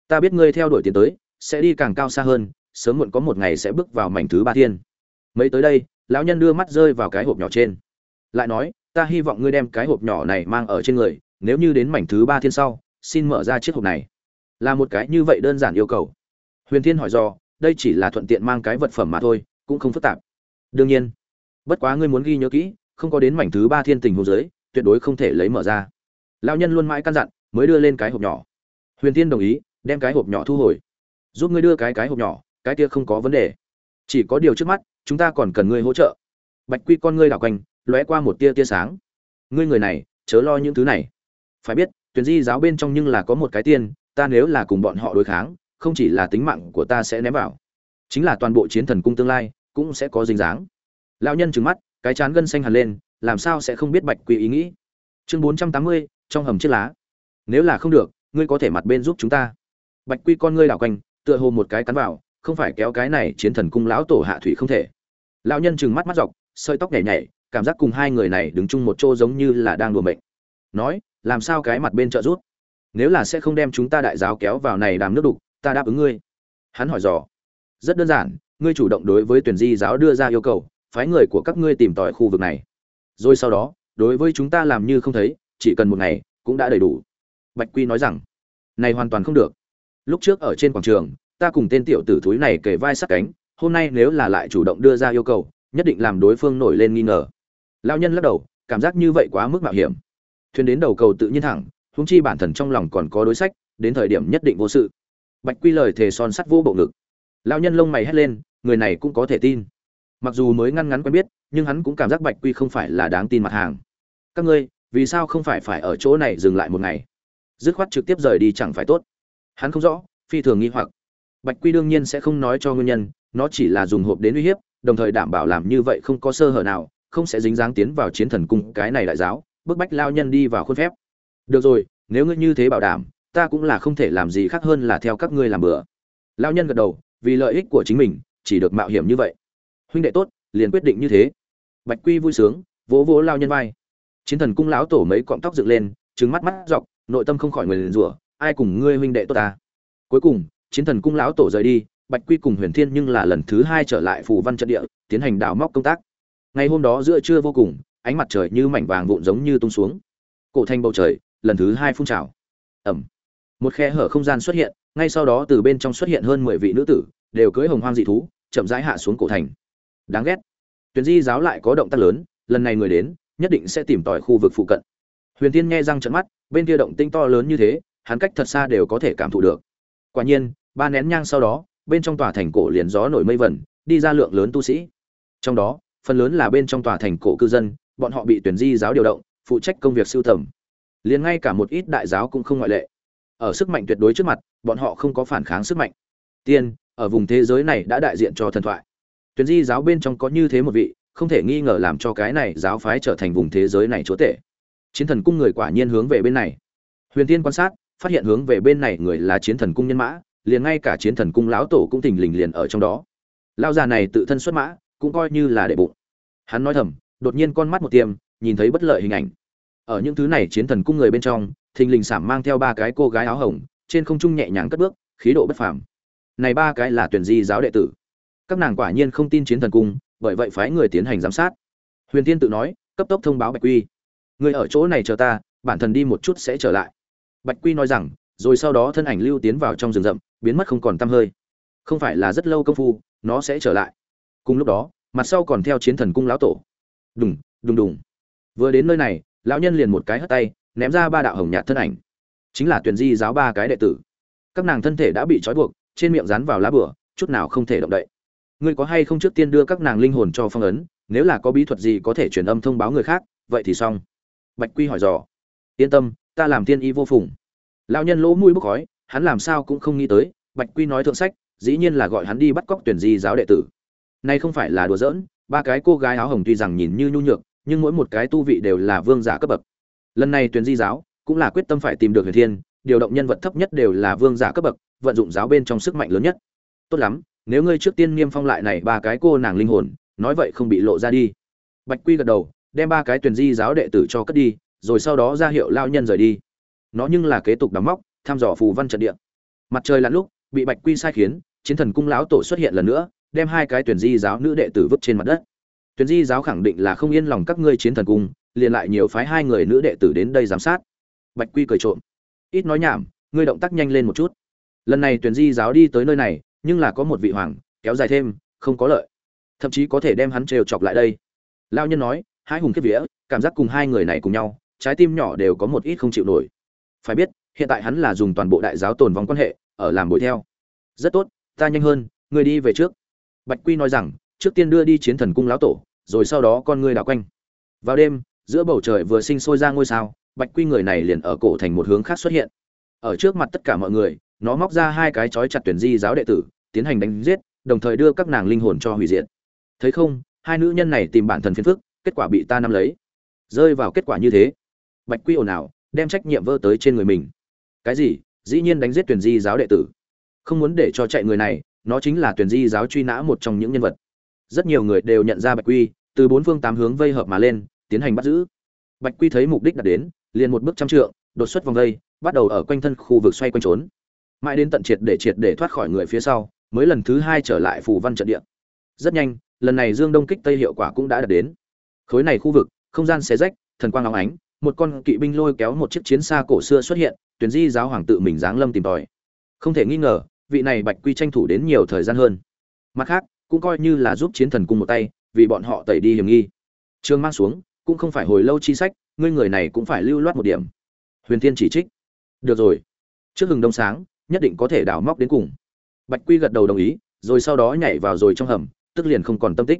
Ta biết ngươi theo đuổi tiến tới, sẽ đi càng cao xa hơn, sớm muộn có một ngày sẽ bước vào mảnh thứ ba thiên. Mấy tới đây, lão nhân đưa mắt rơi vào cái hộp nhỏ trên lại nói, ta hy vọng ngươi đem cái hộp nhỏ này mang ở trên người, nếu như đến mảnh thứ ba thiên sau, xin mở ra chiếc hộp này. Là một cái như vậy đơn giản yêu cầu. Huyền thiên hỏi do đây chỉ là thuận tiện mang cái vật phẩm mà thôi, cũng không phức tạp. Đương nhiên. Bất quá ngươi muốn ghi nhớ kỹ, không có đến mảnh thứ ba thiên tình hồ giới tuyệt đối không thể lấy mở ra. Lão nhân luôn mãi căn dặn, mới đưa lên cái hộp nhỏ. Huyền thiên đồng ý, đem cái hộp nhỏ thu hồi. Giúp ngươi đưa cái cái hộp nhỏ, cái kia không có vấn đề. Chỉ có điều trước mắt, chúng ta còn cần ngươi hỗ trợ. Bạch quy con ngươi đảo quanh lóe qua một tia tia sáng. Ngươi người này, chớ lo những thứ này. Phải biết, tuyển di giáo bên trong nhưng là có một cái tiên, ta nếu là cùng bọn họ đối kháng, không chỉ là tính mạng của ta sẽ ném vào. Chính là toàn bộ chiến thần cung tương lai, cũng sẽ có dính dáng. Lão nhân trừng mắt, cái chán gân xanh hẳn lên, làm sao sẽ không biết bạch quy ý nghĩ? Chương bốn trăm tám mươi, trong hầm chiếc lá. Nếu là không được, ngươi có thể mặt bên giúp chúng ta. Bạch quy con ngươi đảo quanh, tựa hồ một cái cắn vào, không phải kéo cái này chiến thần cung lão tổ hạ thủy không thể. Lão nhân trừng mắt mắt dọc, sợi tóc nhảy nhảy cảm giác cùng hai người này đứng chung một chỗ giống như là đang đùa mệnh. Nói, làm sao cái mặt bên trợ rút nếu là sẽ không đem chúng ta đại giáo kéo vào này đàm nước đục, ta đáp ứng ngươi. Hắn hỏi dò. Rất đơn giản, ngươi chủ động đối với tuyển di giáo đưa ra yêu cầu, phái người của các ngươi tìm tòi khu vực này. Rồi sau đó, đối với chúng ta làm như không thấy, chỉ cần một ngày, cũng đã đầy đủ. Bạch quy nói rằng, này hoàn toàn không được. Lúc trước ở trên quảng trường, ta cùng tên tiểu tử thúi này kề vai sát cánh, hôm nay nếu là lại chủ động đưa ra yêu cầu, nhất định làm đối phương nổi lên nghi ngờ lao nhân lắc đầu, cảm giác như vậy quá mức mạo hiểm. Thuyền đến đầu cầu tự nhiên thẳng húng chi bản thân trong lòng còn có đối sách, đến thời điểm nhất định vô sự. Bạch quy lời thề son sắt vô bộ ngực. Lao nhân lông mày hét lên, người này cũng có thể tin. Mặc dù mới ngăn ngắn quen biết, nhưng hắn cũng cảm giác bạch quy không phải là đáng tin mặt hàng. Các ngươi, vì sao không phải phải ở chỗ này dừng lại một ngày? Dứt khoát trực tiếp rời đi chẳng phải tốt. Hắn không rõ, phi thường nghi hoặc. Bạch quy đương nhiên sẽ không nói cho nguyên nhân, nó chỉ là dùng hộp đến uy hiếp, đồng thời đảm bảo làm như vậy không có sơ hở nào không sẽ dính dáng tiến vào chiến thần cung cái này đại giáo, bức bách lao nhân đi vào khuôn phép. Được rồi, nếu ngươi như thế bảo đảm, ta cũng là không thể làm gì khác hơn là theo các ngươi làm bữa lao nhân gật đầu, vì lợi ích của chính mình, chỉ được mạo hiểm như vậy. Huynh đệ tốt, liền quyết định như thế. Bạch quy vui sướng, vỗ vỗ lao nhân vai. Chiến thần cung lão tổ mấy cọng tóc dựng lên trứng mắt mắt dọc, nội tâm không khỏi người liền rủa, ai cùng ngươi huynh đệ tốt ta? Cuối cùng, chiến thần cung lão tổ rời đi, bạch quy cùng huyền thiên nhưng là lần thứ hai trở lại phù văn trận địa, tiến hành đào móc công tác ngày hôm đó giữa trưa vô cùng, ánh mặt trời như mảnh vàng vụn giống như tung xuống. Cổ thành bầu trời, lần thứ hai phun trào. Ẩm. Một khe hở không gian xuất hiện, ngay sau đó từ bên trong xuất hiện hơn mười vị nữ tử, đều cưỡi hồng hoang dị thú, chậm rãi hạ xuống cổ thành. Đáng ghét. Tuyền di giáo lại có động tác lớn, lần này người đến, nhất định sẽ tìm tòi khu vực phụ cận. Huyền tiên nghe răng trận mắt, bên kia động tinh to lớn như thế, hắn cách thật xa đều có thể cảm thụ được. Quả nhiên, ba nén nhang sau đó, bên trong tòa thành cổ liền gió nổi mây vẩn đi ra lượng lớn tu sĩ. Trong đó phần lớn là bên trong tòa thành cổ cư dân, bọn họ bị tuyển di giáo điều động, phụ trách công việc sưu tầm. Liền ngay cả một ít đại giáo cũng không ngoại lệ. Ở sức mạnh tuyệt đối trước mặt, bọn họ không có phản kháng sức mạnh. Tiên, ở vùng thế giới này đã đại diện cho thần thoại. Tuyển di giáo bên trong có như thế một vị, không thể nghi ngờ làm cho cái này giáo phái trở thành vùng thế giới này chúa tể. Chiến thần cung người quả nhiên hướng về bên này. Huyền tiên quan sát, phát hiện hướng về bên này người là chiến thần cung nhân mã, liền ngay cả chiến thần cung lão tổ cũng thình lình liền ở trong đó. Lão già này tự thân xuất mã, cũng coi như là đệ bụng hắn nói thầm, đột nhiên con mắt một tiêm, nhìn thấy bất lợi hình ảnh. Ở những thứ này chiến thần cung người bên trong, thình lình sảm mang theo ba cái cô gái áo hồng, trên không trung nhẹ nhàng cất bước, khí độ bất phàm. Này ba cái là tuyển di giáo đệ tử. Các nàng quả nhiên không tin chiến thần cung, bởi vậy phái người tiến hành giám sát. Huyền tiên tự nói, cấp tốc thông báo bạch quy. Người ở chỗ này chờ ta, bản thần đi một chút sẽ trở lại. Bạch quy nói rằng, rồi sau đó thân ảnh lưu tiến vào trong rừng rậm, biến mất không còn tăm hơi. Không phải là rất lâu công phu, nó sẽ trở lại. Cùng lúc đó mặt sau còn theo chiến thần cung lão tổ. Đùng đùng đùng. Vừa đến nơi này, lão nhân liền một cái hất tay, ném ra ba đạo hồng nhạt thân ảnh. Chính là tuyển di giáo ba cái đệ tử. Các nàng thân thể đã bị trói buộc, trên miệng dán vào lá bửa, chút nào không thể động đậy. Ngươi có hay không trước tiên đưa các nàng linh hồn cho phong ấn, nếu là có bí thuật gì có thể truyền âm thông báo người khác, vậy thì xong. Bạch quy hỏi dò. Yên tâm, ta làm tiên y vô phùng. Lão nhân lỗ mũi bốc khói, hắn làm sao cũng không nghĩ tới, bạch quy nói thượng sách, dĩ nhiên là gọi hắn đi bắt cóc tuyển di giáo đệ tử nay không phải là đùa giỡn, ba cái cô gái áo hồng tuy rằng nhìn như nhu nhược, nhưng mỗi một cái tu vị đều là vương giả cấp bậc. Lần này tuyển di giáo, cũng là quyết tâm phải tìm được huyền thiên, điều động nhân vật thấp nhất đều là vương giả cấp bậc, vận dụng giáo bên trong sức mạnh lớn nhất. Tốt lắm, nếu ngươi trước tiên niêm phong lại này ba cái cô nàng linh hồn, nói vậy không bị lộ ra đi. Bạch quy gật đầu, đem ba cái tuyển di giáo đệ tử cho cất đi, rồi sau đó ra hiệu lao nhân rời đi. Nó nhưng là kế tục đóng móc, thăm dò phù văn trận địa. Mặt trời lặn lúc, bị bạch quy sai khiến, chiến thần cung lão tổ xuất hiện lần nữa đem hai cái tuyển di giáo nữ đệ tử vứt trên mặt đất. Tuyển di giáo khẳng định là không yên lòng các ngươi chiến thần cung, liền lại nhiều phái hai người nữ đệ tử đến đây giám sát. Bạch quy cười trộm. Ít nói nhảm, ngươi động tác nhanh lên một chút. Lần này tuyển di giáo đi tới nơi này, nhưng là có một vị hoàng, kéo dài thêm, không có lợi. Thậm chí có thể đem hắn trêu chọc lại đây. Lao nhân nói, hai hùng kiếp vía, cảm giác cùng hai người này cùng nhau, trái tim nhỏ đều có một ít không chịu nổi. Phải biết, hiện tại hắn là dùng toàn bộ đại giáo tồn vong quan hệ, ở làm bồi theo. Rất tốt, ta nhanh hơn, ngươi đi về trước bạch quy nói rằng, trước tiên đưa đi chiến thần cung lão tổ, rồi sau đó con ngươi đào quanh. Vào đêm, giữa bầu trời vừa sinh sôi ra ngôi sao, bạch quy người này liền ở cổ thành một hướng khác xuất hiện. Ở trước mặt tất cả mọi người, nó móc ra hai cái chói chặt tuyển di giáo đệ tử, tiến hành đánh giết, đồng thời đưa các nàng linh hồn cho hủy diệt. Thấy không, hai nữ nhân này tìm bản thần phiền phức, kết quả bị ta nắm lấy. Rơi vào kết quả như thế, bạch quy ồn ào, đem trách nhiệm vơ tới trên người mình. Cái gì? Dĩ nhiên đánh giết tuyển di giáo đệ tử. Không muốn để cho chạy người này nó chính là tuyển di giáo truy nã một trong những nhân vật. Rất nhiều người đều nhận ra bạch quy, từ bốn phương tám hướng vây hợp mà lên, tiến hành bắt giữ. Bạch quy thấy mục đích đạt đến, liền một bước trăm trượng, đột xuất vòng vây, bắt đầu ở quanh thân khu vực xoay quanh trốn. Mãi đến tận triệt để triệt để thoát khỏi người phía sau, mới lần thứ hai trở lại phù văn trận địa. Rất nhanh, lần này dương đông kích tây hiệu quả cũng đã đạt đến. Khối này khu vực, không gian xé rách, thần quang óng ánh, một con kỵ binh lôi kéo một chiếc chiến xa cổ xưa xuất hiện, tuyển di giáo hoàng tự mình giáng lâm tìm tòi. Không thể nghi ngờ vị này bạch quy tranh thủ đến nhiều thời gian hơn. Mặt khác, cũng coi như là giúp chiến thần cung một tay, vì bọn họ tẩy đi hiểm nghi. Trương mang xuống, cũng không phải hồi lâu chi sách, ngươi người này cũng phải lưu loát một điểm. Huyền thiên chỉ trích. Được rồi. Trước hừng đông sáng, nhất định có thể đào móc đến cùng. Bạch quy gật đầu đồng ý, rồi sau đó nhảy vào rồi trong hầm, tức liền không còn tâm tích.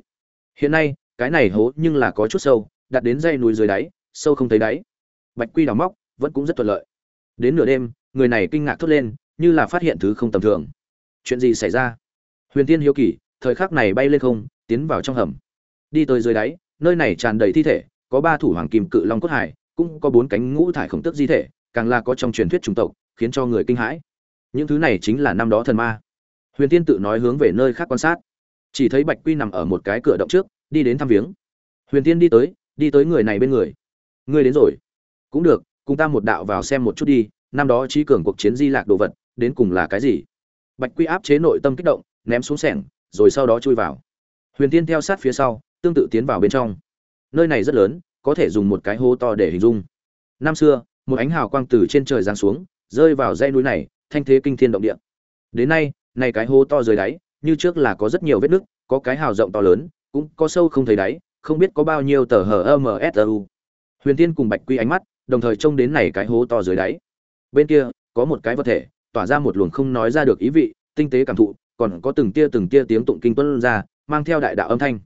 Hiện nay, cái này hố nhưng là có chút sâu, đặt đến dây núi dưới đáy, sâu không thấy đáy. Bạch quy đào móc, vẫn cũng rất thuận lợi. Đến nửa đêm, người này kinh ngạc thốt lên như là phát hiện thứ không tầm thường. Chuyện gì xảy ra? Huyền tiên hiếu kỳ, thời khắc này bay lên không, tiến vào trong hầm. Đi tới dưới đáy, nơi này tràn đầy thi thể, có ba thủ hoàng kim cự long cốt hải, cũng có bốn cánh ngũ thải khổng tức di thể, càng là có trong truyền thuyết chủng tộc, khiến cho người kinh hãi. Những thứ này chính là năm đó thần ma. Huyền tiên tự nói hướng về nơi khác quan sát. Chỉ thấy bạch quy nằm ở một cái cửa động trước, đi đến thăm viếng. Huyền tiên đi tới đi tới người này bên người. Ngươi đến rồi. Cũng được, cùng ta một đạo vào xem một chút đi, năm đó trí cường cuộc chiến di lạc đồ vật đến cùng là cái gì? Bạch quy áp chế nội tâm kích động, ném xuống sẻng, rồi sau đó chui vào. Huyền tiên theo sát phía sau, tương tự tiến vào bên trong. Nơi này rất lớn, có thể dùng một cái hố to để hình dung. Năm xưa, một ánh hào quang từ trên trời giáng xuống, rơi vào dãy núi này, thanh thế kinh thiên động địa. Đến nay, này cái hố to dưới đáy, như trước là có rất nhiều vết nứt, có cái hào rộng to lớn, cũng có sâu không thấy đáy, không biết có bao nhiêu tờ hờ msu huyền tiên cùng bạch quy ánh mắt, đồng thời trông đến này cái hố to dưới đáy. Bên kia, có một cái vật thể tỏa ra một luồng không nói ra được ý vị, tinh tế cảm thụ, còn có từng tia từng tia tiếng tụng kinh tuân ra, mang theo đại đạo âm thanh.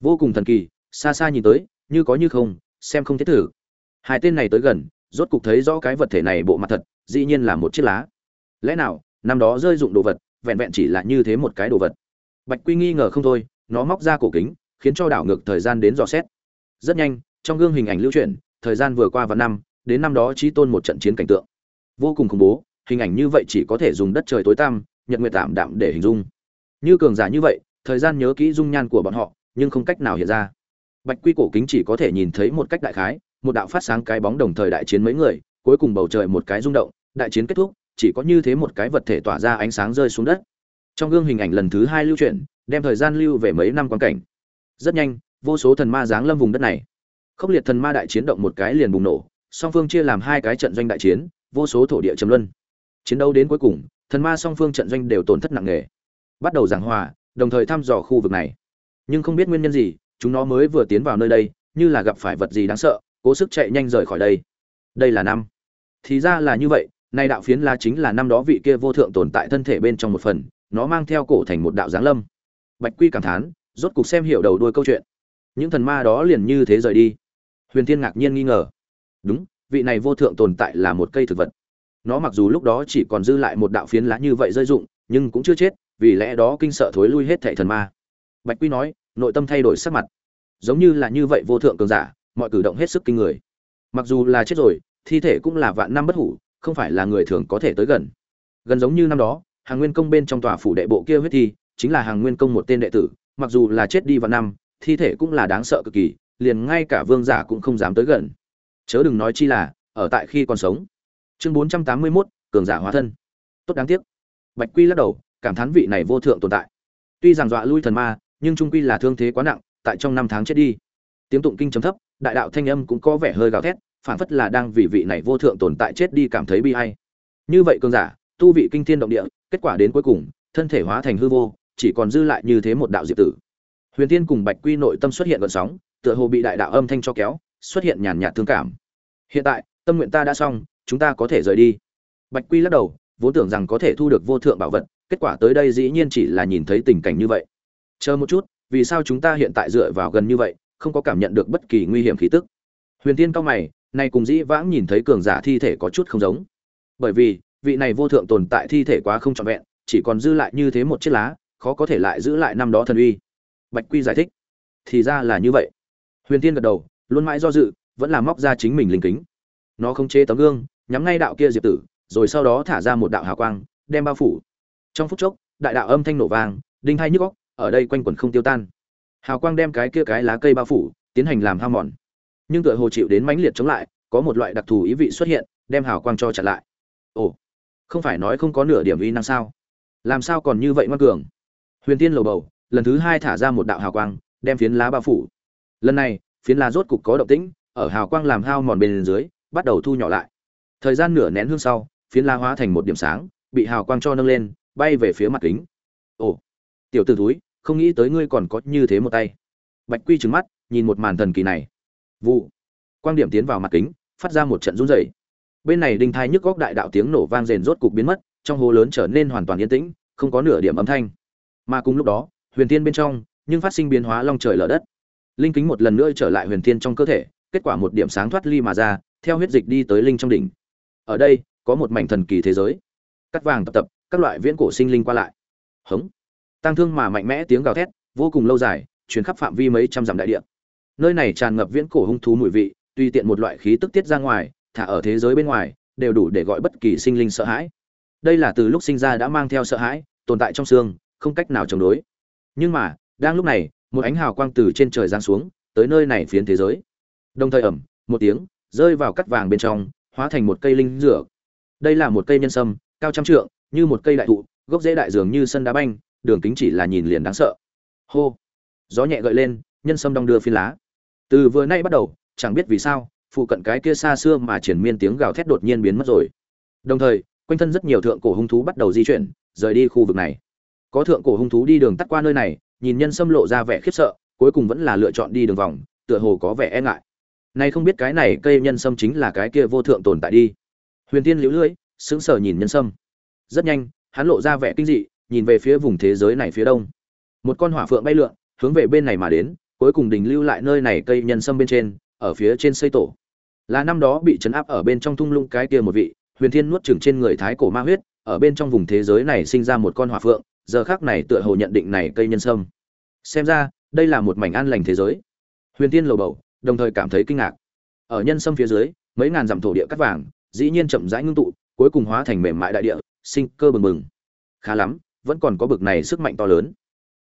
Vô cùng thần kỳ, xa xa nhìn tới, như có như không, xem không thiết thử. Hai tên này tới gần, rốt cục thấy rõ cái vật thể này bộ mặt thật, dĩ nhiên là một chiếc lá. Lẽ nào, năm đó rơi dụng đồ vật, vẹn vẹn chỉ là như thế một cái đồ vật? Bạch quy nghi ngờ không thôi, nó móc ra cổ kính, khiến cho đảo ngược thời gian đến dò xét. Rất nhanh, trong gương hình ảnh lưu truyền thời gian vừa qua và năm, đến năm đó trí tôn một trận chiến cảnh tượng. Vô cùng khủng bố hình ảnh như vậy chỉ có thể dùng đất trời tối tăm, nhật nguyệt tạm đạm để hình dung. Như cường giả như vậy, thời gian nhớ kỹ dung nhan của bọn họ, nhưng không cách nào hiện ra. Bạch quy cổ kính chỉ có thể nhìn thấy một cách đại khái, một đạo phát sáng cái bóng đồng thời đại chiến mấy người, cuối cùng bầu trời một cái rung động, đại chiến kết thúc, chỉ có như thế một cái vật thể tỏa ra ánh sáng rơi xuống đất. Trong gương hình ảnh lần thứ hai lưu truyền đem thời gian lưu về mấy năm quan cảnh. Rất nhanh, vô số thần ma giáng lâm vùng đất này. Khốc liệt thần ma đại chiến động một cái liền bùng nổ, song phương chia làm hai cái trận doanh đại chiến, vô số thổ địa trầm luân chiến đấu đến cuối cùng, thần ma song phương trận doanh đều tổn thất nặng nề. Bắt đầu giảng hòa, đồng thời thăm dò khu vực này. Nhưng không biết nguyên nhân gì, chúng nó mới vừa tiến vào nơi đây, như là gặp phải vật gì đáng sợ, cố sức chạy nhanh rời khỏi đây. Đây là năm. Thì ra là như vậy, nay đạo phiến la chính là năm đó vị kia vô thượng tồn tại thân thể bên trong một phần, nó mang theo cổ thành một đạo giáng lâm. Bạch quy cảm thán, rốt cục xem hiểu đầu đuôi câu chuyện. Những thần ma đó liền như thế rời đi. Huyền thiên ngạc nhiên nghi ngờ. Đúng, vị này vô thượng tồn tại là một cây thực vật nó mặc dù lúc đó chỉ còn dư lại một đạo phiến lá như vậy rơi dụng nhưng cũng chưa chết, vì lẽ đó kinh sợ thối lui hết thệ thần ma. Bạch quy nói, nội tâm thay đổi sắc mặt. Giống như là như vậy vô thượng cường giả, mọi cử động hết sức kinh người. Mặc dù là chết rồi, thi thể cũng là vạn năm bất hủ, không phải là người thường có thể tới gần. Gần giống như năm đó, hàng nguyên công bên trong tòa phủ đệ bộ kia huyết thi, chính là hàng nguyên công một tên đệ tử, mặc dù là chết đi vạn năm, thi thể cũng là đáng sợ cực kỳ, liền ngay cả vương giả cũng không dám tới gần. Chớ đừng nói chi là, ở tại khi còn sống chương bốn trăm tám mươi 481, cường giả hóa thân. Tốt đáng tiếc. Bạch quy lắc đầu cảm thán vị này vô thượng tồn tại. Tuy rằng dọa lui thần ma nhưng trung quy là thương thế quá nặng tại trong năm tháng chết đi. Tiếng tụng kinh chấm thấp đại đạo thanh âm cũng có vẻ hơi gào thét phản phất là đang vì vị này vô thượng tồn tại chết đi cảm thấy bi ai. Như vậy cường giả tu vị kinh thiên động địa kết quả đến cuối cùng thân thể hóa thành hư vô chỉ còn dư lại như thế một đạo diệp tử. Huyền tiên cùng bạch quy nội tâm xuất hiện gợn sóng tựa hồ bị đại đạo âm thanh cho kéo xuất hiện nhàn nhạt thương cảm. Hiện tại tâm nguyện ta đã xong chúng ta có thể rời đi. Bạch quy lắc đầu, vốn tưởng rằng có thể thu được vô thượng bảo vật, kết quả tới đây dĩ nhiên chỉ là nhìn thấy tình cảnh như vậy. Chờ một chút, vì sao chúng ta hiện tại dựa vào gần như vậy, không có cảm nhận được bất kỳ nguy hiểm khí tức? Huyền tiên cao mày, nay cùng dĩ vãng nhìn thấy cường giả thi thể có chút không giống. Bởi vì, vị này vô thượng tồn tại thi thể quá không trọn vẹn, chỉ còn dư lại như thế một chiếc lá, khó có thể lại giữ lại năm đó thần uy. Bạch quy giải thích, thì ra là như vậy. Huyền tiên gật đầu, luôn mãi do dự, vẫn là móc ra chính mình linh kính. Nó không chế tấm gương nhắm ngay đạo kia diệp tử, rồi sau đó thả ra một đạo hào quang, đem bao phủ. Trong phút chốc, đại đạo âm thanh nổ vang, đinh hai nhức góc ở đây quanh quẩn không tiêu tan. Hào quang đem cái kia cái lá cây bao phủ, tiến hành làm hao mòn. Nhưng tựa hồ chịu đến mãnh liệt chống lại, có một loại đặc thù ý vị xuất hiện, đem hào quang cho chặn lại. Ồ, không phải nói không có nửa điểm uy năng sao? Làm sao còn như vậy ngoan cường? Huyền tiên lầu bầu, lần thứ hai thả ra một đạo hào quang, đem phiến lá bao phủ. Lần này, phiến lá rốt cục có động tĩnh, ở hào quang làm hao mòn bên dưới, bắt đầu thu nhỏ lại thời gian nửa nén hương sau, phiến lá hóa thành một điểm sáng, bị hào quang cho nâng lên, bay về phía mặt kính. Ồ, tiểu t ử túi không nghĩ tới ngươi còn có như thế một tay. Bạch quy trừng mắt, nhìn một màn thần kỳ này. Vụ. Quang điểm tiến vào mặt kính, phát ra một trận run rẩy. Bên này đinh thai nhức góc đại đạo tiếng nổ vang rền rốt cục biến mất, trong hố lớn trở nên hoàn toàn yên tĩnh, không có nửa điểm âm thanh. Mà cùng lúc đó, huyền thiên bên trong, nhưng phát sinh biến hóa long trời lở đất. Linh kính một lần nữa trở lại huyền thiên trong cơ thể, kết quả một điểm sáng thoát ly mà ra, theo huyết dịch đi tới linh trong đỉnh ở đây, có một mảnh thần kỳ thế giới. Cắt vàng tập tập, các loại viễn cổ sinh linh qua lại. Hống. Tăng thương mà mạnh mẽ tiếng gào thét, vô cùng lâu dài chuyến khắp phạm vi mấy trăm dặm đại địa. Nơi này tràn ngập viễn cổ hung thú mùi vị tùy tiện một loại khí tức tiết ra ngoài, thả ở thế giới bên ngoài, đều đủ để gọi bất kỳ sinh linh sợ hãi. Đây là từ lúc sinh ra đã mang theo sợ hãi, tồn tại trong xương, không cách nào chống đối. Nhưng mà, đang lúc này, một ánh hào quang từ trên trời giáng xuống, tới nơi này phiến thế giới. Đồng thời ẩm, một tiếng, rơi vào cắt vàng bên trong hóa thành một cây linh dược. Đây là một cây nhân sâm, cao trăm trượng, như một cây đại thụ, gốc rễ đại dường như sân đá banh, đường kính chỉ là nhìn liền đáng sợ. Hô! Gió nhẹ gợi lên, nhân sâm đong đưa phi lá. Từ vừa nay bắt đầu, chẳng biết vì sao, phụ cận cái kia xa xưa mà triển miên tiếng gào thét đột nhiên biến mất rồi. Đồng thời, quanh thân rất nhiều thượng cổ hung thú bắt đầu di chuyển, rời đi khu vực này. Có thượng cổ hung thú đi đường tắt qua nơi này, nhìn nhân sâm lộ ra vẻ khiếp sợ, cuối cùng vẫn là lựa chọn đi đường vòng, tựa hồ có vẻ e ngại nay không biết cái này cây nhân sâm chính là cái kia vô thượng tồn tại đi. Huyền tiên liễu lưỡi, sững sờ nhìn nhân sâm. Rất nhanh, hắn lộ ra vẻ kinh dị, nhìn về phía vùng thế giới này phía đông. Một con hỏa phượng bay lượn, hướng về bên này mà đến, cuối cùng đình lưu lại nơi này cây nhân sâm bên trên, ở phía trên xây tổ. Là năm đó bị chấn áp ở bên trong thung lũng cái kia một vị, huyền thiên nuốt chửng trên người thái cổ ma huyết, ở bên trong vùng thế giới này sinh ra một con hỏa phượng, giờ khác này tựa hồ nhận định này cây nhân sâm. Xem ra, đây là một mảnh an lành thế giới. Huyền thiên lầu bầu đồng thời cảm thấy kinh ngạc. Ở nhân sâm phía dưới, mấy ngàn dặm thổ địa cắt vàng, dĩ nhiên chậm rãi ngưng tụ, cuối cùng hóa thành mềm mại đại địa, sinh cơ bừng bừng. Khá lắm, vẫn còn có bực này sức mạnh to lớn.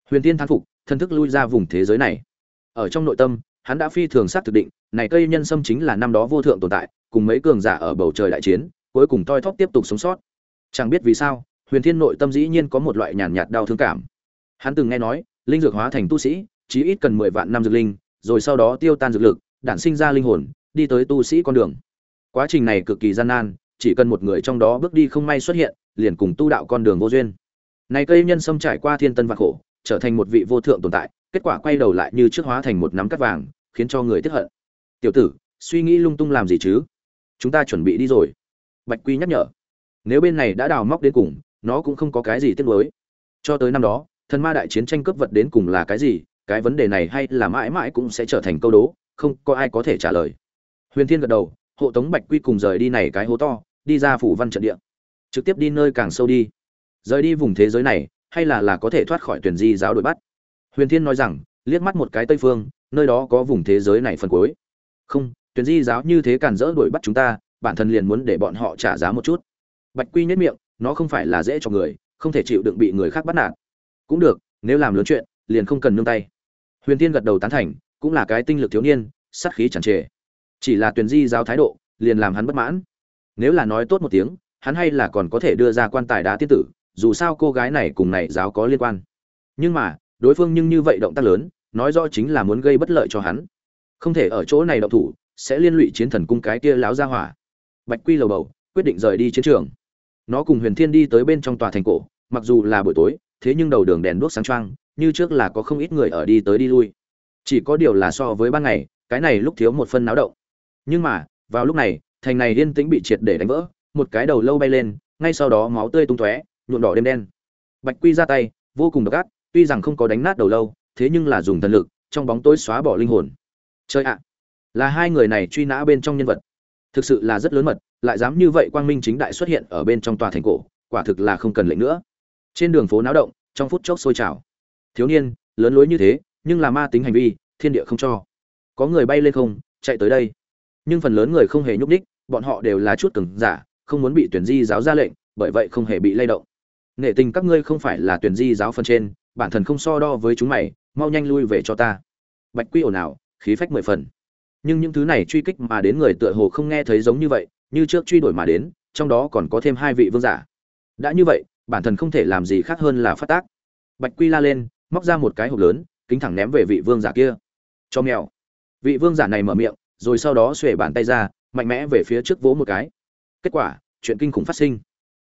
Huyền tiên thán phục, thân thức lui ra vùng thế giới này. Ở trong nội tâm, hắn đã phi thường xác thực định, này cây nhân sâm chính là năm đó vô thượng tồn tại, cùng mấy cường giả ở bầu trời đại chiến, cuối cùng toi thóp tiếp tục sống sót. Chẳng biết vì sao, huyền thiên nội tâm dĩ nhiên có một loại nhàn nhạt đau thương cảm. Hắn từng nghe nói, linh dược hóa thành tu sĩ, chí ít cần mười vạn năm dược linh rồi sau đó tiêu tan dược lực, đản sinh ra linh hồn, đi tới tu sĩ con đường. Quá trình này cực kỳ gian nan, chỉ cần một người trong đó bước đi không may xuất hiện, liền cùng tu đạo con đường vô duyên. Này cây nhân sâm trải qua thiên tân vạn khổ, trở thành một vị vô thượng tồn tại, kết quả quay đầu lại như trước hóa thành một nắm cắt vàng, khiến cho người tiếc hận. Tiểu tử, suy nghĩ lung tung làm gì chứ? Chúng ta chuẩn bị đi rồi. Bạch quy nhắc nhở. Nếu bên này đã đào móc đến cùng, nó cũng không có cái gì tiếc nuối. Cho tới năm đó, thần ma đại chiến tranh cướp vật đến cùng là cái gì cái vấn đề này hay là mãi mãi cũng sẽ trở thành câu đố, không có ai có thể trả lời. Huyền thiên gật đầu, hộ tống bạch quy cùng rời đi này cái hố to, đi ra phủ văn trận địa. Trực tiếp đi nơi càng sâu đi. Rời đi vùng thế giới này, hay là là có thể thoát khỏi tuyển di giáo đội bắt? Huyền thiên nói rằng, liếc mắt một cái tây phương, nơi đó có vùng thế giới này phần cuối. Không, tuyển di giáo như thế càn rỡ đuổi bắt chúng ta, bản thân liền muốn để bọn họ trả giá một chút. Bạch quy nhất miệng, nó không phải là dễ cho người, không thể chịu đựng bị người khác bắt nạt. Cũng được, nếu làm lớn chuyện, liền không cần nương tay huyền tiên gật đầu tán thành, cũng là cái tinh lực thiếu niên, sát khí chẳng trề. Chỉ là tuyển di giáo thái độ, liền làm hắn bất mãn. Nếu là nói tốt một tiếng, hắn hay là còn có thể đưa ra quan tài đá tiên tử, dù sao cô gái này cùng này giáo có liên quan. Nhưng mà, đối phương nhưng như vậy động tác lớn, nói rõ chính là muốn gây bất lợi cho hắn. Không thể ở chỗ này động thủ, sẽ liên lụy chiến thần cung cái kia láo ra hỏa. Bạch quy lầu bầu, quyết định rời đi chiến trường. Nó cùng huyền thiên đi tới bên trong tòa thành cổ, mặc dù là buổi tối, thế nhưng đầu đường đèn đuốc sáng trăng như trước là có không ít người ở đi tới đi lui. Chỉ có điều là so với ban ngày, cái này lúc thiếu một phân náo động. Nhưng mà, vào lúc này, thành này yên tĩnh bị triệt để đánh vỡ, một cái đầu lâu bay lên, ngay sau đó máu tươi tung tóe, nhuộm đỏ đêm đen. Bạch quy ra tay, vô cùng độc ác, tuy rằng không có đánh nát đầu lâu, thế nhưng là dùng thần lực, trong bóng tối xóa bỏ linh hồn. Chơi ạ! Là hai người này truy nã bên trong nhân vật. Thực sự là rất lớn mật, lại dám như vậy quang minh chính đại xuất hiện ở bên trong tòa thành cổ, quả thực là không cần lệnh nữa. Trên đường phố náo động, trong phút chốc sôi trào thiếu niên, lớn lối như thế, nhưng là ma tính hành vi, thiên địa không cho. Có người bay lên không, chạy tới đây. Nhưng phần lớn người không hề nhúc đích bọn họ đều là chút cứng giả, không muốn bị tuyển di giáo ra lệnh, bởi vậy không hề bị lay động. Nghệ tình các ngươi không phải là tuyển di giáo phần trên, bản thân không so đo với chúng mày, mau nhanh lui về cho ta. Bạch quy ồn ào, khí phách mười phần. Nhưng những thứ này truy kích mà đến người tựa hồ không nghe thấy giống như vậy, như trước truy đuổi mà đến, trong đó còn có thêm hai vị vương giả. Đã như vậy, bản thân không thể làm gì khác hơn là phát tác. Bạch quy la lên móc ra một cái hộp lớn, kính thẳng ném về vị vương giả kia. Cho mèo. Vị vương giả này mở miệng, rồi sau đó xuể bàn tay ra, mạnh mẽ về phía trước vỗ một cái. Kết quả, chuyện kinh khủng phát sinh.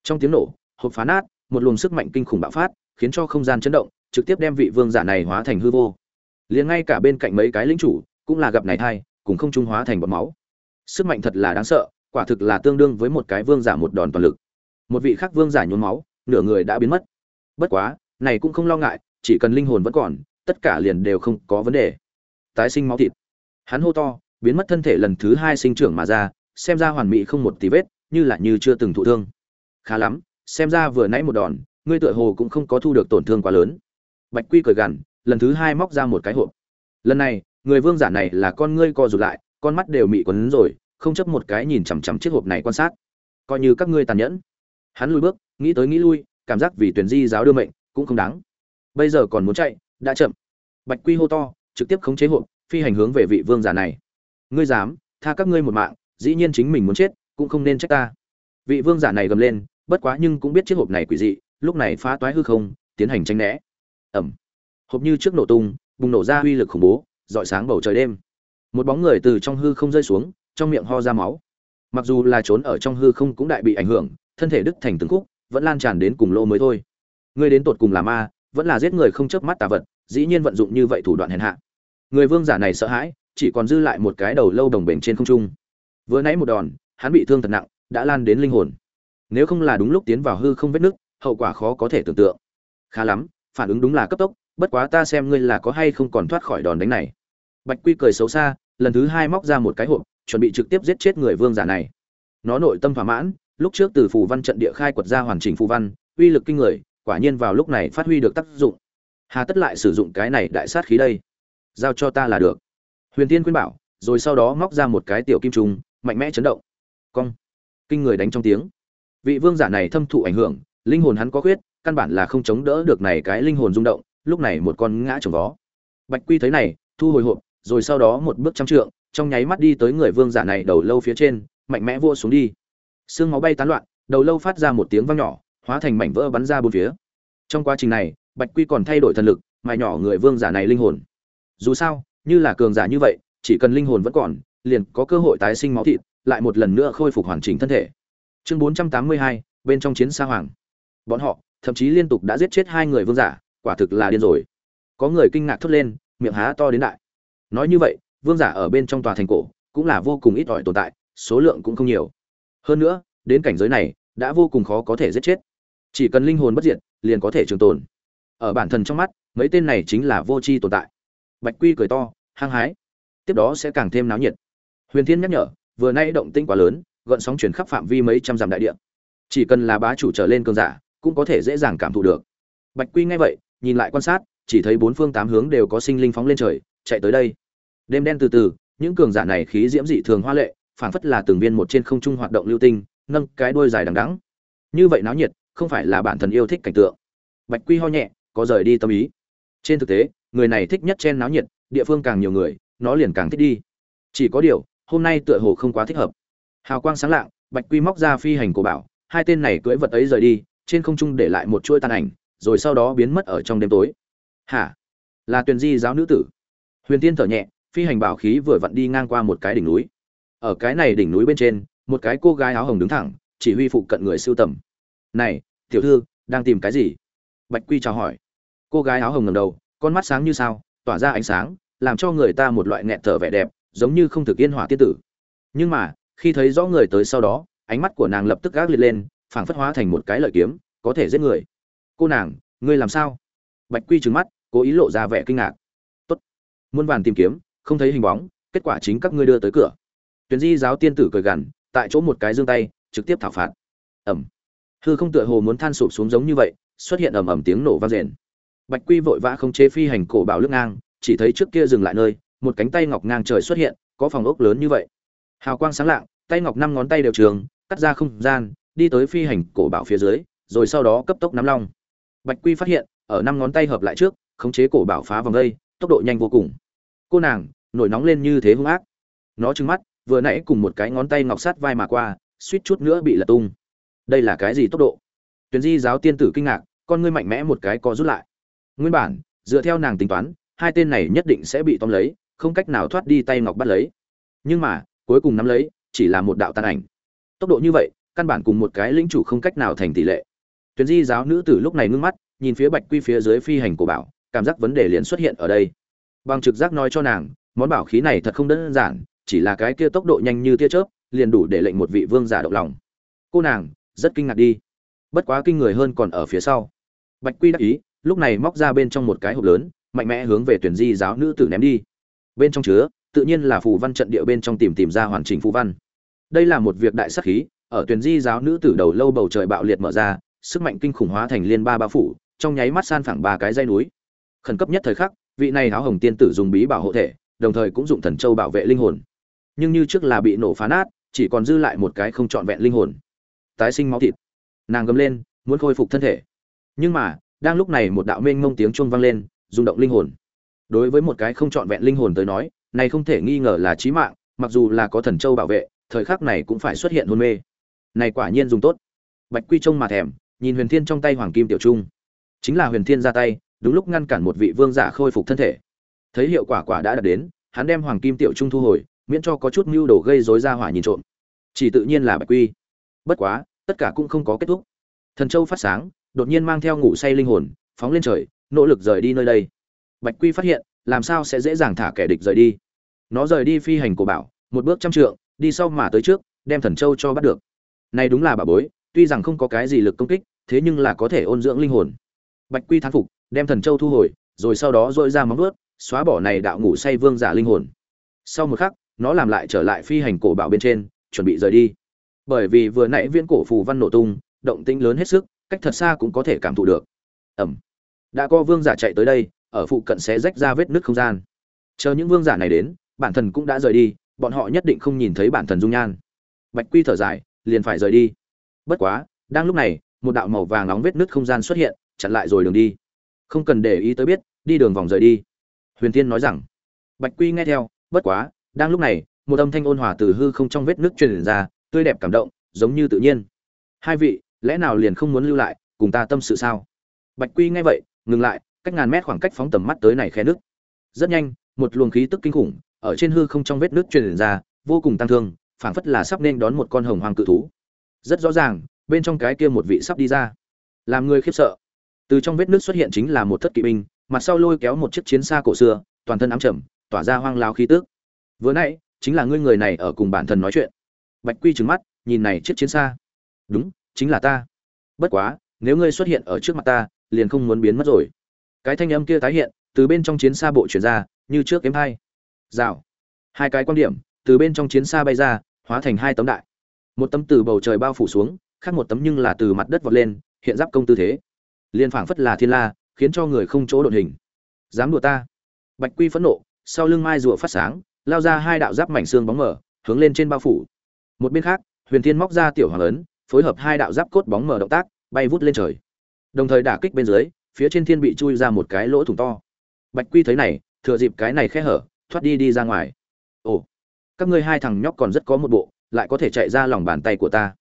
Trong tiếng nổ, hộp phá nát, một luồng sức mạnh kinh khủng bạo phát, khiến cho không gian chấn động, trực tiếp đem vị vương giả này hóa thành hư vô. Liền ngay cả bên cạnh mấy cái lính chủ, cũng là gặp này thai cùng không trung hóa thành bọt máu. Sức mạnh thật là đáng sợ, quả thực là tương đương với một cái vương giả một đòn toàn lực. Một vị khác vương giả nhốn máu, nửa người đã biến mất. Bất quá, này cũng không lo ngại chỉ cần linh hồn vẫn còn, tất cả liền đều không có vấn đề. Tái sinh máu thịt. Hắn hô to, biến mất thân thể lần thứ hai sinh trưởng mà ra, xem ra hoàn mỹ không một tí vết, như là như chưa từng thụ thương. Khá lắm, xem ra vừa nãy một đòn, ngươi tựa hồ cũng không có thu được tổn thương quá lớn. Bạch quy cười gằn, lần thứ hai móc ra một cái hộp. Lần này, người vương giả này là con ngươi co rụt lại, con mắt đều mị quấn rồi, không chấp một cái nhìn chằm chằm chiếc hộp này quan sát. Coi như các ngươi tàn nhẫn. Hắn lùi bước, nghĩ tới nghĩ lui, cảm giác vì tuyển di giáo đưa mệnh cũng không đáng bây giờ còn muốn chạy, đã chậm. Bạch quy hô to, trực tiếp khống chế hộp, phi hành hướng về vị vương giả này. Ngươi dám, tha các ngươi một mạng, dĩ nhiên chính mình muốn chết, cũng không nên trách ta. Vị vương giả này gầm lên, bất quá nhưng cũng biết chiếc hộp này quỷ dị, lúc này phá toái hư không, tiến hành tranh né. Ẩm. Hộp như trước nổ tung, bùng nổ ra uy lực khủng bố dọi sáng bầu trời đêm. Một bóng người từ trong hư không rơi xuống, trong miệng ho ra máu. Mặc dù là trốn ở trong hư không cũng đại bị ảnh hưởng, thân thể đứt thành từng khúc, vẫn lan tràn đến cùng lô mới thôi. Ngươi đến tột cùng là ma vẫn là giết người không chớp mắt tà vật, dĩ nhiên vận dụng như vậy thủ đoạn hèn hạ. Người vương giả này sợ hãi, chỉ còn dư lại một cái đầu lâu đồng bền trên không trung. Vừa nãy một đòn, hắn bị thương thật nặng, đã lan đến linh hồn. Nếu không là đúng lúc tiến vào hư không vết nứt, hậu quả khó có thể tưởng tượng. Khá lắm, phản ứng đúng là cấp tốc, bất quá ta xem ngươi là có hay không còn thoát khỏi đòn đánh này. Bạch quy cười xấu xa, lần thứ hai móc ra một cái hộp, chuẩn bị trực tiếp giết chết người vương giả này. Nó nội tâm thỏa mãn, lúc trước từ phù văn trận địa khai quật ra hoàn chỉnh phù văn, uy lực kinh người quả nhiên vào lúc này phát huy được tác dụng. Hà tất lại sử dụng cái này đại sát khí đây. Giao cho ta là được. Huyền tiên khuyên bảo, rồi sau đó móc ra một cái tiểu kim trùng, mạnh mẽ chấn động. Cong. Kinh người đánh trong tiếng. Vị vương giả này thâm thụ ảnh hưởng, linh hồn hắn có khuyết, căn bản là không chống đỡ được này cái linh hồn rung động, lúc này một con ngã trồng vó. Bạch quy thấy này, thu hồi hộp, rồi sau đó một bước trăm trượng, trong nháy mắt đi tới người vương giả này đầu lâu phía trên, mạnh mẽ vua xuống đi. Xương máu bay tán loạn, đầu lâu phát ra một tiếng vang nhỏ hóa thành mảnh vỡ bắn ra bốn phía. Trong quá trình này, bạch quy còn thay đổi thần lực mài nhỏ người vương giả này linh hồn. Dù sao, như là cường giả như vậy, chỉ cần linh hồn vẫn còn, liền có cơ hội tái sinh máu thịt, lại một lần nữa khôi phục hoàn chỉnh thân thể. Chương bốn trăm tám mươi hai, bên trong chiến xa hoàng. Bọn họ, thậm chí liên tục đã giết chết hai người vương giả, quả thực là điên rồi. Có người kinh ngạc thốt lên, miệng há to đến đại. Nói như vậy, vương giả ở bên trong tòa thành cổ, cũng là vô cùng ít ỏi tồn tại, số lượng cũng không nhiều. Hơn nữa, đến cảnh giới này, đã vô cùng khó có thể giết chết chỉ cần linh hồn bất diệt, liền có thể trường tồn. Ở bản thân trong mắt, mấy tên này chính là vô tri tồn tại. Bạch quy cười to, hăng hái. Tiếp đó sẽ càng thêm náo nhiệt. Huyền thiên nhắc nhở, vừa nay động tĩnh quá lớn, gợn sóng chuyển khắp phạm vi mấy trăm dặm đại địa. Chỉ cần là bá chủ trở lên cơn giả, cũng có thể dễ dàng cảm thụ được. Bạch quy nghe vậy, nhìn lại quan sát, chỉ thấy bốn phương tám hướng đều có sinh linh phóng lên trời, chạy tới đây. Đêm đen từ từ, những cường giả này khí diễm dị thường hoa lệ, phảng phất là từng viên một trên không trung hoạt động lưu tinh, nâng cái đuôi dài đằng đẵng. Như vậy náo nhiệt không phải là bản thân yêu thích cảnh tượng. Bạch quy ho nhẹ, có rời đi tâm ý. Trên thực tế, người này thích nhất chen náo nhiệt, địa phương càng nhiều người, nó liền càng thích đi. Chỉ có điều, hôm nay tựa hồ không quá thích hợp. Hào quang sáng lạng, bạch quy móc ra phi hành của bảo, hai tên này cưỡi vật ấy rời đi, trên không trung để lại một chuỗi tàn ảnh, rồi sau đó biến mất ở trong đêm tối. Hả? Là tuyền di giáo nữ tử. Huyền tiên thở nhẹ, phi hành bảo khí vừa vặn đi ngang qua một cái đỉnh núi. Ở cái này đỉnh núi bên trên, một cái cô gái áo hồng đứng thẳng, chỉ huy phụ cận người siêu tầm này, tiểu thư, đang tìm cái gì? Bạch quy chào hỏi. Cô gái áo hồng ngầm đầu, con mắt sáng như sao, tỏa ra ánh sáng, làm cho người ta một loại nghẹn thở vẻ đẹp, giống như không thực yên hỏa tiên tử. Nhưng mà, khi thấy rõ người tới sau đó, ánh mắt của nàng lập tức gác liệt lên, phảng phất hóa thành một cái lợi kiếm, có thể giết người. Cô nàng, ngươi làm sao? Bạch quy trừng mắt, cố ý lộ ra vẻ kinh ngạc. Tốt, muôn vàn tìm kiếm, không thấy hình bóng, kết quả chính các ngươi đưa tới cửa. Tuyền di giáo tiên tử cười gằn, tại chỗ một cái giương tay, trực tiếp thảo phạt. Ẩm hư không tựa hồ muốn than sụp xuống giống như vậy, xuất hiện ầm ầm tiếng nổ vang rền. Bạch quy vội vã không chế phi hành cổ bảo lướt ngang, chỉ thấy trước kia dừng lại nơi, một cánh tay ngọc ngang trời xuất hiện, có phòng ốc lớn như vậy. Hào quang sáng lạng, tay ngọc năm ngón tay đều trường, cắt ra không gian, đi tới phi hành cổ bảo phía dưới, rồi sau đó cấp tốc nắm long. Bạch quy phát hiện, ở năm ngón tay hợp lại trước, khống chế cổ bảo phá vòng đây, tốc độ nhanh vô cùng. Cô nàng, nổi nóng lên như thế hung ác. Nó trừng mắt, vừa nãy cùng một cái ngón tay ngọc sát vai mà qua, suýt chút nữa bị lật tung đây là cái gì tốc độ? Tuyền di giáo tiên tử kinh ngạc, con ngươi mạnh mẽ một cái co rút lại. Nguyên bản, dựa theo nàng tính toán, hai tên này nhất định sẽ bị tóm lấy, không cách nào thoát đi tay ngọc bắt lấy. Nhưng mà, cuối cùng nắm lấy, chỉ là một đạo tàn ảnh. Tốc độ như vậy, căn bản cùng một cái lĩnh chủ không cách nào thành tỷ lệ. Tuyền di giáo nữ tử lúc này ngưng mắt, nhìn phía bạch quy phía dưới phi hành của bảo, cảm giác vấn đề liền xuất hiện ở đây. Bằng trực giác nói cho nàng, món bảo khí này thật không đơn giản, chỉ là cái kia tốc độ nhanh như tia chớp, liền đủ để lệnh một vị vương giả động lòng. Cô nàng rất kinh ngạc đi. Bất quá kinh người hơn còn ở phía sau. Bạch quy đắc ý, lúc này móc ra bên trong một cái hộp lớn, mạnh mẽ hướng về tuyển di giáo nữ tử ném đi. Bên trong chứa, tự nhiên là phù văn trận địa bên trong tìm tìm ra hoàn chỉnh phù văn. Đây là một việc đại sắc khí, ở tuyển di giáo nữ tử đầu lâu bầu trời bạo liệt mở ra, sức mạnh kinh khủng hóa thành liên ba ba phủ, trong nháy mắt san phẳng ba cái dây núi. Khẩn cấp nhất thời khắc, vị này áo hồng tiên tử dùng bí bảo hộ thể, đồng thời cũng dụng thần châu bảo vệ linh hồn. Nhưng như trước là bị nổ phá nát, chỉ còn dư lại một cái không trọn vẹn linh hồn tái sinh máu thịt. Nàng gầm lên, muốn khôi phục thân thể. Nhưng mà, đang lúc này một đạo mênh mông tiếng chuông vang lên, rung động linh hồn. Đối với một cái không trọn vẹn linh hồn tới nói, này không thể nghi ngờ là chí mạng, mặc dù là có thần châu bảo vệ, thời khắc này cũng phải xuất hiện hôn mê. Này quả nhiên dùng tốt. Bạch quy trông mà thèm, nhìn huyền thiên trong tay hoàng kim tiểu trung. Chính là huyền thiên ra tay, đúng lúc ngăn cản một vị vương giả khôi phục thân thể. Thấy hiệu quả quả đã đạt đến, hắn đem hoàng kim tiểu trung thu hồi, miễn cho có chút mưu đồ gây rối ra hỏa nhìn trộm. Chỉ tự nhiên là bạch quy bất quá, tất cả cũng không có kết thúc. Thần châu phát sáng, đột nhiên mang theo ngủ say linh hồn, phóng lên trời, nỗ lực rời đi nơi đây. Bạch quy phát hiện, làm sao sẽ dễ dàng thả kẻ địch rời đi? Nó rời đi phi hành của bảo, một bước trăm trượng, đi sau mà tới trước, đem thần châu cho bắt được. Này đúng là bà bối, tuy rằng không có cái gì lực công kích, thế nhưng là có thể ôn dưỡng linh hồn. Bạch quy thán phục, đem thần châu thu hồi, rồi sau đó dội ra móng ướt xóa bỏ này đạo ngủ say vương giả linh hồn. Sau một khắc, nó làm lại trở lại phi hành cổ bảo bên trên, chuẩn bị rời đi bởi vì vừa nãy viên cổ phù văn nổ tung, động tĩnh lớn hết sức, cách thật xa cũng có thể cảm thụ được. Ẩm đã có vương giả chạy tới đây, ở phụ cận sẽ rách ra vết nứt không gian. Chờ những vương giả này đến, bản thần cũng đã rời đi, bọn họ nhất định không nhìn thấy bản thần dung nhan. Bạch quy thở dài, liền phải rời đi. Bất quá, đang lúc này, một đạo màu vàng nóng vết nứt không gian xuất hiện, chặn lại rồi đường đi. Không cần để ý tới biết, đi đường vòng rời đi. Huyền tiên nói rằng. Bạch quy nghe theo, bất quá, đang lúc này, một âm thanh ôn hòa từ hư không trong vết nước truyền ra tươi đẹp cảm động, giống như tự nhiên. Hai vị, lẽ nào liền không muốn lưu lại, cùng ta tâm sự sao? Bạch quy nghe vậy, ngừng lại, cách ngàn mét khoảng cách phóng tầm mắt tới này khe nước. Rất nhanh, một luồng khí tức kinh khủng, ở trên hư không trong vết nước truyền ra, vô cùng tăng thương, phảng phất là sắp nên đón một con hồng hoàng cự thú. Rất rõ ràng, bên trong cái kia một vị sắp đi ra. Làm người khiếp sợ. Từ trong vết nước xuất hiện chính là một thất kỵ binh, mặt sau lôi kéo một chiếc chiến xa cổ xưa, toàn thân ám trầm, tỏa ra hoang lao khí tức. Vừa nãy, chính là ngươi người này ở cùng bản thân nói chuyện bạch quy trừng mắt, nhìn này chiếc chiến xa. Đúng, chính là ta. Bất quá, nếu ngươi xuất hiện ở trước mặt ta, liền không muốn biến mất rồi. Cái thanh âm kia tái hiện, từ bên trong chiến xa bộ chuyển ra, như trước kém hai rào. Hai cái quan điểm, từ bên trong chiến xa bay ra, hóa thành hai tấm đại. Một tấm từ bầu trời bao phủ xuống, khác một tấm nhưng là từ mặt đất vọt lên, hiện giáp công tư thế. Liên phảng phất là thiên la, khiến cho người không chỗ đột hình. Dám đùa ta. Bạch quy phẫn nộ, sau lưng mai rùa phát sáng, lao ra hai đạo giáp mảnh xương bóng mở hướng lên trên bao phủ một bên khác, huyền thiên móc ra tiểu hoàng ấn, phối hợp hai đạo giáp cốt bóng mở động tác, bay vút lên trời. Đồng thời đả kích bên dưới, phía trên thiên bị chui ra một cái lỗ thủng to. Bạch quy thấy này, thừa dịp cái này khe hở, thoát đi đi ra ngoài. Ồ, các ngươi hai thằng nhóc còn rất có một bộ, lại có thể chạy ra lòng bàn tay của ta.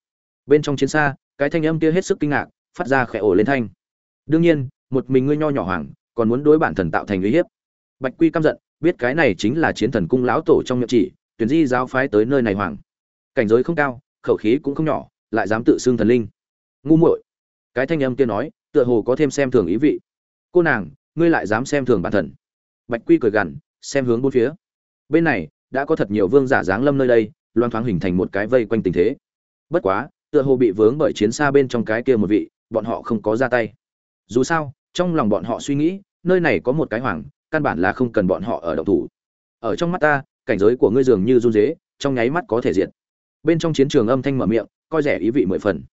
Bên trong chiến xa, cái thanh âm kia hết sức kinh ngạc, phát ra khẽ ổ lên thanh. Đương nhiên, một mình ngươi nho nhỏ hoàng, còn muốn đối bản thần tạo thành uy hiếp. Bạch quy căm giận, biết cái này chính là chiến thần cung lão tổ trong miệng chỉ, tuyển di giáo phái tới nơi này hoàng cảnh giới không cao, khẩu khí cũng không nhỏ, lại dám tự xưng thần linh. Ngu muội. Cái thanh âm kia nói, tựa hồ có thêm xem thường ý vị. Cô nàng, ngươi lại dám xem thường bản thần. Bạch quy cười gằn, xem hướng bốn phía. Bên này, đã có thật nhiều vương giả dáng lâm nơi đây, loan thoáng hình thành một cái vây quanh tình thế. Bất quá, tựa hồ bị vướng bởi chiến xa bên trong cái kia một vị, bọn họ không có ra tay. Dù sao, trong lòng bọn họ suy nghĩ, nơi này có một cái hoàng, căn bản là không cần bọn họ ở động thủ. Ở trong mắt ta, cảnh giới của ngươi dường như run dế trong nháy mắt có thể diệt bên trong chiến trường âm thanh mở miệng, coi rẻ ý vị mười phần.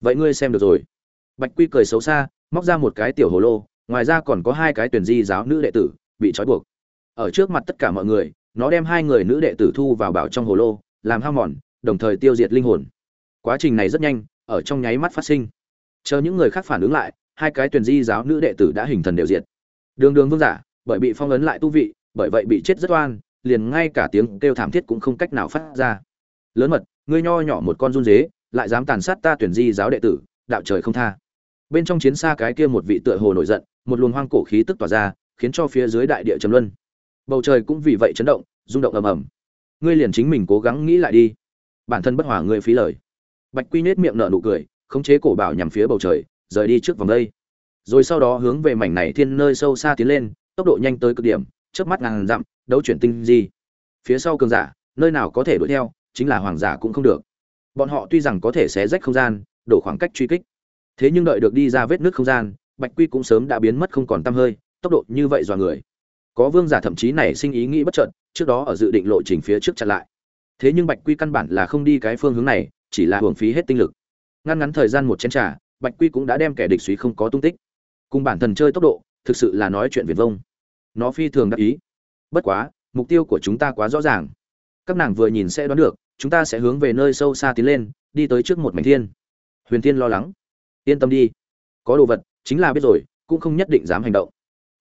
Vậy ngươi xem được rồi. Bạch quy cười xấu xa, móc ra một cái tiểu hồ lô, ngoài ra còn có hai cái tuyển di giáo nữ đệ tử, bị trói buộc. Ở trước mặt tất cả mọi người, nó đem hai người nữ đệ tử thu vào bảo trong hồ lô, làm hao mòn, đồng thời tiêu diệt linh hồn. Quá trình này rất nhanh, ở trong nháy mắt phát sinh. Chờ những người khác phản ứng lại, hai cái tuyển di giáo nữ đệ tử đã hình thần đều diệt. Đường đường vương giả, bởi bị phong ấn lại tu vị, bởi vậy bị chết rất oan, liền ngay cả tiếng kêu thảm thiết cũng không cách nào phát ra. Lớn mật ngươi nho nhỏ một con run dế, lại dám tàn sát ta tuyển di giáo đệ tử, đạo trời không tha. Bên trong chiến xa cái kia một vị tựa hồ nổi giận, một luồng hoang cổ khí tức tỏa ra, khiến cho phía dưới đại địa trầm luân. Bầu trời cũng vì vậy chấn động, rung động ầm ầm. Ngươi liền chính mình cố gắng nghĩ lại đi. Bản thân bất hòa ngươi phí lời. Bạch quy nết miệng nở nụ cười, khống chế cổ bảo nhằm phía bầu trời, rời đi trước vòng đây. Rồi sau đó hướng về mảnh này thiên nơi sâu xa tiến lên, tốc độ nhanh tới cực điểm trước mắt ngàn dặm, đấu chuyển tinh di. Phía sau cường giả, nơi nào có thể đuổi theo chính là hoàng giả cũng không được. Bọn họ tuy rằng có thể xé rách không gian, đổ khoảng cách truy kích, thế nhưng đợi được đi ra vết nước không gian, bạch quy cũng sớm đã biến mất không còn tăm hơi, tốc độ như vậy dọa người. Có vương giả thậm chí này sinh ý nghĩ bất chợt, trước đó ở dự định lộ trình phía trước chặn lại. Thế nhưng bạch quy căn bản là không đi cái phương hướng này, chỉ là hưởng phí hết tinh lực. Ngăn ngắn thời gian một chén trà, bạch quy cũng đã đem kẻ địch suý không có tung tích. Cùng bản thân chơi tốc độ, thực sự là nói chuyện viền vông. Nó phi thường đắc ý. Bất quá, mục tiêu của chúng ta quá rõ ràng. Các nàng vừa nhìn sẽ đoán được chúng ta sẽ hướng về nơi sâu xa tiến lên, đi tới trước một mảnh thiên. Huyền thiên lo lắng. Yên tâm đi. Có đồ vật, chính là biết rồi, cũng không nhất định dám hành động.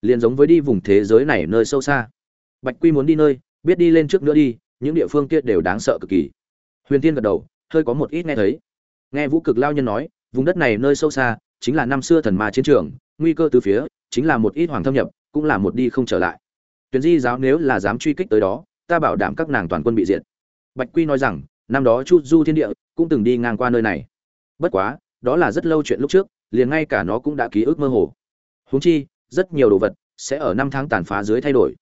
Liền giống với đi vùng thế giới này nơi sâu xa. Bạch quy muốn đi nơi, biết đi lên trước nữa đi, những địa phương kia đều đáng sợ cực kỳ. Huyền thiên gật đầu, hơi có một ít nghe thấy. Nghe vũ cực lao nhân nói, vùng đất này nơi sâu xa, chính là năm xưa thần ma chiến trường, nguy cơ từ phía, chính là một ít hoàng thâm nhập, cũng là một đi không trở lại. Tuyển di giáo nếu là dám truy kích tới đó, ta bảo đảm các nàng toàn quân bị diệt bạch quy nói rằng, năm đó chu du thiên địa cũng từng đi ngang qua nơi này. Bất quá, đó là rất lâu chuyện lúc trước, liền ngay cả nó cũng đã ký ức mơ hồ. Huống chi, rất nhiều đồ vật sẽ ở năm tháng tàn phá dưới thay đổi.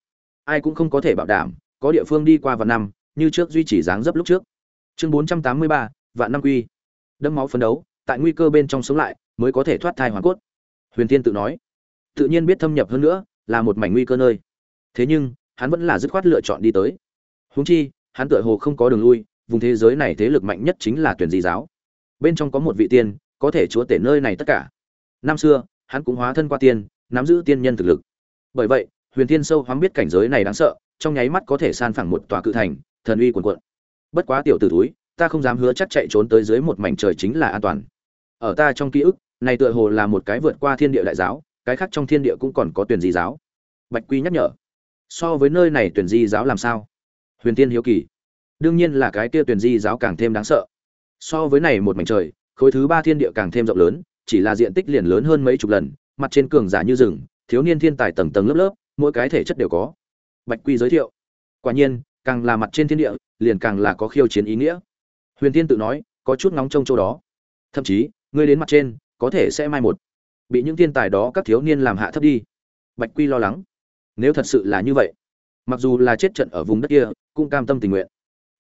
Ai cũng không có thể bảo đảm, có địa phương đi qua vào năm, như trước duy trì dáng dấp lúc trước. Chương bốn trăm tám mươi ba, vạn năm quy. Đẫm máu phấn đấu, tại nguy cơ bên trong sống lại mới có thể thoát thai hoàn cốt. Huyền thiên tự nói. Tự nhiên biết thâm nhập hơn nữa là một mảnh nguy cơ nơi. Thế nhưng, hắn vẫn là dứt khoát lựa chọn đi tới. Huống chi hắn tựa hồ không có đường lui, vùng thế giới này thế lực mạnh nhất chính là tuyển di giáo. Bên trong có một vị tiên, có thể chúa tể nơi này tất cả. Năm xưa, hắn cũng hóa thân qua tiên, nắm giữ tiên nhân thực lực. Bởi vậy, huyền thiên sâu hoắm biết cảnh giới này đáng sợ, trong nháy mắt có thể san phẳng một tòa cự thành, thần uy quần quận bất quá tiểu tử túi ta không dám hứa chắc chạy trốn tới dưới một mảnh trời chính là an toàn. Ở ta trong ký ức, này tựa hồ là một cái vượt qua thiên địa đại giáo, cái khác trong thiên địa cũng còn có tuyển di giáo. Bạch quy nhắc nhở, so với nơi này tuyển di giáo làm sao? Huyền tiên hiếu kỳ. Đương nhiên là cái kia tuyển di giáo càng thêm đáng sợ. So với này một mảnh trời, khối thứ ba thiên địa càng thêm rộng lớn, chỉ là diện tích liền lớn hơn mấy chục lần, mặt trên cường giả như rừng, thiếu niên thiên tài tầng tầng lớp lớp, mỗi cái thể chất đều có. Bạch quy giới thiệu. Quả nhiên, càng là mặt trên thiên địa, liền càng là có khiêu chiến ý nghĩa. Huyền tiên tự nói, có chút ngóng trông châu đó. Thậm chí, ngươi đến mặt trên, có thể sẽ mai một. Bị những thiên tài đó các thiếu niên làm hạ thấp đi. Bạch quy lo lắng. Nếu thật sự là như vậy, mặc dù là chết trận ở vùng đất kia cũng cam tâm tình nguyện.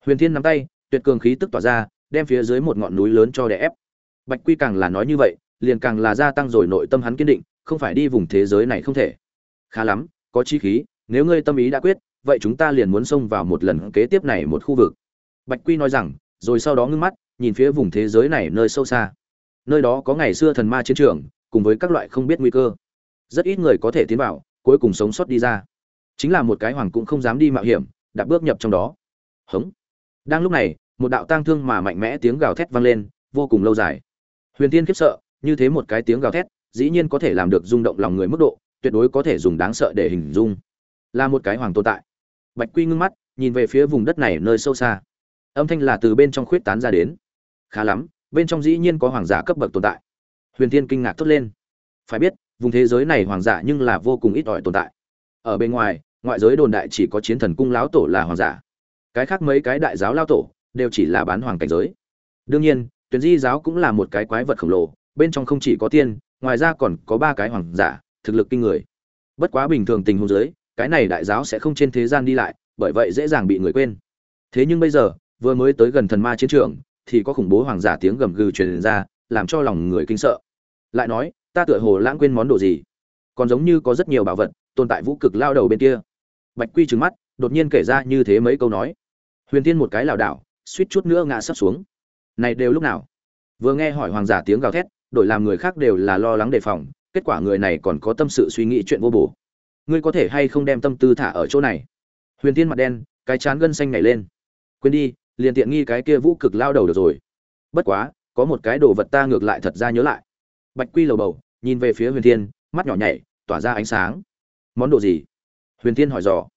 Huyền thiên nắm tay, tuyệt cường khí tức tỏa ra, đem phía dưới một ngọn núi lớn cho đè ép. Bạch quy càng là nói như vậy, liền càng là gia tăng rồi nội tâm hắn kiên định, không phải đi vùng thế giới này không thể. Khá lắm, có chi khí, nếu ngươi tâm ý đã quyết, vậy chúng ta liền muốn xông vào một lần kế tiếp này một khu vực. Bạch quy nói rằng, rồi sau đó ngưng mắt, nhìn phía vùng thế giới này nơi sâu xa. Nơi đó có ngày xưa thần ma chiến trường, cùng với các loại không biết nguy cơ. Rất ít người có thể tiến vào, cuối cùng sống sót đi ra. Chính là một cái hoàng cũng không dám đi mạo hiểm đã bước nhập trong đó. Hống. Đang lúc này, một đạo tang thương mà mạnh mẽ tiếng gào thét vang lên, vô cùng lâu dài. Huyền tiên khiếp sợ, như thế một cái tiếng gào thét, dĩ nhiên có thể làm được rung động lòng người mức độ, tuyệt đối có thể dùng đáng sợ để hình dung. Là một cái hoàng tồn tại. Bạch quy ngưng mắt, nhìn về phía vùng đất này nơi sâu xa. Âm thanh là từ bên trong khuyết tán ra đến. Khá lắm, bên trong dĩ nhiên có hoàng giả cấp bậc tồn tại. Huyền tiên kinh ngạc thốt lên. Phải biết, vùng thế giới này hoàng giả nhưng là vô cùng ít ỏi tồn tại. Ở bên ngoài ngoại giới đồn đại chỉ có chiến thần cung lão tổ là hoàng giả. Cái khác mấy cái đại giáo lao tổ đều chỉ là bán hoàng cảnh giới. Đương nhiên, tuyển di giáo cũng là một cái quái vật khổng lồ, bên trong không chỉ có tiên, ngoài ra còn có ba cái hoàng giả, thực lực kinh người. Bất quá bình thường tình huống giới cái này đại giáo sẽ không trên thế gian đi lại, bởi vậy dễ dàng bị người quên. Thế nhưng bây giờ, vừa mới tới gần thần ma chiến trường, thì có khủng bố hoàng giả tiếng gầm gừ truyền ra, làm cho lòng người kinh sợ. Lại nói, ta tựa hồ lãng quên món đồ gì? Còn giống như có rất nhiều bảo vật tồn tại vũ cực lao đầu bên kia bạch quy trừng mắt, đột nhiên kể ra như thế mấy câu nói. Huyền tiên một cái lảo đảo, suýt chút nữa ngã sấp xuống. Này đều lúc nào? Vừa nghe hỏi hoàng giả tiếng gào thét, đổi làm người khác đều là lo lắng đề phòng, kết quả người này còn có tâm sự suy nghĩ chuyện vô bổ. Ngươi có thể hay không đem tâm tư thả ở chỗ này? Huyền tiên mặt đen, cái chán gân xanh nhảy lên. Quên đi, liền tiện nghi cái kia vũ cực lao đầu được rồi. Bất quá, có một cái đồ vật ta ngược lại thật ra nhớ lại. Bạch quy lầu bầu, nhìn về phía huyền thiên, mắt nhỏ nhảy, tỏa ra ánh sáng. Món đồ gì? Huyền thiên hỏi dò.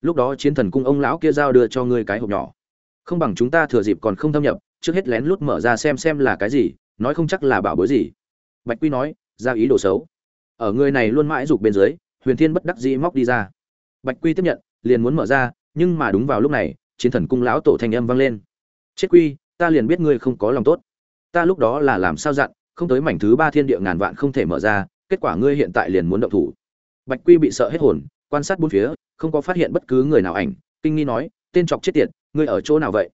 Lúc đó chiến thần cung ông lão kia giao đưa cho ngươi cái hộp nhỏ. Không bằng chúng ta thừa dịp còn không thâm nhập, trước hết lén lút mở ra xem xem là cái gì, nói không chắc là bảo bối gì. Bạch quy nói, ra ý đồ xấu. Ở người này luôn mãi giục bên dưới, huyền thiên bất đắc dĩ móc đi ra. Bạch quy tiếp nhận, liền muốn mở ra, nhưng mà đúng vào lúc này, chiến thần cung lão tổ thanh âm vang lên. Chết quy, ta liền biết ngươi không có lòng tốt. Ta lúc đó là làm sao dặn, không tới mảnh thứ ba thiên địa ngàn vạn không thể mở ra, kết quả ngươi hiện tại liền muốn động thủ. Bạch quy bị sợ hết hồn quan sát bốn phía, không có phát hiện bất cứ người nào ảnh. Kinh nghi nói, tên chọc chết tiệt, ngươi ở chỗ nào vậy?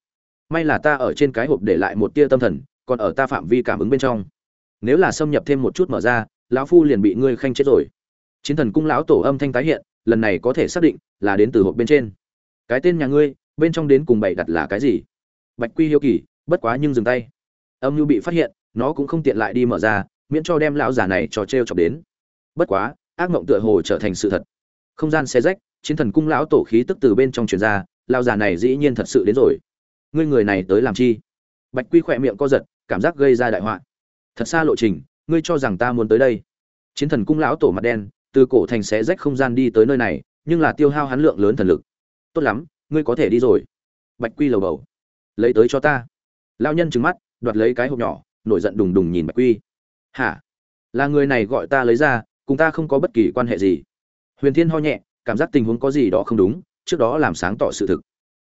May là ta ở trên cái hộp để lại một tia tâm thần, còn ở ta phạm vi cảm ứng bên trong. Nếu là xâm nhập thêm một chút mở ra, lão phu liền bị ngươi khanh chết rồi. Chiến thần cung lão tổ âm thanh tái hiện, lần này có thể xác định là đến từ hộp bên trên. Cái tên nhà ngươi, bên trong đến cùng bày đặt là cái gì? Bạch quy hiếu kỳ, bất quá nhưng dừng tay. Âm nhu bị phát hiện, nó cũng không tiện lại đi mở ra, miễn cho đem lão giả này trò t r e o chọc đến. Bất quá, ác mộng tựa hồ trở thành sự thật không gian xe rách, chiến thần cung lão tổ khí tức từ bên trong truyền ra, lão già này dĩ nhiên thật sự đến rồi. Ngươi người này tới làm chi? Bạch quy khỏe miệng co giật, cảm giác gây ra đại họa. Thật xa lộ trình, ngươi cho rằng ta muốn tới đây? Chiến thần cung lão tổ mặt đen, từ cổ thành xé rách không gian đi tới nơi này, nhưng là tiêu hao hắn lượng lớn thần lực. Tốt lắm, ngươi có thể đi rồi. Bạch quy lầu bầu. Lấy tới cho ta. Lao nhân trừng mắt, đoạt lấy cái hộp nhỏ, nổi giận đùng đùng nhìn bạch quy. Hả? Là người này gọi ta lấy ra, cùng ta không có bất kỳ quan hệ gì huyền thiên ho nhẹ, cảm giác tình huống có gì đó không đúng, trước đó làm sáng tỏ sự thực.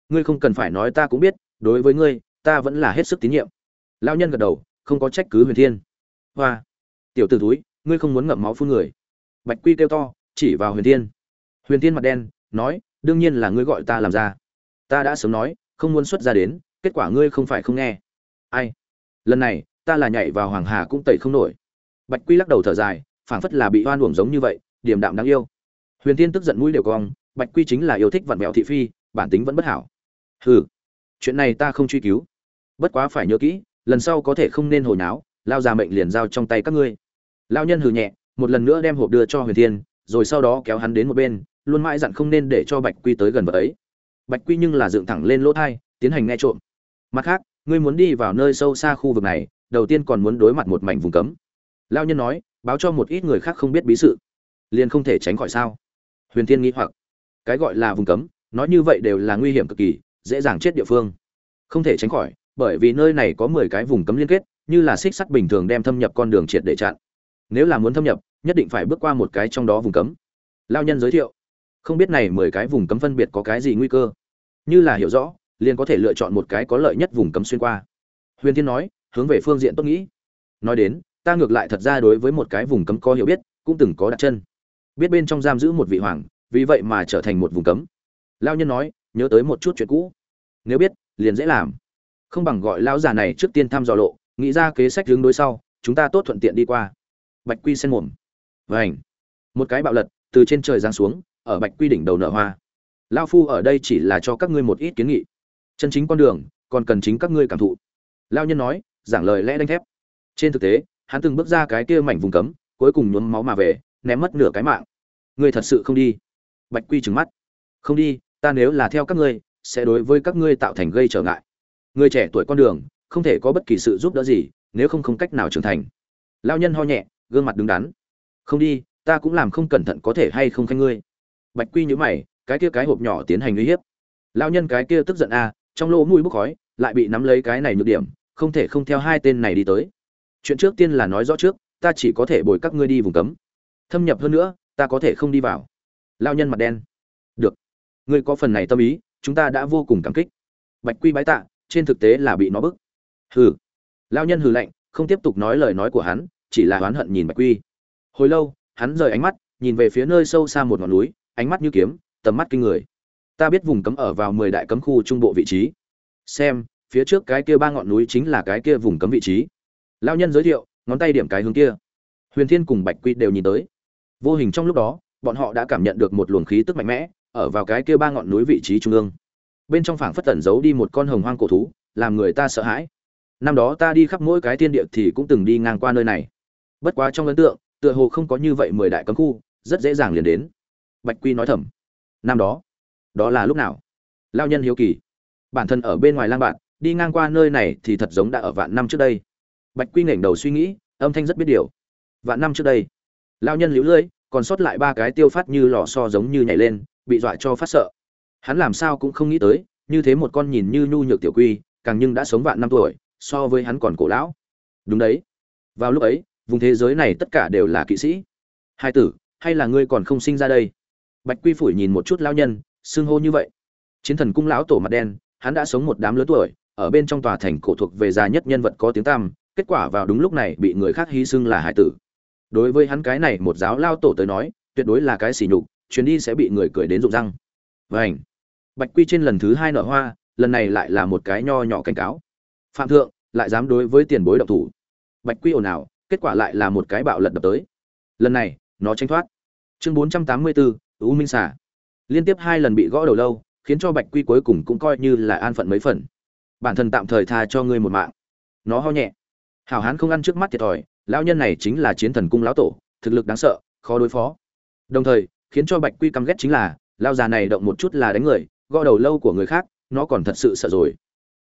Ngươi không cần phải nói ta cũng biết, đối với ngươi, ta vẫn là hết sức tín nhiệm. Lao nhân gật đầu, không có trách cứ huyền thiên. Hoa, tiểu t ử túi ngươi không muốn ngậm máu phun người. Bạch quy kêu to, chỉ vào huyền thiên. Huyền thiên mặt đen, nói, đương nhiên là ngươi gọi ta làm ra. Ta đã sớm nói, không muốn xuất ra đến, kết quả ngươi không phải không nghe. Ai? Lần này, ta là nhảy vào hoàng hà cũng tẩy không nổi. Bạch quy lắc đầu thở dài, phảng phất là bị oan uổng giống như vậy, điềm đạm đáng yêu huyền tiên tức giận mũi đều cong, bạch quy chính là yêu thích vặn mẹo thị phi, bản tính vẫn bất hảo. Hừ, chuyện này ta không truy cứu. Bất quá phải nhớ kỹ, lần sau có thể không nên hồi náo, lao già mệnh liền giao trong tay các ngươi. Lao nhân hừ nhẹ, một lần nữa đem hộp đưa cho huyền thiên, rồi sau đó kéo hắn đến một bên, luôn mãi dặn không nên để cho bạch quy tới gần vợ ấy. Bạch quy nhưng là dựng thẳng lên lỗ thai, tiến hành nghe trộm. Mặt khác, ngươi muốn đi vào nơi sâu xa khu vực này, đầu tiên còn muốn đối mặt một mảnh vùng cấm. Lao nhân nói, báo cho một ít người khác không biết bí sự. Liền không thể tránh khỏi sao? Huyền thiên nghĩ hoặc. Cái gọi là vùng cấm, nói như vậy đều là nguy hiểm cực kỳ, dễ dàng chết địa phương. Không thể tránh khỏi, bởi vì nơi này có mười cái vùng cấm liên kết, như là xích sắt bình thường đem thâm nhập con đường triệt để chặn. Nếu là muốn thâm nhập, nhất định phải bước qua một cái trong đó vùng cấm. Lao nhân giới thiệu. Không biết này mười cái vùng cấm phân biệt có cái gì nguy cơ. Như là hiểu rõ, liền có thể lựa chọn một cái có lợi nhất vùng cấm xuyên qua. Huyền thiên nói, hướng về phương diện tốt nghĩ. Nói đến, ta ngược lại thật ra đối với một cái vùng cấm có hiểu biết, cũng từng có đặt chân biết bên trong giam giữ một vị hoàng, vì vậy mà trở thành một vùng cấm. Lao nhân nói, nhớ tới một chút chuyện cũ. Nếu biết, liền dễ làm. Không bằng gọi lão già này trước tiên thăm dò lộ, nghĩ ra kế sách hướng đối sau, chúng ta tốt thuận tiện đi qua. Bạch quy sen mồm. Vảnh một cái bạo lật, từ trên trời giáng xuống, ở bạch quy đỉnh đầu nở hoa. Lao phu ở đây chỉ là cho các ngươi một ít kiến nghị. Chân chính con đường, còn cần chính các ngươi cảm thụ. Lao nhân nói, giảng lời lẽ đanh thép. Trên thực tế, hắn từng bước ra cái kia mảnh vùng cấm, cuối cùng nhuốm máu mà về ném mất nửa cái mạng. Ngươi thật sự không đi. Bạch quy trừng mắt. Không đi, ta nếu là theo các ngươi, sẽ đối với các ngươi tạo thành gây trở ngại. Người trẻ tuổi con đường, không thể có bất kỳ sự giúp đỡ gì, nếu không không cách nào trưởng thành. Lao nhân ho nhẹ, gương mặt đứng đắn. Không đi, ta cũng làm không cẩn thận có thể hay không khanh ngươi. Bạch quy nhữ mày, cái kia cái hộp nhỏ tiến hành uy hiếp. Lao nhân cái kia tức giận a trong lỗ mũi bốc khói, lại bị nắm lấy cái này nhược điểm, không thể không theo hai tên này đi tới. Chuyện trước tiên là nói rõ trước, ta chỉ có thể bồi các ngươi đi vùng cấm thâm nhập hơn nữa, ta có thể không đi vào. Lao nhân mặt đen. Được. Ngươi có phần này tâm ý, chúng ta đã vô cùng cảm kích. Bạch quy bái tạ, trên thực tế là bị nó bức. Hừ. Lao nhân hừ lạnh, không tiếp tục nói lời nói của hắn, chỉ là oán hận nhìn bạch quy. Hồi lâu, hắn rời ánh mắt, nhìn về phía nơi sâu xa một ngọn núi, ánh mắt như kiếm, tầm mắt kinh người. Ta biết vùng cấm ở vào mười đại cấm khu trung bộ vị trí. Xem, phía trước cái kia ba ngọn núi chính là cái kia vùng cấm vị trí. Lao nhân giới thiệu, ngón tay điểm cái hướng kia. Huyền thiên cùng bạch quy đều nhìn tới vô hình trong lúc đó, bọn họ đã cảm nhận được một luồng khí tức mạnh mẽ, ở vào cái kia ba ngọn núi vị trí trung ương. Bên trong phảng phất tẩn giấu đi một con hồng hoang cổ thú, làm người ta sợ hãi. Năm đó ta đi khắp mỗi cái thiên địa thì cũng từng đi ngang qua nơi này. Bất quá trong ấn tượng, tựa hồ không có như vậy mười đại cấm khu, rất dễ dàng liền đến. Bạch quy nói thầm. Năm đó đó là lúc nào? Lao nhân hiếu kỳ. Bản thân ở bên ngoài lang bạn, đi ngang qua nơi này thì thật giống đã ở vạn năm trước đây. Bạch quy nghển đầu suy nghĩ, âm thanh rất biết điều. Vạn năm trước đây lao nhân liễu lưỡi còn sót lại ba cái tiêu phát như lò so giống như nhảy lên, bị dọa cho phát sợ. Hắn làm sao cũng không nghĩ tới, như thế một con nhìn như nhu nhược tiểu quy, càng nhưng đã sống vạn năm tuổi, so với hắn còn cổ lão. Đúng đấy. Vào lúc ấy, vùng thế giới này tất cả đều là kỵ sĩ. Hai tử, hay là ngươi còn không sinh ra đây? Bạch quy phủi nhìn một chút lao nhân, xưng hô như vậy. Chiến thần cung lão tổ mặt đen, hắn đã sống một đám lớn tuổi, ở bên trong tòa thành cổ thuộc về già nhất nhân vật có tiếng tăm, kết quả vào đúng lúc này bị người khác hy xưng là hải tử đối với hắn cái này một giáo lao tổ tới nói, tuyệt đối là cái xỉ nhục, chuyến đi sẽ bị người cười đến rụng răng. Vảnh bạch quy trên lần thứ hai nở hoa, lần này lại là một cái nho nhỏ cảnh cáo. Phạm thượng, lại dám đối với tiền bối động thủ. Bạch quy ồn ào, kết quả lại là một cái bạo lật đập tới. Lần này, nó tranh thoát. Chương bốn trăm tám mươi bốn u minh xả liên tiếp hai lần bị gõ đầu lâu, khiến cho bạch quy cuối cùng cũng coi như là an phận mấy phần. Bản thân tạm thời tha cho ngươi một mạng. Nó ho nhẹ. Hảo hán không ăn trước mắt thiệt thòi lão nhân này chính là chiến thần cung lão tổ, thực lực đáng sợ, khó đối phó. Đồng thời, khiến cho bạch quy căm ghét chính là lao già này động một chút là đánh người, gõ đầu lâu của người khác, nó còn thật sự sợ rồi.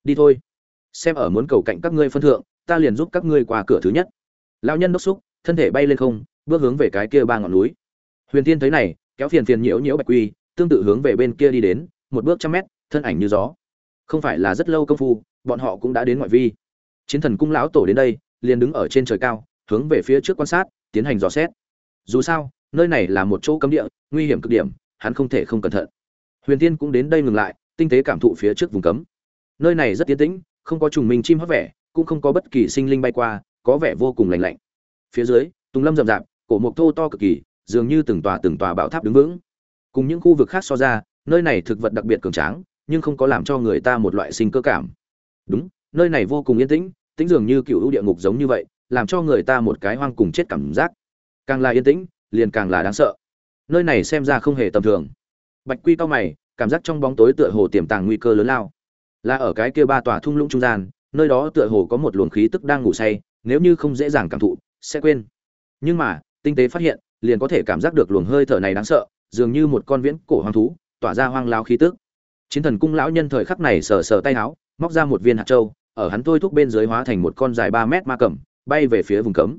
Đi thôi. Xem ở muốn cầu cạnh các ngươi phân thượng, ta liền giúp các ngươi qua cửa thứ nhất. Lão nhân đốc xúc, thân thể bay lên không, bước hướng về cái kia ba ngọn núi. Huyền tiên thấy này, kéo phiền phiền nhiễu nhiễu bạch quy, tương tự hướng về bên kia đi đến, một bước trăm mét, thân ảnh như gió. Không phải là rất lâu công phu, bọn họ cũng đã đến ngoại vi. Chiến thần cung lão tổ đến đây, liền đứng ở trên trời cao hướng về phía trước quan sát, tiến hành dò xét. Dù sao, nơi này là một chỗ cấm địa, nguy hiểm cực điểm, hắn không thể không cẩn thận. Huyền tiên cũng đến đây ngừng lại, tinh tế cảm thụ phía trước vùng cấm. Nơi này rất tiến tĩnh, không có trùng minh chim hót vẻ, cũng không có bất kỳ sinh linh bay qua, có vẻ vô cùng lạnh lạnh. Phía dưới, tùng lâm rậm rạp, cổ mộc thô to cực kỳ, dường như từng tòa từng tòa bảo tháp đứng vững. Cùng những khu vực khác so ra, nơi này thực vật đặc biệt cường tráng, nhưng không có làm cho người ta một loại sinh cơ cảm. Đúng, nơi này vô cùng yên tĩnh tĩnh dường như cựu ưu địa ngục giống như vậy làm cho người ta một cái hoang cùng chết cảm giác. Càng là yên tĩnh, liền càng là đáng sợ. Nơi này xem ra không hề tầm thường. Bạch quy cao mày, cảm giác trong bóng tối tựa hồ tiềm tàng nguy cơ lớn lao. Là ở cái kia ba tòa thung lũng trung gian, nơi đó tựa hồ có một luồng khí tức đang ngủ say, nếu như không dễ dàng cảm thụ, sẽ quên. Nhưng mà, tinh tế phát hiện, liền có thể cảm giác được luồng hơi thở này đáng sợ, dường như một con viễn cổ hoang thú, tỏa ra hoang lao khí tức. Chiến thần cung lão nhân thời khắc này sờ sờ tay áo, móc ra một viên hạt châu, ở hắn thôi thúc bên dưới hóa thành một con dài ba mét ma cầm bay về phía vùng cấm.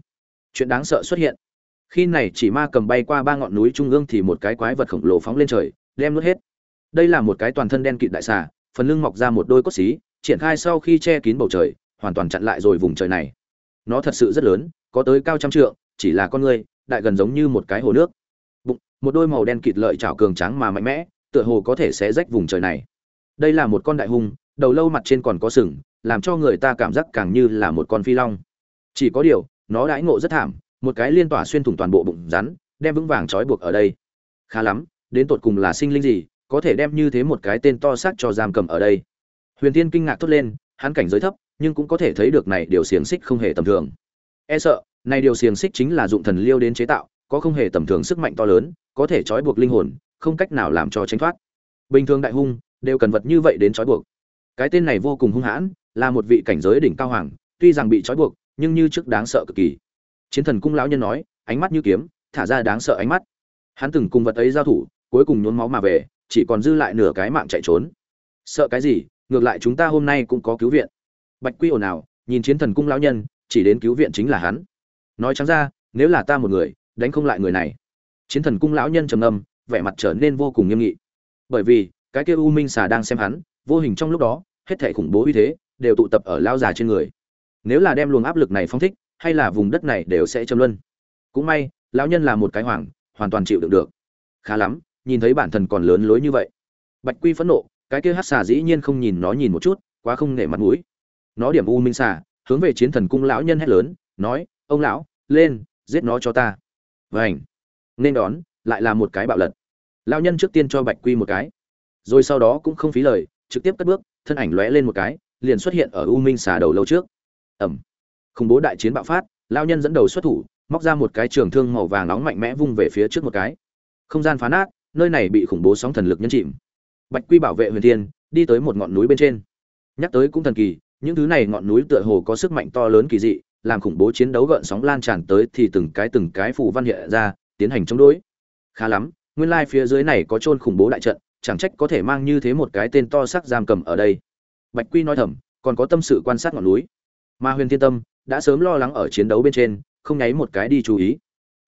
Chuyện đáng sợ xuất hiện. Khi này chỉ ma cầm bay qua ba ngọn núi trung ương thì một cái quái vật khổng lồ phóng lên trời, đem nuốt hết. Đây là một cái toàn thân đen kịt đại xà, phần lưng mọc ra một đôi cốt xí, triển khai sau khi che kín bầu trời, hoàn toàn chặn lại rồi vùng trời này. Nó thật sự rất lớn, có tới cao trăm trượng, chỉ là con người, đại gần giống như một cái hồ nước. Bụng, một đôi màu đen kịt lợi chảo cường tráng mà mạnh mẽ, tựa hồ có thể xé rách vùng trời này. Đây là một con đại hung, đầu lâu mặt trên còn có sừng, làm cho người ta cảm giác càng như là một con phi long chỉ có điều, nó đãi ngộ rất thảm, một cái liên tỏa xuyên thủng toàn bộ bụng rắn, đem vững vàng trói buộc ở đây. Khá lắm, đến tột cùng là sinh linh gì, có thể đem như thế một cái tên to xác cho giam cầm ở đây. Huyền tiên kinh ngạc thốt lên, hắn cảnh giới thấp, nhưng cũng có thể thấy được này điều xiềng xích không hề tầm thường. E sợ, này điều xiềng xích chính là dụng thần liêu đến chế tạo, có không hề tầm thường sức mạnh to lớn, có thể trói buộc linh hồn, không cách nào làm cho tránh thoát. Bình thường đại hung, đều cần vật như vậy đến trói buộc. Cái tên này vô cùng hung hãn, là một vị cảnh giới đỉnh cao hoàng, tuy rằng bị trói buộc nhưng như trước đáng sợ cực kỳ. Chiến thần cung lão nhân nói, ánh mắt như kiếm, thả ra đáng sợ ánh mắt. Hắn từng cùng vật ấy giao thủ, cuối cùng nhốn máu mà về, chỉ còn dư lại nửa cái mạng chạy trốn. Sợ cái gì, ngược lại chúng ta hôm nay cũng có cứu viện. Bạch quy ồn ào, nhìn chiến thần cung lão nhân, chỉ đến cứu viện chính là hắn. Nói trắng ra, nếu là ta một người, đánh không lại người này. Chiến thần cung lão nhân trầm ngâm, vẻ mặt trở nên vô cùng nghiêm nghị. Bởi vì, cái kia u minh xà đang xem hắn, vô hình trong lúc đó, hết thảy khủng bố uy thế, đều tụ tập ở lao già trên người nếu là đem luồng áp lực này phong thích, hay là vùng đất này đều sẽ châm luân. Cũng may, lão nhân là một cái hoàng, hoàn toàn chịu đựng được. Khá lắm, nhìn thấy bản thân còn lớn lối như vậy. Bạch quy phẫn nộ, cái kia hát xà dĩ nhiên không nhìn nó nhìn một chút, quá không nể mặt mũi. Nó điểm u minh xà, hướng về chiến thần cung lão nhân hét lớn, nói, ông lão, lên, giết nó cho ta. Vảnh nên đón, lại là một cái bạo lật. Lão nhân trước tiên cho bạch quy một cái. Rồi sau đó cũng không phí lời, trực tiếp cất bước, thân ảnh lóe lên một cái, liền xuất hiện ở u minh xà đầu lâu trước ẩm. Khủng bố đại chiến bạo phát, lão nhân dẫn đầu xuất thủ, móc ra một cái trường thương màu vàng nóng mạnh mẽ vung về phía trước một cái. Không gian phá nát, nơi này bị khủng bố sóng thần lực nhân chìm. Bạch quy bảo vệ huyền thiên, đi tới một ngọn núi bên trên. Nhắc tới cũng thần kỳ, những thứ này ngọn núi tựa hồ có sức mạnh to lớn kỳ dị, làm khủng bố chiến đấu gợn sóng lan tràn tới thì từng cái từng cái phù văn hiện ra, tiến hành chống đối. Khá lắm, nguyên lai phía dưới này có chôn khủng bố đại trận, chẳng trách có thể mang như thế một cái tên to sắc giam cầm ở đây. Bạch quy nói thầm, còn có tâm sự quan sát ngọn núi mà huyền thiên tâm đã sớm lo lắng ở chiến đấu bên trên, không nháy một cái đi chú ý.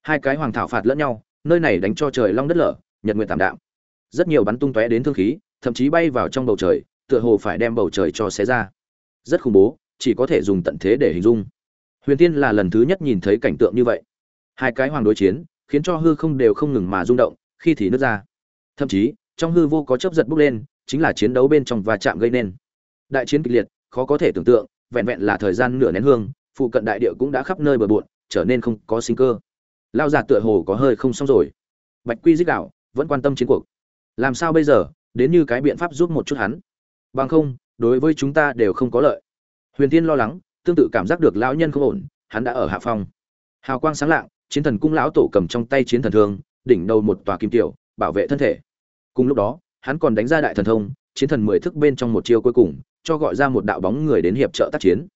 Hai cái hoàng thảo phạt lẫn nhau, nơi này đánh cho trời long đất lở, nhật nguyện tạm đạm. Rất nhiều bắn tung tóe đến thương khí, thậm chí bay vào trong bầu trời, tựa hồ phải đem bầu trời cho xé ra. Rất khủng bố, chỉ có thể dùng tận thế để hình dung. Huyền tiên là lần thứ nhất nhìn thấy cảnh tượng như vậy. Hai cái hoàng đối chiến, khiến cho hư không đều không ngừng mà rung động, khi thì nứt ra. Thậm chí, trong hư vô có chớp giật bốc lên, chính là chiến đấu bên trong và chạm gây nên. Đại chiến kịch liệt, khó có thể tưởng tượng vẹn vẹn là thời gian nửa nén hương, phụ cận đại địa cũng đã khắp nơi bờ bộn, trở nên không có sinh cơ. Lao già tựa hồ có hơi không xong rồi. Bạch quy dích đạo vẫn quan tâm chiến cuộc. Làm sao bây giờ? Đến như cái biện pháp giúp một chút hắn. Bằng không, đối với chúng ta đều không có lợi. Huyền tiên lo lắng, tương tự cảm giác được lão nhân không ổn, hắn đã ở hạ phong. Hào quang sáng lạng, chiến thần cung lão tổ cầm trong tay chiến thần thương, đỉnh đầu một tòa kim tiểu, bảo vệ thân thể. Cùng lúc đó, hắn còn đánh ra đại thần thông, chiến thần mười thức bên trong một chiêu cuối cùng cho gọi ra một đạo bóng người đến hiệp trợ tác chiến.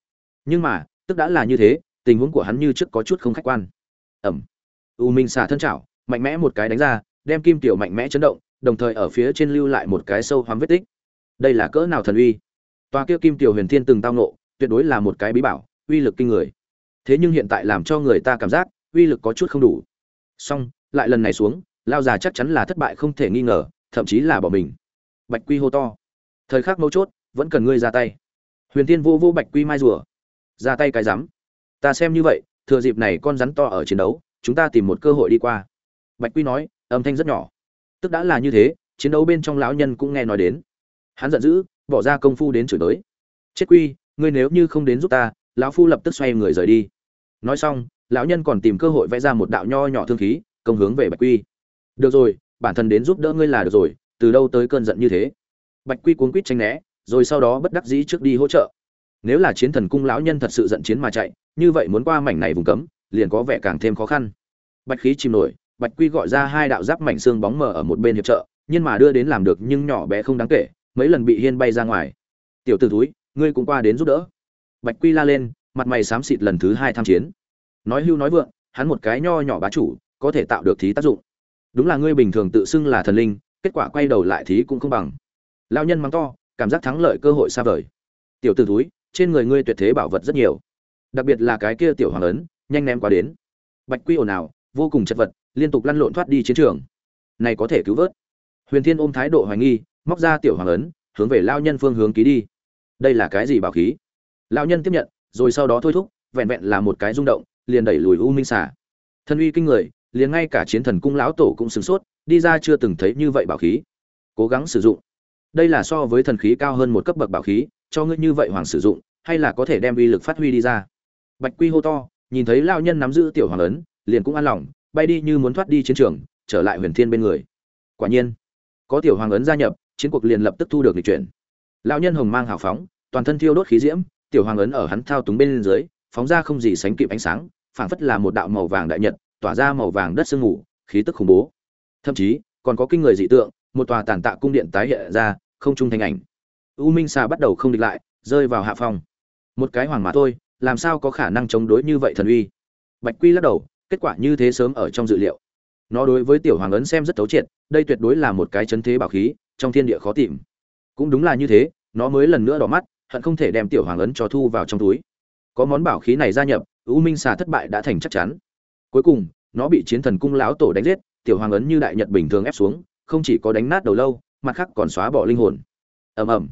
Nhưng mà, tức đã là như thế, tình huống của hắn như trước có chút không khách quan. Ẩm. U minh xả thân chảo, mạnh mẽ một cái đánh ra, đem kim tiểu mạnh mẽ chấn động, đồng thời ở phía trên lưu lại một cái sâu hoắm vết tích. Đây là cỡ nào thần uy? Toa kia kim tiểu huyền thiên từng tao nộ tuyệt đối là một cái bí bảo, uy lực kinh người. Thế nhưng hiện tại làm cho người ta cảm giác, uy lực có chút không đủ. Song lại lần này xuống, lao già chắc chắn là thất bại không thể nghi ngờ, thậm chí là bỏ mình. Bạch quy hô to. Thời khắc mấu chốt vẫn cần ngươi ra tay. Huyền tiên vô vô bạch quy mai rùa. Ra tay cái rắm. Ta xem như vậy, thừa dịp này con rắn to ở chiến đấu, chúng ta tìm một cơ hội đi qua. Bạch quy nói, âm thanh rất nhỏ. Tức đã là như thế, chiến đấu bên trong lão nhân cũng nghe nói đến. Hắn giận dữ, bỏ ra công phu đến chửi tới chết quy, ngươi nếu như không đến giúp ta, lão phu lập tức xoay người rời đi. Nói xong, lão nhân còn tìm cơ hội vẽ ra một đạo nho nhỏ thương khí, công hướng về bạch quy. Được rồi, bản thân đến giúp đỡ ngươi là được rồi, từ đâu tới cơn giận như thế? Bạch quy cuống quýt tranh né rồi sau đó bất đắc dĩ trước đi hỗ trợ. Nếu là chiến thần cung lão nhân thật sự giận chiến mà chạy, như vậy muốn qua mảnh này vùng cấm, liền có vẻ càng thêm khó khăn. Bạch khí chìm nổi, bạch quy gọi ra hai đạo giáp mảnh xương bóng mờ ở một bên hiệp trợ, nhưng mà đưa đến làm được nhưng nhỏ bé không đáng kể, mấy lần bị hiên bay ra ngoài. Tiểu t ử túi ngươi cũng qua đến giúp đỡ. Bạch quy la lên, mặt mày xám xịt lần thứ hai tham chiến. Nói hưu nói vượng, hắn một cái nho nhỏ bá chủ, có thể tạo được thí tác dụng. Đúng là ngươi bình thường tự xưng là thần linh, kết quả quay đầu lại thí cũng không bằng. Lao nhân mắng to cảm giác thắng lợi cơ hội xa vời. Tiểu t ử túi trên người ngươi tuyệt thế bảo vật rất nhiều. Đặc biệt là cái kia tiểu hoàng ấn, nhanh ném qua đến. Bạch quy ồn ào, vô cùng chật vật, liên tục lăn lộn thoát đi chiến trường. Này có thể cứu vớt. Huyền thiên ôm thái độ hoài nghi, móc ra tiểu hoàng ấn, hướng về lao nhân phương hướng ký đi. Đây là cái gì bảo khí? Lao nhân tiếp nhận, rồi sau đó thôi thúc, vẹn vẹn là một cái rung động, liền đẩy lùi u minh xả thân uy kinh người, liền ngay cả chiến thần cung lão tổ cũng sửng sốt, đi ra chưa từng thấy như vậy bảo khí. Cố gắng sử dụng đây là so với thần khí cao hơn một cấp bậc bảo khí, cho ngươi như vậy hoàng sử dụng, hay là có thể đem uy lực phát huy đi ra? Bạch quy hô to, nhìn thấy lao nhân nắm giữ tiểu hoàng ấn, liền cũng an lòng, bay đi như muốn thoát đi chiến trường, trở lại huyền thiên bên người. Quả nhiên, có tiểu hoàng ấn gia nhập, chiến cuộc liền lập tức thu được lịch chuyển. Lão nhân hồng mang hào phóng, toàn thân thiêu đốt khí diễm, tiểu hoàng ấn ở hắn thao túng bên dưới, phóng ra không gì sánh kịp ánh sáng, phảng phất là một đạo màu vàng đại nhật, tỏa ra màu vàng đất sương mù, khí tức khủng bố. Thậm chí, còn có kinh người dị tượng một tòa tàn tạ cung điện tái hiện ra, không trung thành ảnh. U minh xà bắt đầu không địch lại, rơi vào hạ phòng. một cái hoàng mà thôi, làm sao có khả năng chống đối như vậy thần uy? Bạch quy lắc đầu, kết quả như thế sớm ở trong dự liệu. Nó đối với tiểu hoàng ấn xem rất thấu triệt, đây tuyệt đối là một cái chấn thế bảo khí, trong thiên địa khó tìm. Cũng đúng là như thế, nó mới lần nữa đỏ mắt, hận không thể đem tiểu hoàng ấn cho thu vào trong túi. Có món bảo khí này gia nhập, u minh xà thất bại đã thành chắc chắn. Cuối cùng, nó bị chiến thần cung lão tổ đánh giết, tiểu hoàng ấn như đại nhật bình thường ép xuống không chỉ có đánh nát đầu lâu, mặt khác còn xóa bỏ linh hồn. Ầm ầm.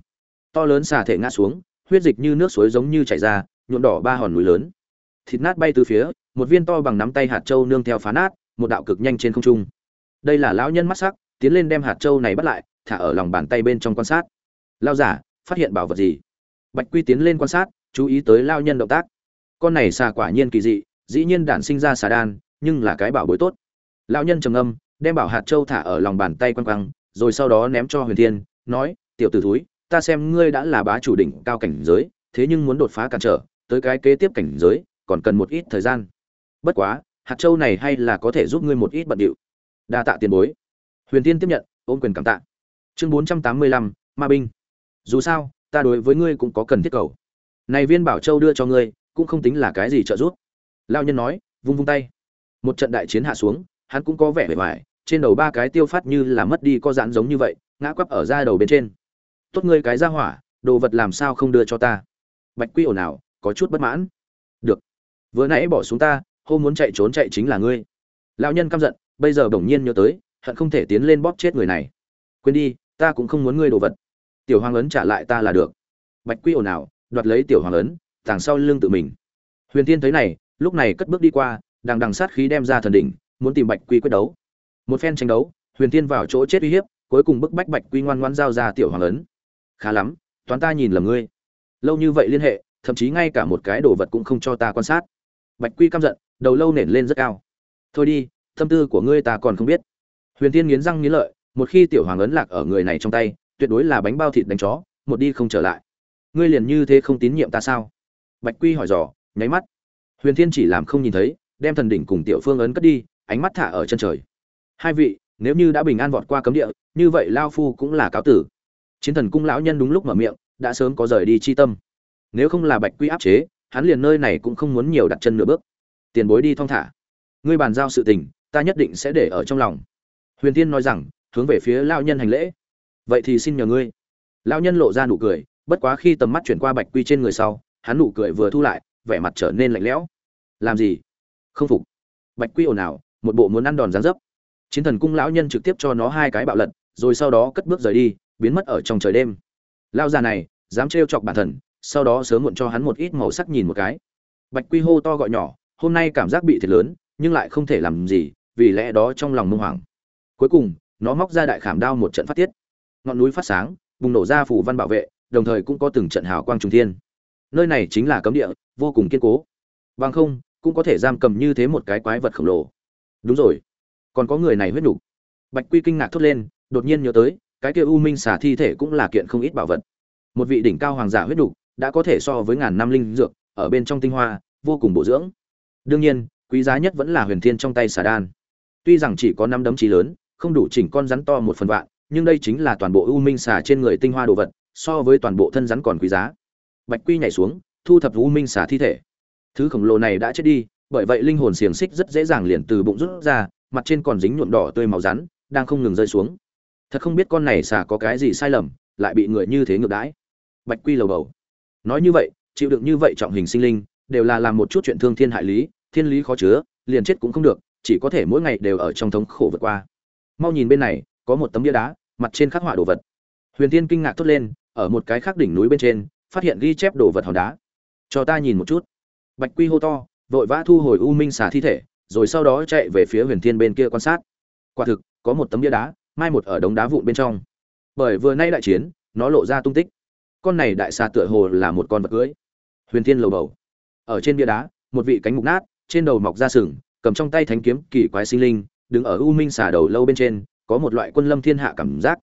To lớn xà thể ngã xuống, huyết dịch như nước suối giống như chảy ra, nhuộm đỏ ba hòn núi lớn. Thịt nát bay từ phía, một viên to bằng nắm tay hạt châu nương theo phá nát, một đạo cực nhanh trên không trung. Đây là lão nhân mắt sắc, tiến lên đem hạt châu này bắt lại, thả ở lòng bàn tay bên trong quan sát. Lao giả, phát hiện bảo vật gì? Bạch quy tiến lên quan sát, chú ý tới lao nhân động tác. Con này xà quả nhiên kỳ dị, dĩ nhiên đản sinh ra xà đan, nhưng là cái bảo bối tốt. Lão nhân trầm âm đem bảo hạt châu thả ở lòng bàn tay quăng quăng rồi sau đó ném cho huyền thiên, nói, tiểu t ử thúi, ta xem ngươi đã là bá chủ đỉnh cao cảnh giới, thế nhưng muốn đột phá cản trở, tới cái kế tiếp cảnh giới, còn cần một ít thời gian. Bất quá, hạt châu này hay là có thể giúp ngươi một ít bận điệu. Đa tạ tiền bối. Huyền tiên tiếp nhận, ôm quyền cảm tạ. Chương bốn trăm tám mươi lăm, ma binh. Dù sao, ta đối với ngươi cũng có cần thiết cầu. Này viên bảo châu đưa cho ngươi, cũng không tính là cái gì trợ giúp. Lao nhân nói, vung vung tay. Một trận đại chiến hạ xuống hắn cũng có vẻ vẻ vải trên đầu ba cái tiêu phát như là mất đi có giãn giống như vậy, ngã quắp ở da đầu bên trên. Tốt ngươi cái ra hỏa, đồ vật làm sao không đưa cho ta? Bạch quy ồn ào, có chút bất mãn. Được. Vừa nãy bỏ xuống ta hôm muốn chạy trốn chạy chính là ngươi. Lão nhân căm giận, bây giờ bỗng nhiên nhớ tới, hận không thể tiến lên bóp chết người này. Quên đi, ta cũng không muốn ngươi đồ vật. Tiểu hoàng ấn trả lại ta là được. Bạch quy ồn ào, đoạt lấy tiểu hoàng ấn tàng sau lưng tự mình. Huyền tiên thấy này, lúc này cất bước đi qua, đằng đằng sát khí đem ra thần đỉnh muốn tìm bạch quy quyết đấu. Một phen tranh đấu huyền thiên vào chỗ chết uy hiếp cuối cùng bức bách bạch quy ngoan ngoan giao ra tiểu hoàng lớn, khá lắm toán ta nhìn lầm ngươi. Lâu như vậy liên hệ thậm chí ngay cả một cái đồ vật cũng không cho ta quan sát. Bạch quy căm giận đầu lâu nển lên rất cao. Thôi đi tâm tư của ngươi ta còn không biết. Huyền tiên nghiến răng nghiến lợi một khi tiểu hoàng ấn lạc ở người này trong tay tuyệt đối là bánh bao thịt đánh chó một đi không trở lại. Ngươi liền như thế không tín nhiệm ta sao? Bạch quy hỏi dò nháy mắt. Huyền thiên chỉ làm không nhìn thấy đem thần đỉnh cùng tiểu phương ấn cất đi ánh mắt thả ở chân trời. Hai vị, nếu như đã bình an vọt qua cấm địa, như vậy lao phu cũng là cáo tử. Chiến thần cung lão nhân đúng lúc mở miệng, đã sớm có rời đi chi tâm. Nếu không là bạch quy áp chế, hắn liền nơi này cũng không muốn nhiều đặt chân nửa bước. Tiền bối đi thong thả. Ngươi bàn giao sự tình, ta nhất định sẽ để ở trong lòng. Huyền tiên nói rằng, hướng về phía lao nhân hành lễ. Vậy thì xin nhờ ngươi. Lao nhân lộ ra nụ cười, bất quá khi tầm mắt chuyển qua bạch quy trên người sau, hắn nụ cười vừa thu lại, vẻ mặt trở nên lạnh lẽo. Làm gì? Không phục. Bạch quy ồn ào một bộ muốn ăn đòn giáng dấp. Chiến thần cung lão nhân trực tiếp cho nó hai cái bạo lật, rồi sau đó cất bước rời đi, biến mất ở trong trời đêm. Lao già này, dám trêu chọc bản thần, sau đó sớm muộn cho hắn một ít màu sắc nhìn một cái. Bạch quy hô to gọi nhỏ, hôm nay cảm giác bị thiệt lớn, nhưng lại không thể làm gì, vì lẽ đó trong lòng mông hoảng. Cuối cùng, nó móc ra đại khảm đao một trận phát tiết. Ngọn núi phát sáng, bùng nổ ra phủ văn bảo vệ, đồng thời cũng có từng trận hào quang trung thiên. Nơi này chính là cấm địa, vô cùng kiên cố. Bằng không, cũng có thể giam cầm như thế một cái quái vật khổng lồ đúng rồi. Còn có người này huyết nhục. Bạch quy kinh ngạc thốt lên, đột nhiên nhớ tới, cái kia u minh xả thi thể cũng là kiện không ít bảo vật. Một vị đỉnh cao hoàng giả huyết nhục đã có thể so với ngàn năm linh dược, ở bên trong tinh hoa, vô cùng bổ dưỡng. Đương nhiên, quý giá nhất vẫn là huyền thiên trong tay xà đan. Tuy rằng chỉ có năm đấm trí lớn, không đủ chỉnh con rắn to một phần vạn, nhưng đây chính là toàn bộ u minh xà trên người tinh hoa đồ vật, so với toàn bộ thân rắn còn quý giá. Bạch quy nhảy xuống, thu thập u minh xà thi thể. Thứ khổng lồ này đã chết đi bởi vậy linh hồn xiềng xích rất dễ dàng liền từ bụng rút ra, mặt trên còn dính nhuộm đỏ tươi màu rắn, đang không ngừng rơi xuống. Thật không biết con này xà có cái gì sai lầm, lại bị người như thế ngược đãi. Bạch quy lầu bầu. Nói như vậy, chịu đựng như vậy trọng hình sinh linh, đều là làm một chút chuyện thương thiên hại lý, thiên lý khó chứa, liền chết cũng không được, chỉ có thể mỗi ngày đều ở trong thống khổ vượt qua. Mau nhìn bên này, có một tấm bia đá, mặt trên khắc họa đồ vật. Huyền tiên kinh ngạc thốt lên, ở một cái khác đỉnh núi bên trên, phát hiện ghi chép đồ vật hòn đá. Cho ta nhìn một chút. Bạch quy hô to vội vã thu hồi u minh xà thi thể, rồi sau đó chạy về phía huyền thiên bên kia quan sát. Quả thực, có một tấm bia đá, mai một ở đống đá vụn bên trong. Bởi vừa nay đại chiến, nó lộ ra tung tích. Con này đại xà tựa hồ là một con vật cưới. Huyền thiên lầu bầu. Ở trên bia đá, một vị cánh mục nát, trên đầu mọc ra sừng, cầm trong tay thánh kiếm, kỳ quái sinh linh, đứng ở u minh xà đầu lâu bên trên, có một loại quân lâm thiên hạ cảm giác.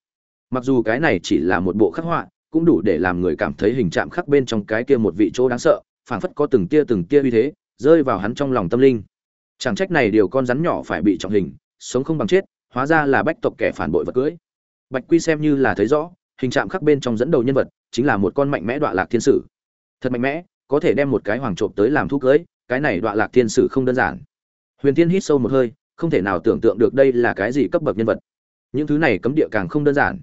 Mặc dù cái này chỉ là một bộ khắc họa, cũng đủ để làm người cảm thấy hình trạng khắc bên trong cái kia một vị chỗ đáng sợ, phảng phất có từng tia từng tia uy thế rơi vào hắn trong lòng tâm linh. Chẳng trách này điều con rắn nhỏ phải bị trọng hình, sống không bằng chết, hóa ra là bách tộc kẻ phản bội vật cưới. Bạch quy xem như là thấy rõ, hình trạng khắc bên trong dẫn đầu nhân vật chính là một con mạnh mẽ đoạn lạc thiên sử. Thật mạnh mẽ, có thể đem một cái hoàng trộm tới làm thu cưới, cái này đoạn lạc thiên sử không đơn giản. Huyền tiên hít sâu một hơi, không thể nào tưởng tượng được đây là cái gì cấp bậc nhân vật. Những thứ này cấm địa càng không đơn giản.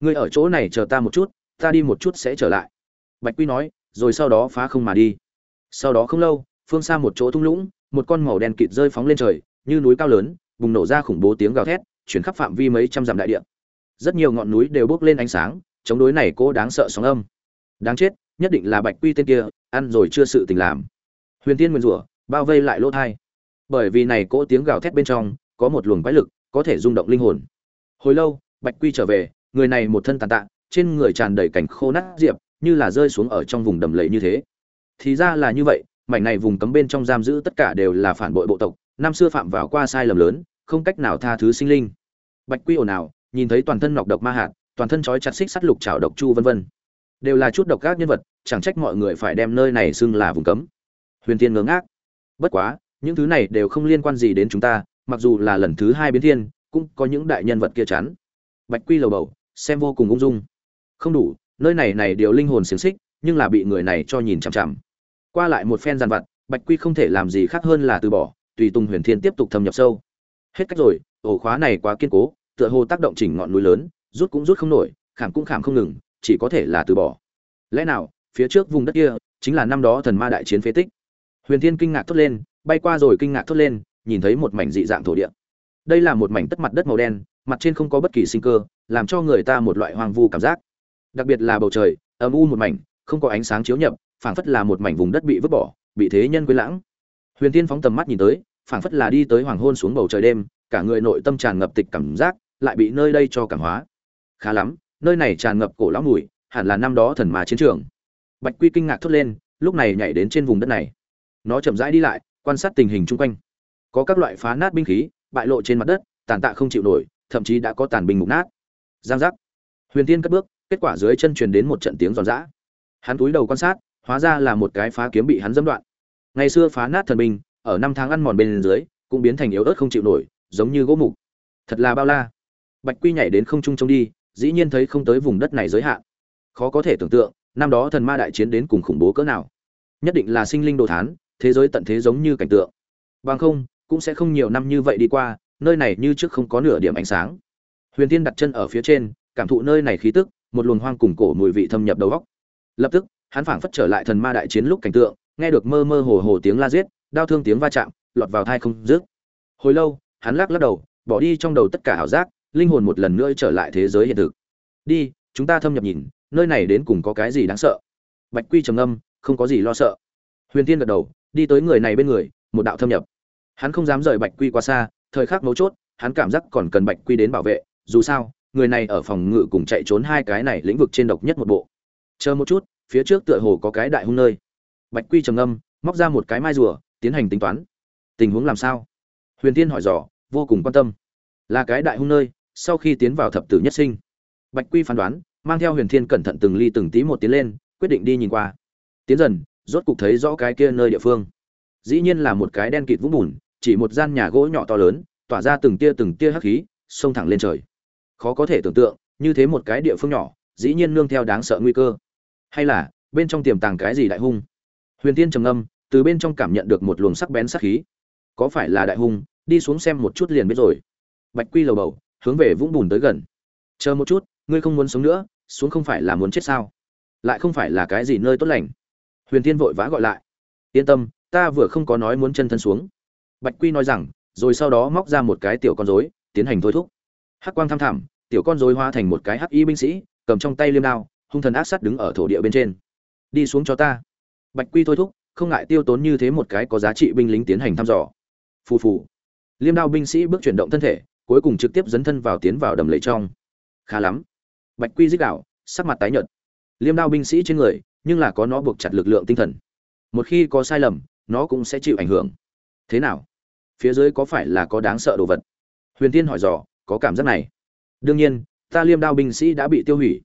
Ngươi ở chỗ này chờ ta một chút, ta đi một chút sẽ trở lại. Bạch quy nói, rồi sau đó phá không mà đi. Sau đó không lâu phương xa một chỗ thung lũng, một con màu đen kịt rơi phóng lên trời, như núi cao lớn, bùng nổ ra khủng bố tiếng gào thét, chuyển khắp phạm vi mấy trăm dặm đại địa. Rất nhiều ngọn núi đều bốc lên ánh sáng, chống đối này cô đáng sợ sóng âm. Đáng chết, nhất định là bạch quy tên kia, ăn rồi chưa sự tình làm. Huyền tiên nguyên rủa, bao vây lại lỗ thai. Bởi vì này cỗ tiếng gào thét bên trong, có một luồng quái lực, có thể rung động linh hồn. Hồi lâu, bạch quy trở về, người này một thân tàn tạ, trên người tràn đầy cảnh khô nát diệp, như là rơi xuống ở trong vùng đầm lầy như thế. Thì ra là như vậy mảnh này vùng cấm bên trong giam giữ tất cả đều là phản bội bộ tộc, năm xưa phạm vào qua sai lầm lớn, không cách nào tha thứ sinh linh. Bạch quy ồn ào, nhìn thấy toàn thân nọc độc ma hạt, toàn thân trói chặt xích sắt lục trảo độc chu vân vân. Đều là chút độc các nhân vật, chẳng trách mọi người phải đem nơi này xưng là vùng cấm. Huyền tiên ngớ ngác. Bất quá, những thứ này đều không liên quan gì đến chúng ta, mặc dù là lần thứ hai biến thiên, cũng có những đại nhân vật kia chắn. Bạch quy lầu bầu, xem vô cùng ung dung. Không đủ, nơi này này điều linh hồn xiềng xích, nhưng là bị người này cho nhìn chằm chằm qua lại một phen giàn vặt, bạch quy không thể làm gì khác hơn là từ bỏ, tùy tùng huyền thiên tiếp tục thâm nhập sâu. Hết cách rồi, ổ khóa này quá kiên cố, tựa hồ tác động chỉnh ngọn núi lớn, rút cũng rút không nổi, khảm cũng khảm không ngừng, chỉ có thể là từ bỏ. Lẽ nào, phía trước vùng đất kia, chính là năm đó thần ma đại chiến phế tích? Huyền thiên kinh ngạc thốt lên, bay qua rồi kinh ngạc thốt lên, nhìn thấy một mảnh dị dạng thổ địa. Đây là một mảnh tất mặt đất màu đen, mặt trên không có bất kỳ sinh cơ, làm cho người ta một loại hoang vu cảm giác. Đặc biệt là bầu trời, âm u một mảnh, không có ánh sáng chiếu nhập phảng phất là một mảnh vùng đất bị vứt bỏ, bị thế nhân quên lãng. Huyền tiên phóng tầm mắt nhìn tới, phảng phất là đi tới hoàng hôn xuống bầu trời đêm, cả người nội tâm tràn ngập tịch cảm giác, lại bị nơi đây cho cảm hóa. Khá lắm, nơi này tràn ngập cổ lão mùi, hẳn là năm đó thần mà chiến trường. Bạch quy kinh ngạc thốt lên, lúc này nhảy đến trên vùng đất này. Nó chậm rãi đi lại, quan sát tình hình chung quanh. Có các loại phá nát binh khí, bại lộ trên mặt đất, tàn tạ không chịu nổi, thậm chí đã có tàn binh mục nát. Giang giác. Huyền tiên cất bước, kết quả dưới chân truyền đến một trận tiếng giòn giã. Hắn cúi đầu quan sát hóa ra là một cái phá kiếm bị hắn dẫm đoạn. Ngày xưa phá nát thần binh, ở năm tháng ăn mòn bên dưới, cũng biến thành yếu ớt không chịu nổi, giống như gỗ mục. Thật là bao la. Bạch quy nhảy đến không trung trông đi, dĩ nhiên thấy không tới vùng đất này giới hạn. Khó có thể tưởng tượng, năm đó thần ma đại chiến đến cùng khủng bố cỡ nào. Nhất định là sinh linh đồ thán, thế giới tận thế giống như cảnh tượng. Bằng không, cũng sẽ không nhiều năm như vậy đi qua, nơi này như trước không có nửa điểm ánh sáng. Huyền tiên đặt chân ở phía trên, cảm thụ nơi này khí tức, một luồng hoang cùng cổ mùi vị thâm nhập đầu góc lập tức hắn phảng phất trở lại thần ma đại chiến lúc cảnh tượng, nghe được mơ mơ hồ hồ tiếng la giết, đau thương tiếng va chạm, lọt vào thai không dứt. Hồi lâu, hắn lắc lắc đầu, bỏ đi trong đầu tất cả ảo giác, linh hồn một lần nữa trở lại thế giới hiện thực. Đi, chúng ta thâm nhập nhìn, nơi này đến cùng có cái gì đáng sợ? Bạch quy trầm âm không có gì lo sợ. Huyền tiên gật đầu, đi tới người này bên người, một đạo thâm nhập. Hắn không dám rời bạch quy quá xa, thời khắc mấu chốt, hắn cảm giác còn cần bạch quy đến bảo vệ, dù sao, người này ở phòng ngự cùng chạy trốn hai cái này lĩnh vực trên độc nhất một bộ. Chờ một chút phía trước tựa hồ có cái đại hung nơi. Bạch quy trầm âm móc ra một cái mai rùa, tiến hành tính toán. Tình huống làm sao? Huyền tiên hỏi dò, vô cùng quan tâm. Là cái đại hung nơi, sau khi tiến vào thập tử nhất sinh. Bạch quy phán đoán, mang theo huyền thiên cẩn thận từng ly từng tí một tiến lên, quyết định đi nhìn qua. Tiến dần, rốt cục thấy rõ cái kia nơi địa phương. Dĩ nhiên là một cái đen kịt vũng bùn, chỉ một gian nhà gỗ nhỏ to lớn, tỏa ra từng tia từng tia hắc khí, xông thẳng lên trời. Khó có thể tưởng tượng, như thế một cái địa phương nhỏ, dĩ nhiên nương theo đáng sợ nguy cơ hay là, bên trong tiềm tàng cái gì đại hung? Huyền tiên trầm ngâm, từ bên trong cảm nhận được một luồng sắc bén sắc khí. Có phải là đại hung? Đi xuống xem một chút liền biết rồi. Bạch quy lầu bầu, hướng về vũng bùn tới gần. Chờ một chút, ngươi không muốn sống nữa, xuống không phải là muốn chết sao? Lại không phải là cái gì nơi tốt lành? Huyền tiên vội vã gọi lại. Yên tâm, ta vừa không có nói muốn chân thân xuống. Bạch quy nói rằng, rồi sau đó móc ra một cái tiểu con rối, tiến hành thôi thúc. Hắc quang tham thẳm, tiểu con rối hóa thành một cái hắc y binh sĩ, cầm trong tay liêm đao hung thần ác sát đứng ở thổ địa bên trên. Đi xuống cho ta. Bạch quy thôi thúc, không ngại tiêu tốn như thế một cái có giá trị binh lính tiến hành thăm dò. Phù phù. Liêm đao binh sĩ bước chuyển động thân thể, cuối cùng trực tiếp dấn thân vào tiến vào đầm lầy trong. Khá lắm. Bạch quy dích đạo, sắc mặt tái nhợt. Liêm đao binh sĩ trên người, nhưng là có nó buộc chặt lực lượng tinh thần. Một khi có sai lầm, nó cũng sẽ chịu ảnh hưởng. Thế nào? Phía dưới có phải là có đáng sợ đồ vật? Huyền tiên hỏi dò, có cảm giác này. Đương nhiên, ta liêm đao binh sĩ đã bị tiêu hủy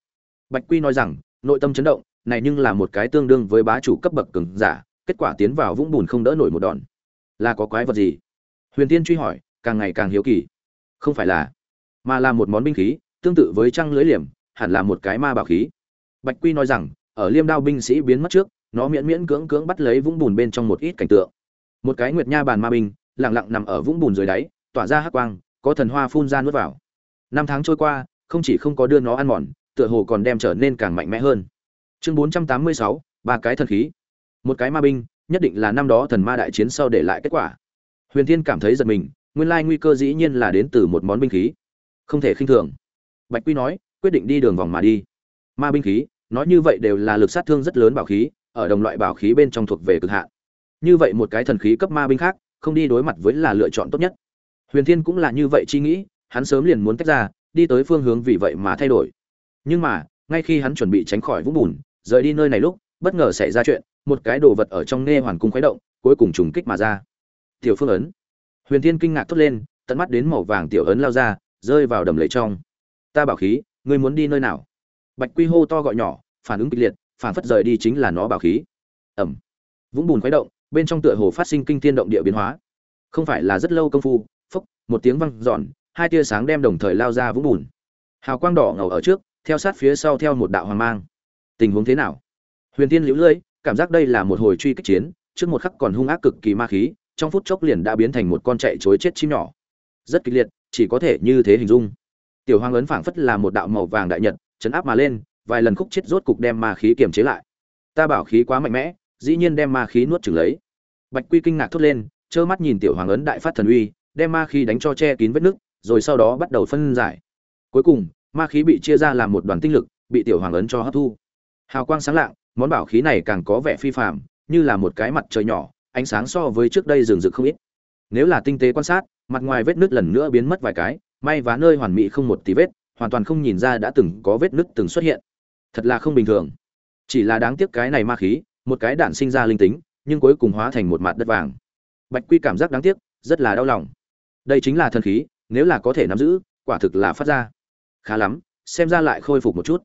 bạch quy nói rằng, nội tâm chấn động, này nhưng là một cái tương đương với bá chủ cấp bậc cường giả, kết quả tiến vào vũng bùn không đỡ nổi một đòn. Là có quái vật gì? Huyền tiên truy hỏi, càng ngày càng hiếu kỳ. Không phải là, mà là một món binh khí, tương tự với trăng lưới liềm, hẳn là một cái ma bảo khí. Bạch quy nói rằng, ở liêm đao binh sĩ biến mất trước, nó miễn miễn cưỡng cưỡng bắt lấy vũng bùn bên trong một ít cảnh tượng. Một cái nguyệt nha bàn ma binh, lặng lặng nằm ở vũng bùn dưới đáy, tỏa ra hắc quang, có thần hoa phun ra nuốt vào. Năm tháng trôi qua, không chỉ không có đưa nó ăn mòn tựa hồ còn đem trở nên càng mạnh mẽ hơn. Chương bốn trăm tám mươi sáu, ba cái thần khí. Một cái ma binh, nhất định là năm đó thần ma đại chiến sau để lại kết quả. Huyền thiên cảm thấy giật mình, nguyên lai nguy cơ dĩ nhiên là đến từ một món binh khí. Không thể khinh thường. Bạch quy nói, quyết định đi đường vòng mà đi. Ma binh khí, nói như vậy đều là lực sát thương rất lớn bảo khí, ở đồng loại bảo khí bên trong thuộc về cực hạn. Như vậy một cái thần khí cấp ma binh khác, không đi đối mặt với là lựa chọn tốt nhất. Huyền thiên cũng là như vậy chi nghĩ, hắn sớm liền muốn tách ra, đi tới phương hướng vì vậy mà thay đổi nhưng mà, ngay khi hắn chuẩn bị tránh khỏi vũng bùn, rời đi nơi này lúc, bất ngờ xảy ra chuyện, một cái đồ vật ở trong nghe hoàn cung khuấy động, cuối cùng trùng kích mà ra. Tiểu phương ấn. Huyền thiên kinh ngạc thốt lên, tận mắt đến màu vàng tiểu ấn lao ra, rơi vào đầm lầy trong. Ta bảo khí, ngươi muốn đi nơi nào? Bạch quy hô to gọi nhỏ, phản ứng kịch liệt, phản phất rời đi chính là nó bảo khí. Ẩm. Vũng bùn khuấy động, bên trong tựa hồ phát sinh kinh thiên động địa biến hóa. Không phải là rất lâu công phu, phốc, một tiếng văng giòn hai tia sáng đem đồng thời lao ra vũng bùn. Hào quang đỏ ngầu ở trước theo sát phía sau theo một đạo hoàng mang. Tình huống thế nào? Huyền tiên liễu lưỡi cảm giác đây là một hồi truy kích chiến, trước một khắc còn hung ác cực kỳ ma khí, trong phút chốc liền đã biến thành một con chạy chối chết chim nhỏ. Rất kịch liệt, chỉ có thể như thế hình dung. Tiểu hoàng ấn phảng phất là một đạo màu vàng đại nhật, chấn áp mà lên, vài lần khúc chết rốt cục đem ma khí kiềm chế lại. Ta bảo khí quá mạnh mẽ, dĩ nhiên đem ma khí nuốt chửng lấy. Bạch quy kinh ngạc thốt lên, trơ mắt nhìn tiểu hoàng ấn đại phát thần uy, đem ma khí đánh cho che kín vết nứt, rồi sau đó bắt đầu phân giải. Cuối cùng ma khí bị chia ra làm một đoàn tinh lực, bị tiểu hoàng ấn cho hấp thu. Hào quang sáng lạng, món bảo khí này càng có vẻ phi phàm, như là một cái mặt trời nhỏ, ánh sáng so với trước đây rừng rực không ít. Nếu là tinh tế quan sát, mặt ngoài vết nứt lần nữa biến mất vài cái, may và nơi hoàn mỹ không một tí vết, hoàn toàn không nhìn ra đã từng có vết nứt từng xuất hiện. Thật là không bình thường. Chỉ là đáng tiếc cái này ma khí, một cái đạn sinh ra linh tính, nhưng cuối cùng hóa thành một mặt đất vàng. Bạch quy cảm giác đáng tiếc, rất là đau lòng. Đây chính là thần khí, nếu là có thể nắm giữ, quả thực là phát ra khá lắm, xem ra lại khôi phục một chút.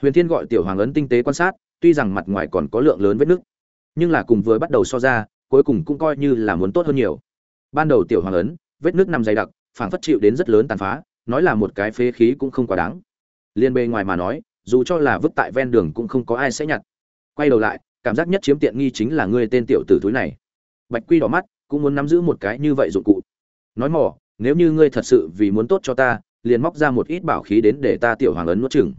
Huyền thiên gọi tiểu hoàng ấn tinh tế quan sát, tuy rằng mặt ngoài còn có lượng lớn vết nứt, nhưng là cùng vừa bắt đầu so ra, cuối cùng cũng coi như là muốn tốt hơn nhiều. Ban đầu tiểu hoàng ấn, vết nứt nằm dày đặc, phảng phất chịu đến rất lớn tàn phá, nói là một cái phế khí cũng không quá đáng. Liên bề ngoài mà nói, dù cho là vứt tại ven đường cũng không có ai sẽ nhặt. Quay đầu lại, cảm giác nhất chiếm tiện nghi chính là ngươi tên tiểu tử túi này. Bạch quy đỏ mắt, cũng muốn nắm giữ một cái như vậy dụng cụ. Nói mỏ, nếu như ngươi thật sự vì muốn tốt cho ta liền móc ra một ít bảo khí đến để ta tiểu hoàng ấn nuốt chừng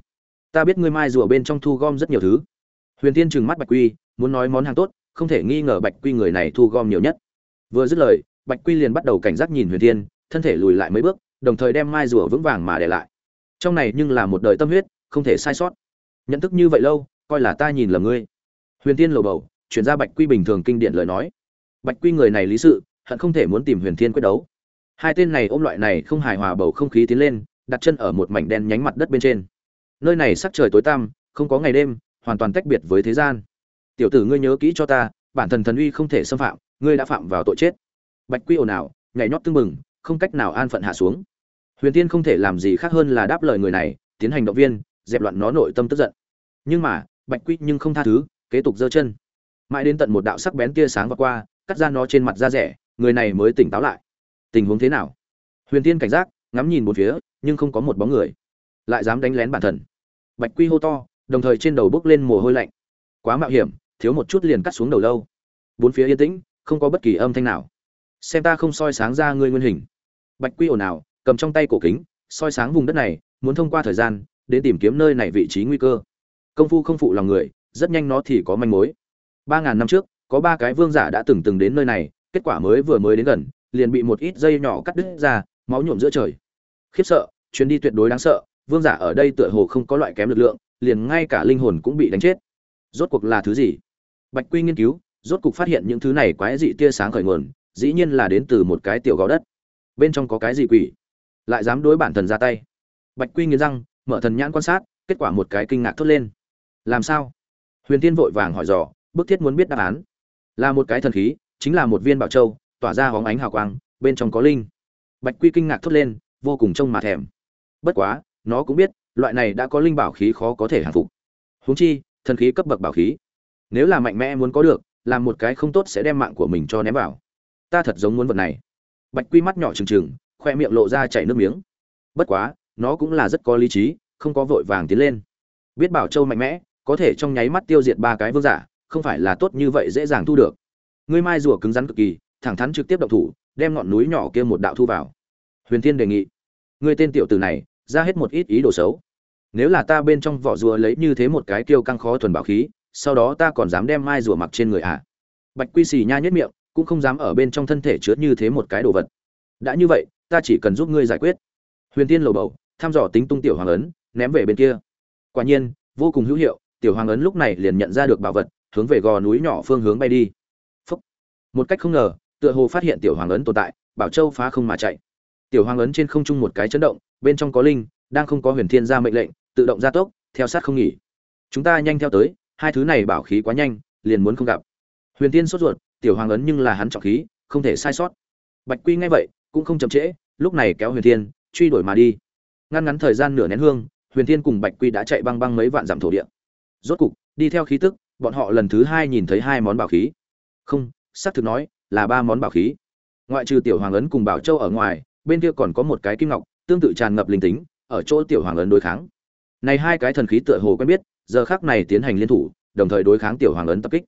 ta biết ngươi mai rùa bên trong thu gom rất nhiều thứ. Huyền tiên trừng mắt bạch quy, muốn nói món hàng tốt, không thể nghi ngờ bạch quy người này thu gom nhiều nhất. Vừa dứt lời, bạch quy liền bắt đầu cảnh giác nhìn huyền tiên thân thể lùi lại mấy bước, đồng thời đem mai rùa vững vàng mà để lại. Trong này nhưng là một đời tâm huyết, không thể sai sót. Nhận thức như vậy lâu, coi là ta nhìn lầm ngươi. Huyền tiên lầu bầu, chuyển ra bạch quy bình thường kinh điển lời nói. Bạch quy người này lý sự, hận không thể muốn tìm huyền thiên quyết đấu hai tên này ôm loại này không hài hòa bầu không khí tiến lên, đặt chân ở một mảnh đen nhánh mặt đất bên trên. Nơi này sắc trời tối tăm, không có ngày đêm, hoàn toàn tách biệt với thế gian. Tiểu tử ngươi nhớ kỹ cho ta, bản thần thần uy không thể xâm phạm, ngươi đã phạm vào tội chết. Bạch quy ồn ào, nhảy nhót tưng bừng, không cách nào an phận hạ xuống. Huyền tiên không thể làm gì khác hơn là đáp lời người này, tiến hành động viên, dẹp loạn nó nội tâm tức giận. Nhưng mà, bạch quy nhưng không tha thứ, kế tục giơ chân. Mãi đến tận một đạo sắc bén tia sáng và qua, cắt ra nó trên mặt da rẻ, người này mới tỉnh táo lại tình huống thế nào? Huyền tiên cảnh giác, ngắm nhìn một phía, nhưng không có một bóng người. Lại dám đánh lén bản thân. Bạch quy hô to, đồng thời trên đầu bốc lên mồ hôi lạnh. Quá mạo hiểm, thiếu một chút liền cắt xuống đầu lâu. Bốn phía yên tĩnh, không có bất kỳ âm thanh nào. Xem ta không soi sáng ra ngươi nguyên hình. Bạch quy ồn ào, cầm trong tay cổ kính, soi sáng vùng đất này, muốn thông qua thời gian, đến tìm kiếm nơi này vị trí nguy cơ. Công phu không phụ lòng người, rất nhanh nó thì có manh mối. Ba ngàn năm trước, có ba cái vương giả đã từng từng đến nơi này, kết quả mới vừa mới đến gần liền bị một ít dây nhỏ cắt đứt ra, máu nhuộm giữa trời. Khiếp sợ, chuyến đi tuyệt đối đáng sợ, vương giả ở đây tựa hồ không có loại kém lực lượng, liền ngay cả linh hồn cũng bị đánh chết. Rốt cuộc là thứ gì? Bạch quy nghiên cứu, rốt cuộc phát hiện những thứ này quái dị tia sáng khởi nguồn, dĩ nhiên là đến từ một cái tiểu gò đất. Bên trong có cái gì quỷ? Lại dám đối bản thần ra tay. Bạch quy nghiến răng, mở thần nhãn quan sát, kết quả một cái kinh ngạc thốt lên. Làm sao? Huyền tiên vội vàng hỏi dò, bức thiết muốn biết đáp án. Là một cái thần khí, chính là một viên bảo châu tỏa ra hóng ánh hào quang, bên trong có linh. Bạch quy kinh ngạc thốt lên, vô cùng trông mà thèm. Bất quá, nó cũng biết, loại này đã có linh bảo khí khó có thể hàng phục. Huống chi, thần khí cấp bậc bảo khí. Nếu là mạnh mẽ muốn có được, làm một cái không tốt sẽ đem mạng của mình cho ném vào. Ta thật giống muốn vật này. Bạch quy mắt nhỏ trừng trừng, khoe miệng lộ ra chảy nước miếng. Bất quá, nó cũng là rất có lý trí, không có vội vàng tiến lên. Biết bảo châu mạnh mẽ, có thể trong nháy mắt tiêu diệt ba cái vương giả, không phải là tốt như vậy dễ dàng thu được. Ngươi mai rùa cứng rắn cực kỳ thẳng thắn trực tiếp động thủ, đem ngọn núi nhỏ kia một đạo thu vào. Huyền thiên đề nghị, ngươi tên tiểu tử này, ra hết một ít ý đồ xấu. Nếu là ta bên trong vỏ rùa lấy như thế một cái kiêu căng khó thuần bảo khí, sau đó ta còn dám đem mai rùa mặc trên người à? Bạch quy xì nha nhất miệng, cũng không dám ở bên trong thân thể chứa như thế một cái đồ vật. Đã như vậy, ta chỉ cần giúp ngươi giải quyết. Huyền Thiên lầu bầu, thăm dò tính tung tiểu hoàng ấn, ném về bên kia. Quả nhiên, vô cùng hữu hiệu, tiểu hoàng ấn lúc này liền nhận ra được bảo vật, hướng về gò núi nhỏ phương hướng bay đi. Phúc. một cách không ngờ tựa hồ phát hiện tiểu hoàng ấn tồn tại, bảo châu phá không mà chạy. Tiểu hoàng ấn trên không trung một cái chấn động, bên trong có linh, đang không có huyền thiên ra mệnh lệnh, tự động gia tốc, theo sát không nghỉ. Chúng ta nhanh theo tới, hai thứ này bảo khí quá nhanh, liền muốn không gặp. Huyền thiên sốt ruột, tiểu hoàng ấn nhưng là hắn trọng khí, không thể sai sót. Bạch quy nghe vậy, cũng không chậm trễ, lúc này kéo huyền thiên, truy đuổi mà đi. Ngăn ngắn thời gian nửa nén hương, huyền thiên cùng bạch quy đã chạy băng băng mấy vạn dặm thổ địa. Rốt cục, đi theo khí tức, bọn họ lần thứ hai nhìn thấy hai món bảo khí. Không, xác thực nói là ba món bảo khí. Ngoại trừ tiểu hoàng ấn cùng bảo châu ở ngoài, bên kia còn có một cái kim ngọc, tương tự tràn ngập linh tính, ở chỗ tiểu hoàng ấn đối kháng. Này hai cái thần khí tựa hồ quen biết, giờ khác này tiến hành liên thủ, đồng thời đối kháng tiểu hoàng ấn tập kích.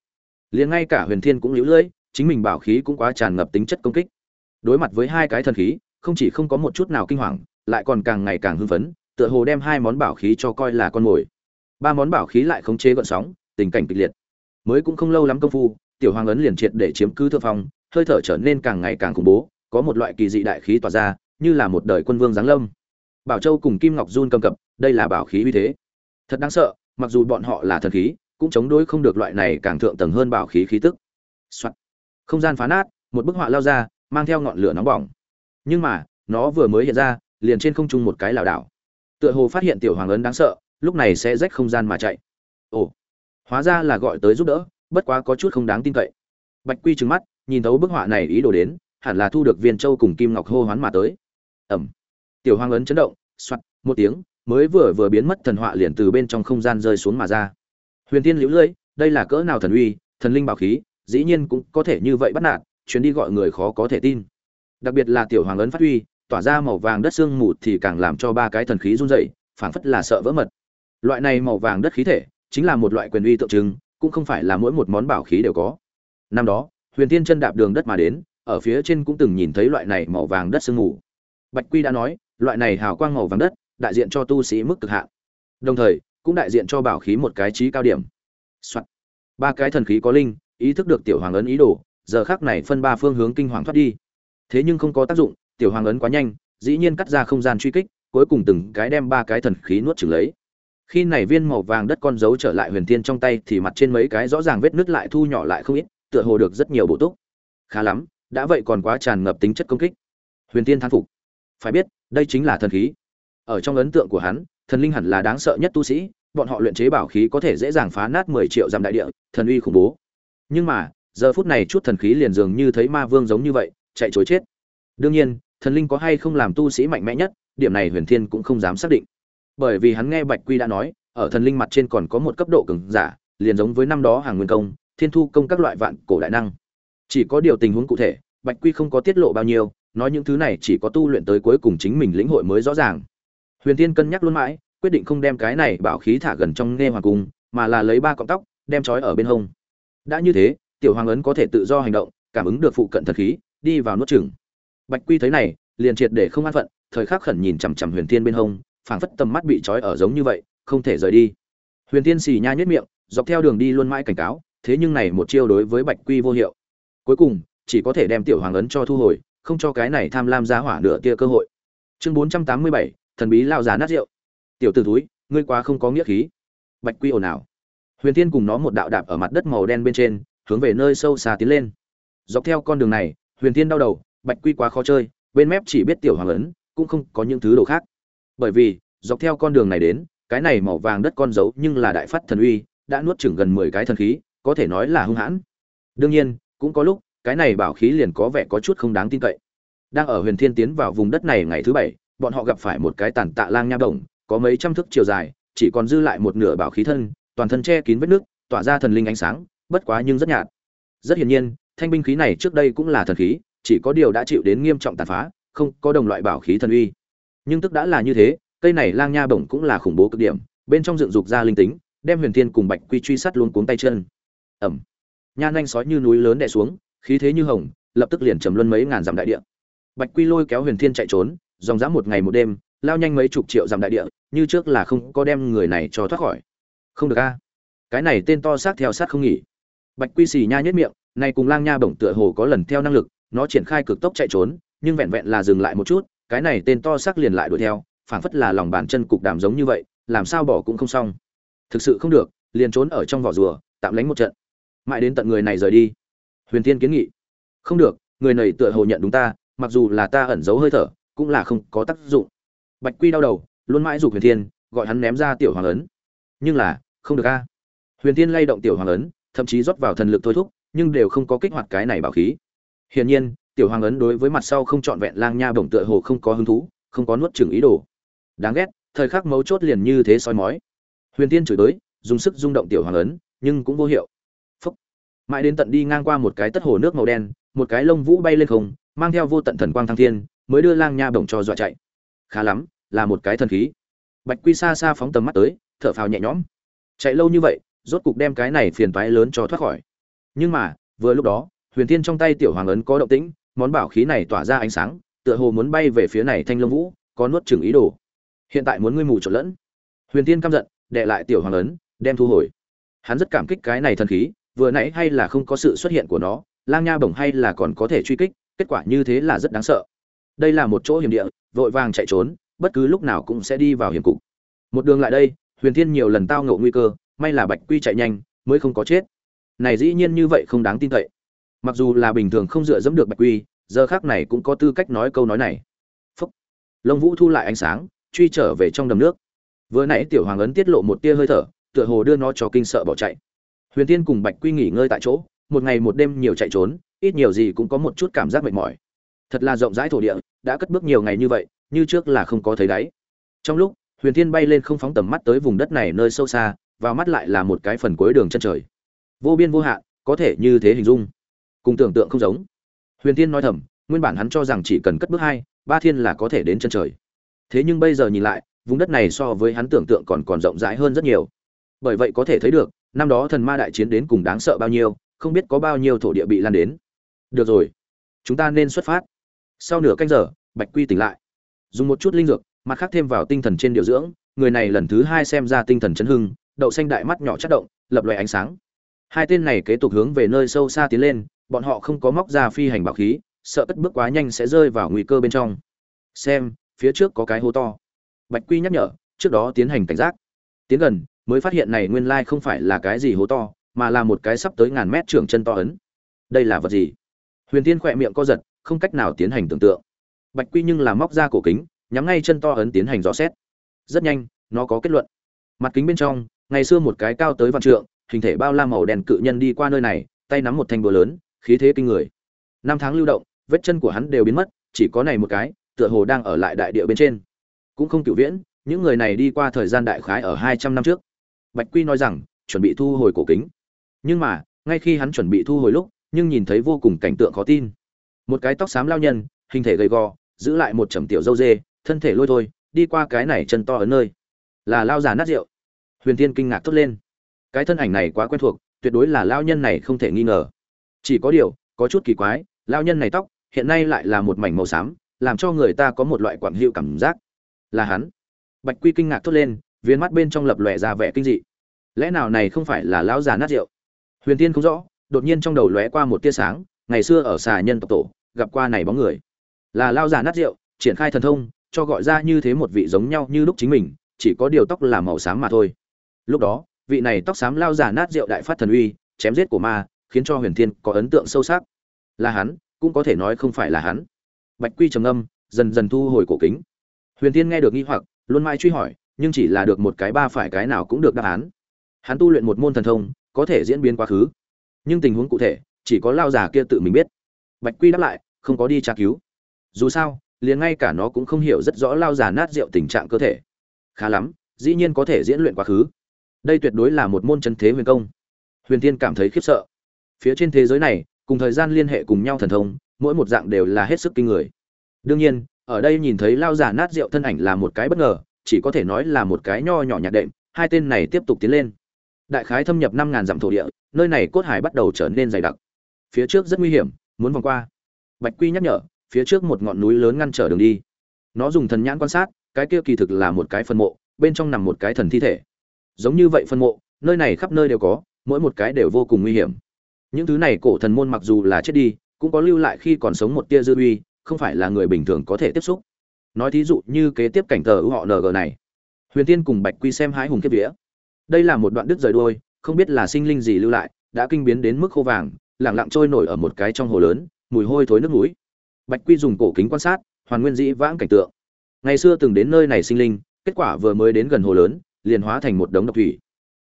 Liền ngay cả huyền thiên cũng lũ lưỡi, chính mình bảo khí cũng quá tràn ngập tính chất công kích. Đối mặt với hai cái thần khí, không chỉ không có một chút nào kinh hoàng, lại còn càng ngày càng hưng phấn, tựa hồ đem hai món bảo khí cho coi là con mồi. Ba món bảo khí lại khống chế gọn sóng, tình cảnh kịch liệt. Mới cũng không lâu lắm công phu, tiểu hoàng ấn liền triệt để chiếm cứ thượng phong hơi thở trở nên càng ngày càng khủng bố, có một loại kỳ dị đại khí tỏa ra, như là một đời quân vương giáng lâm. Bảo châu cùng kim ngọc run cầm cập, đây là bảo khí uy thế. Thật đáng sợ, mặc dù bọn họ là thần khí, cũng chống đối không được loại này càng thượng tầng hơn bảo khí khí tức、Soạn. không gian phá nát, một bức họa lao ra, mang theo ngọn lửa nóng bỏng. Nhưng mà, nó vừa mới hiện ra, liền trên không trung một cái lảo đảo. Tựa hồ phát hiện tiểu hoàng ấn đáng sợ, lúc này sẽ rách không gian mà chạy. Ồ. Hóa ra là gọi tới giúp đỡ, bất quá có chút không đáng tin cậy. Bạch quy trừng mắt nhìn thấu bức họa này ý đồ đến, hẳn là thu được viên châu cùng kim ngọc hô hoán mà tới. Ẩm. Tiểu hoàng ấn chấn động, soạt, một tiếng, mới vừa vừa biến mất thần họa liền từ bên trong không gian rơi xuống mà ra. Huyền tiên liễu lưỡi đây là cỡ nào thần uy, thần linh bảo khí, dĩ nhiên cũng có thể như vậy bắt nạt, chuyến đi gọi người khó có thể tin. Đặc biệt là tiểu hoàng ấn phát huy tỏa ra màu vàng đất xương mù thì càng làm cho ba cái thần khí run rẩy, phảng phất là sợ vỡ mật. Loại này màu vàng đất khí thể, chính là một loại quyền uy tượng trưng, cũng không phải là mỗi một món bảo khí đều có. Năm đó huyền tiên chân đạp đường đất mà đến, ở phía trên cũng từng nhìn thấy loại này màu vàng đất sương mù. Bạch quy đã nói, loại này hào quang màu vàng đất, đại diện cho tu sĩ mức cực hạn. Đồng thời, cũng đại diện cho bảo khí một cái trí cao điểm、Soạn. ba cái thần khí có linh, ý thức được tiểu hoàng ấn ý đồ, giờ khác này phân ba phương hướng kinh hoàng thoát đi. Thế nhưng không có tác dụng, tiểu hoàng ấn quá nhanh, dĩ nhiên cắt ra không gian truy kích, cuối cùng từng cái đem ba cái thần khí nuốt chửng lấy. Khi này viên màu vàng đất con dấu trở lại huyền thiên trong tay thì mặt trên mấy cái rõ ràng vết nứt lại thu nhỏ lại không ít tựa hồ được rất nhiều bổ túc. Khá lắm, đã vậy còn quá tràn ngập tính chất công kích. Huyền thiên thán phục. Phải biết, đây chính là thần khí. Ở trong ấn tượng của hắn, thần linh hẳn là đáng sợ nhất tu sĩ, bọn họ luyện chế bảo khí có thể dễ dàng phá nát mười triệu dặm đại địa, thần uy khủng bố. Nhưng mà, giờ phút này chút thần khí liền dường như thấy ma vương giống như vậy, chạy chối chết. Đương nhiên, thần linh có hay không làm tu sĩ mạnh mẽ nhất, điểm này huyền thiên cũng không dám xác định. Bởi vì hắn nghe bạch quy đã nói, ở thần linh mặt trên còn có một cấp độ cường giả, liền giống với năm đó hàng nguyên công thiên thu công các loại vạn cổ đại năng. Chỉ có điều tình huống cụ thể, bạch quy không có tiết lộ bao nhiêu, nói những thứ này chỉ có tu luyện tới cuối cùng chính mình lĩnh hội mới rõ ràng. Huyền thiên cân nhắc luôn mãi, quyết định không đem cái này bảo khí thả gần trong nghe hoàng cung, mà là lấy ba cọng tóc, đem trói ở bên hông. Đã như thế, tiểu hoàng ấn có thể tự do hành động, cảm ứng được phụ cận thật khí, đi vào nuốt chừng bạch quy thấy này, liền triệt để không an phận, thời khắc khẩn nhìn chằm chằm huyền thiên bên hông, phảng phất tầm mắt bị trói ở giống như vậy, không thể rời đi. Huyền thiên xì nha nhất miệng, dọc theo đường đi luôn mãi cảnh cáo thế nhưng này một chiêu đối với bạch quy vô hiệu. Cuối cùng, chỉ có thể đem tiểu hoàng ấn cho thu hồi, không cho cái này tham lam giá hỏa nửa tia cơ hội. Chương bốn trăm tám mươi bảy, thần bí lao giá nát rượu. Tiểu t ử túi ngươi quá không có nghĩa khí. Bạch quy ồn ào. Huyền tiên cùng nó một đạo đạp ở mặt đất màu đen bên trên, hướng về nơi sâu xa tiến lên. Dọc theo con đường này, huyền tiên đau đầu, bạch quy quá khó chơi, bên mép chỉ biết tiểu hoàng ấn, cũng không có những thứ đồ khác. Bởi vì, dọc theo con đường này đến, cái này màu vàng đất con dấu nhưng là đại phát thần uy, đã nuốt chửng gần mười cái thần khí có thể nói là hung hãn. Đương nhiên, cũng có lúc, cái này bảo khí liền có vẻ có chút không đáng tin cậy. Đang ở huyền thiên tiến vào vùng đất này ngày thứ bảy, bọn họ gặp phải một cái tàn tạ lang nha đồng, có mấy trăm thước chiều dài, chỉ còn dư lại một nửa bảo khí thân, toàn thân che kín vết nước, tỏa ra thần linh ánh sáng, bất quá nhưng rất nhạt. Rất hiển nhiên, thanh binh khí này trước đây cũng là thần khí, chỉ có điều đã chịu đến nghiêm trọng tàn phá, không có đồng loại bảo khí thần uy. Nhưng tức đã là như thế, cây này lang nha bổng cũng là khủng bố cực điểm, bên trong dựng dục ra linh tính, đem huyền thiên cùng bạch quy truy sát luôn cuống tay chân ẩm. Nha nhanh sói như núi lớn đè xuống, khí thế như hồng, lập tức liền trầm luân mấy ngàn dặm đại địa. Bạch quy lôi kéo huyền thiên chạy trốn, dòng dã một ngày một đêm, lao nhanh mấy chục triệu dặm đại địa, như trước là không có đem người này cho thoát khỏi. Không được a. Cái này tên to xác theo sát không nghỉ. Bạch quy xì nha nhất miệng, này cùng lang nha bổng tựa hồ có lần theo năng lực, nó triển khai cực tốc chạy trốn, nhưng vẹn vẹn là dừng lại một chút, cái này tên to xác liền lại đuổi theo, phảng phất là lòng bàn chân cục đàm giống như vậy, làm sao bỏ cũng không xong. Thực sự không được, liền trốn ở trong vỏ rùa, tạm lánh một trận mãi đến tận người này rời đi. Huyền Thiên kiến nghị, không được, người này tựa hồ nhận đúng ta, mặc dù là ta ẩn giấu hơi thở, cũng là không có tác dụng. Bạch quy đau đầu, luôn mãi giục huyền thiên, gọi hắn ném ra tiểu hoàng ấn. Nhưng là, không được a. Huyền Thiên lay động tiểu hoàng ấn, thậm chí rót vào thần lực thôi thúc, nhưng đều không có kích hoạt cái này bảo khí. Hiển nhiên, tiểu hoàng ấn đối với mặt sau không trọn vẹn lang nha bổng tựa hồ không có hứng thú, không có nuốt chừng ý đồ. Đáng ghét, thời khắc mấu chốt liền như thế soi mói. Huyền tiên chửi tới dùng sức rung động tiểu hoàng ấn, nhưng cũng vô hiệu mãi đến tận đi ngang qua một cái tất hồ nước màu đen, một cái lông vũ bay lên không, mang theo vô tận thần quang thăng thiên, mới đưa lang nha bổng cho dọa chạy. Khá lắm, là một cái thần khí. Bạch quy xa xa phóng tầm mắt tới, thở phào nhẹ nhõm. Chạy lâu như vậy, rốt cục đem cái này phiền toái lớn cho thoát khỏi. Nhưng mà, vừa lúc đó, huyền thiên trong tay tiểu hoàng ấn có động tĩnh, món bảo khí này tỏa ra ánh sáng, tựa hồ muốn bay về phía này thanh lông vũ, có nuốt chừng ý đồ. Hiện tại muốn ngươi mù trộn lẫn. Huyền Thiên căm giận đệ lại tiểu hoàng ấn, đem thu hồi. Hắn rất cảm kích cái này thần khí vừa nãy hay là không có sự xuất hiện của nó, lang nha bổng hay là còn có thể truy kích, kết quả như thế là rất đáng sợ. Đây là một chỗ hiểm địa, vội vàng chạy trốn, bất cứ lúc nào cũng sẽ đi vào hiểm cục. Một đường lại đây, huyền thiên nhiều lần tao ngộ nguy cơ, may là bạch quy chạy nhanh, mới không có chết. Này dĩ nhiên như vậy không đáng tin cậy. Mặc dù là bình thường không dựa dẫm được bạch quy, giờ khác này cũng có tư cách nói câu nói này. Phúc. Lông vũ thu lại ánh sáng, truy trở về trong đầm nước. Vừa nãy tiểu hoàng ấn tiết lộ một tia hơi thở, tựa hồ đưa nó cho kinh sợ bỏ chạy huyền tiên cùng bạch quy nghỉ ngơi tại chỗ, một ngày một đêm nhiều chạy trốn, ít nhiều gì cũng có một chút cảm giác mệt mỏi. Thật là rộng rãi thổ địa, đã cất bước nhiều ngày như vậy, như trước là không có thấy đáy. Trong lúc, huyền tiên bay lên không phóng tầm mắt tới vùng đất này nơi sâu xa, vào mắt lại là một cái phần cuối đường chân trời. Vô biên vô hạn, có thể như thế hình dung. Cùng tưởng tượng không giống. Huyền tiên nói thầm, nguyên bản hắn cho rằng chỉ cần cất bước hai, ba thiên là có thể đến chân trời. Thế nhưng bây giờ nhìn lại, vùng đất này so với hắn tưởng tượng còn còn rộng rãi hơn rất nhiều. Bởi vậy có thể thấy được năm đó thần ma đại chiến đến cùng đáng sợ bao nhiêu, không biết có bao nhiêu thổ địa bị lan đến. Được rồi, chúng ta nên xuất phát. Sau nửa canh giờ, bạch quy tỉnh lại. Dùng một chút linh dược, mặt khác thêm vào tinh thần trên điều dưỡng, người này lần thứ hai xem ra tinh thần chấn hưng, đậu xanh đại mắt nhỏ chất động, lập loại ánh sáng. Hai tên này kế tục hướng về nơi sâu xa tiến lên, bọn họ không có móc ra phi hành bảo khí, sợ cất bước quá nhanh sẽ rơi vào nguy cơ bên trong. Xem, phía trước có cái hố to. Bạch quy nhắc nhở, trước đó tiến hành cảnh giác. Tiến gần mới phát hiện này nguyên lai không phải là cái gì hố to, mà là một cái sắp tới ngàn mét trưởng chân to ấn. Đây là vật gì? Huyền tiên khỏe miệng co giật, không cách nào tiến hành tưởng tượng. Bạch quy nhưng là móc ra cổ kính, nhắm ngay chân to ấn tiến hành rõ xét. Rất nhanh, nó có kết luận. Mặt kính bên trong, ngày xưa một cái cao tới vạn trượng, hình thể bao la màu đen cự nhân đi qua nơi này, tay nắm một thanh búa lớn, khí thế kinh người. Năm tháng lưu động, vết chân của hắn đều biến mất, chỉ có này một cái, tựa hồ đang ở lại đại địa bên trên. Cũng không cửu viễn, những người này đi qua thời gian đại khái ở hai trăm năm trước bạch quy nói rằng, chuẩn bị thu hồi cổ kính. Nhưng mà, ngay khi hắn chuẩn bị thu hồi lúc, nhưng nhìn thấy vô cùng cảnh tượng khó tin. Một cái tóc xám lao nhân, hình thể gầy gò, giữ lại một trầm tiểu dâu dê, thân thể lôi thôi, đi qua cái này chân to ở nơi. Là lao già nát rượu. Huyền thiên kinh ngạc thốt lên. Cái thân ảnh này quá quen thuộc, tuyệt đối là lao nhân này không thể nghi ngờ. Chỉ có điều, có chút kỳ quái, lao nhân này tóc, hiện nay lại là một mảnh màu xám, làm cho người ta có một loại quảng hiệu cảm giác. Là hắn. Bạch quy kinh ngạc thốt lên viên mắt bên trong lập lòe ra vẻ kinh dị. Lẽ nào này không phải là lão già nát rượu? Huyền tiên không rõ, đột nhiên trong đầu lóe qua một tia sáng, ngày xưa ở xà nhân tộc tổ, gặp qua này bóng người. Là lao già nát rượu, triển khai thần thông, cho gọi ra như thế một vị giống nhau như lúc chính mình, chỉ có điều tóc là màu xám mà thôi. Lúc đó, vị này tóc xám lao già nát rượu đại phát thần uy, chém giết của ma, khiến cho huyền thiên có ấn tượng sâu sắc. Là hắn, cũng có thể nói không phải là hắn. Bạch quy trầm âm dần dần thu hồi cổ kính. Huyền thiên nghe được nghi hoặc, luôn mãi truy hỏi nhưng chỉ là được một cái ba phải cái nào cũng được đáp án. Hắn tu luyện một môn thần thông, có thể diễn biến quá khứ. Nhưng tình huống cụ thể, chỉ có lao già kia tự mình biết. Bạch quy đáp lại, không có đi tra cứu. Dù sao, liền ngay cả nó cũng không hiểu rất rõ lao già nát rượu tình trạng cơ thể. Khá lắm, dĩ nhiên có thể diễn luyện quá khứ. Đây tuyệt đối là một môn chân thế huyền công. Huyền tiên cảm thấy khiếp sợ. Phía trên thế giới này, cùng thời gian liên hệ cùng nhau thần thông, mỗi một dạng đều là hết sức kinh người. Đương nhiên, ở đây nhìn thấy lao giả nát rượu thân ảnh là một cái bất ngờ chỉ có thể nói là một cái nho nhỏ nhạt đệm, hai tên này tiếp tục tiến lên. Đại khái thâm nhập năm ngàn dặm thổ địa, nơi này cốt hải bắt đầu trở nên dày đặc. Phía trước rất nguy hiểm, muốn vòng qua. Bạch quy nhắc nhở, phía trước một ngọn núi lớn ngăn trở đường đi. Nó dùng thần nhãn quan sát, cái kia kỳ thực là một cái phân mộ, bên trong nằm một cái thần thi thể. Giống như vậy phân mộ, nơi này khắp nơi đều có, mỗi một cái đều vô cùng nguy hiểm. Những thứ này cổ thần môn mặc dù là chết đi, cũng có lưu lại khi còn sống một tia dư uy, không phải là người bình thường có thể tiếp xúc nói thí dụ như kế tiếp cảnh thờ họ ng này. Huyền tiên cùng bạch quy xem hái hùng kiếp vía. Đây là một đoạn đứt rời đôi không biết là sinh linh gì lưu lại, đã kinh biến đến mức khô vàng, lẳng lặng trôi nổi ở một cái trong hồ lớn, mùi hôi thối nước núi bạch quy dùng cổ kính quan sát, hoàn nguyên dĩ vãng cảnh tượng. Ngày xưa từng đến nơi này sinh linh, kết quả vừa mới đến gần hồ lớn, liền hóa thành một đống độc thủy.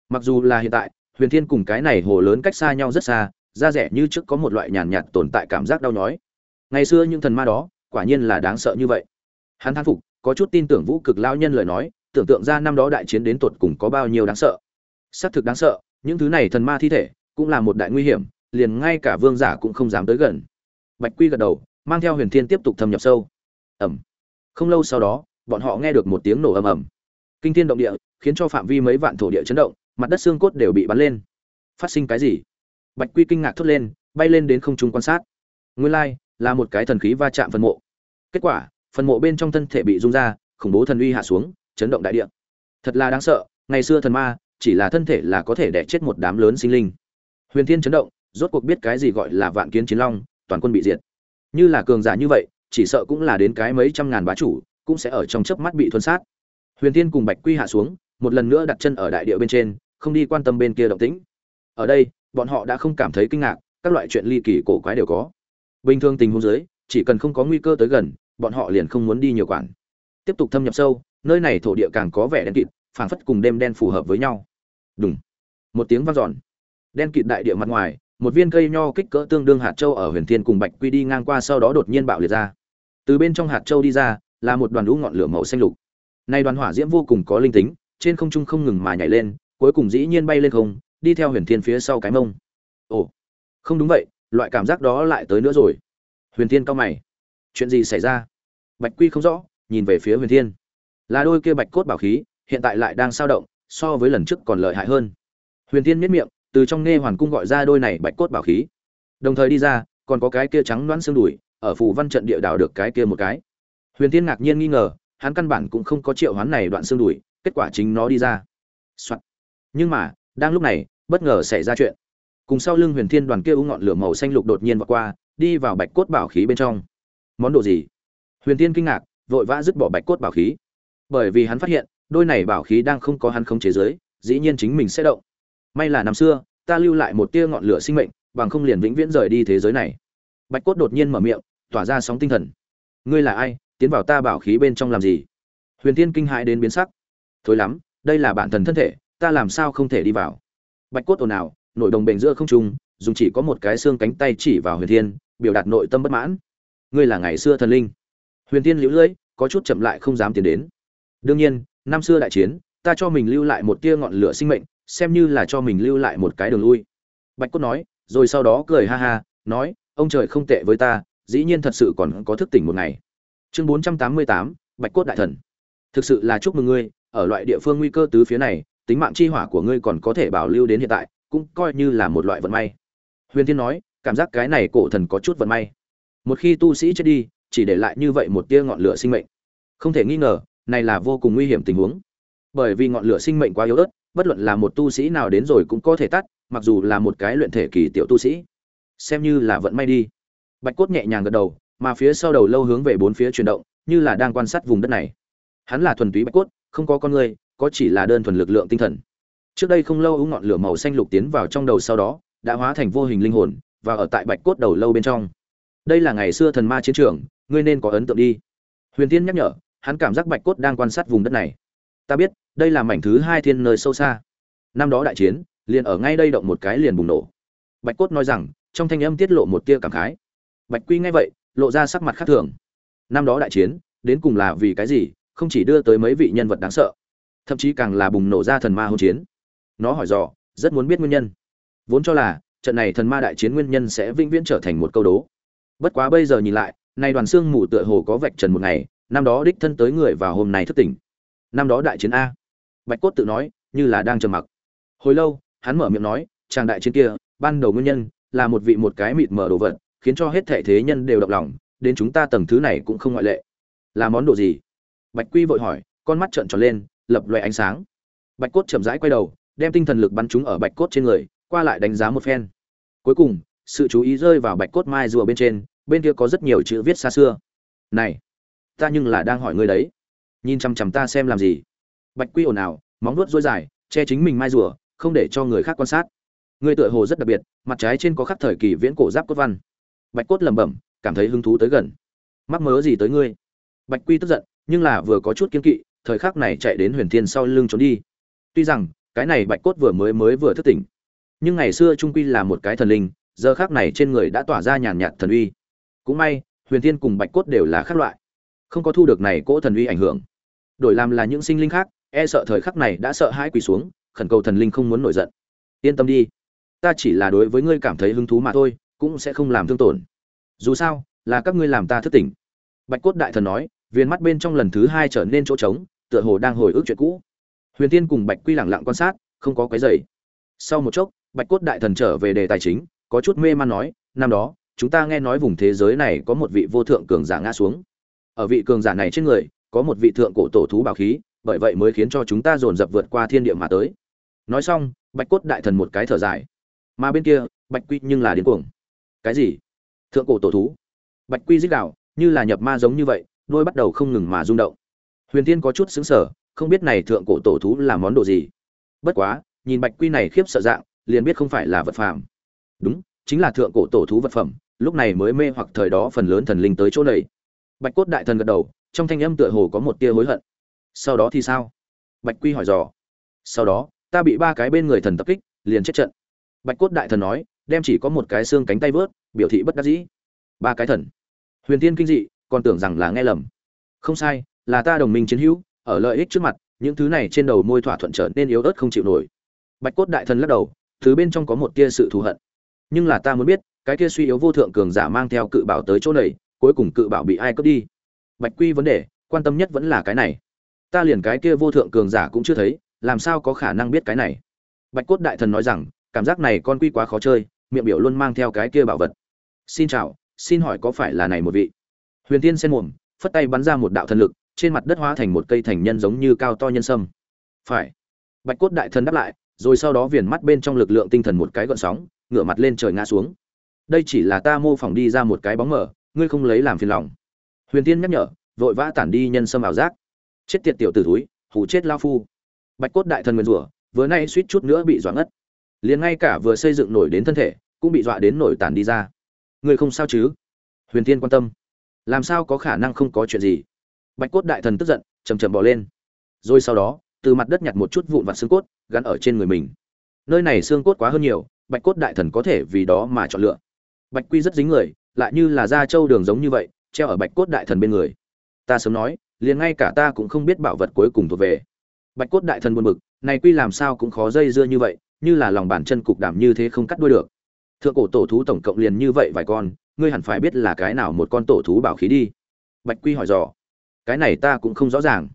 Mặc dù là hiện tại, huyền thiên cùng cái này hồ lớn cách xa nhau rất xa, da rẻ như trước có một loại nhàn nhạt tồn tại cảm giác đau nhói. Ngày xưa những thần ma đó, quả nhiên là đáng sợ như vậy hắn thán phục, có chút tin tưởng vũ cực lao nhân lời nói, tưởng tượng ra năm đó đại chiến đến tột cùng có bao nhiêu đáng sợ. Xác thực đáng sợ, những thứ này thần ma thi thể cũng là một đại nguy hiểm, liền ngay cả vương giả cũng không dám tới gần. Bạch quy gật đầu, mang theo huyền thiên tiếp tục thâm nhập sâu. Ẩm không lâu sau đó, bọn họ nghe được một tiếng nổ ầm ầm. Kinh thiên động địa, khiến cho phạm vi mấy vạn thổ địa chấn động, mặt đất xương cốt đều bị bắn lên. Phát sinh cái gì? Bạch quy kinh ngạc thốt lên, bay lên đến không trung quan sát. Nguyên lai, là một cái thần khí va chạm phân mộ. Kết quả phần mộ bên trong thân thể bị rung ra, khủng bố thần uy hạ xuống, chấn động đại địa. Thật là đáng sợ, ngày xưa thần ma, chỉ là thân thể là có thể đẻ chết một đám lớn sinh linh. Huyền thiên chấn động, rốt cuộc biết cái gì gọi là vạn kiến chiến long, toàn quân bị diệt. Như là cường giả như vậy, chỉ sợ cũng là đến cái mấy trăm ngàn bá chủ, cũng sẽ ở trong chớp mắt bị thuần sát. Huyền thiên cùng bạch quy hạ xuống, một lần nữa đặt chân ở đại địa bên trên, không đi quan tâm bên kia động tĩnh. Ở đây, bọn họ đã không cảm thấy kinh ngạc, các loại chuyện ly kỳ cổ quái đều có. Bình thường tình huống dưới, chỉ cần không có nguy cơ tới gần bọn họ liền không muốn đi nhiều quản. Tiếp tục thâm nhập sâu, nơi này thổ địa càng có vẻ đen kịt, phảng phất cùng đêm đen phù hợp với nhau. Đúng một tiếng vang dọn. Đen kịt đại địa mặt ngoài, một viên cây nho kích cỡ tương đương hạt châu ở huyền thiên cùng bạch quy đi ngang qua sau đó đột nhiên bạo liệt ra. Từ bên trong hạt châu đi ra, là một đoàn lũ ngọn lửa màu xanh lục. Nay đoàn hỏa diễm vô cùng có linh tính, trên không trung không ngừng mà nhảy lên, cuối cùng dĩ nhiên bay lên không, đi theo huyền thiên phía sau cái mông. Ồ, không đúng vậy, loại cảm giác đó lại tới nữa rồi. Huyền thiên cao mày. Chuyện gì xảy ra? Bạch quy không rõ, nhìn về phía huyền thiên. Là đôi kia bạch cốt bảo khí, hiện tại lại đang sao động, so với lần trước còn lợi hại hơn. Huyền thiên miết miệng, từ trong nghe hoàn cung gọi ra đôi này bạch cốt bảo khí. Đồng thời đi ra, còn có cái kia trắng đoán xương đùi, ở phù văn trận địa đào được cái kia một cái. Huyền thiên ngạc nhiên nghi ngờ, hắn căn bản cũng không có triệu hoán này đoạn xương đùi, kết quả chính nó đi ra、Soạn. nhưng mà, đang lúc này, bất ngờ xảy ra chuyện. Cùng sau lưng huyền thiên đoàn kia u ngọn lửa màu xanh lục đột nhiên vọt qua, đi vào bạch cốt bảo khí bên trong. Món đồ gì? Huyền thiên kinh ngạc, vội vã dứt bỏ bạch cốt bảo khí. Bởi vì hắn phát hiện, đôi này bảo khí đang không có hắn không chế giới, dĩ nhiên chính mình sẽ động. May là năm xưa, ta lưu lại một tia ngọn lửa sinh mệnh, bằng không liền vĩnh viễn rời đi thế giới này. Bạch cốt đột nhiên mở miệng, tỏa ra sóng tinh thần. Ngươi là ai? Tiến vào ta bảo khí bên trong làm gì? Huyền thiên kinh hãi đến biến sắc. Thối lắm, đây là bản thần thân thể, ta làm sao không thể đi vào? Bạch cốt ồn ào, nội đồng bền giữa không trung, dùng chỉ có một cái xương cánh tay chỉ vào huyền thiên, biểu đạt nội tâm bất mãn. Ngươi là ngày xưa thần linh huyền tiên liễu lưỡi có chút chậm lại không dám tiến đến. Đương nhiên, năm xưa đại chiến, ta cho mình lưu lại một tia ngọn lửa sinh mệnh, xem như là cho mình lưu lại một cái đường lui. Bạch cốt nói, rồi sau đó cười ha ha, nói, ông trời không tệ với ta, dĩ nhiên thật sự còn có thức tỉnh một ngày. Chương bốn trăm tám mươi tám, bạch cốt đại thần. Thực sự là chúc mừng ngươi, ở loại địa phương nguy cơ tứ phía này, tính mạng chi hỏa của ngươi còn có thể bảo lưu đến hiện tại, cũng coi như là một loại vận may. Huyền thiên nói, cảm giác cái này cổ thần có chút vận may. Một khi tu sĩ chết đi chỉ để lại như vậy một tia ngọn lửa sinh mệnh. Không thể nghi ngờ, này là vô cùng nguy hiểm tình huống. Bởi vì ngọn lửa sinh mệnh quá yếu ớt, bất luận là một tu sĩ nào đến rồi cũng có thể tắt, mặc dù là một cái luyện thể kỳ tiểu tu sĩ. Xem như là vận may đi. Bạch cốt nhẹ nhàng gật đầu, mà phía sau đầu lâu hướng về bốn phía chuyển động, như là đang quan sát vùng đất này. Hắn là thuần túy bạch cốt, không có con người, có chỉ là đơn thuần lực lượng tinh thần. Trước đây không lâu ú ngọn lửa màu xanh lục tiến vào trong đầu sau đó, đã hóa thành vô hình linh hồn, và ở tại bạch cốt đầu lâu bên trong. Đây là ngày xưa thần ma chiến trường ngươi nên có ấn tượng đi. Huyền tiên nhắc nhở, hắn cảm giác bạch cốt đang quan sát vùng đất này. Ta biết, đây là mảnh thứ hai thiên nơi sâu xa. Năm đó đại chiến, liền ở ngay đây động một cái liền bùng nổ. Bạch cốt nói rằng, trong thanh âm tiết lộ một tia cảm khái. Bạch quy nghe vậy, lộ ra sắc mặt khác thường. Năm đó đại chiến, đến cùng là vì cái gì, không chỉ đưa tới mấy vị nhân vật đáng sợ, thậm chí càng là bùng nổ ra thần ma hôn chiến. Nó hỏi dò, rất muốn biết nguyên nhân. Vốn cho là, trận này thần ma đại chiến nguyên nhân sẽ vĩnh viễn trở thành một câu đố. Bất quá bây giờ nhìn lại nay đoàn xương mù tựa hồ có vạch trần một ngày, năm đó đích thân tới người và hôm nay thức tỉnh. Năm đó đại chiến a. Bạch cốt tự nói, như là đang trầm mặc. Hồi lâu, hắn mở miệng nói, chàng đại chiến kia, ban đầu nguyên nhân là một vị một cái mịt mở đồ vật, khiến cho hết thể thế nhân đều động lòng, đến chúng ta tầng thứ này cũng không ngoại lệ. Là món đồ gì? Bạch quy vội hỏi, con mắt trợn tròn lên, lập loè ánh sáng. Bạch cốt chậm rãi quay đầu, đem tinh thần lực bắn chúng ở bạch cốt trên người, qua lại đánh giá một phen. Cuối cùng, sự chú ý rơi vào bạch cốt mai rùa bên trên bên kia có rất nhiều chữ viết xa xưa. Này, ta nhưng là đang hỏi ngươi đấy. Nhìn chằm chằm ta xem làm gì. Bạch quy ồn ào, móng nuốt dối dài, che chính mình mai rùa, không để cho người khác quan sát. Ngươi tựa hồ rất đặc biệt, mặt trái trên có khắc thời kỳ viễn cổ giáp cốt văn. Bạch cốt lẩm bẩm, cảm thấy hứng thú tới gần. Mắc mớ gì tới ngươi? Bạch quy tức giận, nhưng là vừa có chút kiên kỵ, thời khắc này chạy đến huyền thiên sau lưng trốn đi. Tuy rằng, cái này bạch cốt vừa mới mới vừa thức tỉnh. Nhưng ngày xưa trung quy là một cái thần linh, giờ khác này trên người đã tỏa ra nhàn nhạt thần uy cũng may, huyền thiên cùng bạch cốt đều là khác loại. Không có thu được này cỗ thần uy ảnh hưởng. Đổi làm là những sinh linh khác e sợ thời khắc này đã sợ hãi quỳ xuống, khẩn cầu thần linh không muốn nổi giận. Yên tâm đi. Ta chỉ là đối với ngươi cảm thấy hứng thú mà thôi, cũng sẽ không làm thương tổn. Dù sao, là các ngươi làm ta thức tỉnh. Bạch cốt đại thần nói viên mắt bên trong lần thứ hai trở nên chỗ trống, tựa hồ đang hồi ức chuyện cũ. Huyền tiên cùng bạch quy lẳng lặng quan sát, không có cái giày sau một chốc, bạch cốt đại thần trở về đề tài chính, có chút mê man nói, năm đó chúng ta nghe nói vùng thế giới này có một vị vô thượng cường giả ngã xuống. Ở vị cường giả này trên người có một vị thượng cổ tổ thú bảo khí bởi vậy mới khiến cho chúng ta dồn dập vượt qua thiên địa mà tới. Nói xong bạch cốt đại thần một cái thở dài. Mà bên kia bạch quy nhưng là điên cuồng. Cái gì? Thượng cổ tổ thú? Bạch quy rít gào, như là nhập ma giống như vậy đôi bắt đầu không ngừng mà rung động. Huyền tiên có chút sững sờ không biết này thượng cổ tổ thú là món đồ gì. Bất quá nhìn bạch quy này khiếp sợ dạng liền biết không phải là vật phàm. Đúng chính là thượng cổ tổ thú vật phẩm lúc này mới mê hoặc thời đó phần lớn thần linh tới chỗ này. Bạch cốt đại thần gật đầu, trong thanh âm tựa hồ có một tia hối hận. Sau đó thì sao? Bạch quy hỏi dò. Sau đó, ta bị ba cái bên người thần tập kích, liền chết trận. Bạch cốt đại thần nói, đem chỉ có một cái xương cánh tay vớt, biểu thị bất đắc dĩ. Ba cái thần. Huyền tiên kinh dị, còn tưởng rằng là nghe lầm. Không sai, là ta đồng minh chiến hữu, ở lợi ích trước mặt, những thứ này trên đầu môi thỏa thuận trở nên yếu ớt không chịu nổi. Bạch cốt đại thần lắc đầu, thứ bên trong có một tia sự thù hận. Nhưng là ta muốn biết cái kia suy yếu vô thượng cường giả mang theo cự bảo tới chỗ này, cuối cùng cự bảo bị ai cướp đi? Bạch quy vấn đề, quan tâm nhất vẫn là cái này. Ta liền cái kia vô thượng cường giả cũng chưa thấy, làm sao có khả năng biết cái này? Bạch cốt đại thần nói rằng, cảm giác này con quy quá khó chơi, miệng biểu luôn mang theo cái kia bảo vật. Xin chào, xin hỏi có phải là này một vị? Huyền tiên sen mồm, phất tay bắn ra một đạo thần lực, trên mặt đất hóa thành một cây thành nhân giống như cao to nhân sâm. Phải. Bạch cốt đại thần đáp lại, rồi sau đó viền mắt bên trong lực lượng tinh thần một cái gợn sóng, ngửa mặt lên trời ngã xuống đây chỉ là ta mô phỏng đi ra một cái bóng mờ, ngươi không lấy làm phiền lòng. Huyền tiên nhắc nhở, vội vã tản đi nhân sâm ảo giác. Chết tiệt tiểu tử túi hủ chết lao phu. Bạch cốt đại thần nguyên rủa, vừa nay suýt chút nữa bị dọa ngất. Liền ngay cả vừa xây dựng nổi đến thân thể, cũng bị dọa đến nổi tản đi ra. Ngươi không sao chứ? Huyền tiên quan tâm. Làm sao có khả năng không có chuyện gì? Bạch cốt đại thần tức giận chầm chầm bỏ lên. Rồi sau đó, từ mặt đất nhặt một chút vụn vặt xương cốt, gắn ở trên người mình. Nơi này xương cốt quá hơn nhiều, bạch cốt đại thần có thể vì đó mà chọn lựa bạch quy rất dính người, lại như là da trâu đường giống như vậy, treo ở bạch cốt đại thần bên người. Ta sớm nói, liền ngay cả ta cũng không biết bảo vật cuối cùng thuộc về. Bạch cốt đại thần buồn bực, này quy làm sao cũng khó dây dưa như vậy, như là lòng bàn chân cục đảm như thế không cắt đuôi được. Thượng cổ tổ thú tổng cộng liền như vậy vài con, ngươi hẳn phải biết là cái nào một con tổ thú bảo khí đi. Bạch quy hỏi dò. Cái này ta cũng không rõ ràng.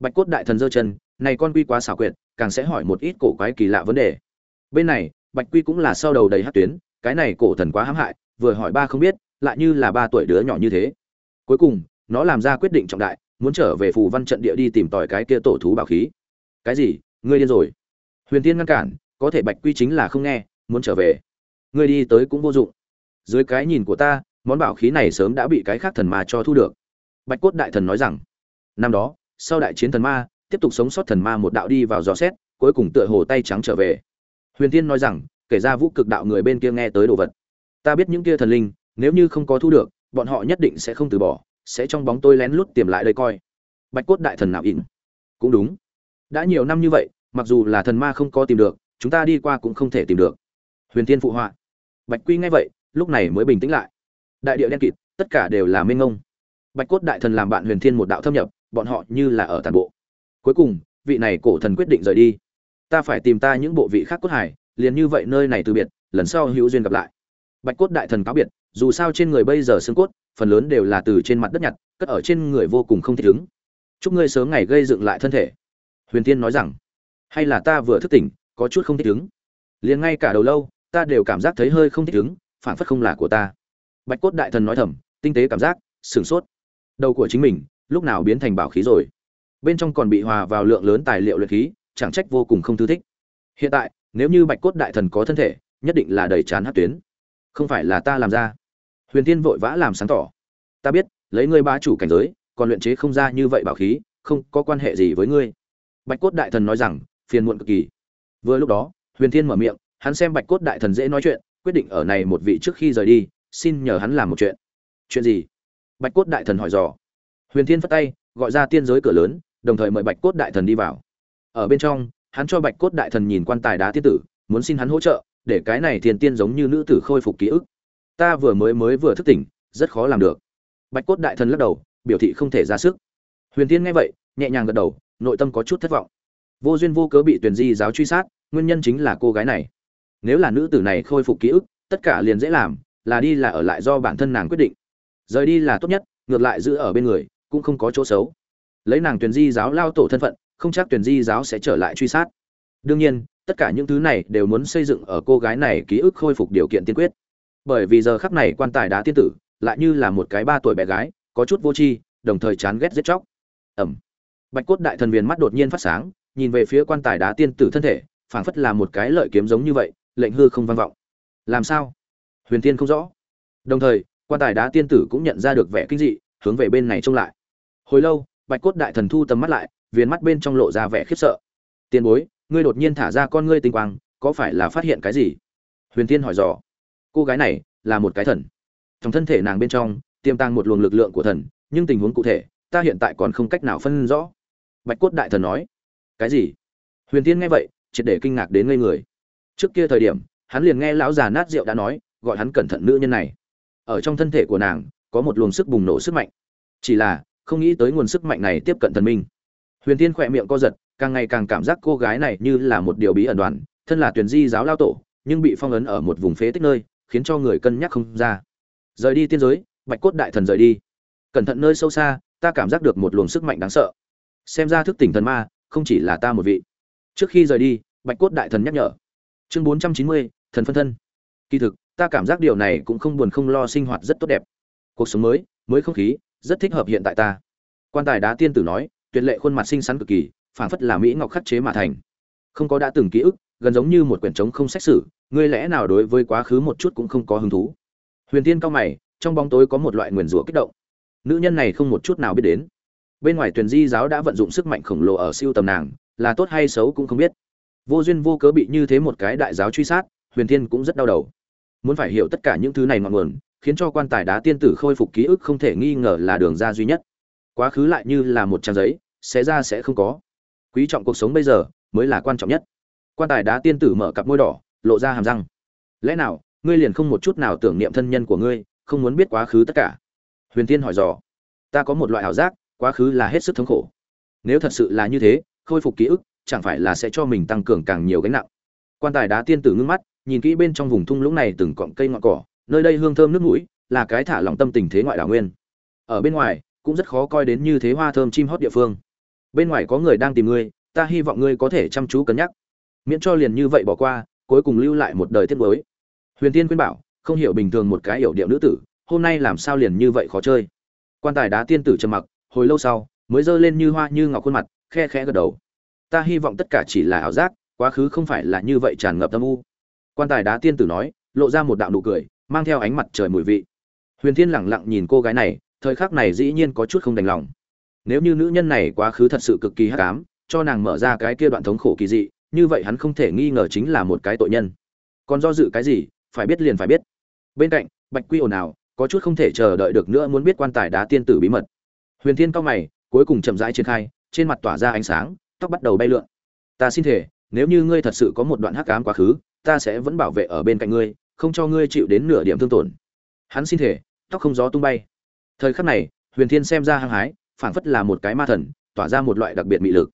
Bạch cốt đại thần giơ chân, này con quy quá xảo quyệt, càng sẽ hỏi một ít cổ quái kỳ lạ vấn đề. Bên này, bạch quy cũng là sau đầu đầy hát tuyến cái này cổ thần quá hãm hại, vừa hỏi ba không biết, lại như là ba tuổi đứa nhỏ như thế. Cuối cùng, nó làm ra quyết định trọng đại, muốn trở về phù văn trận địa đi tìm tòi cái kia tổ thú bảo khí. Cái gì? Ngươi điên rồi. Huyền tiên ngăn cản, có thể bạch quy chính là không nghe, muốn trở về. Ngươi đi tới cũng vô dụng. Dưới cái nhìn của ta, món bảo khí này sớm đã bị cái khác thần ma cho thu được. Bạch cốt đại thần nói rằng, năm đó, sau đại chiến thần ma, tiếp tục sống sót thần ma một đạo đi vào dò xét, cuối cùng tựa hồ tay trắng trở về. Huyền tiên nói rằng kể ra vũ cực đạo người bên kia nghe tới đồ vật. Ta biết những kia thần linh, nếu như không có thu được, bọn họ nhất định sẽ không từ bỏ, sẽ trong bóng tôi lén lút tìm lại đây coi. Bạch cốt đại thần nào ỉn. Cũng đúng. Đã nhiều năm như vậy, mặc dù là thần ma không có tìm được, chúng ta đi qua cũng không thể tìm được. Huyền tiên phụ họa. Bạch quy nghe vậy, lúc này mới bình tĩnh lại. Đại địa đen kịt, tất cả đều là mênh ngông bạch cốt đại thần làm bạn huyền thiên một đạo thâm nhập, bọn họ như là ở tàn bộ. Cuối cùng, vị này cổ thần quyết định rời đi. Ta phải tìm ta những bộ vị khác cốt hải liền như vậy nơi này từ biệt, lần sau hữu duyên gặp lại. Bạch cốt đại thần cáo biệt, dù sao trên người bây giờ xương cốt, phần lớn đều là từ trên mặt đất nhặt, cất ở trên người vô cùng không thích ứng. Chúc ngươi sớm ngày gây dựng lại thân thể. Huyền tiên nói rằng, hay là ta vừa thức tỉnh, có chút không thích ứng. Liền ngay cả đầu lâu, ta đều cảm giác thấy hơi không thích ứng phản phất không là của ta. Bạch cốt đại thần nói thầm, tinh tế cảm giác, sửng sốt. Đầu của chính mình, lúc nào biến thành bảo khí rồi? Bên trong còn bị hòa vào lượng lớn tài liệu luyện khí, chẳng trách vô cùng không thư thích. Hiện tại nếu như bạch cốt đại thần có thân thể, nhất định là đầy chán hát tuyến. Không phải là ta làm ra. Huyền tiên vội vã làm sáng tỏ. Ta biết, lấy ngươi ba chủ cảnh giới, còn luyện chế không ra như vậy bảo khí, không có quan hệ gì với ngươi. Bạch cốt đại thần nói rằng, phiền muộn cực kỳ. Vừa lúc đó, huyền thiên mở miệng, hắn xem bạch cốt đại thần dễ nói chuyện, quyết định ở này một vị trước khi rời đi, xin nhờ hắn làm một chuyện. Chuyện gì? Bạch cốt đại thần hỏi dò. Huyền thiên phất tay, gọi ra tiên giới cửa lớn, đồng thời mời bạch cốt đại thần đi vào. Ở bên trong hắn cho bạch cốt đại thần nhìn quan tài đá tiên tử, muốn xin hắn hỗ trợ, để cái này thiên tiên giống như nữ tử khôi phục ký ức. Ta vừa mới mới vừa thức tỉnh, rất khó làm được. Bạch cốt đại thần lắc đầu, biểu thị không thể ra sức. Huyền tiên nghe vậy, nhẹ nhàng gật đầu, nội tâm có chút thất vọng. Vô duyên vô cớ bị tuyển di giáo truy sát, nguyên nhân chính là cô gái này. Nếu là nữ tử này khôi phục ký ức, tất cả liền dễ làm, là đi là ở lại do bản thân nàng quyết định. Rời đi là tốt nhất, ngược lại giữ ở bên người, cũng không có chỗ xấu. Lấy nàng tuyển di giáo lao tổ thân phận không chắc tuyển di giáo sẽ trở lại truy sát. Đương nhiên, tất cả những thứ này đều muốn xây dựng ở cô gái này ký ức khôi phục điều kiện tiên quyết. Bởi vì giờ khắc này quan tài đá tiên tử lại như là một cái ba tuổi bé gái, có chút vô tri, đồng thời chán ghét giết chóc. Ẩm. Bạch cốt đại thần viên mắt đột nhiên phát sáng, nhìn về phía quan tài đá tiên tử thân thể, phảng phất là một cái lợi kiếm giống như vậy, lệnh hư không vang vọng. Làm sao? Huyền tiên không rõ. Đồng thời, quan tài đá tiên tử cũng nhận ra được vẻ kinh dị, hướng về bên này trông lại. Hồi lâu, bạch cốt đại thần thu tầm mắt lại viền mắt bên trong lộ ra vẻ khiếp sợ. Tiền bối, ngươi đột nhiên thả ra con ngươi tinh quang, có phải là phát hiện cái gì? Huyền tiên hỏi dò. Cô gái này là một cái thần. Trong thân thể nàng bên trong, tiềm tàng một luồng lực lượng của thần, nhưng tình huống cụ thể, ta hiện tại còn không cách nào phân rõ. Bạch cốt đại thần nói. Cái gì? Huyền tiên nghe vậy, triệt để kinh ngạc đến ngây người. Trước kia thời điểm, hắn liền nghe lão già nát rượu đã nói, gọi hắn cẩn thận nữ nhân này. Ở trong thân thể của nàng, có một luồng sức bùng nổ sức mạnh. Chỉ là, không nghĩ tới nguồn sức mạnh này tiếp cận thần minh huyền tiên khỏe miệng co giật, càng ngày càng cảm giác cô gái này như là một điều bí ẩn đoàn, thân là tuyển di giáo lao tổ, nhưng bị phong ấn ở một vùng phế tích nơi, khiến cho người cân nhắc không ra. Rời đi tiên giới, bạch cốt đại thần rời đi. Cẩn thận nơi sâu xa, ta cảm giác được một luồng sức mạnh đáng sợ. Xem ra thức tỉnh thần ma, không chỉ là ta một vị. Trước khi rời đi, bạch cốt đại thần nhắc nhở. Chương bốn trăm chín mươi, thần phân thân. Kỳ thực, ta cảm giác điều này cũng không buồn không lo sinh hoạt rất tốt đẹp. Cuộc sống mới mới không khí, rất thích hợp hiện tại ta. Quan tài đá tiên tử nói tuyệt lệ khuôn mặt xinh xắn cực kỳ, phảng phất là mỹ ngọc khắc chế mà thành. Không có đã từng ký ức, gần giống như một quyển trống không xét xử ngươi lẽ nào đối với quá khứ một chút cũng không có hứng thú? Huyền tiên cao mày, trong bóng tối có một loại nguyền rủa kích động. Nữ nhân này không một chút nào biết đến. Bên ngoài tuyển di giáo đã vận dụng sức mạnh khổng lồ ở siêu tầm nàng, là tốt hay xấu cũng không biết. Vô duyên vô cớ bị như thế một cái đại giáo truy sát, huyền thiên cũng rất đau đầu. Muốn phải hiểu tất cả những thứ này ngọn nguồn, khiến cho quan tài đá tiên tử khôi phục ký ức không thể nghi ngờ là đường ra duy nhất. Quá khứ lại như là một trang giấy sẽ ra sẽ không có. Quý trọng cuộc sống bây giờ mới là quan trọng nhất. Quan tài đá tiên tử mở cặp môi đỏ, lộ ra hàm răng. Lẽ nào, ngươi liền không một chút nào tưởng niệm thân nhân của ngươi, không muốn biết quá khứ tất cả? Huyền tiên hỏi dò. Ta có một loại ảo giác, quá khứ là hết sức thống khổ. Nếu thật sự là như thế, khôi phục ký ức, chẳng phải là sẽ cho mình tăng cường càng nhiều gánh nặng. Quan tài đá tiên tử ngưng mắt, nhìn kỹ bên trong vùng thung lũng này từng cọng cây ngọn cỏ, nơi đây hương thơm nước mũi, là cái thả lòng tâm tình thế ngoại đảo nguyên. Ở bên ngoài, cũng rất khó coi đến như thế hoa thơm chim hót địa phương bên ngoài có người đang tìm ngươi, ta hy vọng ngươi có thể chăm chú cân nhắc. Miễn cho liền như vậy bỏ qua, cuối cùng lưu lại một đời tiếp mới huyền tiên khuyên bảo, không hiểu bình thường một cái hiểu điệu nữ tử, hôm nay làm sao liền như vậy khó chơi. Quan tài đá tiên tử trầm mặc, hồi lâu sau, mới giơ lên như hoa như ngọc khuôn mặt, khe khẽ gật đầu. Ta hy vọng tất cả chỉ là ảo giác, quá khứ không phải là như vậy tràn ngập tâm u. Quan tài đá tiên tử nói, lộ ra một đạo nụ cười, mang theo ánh mặt trời mùi vị. Huyền thiên lẳng lặng nhìn cô gái này, thời khắc này dĩ nhiên có chút không đành lòng nếu như nữ nhân này quá khứ thật sự cực kỳ hắc ám, cho nàng mở ra cái kia đoạn thống khổ kỳ dị, như vậy hắn không thể nghi ngờ chính là một cái tội nhân. Còn do dự cái gì, phải biết liền phải biết. Bên cạnh, bạch quy ồn ào, có chút không thể chờ đợi được nữa muốn biết quan tài đá tiên tử bí mật. Huyền thiên cao mày, cuối cùng chậm rãi triển khai, trên mặt tỏa ra ánh sáng, tóc bắt đầu bay lượn. Ta xin thể nếu như ngươi thật sự có một đoạn hắc ám quá khứ, ta sẽ vẫn bảo vệ ở bên cạnh ngươi, không cho ngươi chịu đến nửa điểm thương tổn. Hắn xin thể tóc không gió tung bay. Thời khắc này, huyền thiên xem ra hăng hái phảng phất là một cái ma thần, tỏa ra một loại đặc biệt mị lực.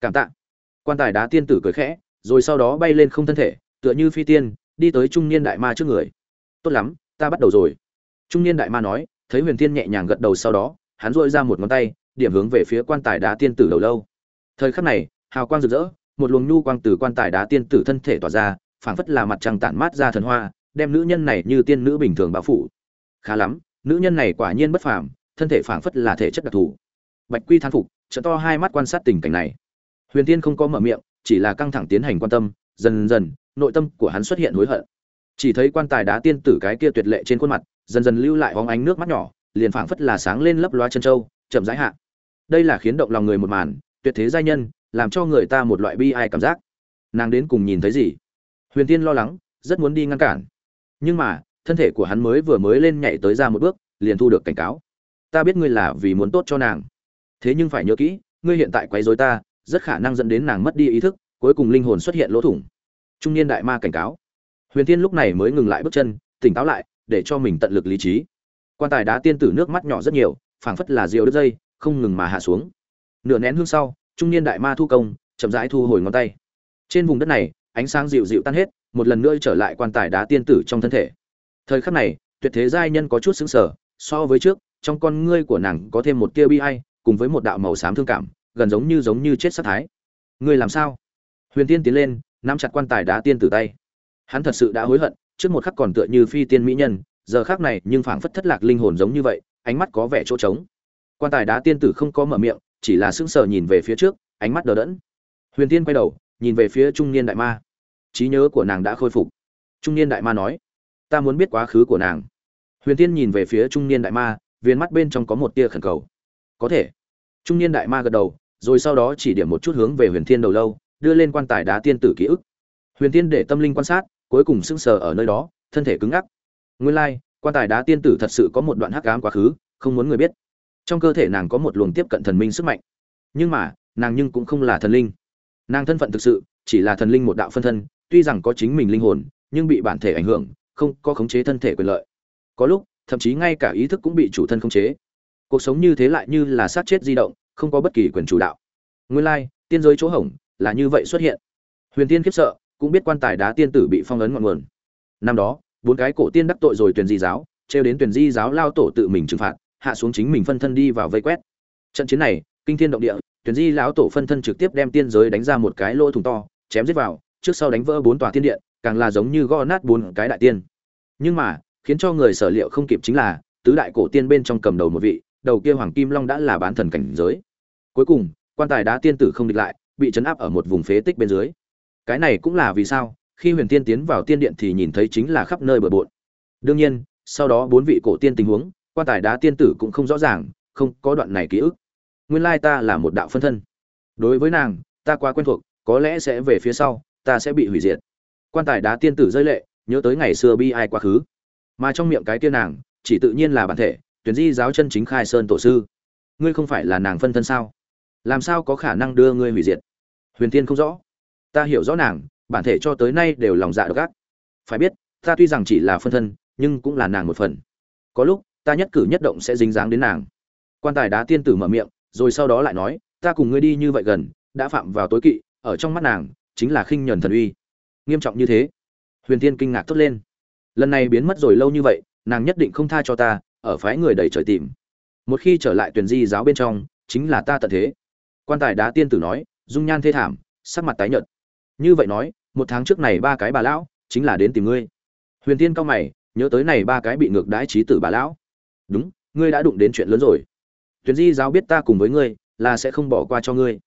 Cảm tạ. Quan tài đá tiên tử cười khẽ, rồi sau đó bay lên không thân thể, tựa như phi tiên, đi tới trung niên đại ma trước người. Tốt lắm, ta bắt đầu rồi. Trung niên đại ma nói, thấy huyền tiên nhẹ nhàng gật đầu sau đó, hắn dội ra một ngón tay, điểm hướng về phía quan tài đá tiên tử đầu lâu. Thời khắc này, hào quang rực rỡ, một luồng nhu quang từ quan tài đá tiên tử thân thể tỏa ra, phảng phất là mặt trăng tản mát ra thần hoa, đem nữ nhân này như tiên nữ bình thường bao phủ. Khá lắm, nữ nhân này quả nhiên bất phàm, thân thể phảng phất là thể chất đặc thù bạch quy thán phục trận to hai mắt quan sát tình cảnh này. Huyền tiên không có mở miệng, chỉ là căng thẳng tiến hành quan tâm, dần dần, nội tâm của hắn xuất hiện hối hận. Chỉ thấy quan tài đá tiên tử cái kia tuyệt lệ trên khuôn mặt, dần dần lưu lại hóng ánh nước mắt nhỏ, liền phảng phất là sáng lên lấp loa chân trâu chậm rãi hạ. Đây là khiến động lòng người một màn, tuyệt thế giai nhân, làm cho người ta một loại bi ai cảm giác. Nàng đến cùng nhìn thấy gì? Huyền tiên lo lắng, rất muốn đi ngăn cản. Nhưng mà, thân thể của hắn mới vừa mới lên nhảy tới ra một bước, liền thu được cảnh cáo. Ta biết ngươi là vì muốn tốt cho nàng thế nhưng phải nhớ kỹ, ngươi hiện tại quấy rối ta, rất khả năng dẫn đến nàng mất đi ý thức, cuối cùng linh hồn xuất hiện lỗ thủng. Trung niên đại ma cảnh cáo. Huyền Thiên lúc này mới ngừng lại bước chân, tỉnh táo lại, để cho mình tận lực lý trí. Quan tài đá tiên tử nước mắt nhỏ rất nhiều, phảng phất là rượu đứt dây, không ngừng mà hạ xuống. Nửa nén hương sau, trung niên đại ma thu công, chậm rãi thu hồi ngón tay. Trên vùng đất này, ánh sáng dịu dịu tan hết, một lần nữa trở lại quan tài đá tiên tử trong thân thể. Thời khắc này, tuyệt thế giai nhân có chút xứng sờ, so với trước, trong con ngươi của nàng có thêm một tia bi ai cùng với một đạo màu xám thương cảm, gần giống như giống như chết sát thái. Ngươi làm sao? Huyền tiên tiến lên, nắm chặt quan tài đá tiên tử tay. Hắn thật sự đã hối hận, trước một khắc còn tựa như phi tiên mỹ nhân, giờ khác này nhưng phảng phất thất lạc linh hồn giống như vậy, ánh mắt có vẻ chỗ trống. Quan tài đá tiên tử không có mở miệng, chỉ là sững sờ nhìn về phía trước, ánh mắt đờ đẫn. Huyền tiên quay đầu, nhìn về phía trung niên đại ma. Trí nhớ của nàng đã khôi phục. Trung niên đại ma nói, ta muốn biết quá khứ của nàng. Huyền tiên nhìn về phía trung niên đại ma, viên mắt bên trong có một tia khẩn cầu có thể. Trung niên đại ma gật đầu, rồi sau đó chỉ điểm một chút hướng về huyền thiên đầu lâu, đưa lên quan tài đá tiên tử ký ức. Huyền thiên để tâm linh quan sát, cuối cùng sững sờ ở nơi đó, thân thể cứng ngắc. Nguyên lai, quan tài đá tiên tử thật sự có một đoạn hắc ám quá khứ, không muốn người biết. Trong cơ thể nàng có một luồng tiếp cận thần minh sức mạnh. Nhưng mà, nàng nhưng cũng không là thần linh. Nàng thân phận thực sự, chỉ là thần linh một đạo phân thân, tuy rằng có chính mình linh hồn, nhưng bị bản thể ảnh hưởng, không có khống chế thân thể quyền lợi. Có lúc, thậm chí ngay cả ý thức cũng bị chủ thân khống chế cuộc sống như thế lại như là sát chết di động, không có bất kỳ quyền chủ đạo. Nguyên lai, tiên giới chỗ hổng là như vậy xuất hiện. Huyền tiên khiếp sợ, cũng biết quan tài đá tiên tử bị phong ấn ngọn nguồn. Năm đó, bốn cái cổ tiên đắc tội rồi tuyển di giáo, trêu đến tuyển di giáo lao tổ tự mình trừng phạt, hạ xuống chính mình phân thân đi vào vây quét. Trận chiến này, kinh thiên động địa, tuyển di lão tổ phân thân trực tiếp đem tiên giới đánh ra một cái lỗ thủng to, chém giết vào, trước sau đánh vỡ bốn tòa tiên điện, càng là giống như gõ nát bốn cái đại tiên. Nhưng mà, khiến cho người sở liệu không kịp chính là, tứ đại cổ tiên bên trong cầm đầu một vị đầu kia hoàng kim long đã là bán thần cảnh giới. Cuối cùng, quan tài đá tiên tử không địch lại, bị chấn áp ở một vùng phế tích bên dưới. Cái này cũng là vì sao, khi huyền tiên tiến vào tiên điện thì nhìn thấy chính là khắp nơi bờ bộn. Đương nhiên, sau đó bốn vị cổ tiên tình huống, quan tài đá tiên tử cũng không rõ ràng, không có đoạn này ký ức. Nguyên lai ta là một đạo phân thân. Đối với nàng, ta quá quen thuộc, có lẽ sẽ về phía sau, ta sẽ bị hủy diệt. Quan tài đá tiên tử rơi lệ, nhớ tới ngày xưa bi ai quá khứ. Mà trong miệng cái tiên nàng, chỉ tự nhiên là bản thể tuyển di giáo chân chính khai sơn tổ sư. Ngươi không phải là nàng phân thân sao? Làm sao có khả năng đưa ngươi hủy diệt? Huyền tiên không rõ. Ta hiểu rõ nàng, bản thể cho tới nay đều lòng dạ độc ác. Phải biết, ta tuy rằng chỉ là phân thân, nhưng cũng là nàng một phần. Có lúc, ta nhất cử nhất động sẽ dính dáng đến nàng. Quan tài đá tiên tử mở miệng, rồi sau đó lại nói, ta cùng ngươi đi như vậy gần, đã phạm vào tối kỵ, ở trong mắt nàng, chính là khinh nhẫn thần uy. Nghiêm trọng như thế, huyền tiên kinh ngạc thốt lên. Lần này biến mất rồi lâu như vậy, nàng nhất định không tha cho ta ở phái người đầy trời tìm. Một khi trở lại tuyển di giáo bên trong, chính là ta tận thế. Quan tài đá tiên tử nói, dung nhan thê thảm, sắc mặt tái nhợt. Như vậy nói, một tháng trước này ba cái bà lão, chính là đến tìm ngươi. Huyền tiên cao mày, nhớ tới này ba cái bị ngược đãi trí tử bà lão. Đúng, ngươi đã đụng đến chuyện lớn rồi. Tuyển di giáo biết ta cùng với ngươi, là sẽ không bỏ qua cho ngươi.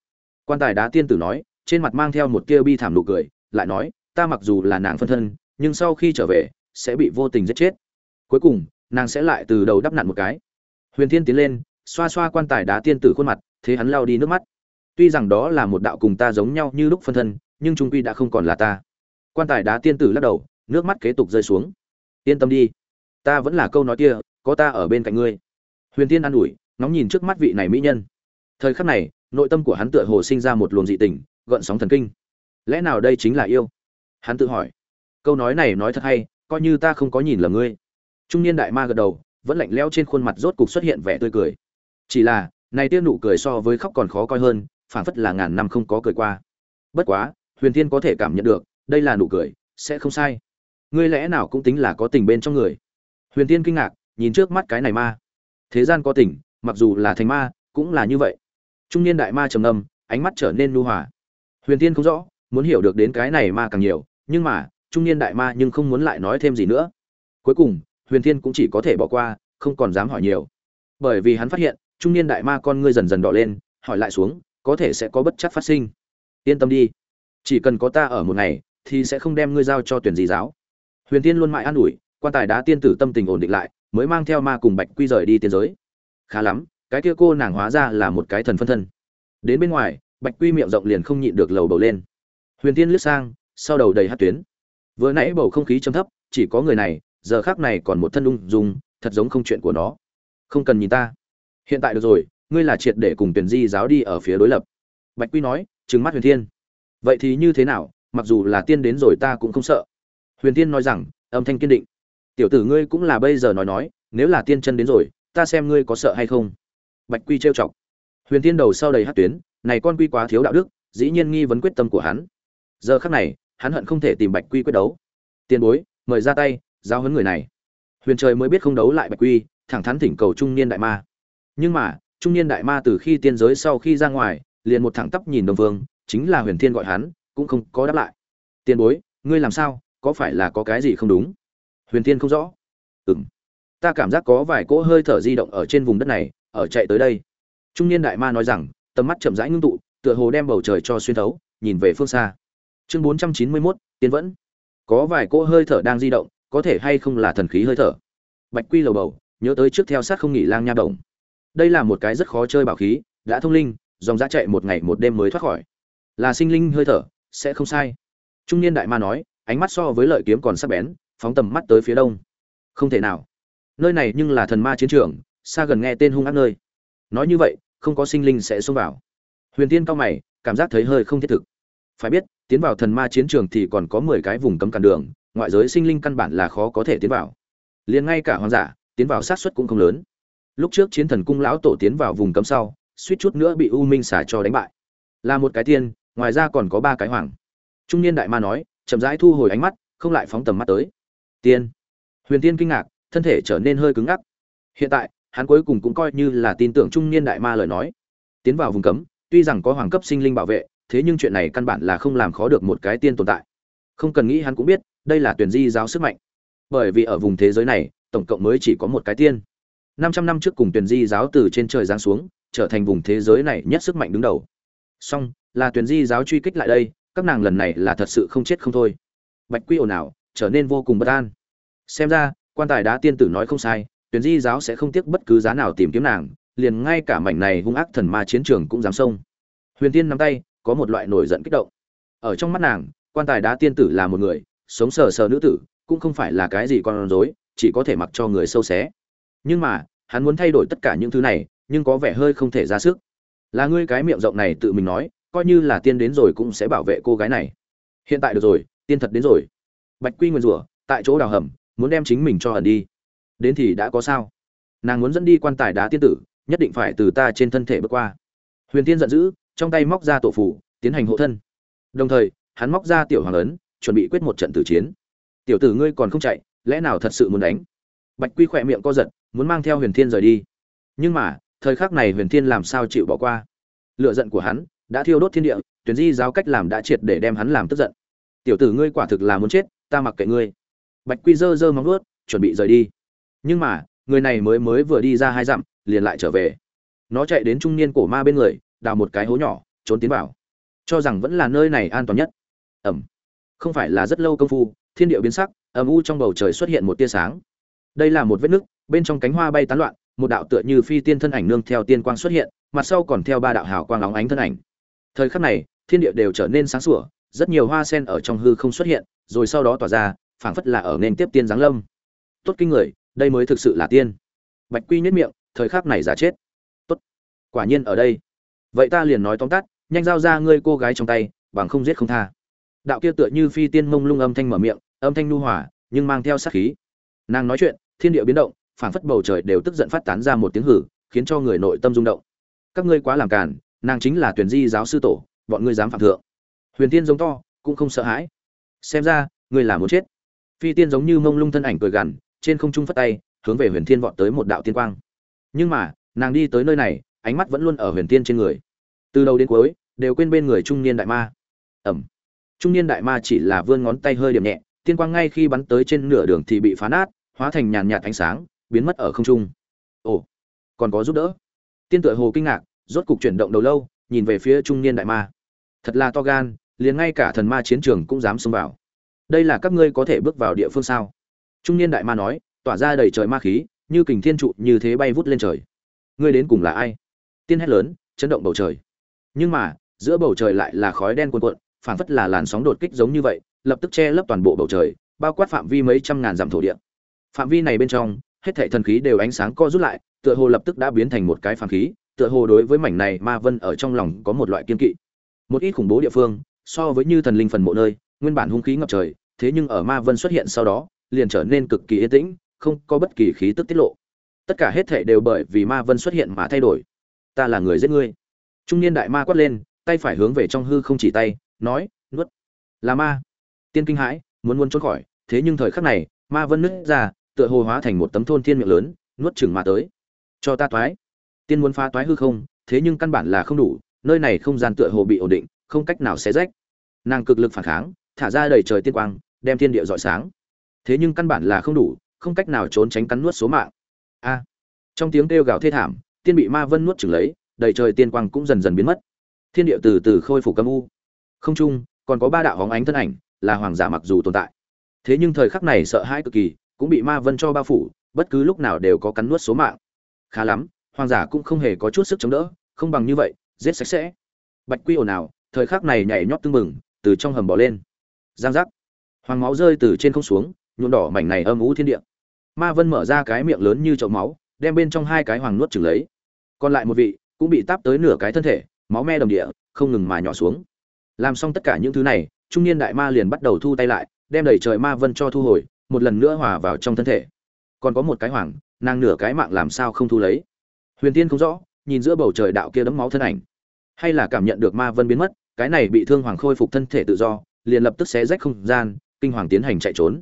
Quan tài đá tiên tử nói, trên mặt mang theo một tia bi thảm nụ cười, lại nói, ta mặc dù là nàng phân thân, nhưng sau khi trở về, sẽ bị vô tình giết chết. Cuối cùng nàng sẽ lại từ đầu đắp nặn một cái. Huyền thiên tiến lên, xoa xoa quan tài đá tiên tử khuôn mặt, thế hắn lao đi nước mắt. Tuy rằng đó là một đạo cùng ta giống nhau như lúc phân thân, nhưng trung quy đã không còn là ta. Quan tài đá tiên tử lắc đầu, nước mắt kế tục rơi xuống. Yên tâm đi, ta vẫn là câu nói kia, có ta ở bên cạnh ngươi. Huyền tiên an ủi, ngóng nhìn trước mắt vị này mỹ nhân. Thời khắc này, nội tâm của hắn tựa hồ sinh ra một luồng dị tình, gợn sóng thần kinh. Lẽ nào đây chính là yêu? Hắn tự hỏi. Câu nói này nói thật hay, coi như ta không có nhìn lầm ngươi trung niên đại ma gật đầu, vẫn lạnh lẽo trên khuôn mặt rốt cục xuất hiện vẻ tươi cười. Chỉ là, này tiên nụ cười so với khóc còn khó coi hơn, phảng phất là ngàn năm không có cười qua. Bất quá, huyền thiên có thể cảm nhận được, đây là nụ cười, sẽ không sai. Ngươi lẽ nào cũng tính là có tình bên trong người? Huyền thiên kinh ngạc, nhìn trước mắt cái này ma. Thế gian có tình, mặc dù là thành ma, cũng là như vậy. Trung niên đại ma trầm ngâm, ánh mắt trở nên nu hòa. Huyền thiên không rõ, muốn hiểu được đến cái này ma càng nhiều, nhưng mà, trung niên đại ma nhưng không muốn lại nói thêm gì nữa. Cuối cùng huyền thiên cũng chỉ có thể bỏ qua, không còn dám hỏi nhiều. Bởi vì hắn phát hiện, trung niên đại ma con ngươi dần dần đỏ lên, hỏi lại xuống, có thể sẽ có bất chắc phát sinh. Yên tâm đi, chỉ cần có ta ở một ngày, thì sẽ không đem ngươi giao cho tuyển gì giáo. Huyền tiên luôn mãi an ủi, quan tài đá tiên tử tâm tình ổn định lại, mới mang theo ma cùng bạch quy rời đi tiên giới. Khá lắm, cái kia cô nàng hóa ra là một cái thần phân thân. Đến bên ngoài, bạch quy miệng rộng liền không nhịn được lầu bầu lên. Huyền tiên liếc sang, sau đầu đầy hát tuyến. Vừa nãy bầu không khí chấm thấp, chỉ có người này giờ khác này còn một thân ung dung, thật giống không chuyện của nó. Không cần nhìn ta. Hiện tại được rồi, ngươi là triệt để cùng tuyển di giáo đi ở phía đối lập. Bạch quy nói, trừng mắt huyền thiên. Vậy thì như thế nào, mặc dù là tiên đến rồi ta cũng không sợ. Huyền tiên nói rằng, âm thanh kiên định. Tiểu tử ngươi cũng là bây giờ nói nói, nếu là tiên chân đến rồi, ta xem ngươi có sợ hay không. Bạch quy trêu chọc. Huyền tiên đầu sau đầy hát tuyến, này con quy quá thiếu đạo đức, dĩ nhiên nghi vấn quyết tâm của hắn. Giờ khắc này, hắn hận không thể tìm bạch quy quyết đấu. Tiền bối, mời ra tay giao hấn người này. Huyền trời mới biết không đấu lại bạch quy thẳng thắn thỉnh cầu trung niên đại ma. Nhưng mà trung niên đại ma từ khi tiên giới sau khi ra ngoài liền một thẳng tắp nhìn đông Vương, chính là huyền thiên gọi hắn cũng không có đáp lại. Tiền bối ngươi làm sao có phải là có cái gì không đúng? Huyền thiên không rõ. Ừng ta cảm giác có vài cỗ hơi thở di động ở trên vùng đất này ở chạy tới đây. Trung niên đại ma nói rằng tầm mắt chậm rãi ngưng tụ tựa hồ đem bầu trời cho xuyên thấu nhìn về phương xa. Chương bốn trăm chín mươi mốt tiến vẫn. Có vài cỗ hơi thở đang di động có thể hay không là thần khí hơi thở. Bạch quy lầu bầu, nhớ tới trước theo sát không nghỉ lang nha động. Đây là một cái rất khó chơi bảo khí, đã thông linh, dòng giá chạy một ngày một đêm mới thoát khỏi. Là sinh linh hơi thở, sẽ không sai. Trung niên đại ma nói, ánh mắt so với lợi kiếm còn sắc bén, phóng tầm mắt tới phía đông. Không thể nào. Nơi này nhưng là thần ma chiến trường, xa gần nghe tên hung ác nơi. Nói như vậy, không có sinh linh sẽ xông vào. Huyền tiên cao mày, cảm giác thấy hơi không thiết thực. Phải biết, tiến vào thần ma chiến trường thì còn có mười cái vùng cấm cản đường ngoại giới sinh linh căn bản là khó có thể tiến vào. Liền ngay cả hoàng giả tiến vào sát suất cũng không lớn. Lúc trước chiến thần cung lão tổ tiến vào vùng cấm sau, suýt chút nữa bị u minh xả cho đánh bại. Là một cái tiên, ngoài ra còn có ba cái hoàng. Trung niên đại ma nói, chậm rãi thu hồi ánh mắt, không lại phóng tầm mắt tới. Tiên. Huyền tiên kinh ngạc, thân thể trở nên hơi cứng ngắc. Hiện tại, hắn cuối cùng cũng coi như là tin tưởng trung niên đại ma lời nói. Tiến vào vùng cấm, tuy rằng có hoàng cấp sinh linh bảo vệ, thế nhưng chuyện này căn bản là không làm khó được một cái tiên tồn tại. Không cần nghĩ hắn cũng biết đây là tuyển di giáo sức mạnh. Bởi vì ở vùng thế giới này, tổng cộng mới chỉ có một cái tiên. 500 năm trước cùng tuyển di giáo từ trên trời giáng xuống, trở thành vùng thế giới này nhất sức mạnh đứng đầu. Song, là tuyển di giáo truy kích lại đây, các nàng lần này là thật sự không chết không thôi. Bạch quy ồn ào, trở nên vô cùng bất an. Xem ra, quan tài đá tiên tử nói không sai, tuyển di giáo sẽ không tiếc bất cứ giá nào tìm kiếm nàng, liền ngay cả mảnh này hung ác thần ma chiến trường cũng dám xông. Huyền tiên nắm tay, có một loại nổi giận kích động. Ở trong mắt nàng, quan tài đá tiên tử là một người sống sờ sờ nữ tử, cũng không phải là cái gì con rối, chỉ có thể mặc cho người sâu xé. Nhưng mà, hắn muốn thay đổi tất cả những thứ này, nhưng có vẻ hơi không thể ra sức. Là ngươi cái miệng rộng này tự mình nói, coi như là tiên đến rồi cũng sẽ bảo vệ cô gái này. Hiện tại được rồi, tiên thật đến rồi. Bạch quy nguyên rủa, tại chỗ đào hầm, muốn đem chính mình cho ẩn đi. Đến thì đã có sao? Nàng muốn dẫn đi quan tài đá tiên tử, nhất định phải từ ta trên thân thể bước qua. Huyền tiên giận dữ, trong tay móc ra tổ phủ, tiến hành hộ thân. Đồng thời, hắn móc ra tiểu hoàng ấn chuẩn bị quyết một trận tử chiến. Tiểu tử ngươi còn không chạy, lẽ nào thật sự muốn đánh? Bạch quy khỏe miệng co giật, muốn mang theo huyền thiên rời đi. Nhưng mà, thời khắc này huyền thiên làm sao chịu bỏ qua? Lựa giận của hắn đã thiêu đốt thiên địa tuyển di giáo cách làm đã triệt để đem hắn làm tức giận. Tiểu tử ngươi quả thực là muốn chết, ta mặc kệ ngươi. Bạch quy dơ dơ móng vuốt, chuẩn bị rời đi. Nhưng mà, người này mới mới vừa đi ra hai dặm, liền lại trở về. Nó chạy đến trung niên cổ ma bên người, đào một cái hố nhỏ, trốn tiến vào. Cho rằng vẫn là nơi này an toàn nhất. Ẩm không phải là rất lâu công phu, thiên địa biến sắc ầm u trong bầu trời xuất hiện một tia sáng. Đây là một vết nứt, bên trong cánh hoa bay tán loạn, một đạo tựa như phi tiên thân ảnh nương theo tiên quang xuất hiện, mặt sau còn theo ba đạo hào quang óng ánh thân ảnh. Thời khắc này, thiên địa đều trở nên sáng sủa, rất nhiều hoa sen ở trong hư không xuất hiện, rồi sau đó tỏa ra, phảng phất là ở nên tiếp tiên giáng lâm. Tốt kinh người, đây mới thực sự là tiên. Bạch quy nhất miệng, thời khắc này giả chết. Tốt, quả nhiên ở đây. Vậy ta liền nói tóm tắt, nhanh giao ra ngươi cô gái trong tay, bằng không giết không tha đạo kia tựa như phi tiên mông lung âm thanh mở miệng, âm thanh nu hòa, nhưng mang theo sát khí. Nàng nói chuyện, thiên địa biến động, phảng phất bầu trời đều tức giận phát tán ra một tiếng hử, khiến cho người nội tâm rung động. Các ngươi quá làm càn, nàng chính là tuyển di giáo sư tổ, bọn ngươi dám phạm thượng. Huyền tiên giống to, cũng không sợ hãi. Xem ra ngươi là muốn chết. Phi tiên giống như mông lung thân ảnh cười gằn, trên không trung phất tay, hướng về huyền thiên vọt tới một đạo tiên quang. Nhưng mà, nàng đi tới nơi này, ánh mắt vẫn luôn ở huyền tiên trên người. Từ đầu đến cuối, đều quên bên người trung niên đại ma. Ẩm trung niên đại ma chỉ là vươn ngón tay hơi điểm nhẹ, tiên quang ngay khi bắn tới trên nửa đường thì bị phá nát, hóa thành nhàn nhạt ánh sáng, biến mất ở không trung. Ồ, còn có giúp đỡ. Tiên tựa hồ kinh ngạc, rốt cục chuyển động đầu lâu, nhìn về phía trung niên đại ma. Thật là to gan, liền ngay cả thần ma chiến trường cũng dám xông vào. Đây là các ngươi có thể bước vào địa phương sao? Trung niên đại ma nói, tỏa ra đầy trời ma khí, như kình thiên trụ như thế bay vút lên trời. Ngươi đến cùng là ai? Tiên hét lớn, chấn động bầu trời. Nhưng mà, giữa bầu trời lại là khói đen cuồn cuộn phảng phất là làn sóng đột kích giống như vậy, lập tức che lấp toàn bộ bầu trời, bao quát phạm vi mấy trăm ngàn dặm thổ địa. Phạm vi này bên trong, hết thảy thần khí đều ánh sáng co rút lại, tựa hồ lập tức đã biến thành một cái phàm khí, tựa hồ đối với mảnh này ma vân ở trong lòng có một loại kiên kỵ. Một ít khủng bố địa phương, so với như thần linh phần mộ nơi, nguyên bản hung khí ngập trời, thế nhưng ở ma vân xuất hiện sau đó, liền trở nên cực kỳ yên tĩnh, không có bất kỳ khí tức tiết lộ. Tất cả hết thảy đều bởi vì ma vân xuất hiện mà thay đổi. Ta là người giết ngươi. Trung niên đại ma quát lên, tay phải hướng về trong hư không chỉ tay nói, nuốt. Là ma. Tiên kinh hãi, muốn muốn trốn khỏi, thế nhưng thời khắc này, ma vân nứt ra, tựa hồ hóa thành một tấm thôn thiên miệng lớn, nuốt chừng mà tới. Cho ta toái. Tiên muốn phá toái hư không, thế nhưng căn bản là không đủ, nơi này không gian tựa hồ bị ổn định, không cách nào xé rách. Nàng cực lực phản kháng, thả ra đầy trời tiên quang, đem thiên địa rọi sáng. Thế nhưng căn bản là không đủ, không cách nào trốn tránh cắn nuốt số mạng. A! Trong tiếng kêu gào thê thảm, tiên bị ma vân nuốt chửng lấy, đầy trời tiên quang cũng dần dần biến mất. Thiên địa từ từ khôi phục âm u không trung còn có ba đạo hóng ánh thân ảnh, là hoàng giả mặc dù tồn tại. Thế nhưng thời khắc này sợ hãi cực kỳ, cũng bị ma vân cho bao phủ, bất cứ lúc nào đều có cắn nuốt số mạng. Khá lắm, hoàng giả cũng không hề có chút sức chống đỡ, không bằng như vậy, giết sạch sẽ. Bạch quy ồn ào, thời khắc này nhảy nhót tưng bừng, từ trong hầm bỏ lên. Giang giác. Hoàng máu rơi từ trên không xuống, nhuộm đỏ mảnh này âm ú thiên địa. Ma vân mở ra cái miệng lớn như chậu máu, đem bên trong hai cái hoàng nuốt chừng lấy. Còn lại một vị, cũng bị táp tới nửa cái thân thể, máu me đồng địa, không ngừng mà nhỏ xuống làm xong tất cả những thứ này, trung niên đại ma liền bắt đầu thu tay lại, đem đẩy trời ma vân cho thu hồi, một lần nữa hòa vào trong thân thể. Còn có một cái hoàng, nàng nửa cái mạng làm sao không thu lấy? Huyền tiên không rõ, nhìn giữa bầu trời đạo kia đấm máu thân ảnh. Hay là cảm nhận được ma vân biến mất, cái này bị thương hoàng khôi phục thân thể tự do, liền lập tức xé rách không gian, kinh hoàng tiến hành chạy trốn.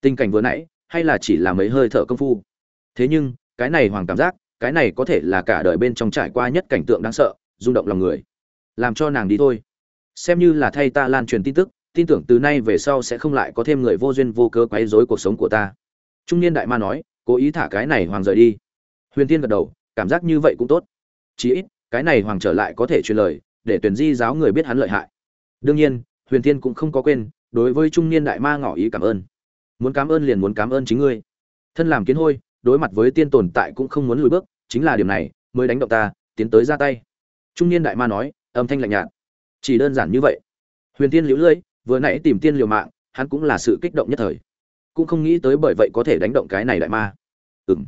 Tình cảnh vừa nãy, hay là chỉ là mấy hơi thở công phu. Thế nhưng, cái này hoàng cảm giác, cái này có thể là cả đời bên trong trải qua nhất cảnh tượng đáng sợ, rung động lòng người. Làm cho nàng đi thôi xem như là thay ta lan truyền tin tức, tin tưởng từ nay về sau sẽ không lại có thêm người vô duyên vô cớ quấy rối cuộc sống của ta. Trung niên đại ma nói, cố ý thả cái này hoàng rời đi. Huyền tiên gật đầu, cảm giác như vậy cũng tốt. Chí ít, cái này hoàng trở lại có thể truyền lời, để tuyển di giáo người biết hắn lợi hại. Đương nhiên, huyền tiên cũng không có quên, đối với trung niên đại ma ngỏ ý cảm ơn. Muốn cảm ơn liền muốn cảm ơn chính ngươi. Thân làm kiến hôi, đối mặt với tiên tồn tại cũng không muốn lùi bước, chính là điểm này, mới đánh động ta, tiến tới ra tay. Trung niên đại ma nói, âm thanh lạnh nhạt chỉ đơn giản như vậy. Huyền tiên liễu lưỡi vừa nãy tìm tiên liều mạng, hắn cũng là sự kích động nhất thời. Cũng không nghĩ tới bởi vậy có thể đánh động cái này đại ma. Ừm.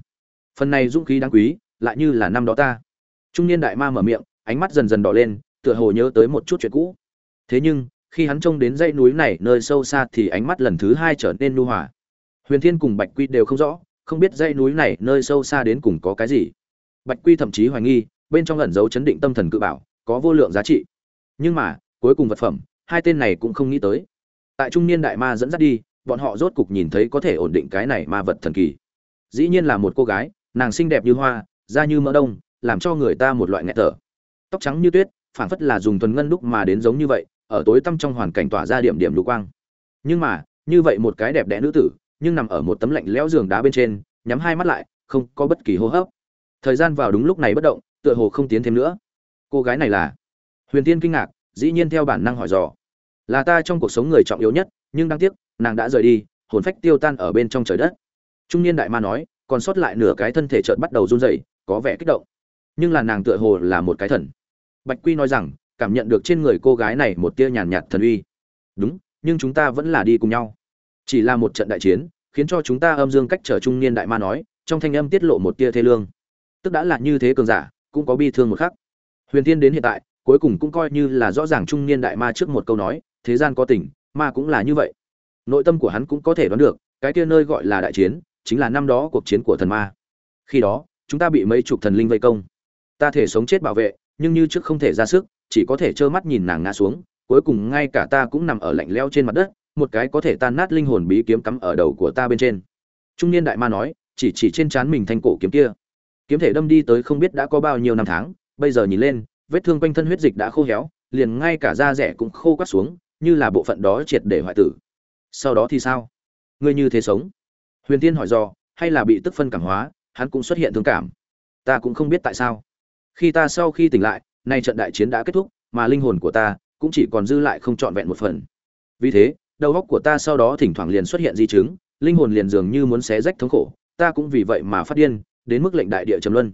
Phần này dũng khí đáng quý, lại như là năm đó ta. Trung niên đại ma mở miệng, ánh mắt dần dần đỏ lên, tựa hồ nhớ tới một chút chuyện cũ. Thế nhưng, khi hắn trông đến dãy núi này nơi sâu xa thì ánh mắt lần thứ hai trở nên nu hòa. Huyền thiên cùng bạch quy đều không rõ, không biết dãy núi này nơi sâu xa đến cùng có cái gì. Bạch quy thậm chí hoài nghi, bên trong ẩn dấu chấn định tâm thần cự bảo, có vô lượng giá trị nhưng mà, cuối cùng vật phẩm, hai tên này cũng không nghĩ tới. Tại trung niên đại ma dẫn dắt đi, bọn họ rốt cục nhìn thấy có thể ổn định cái này ma vật thần kỳ. Dĩ nhiên là một cô gái, nàng xinh đẹp như hoa, da như mỡ đông, làm cho người ta một loại nghẹt thở. Tóc trắng như tuyết, phảng phất là dùng thuần ngân đúc mà đến giống như vậy, ở tối tăm trong hoàn cảnh tỏa ra điểm điểm lũ quang. Nhưng mà, như vậy một cái đẹp đẽ nữ tử, nhưng nằm ở một tấm lạnh lẽo giường đá bên trên, nhắm hai mắt lại, không có bất kỳ hô hấp. Thời gian vào đúng lúc này bất động, tựa hồ không tiến thêm nữa. Cô gái này là huyền tiên kinh ngạc, dĩ nhiên theo bản năng hỏi dò. Là ta trong cuộc sống người trọng yếu nhất, nhưng đáng tiếc, nàng đã rời đi, hồn phách tiêu tan ở bên trong trời đất. Trung niên đại ma nói, còn sót lại nửa cái thân thể chợt bắt đầu run rẩy, có vẻ kích động. Nhưng là nàng tựa hồ là một cái thần. Bạch quy nói rằng, cảm nhận được trên người cô gái này một tia nhàn nhạt thần uy. Đúng, nhưng chúng ta vẫn là đi cùng nhau. Chỉ là một trận đại chiến, khiến cho chúng ta âm dương cách trở trung niên đại ma nói, trong thanh âm tiết lộ một tia thê lương. Tức đã là như thế cường giả, cũng có bi thương một khắc. Huyền tiên đến hiện tại cuối cùng cũng coi như là rõ ràng trung niên đại ma trước một câu nói, thế gian có tình, ma cũng là như vậy. Nội tâm của hắn cũng có thể đoán được, cái kia nơi gọi là đại chiến, chính là năm đó cuộc chiến của thần ma. Khi đó, chúng ta bị mấy chục thần linh vây công. Ta thể sống chết bảo vệ, nhưng như trước không thể ra sức, chỉ có thể trơ mắt nhìn nàng ngã xuống, cuối cùng ngay cả ta cũng nằm ở lạnh leo trên mặt đất, một cái có thể tan nát linh hồn bí kiếm cắm ở đầu của ta bên trên. Trung niên đại ma nói, chỉ chỉ trên trán mình thanh cổ kiếm kia. Kiếm thể đâm đi tới không biết đã có bao nhiêu năm tháng, bây giờ nhìn lên vết thương quanh thân huyết dịch đã khô héo, liền ngay cả da rẻ cũng khô quắt xuống, như là bộ phận đó triệt để hoại tử. Sau đó thì sao? Ngươi như thế sống? Huyền tiên hỏi do hay là bị tức phân cảm hóa, hắn cũng xuất hiện thương cảm. Ta cũng không biết tại sao. Khi ta sau khi tỉnh lại, nay trận đại chiến đã kết thúc, mà linh hồn của ta cũng chỉ còn dư lại không trọn vẹn một phần. Vì thế, đầu óc của ta sau đó thỉnh thoảng liền xuất hiện di chứng, linh hồn liền dường như muốn xé rách thống khổ, ta cũng vì vậy mà phát điên, đến mức lệnh đại địa trầm luân.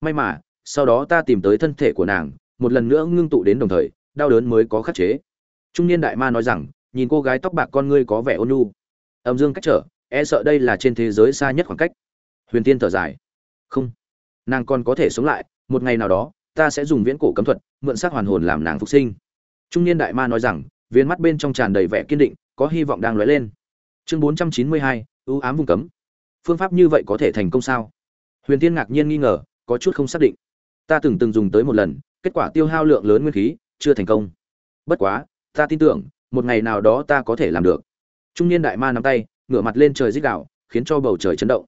May mà sau đó ta tìm tới thân thể của nàng, một lần nữa ngưng tụ đến đồng thời, đau đớn mới có khắc chế. Trung niên đại ma nói rằng, nhìn cô gái tóc bạc con ngươi có vẻ ôn nhu. Âm dương cách trở e sợ đây là trên thế giới xa nhất khoảng cách. Huyền tiên thở dài. Không, nàng còn có thể sống lại, một ngày nào đó, ta sẽ dùng viễn cổ cấm thuật, mượn xác hoàn hồn làm nàng phục sinh. Trung niên đại ma nói rằng, viên mắt bên trong tràn đầy vẻ kiên định, có hy vọng đang lóe lên. Chương bốn trăm chín mươi hai, ưu ám vùng cấm. Phương pháp như vậy có thể thành công sao? Huyền tiên ngạc nhiên nghi ngờ, có chút không xác định ta từng từng dùng tới một lần, kết quả tiêu hao lượng lớn nguyên khí, chưa thành công. Bất quá, ta tin tưởng, một ngày nào đó ta có thể làm được. Trung niên đại ma nắm tay, ngửa mặt lên trời dích đạo khiến cho bầu trời chấn động.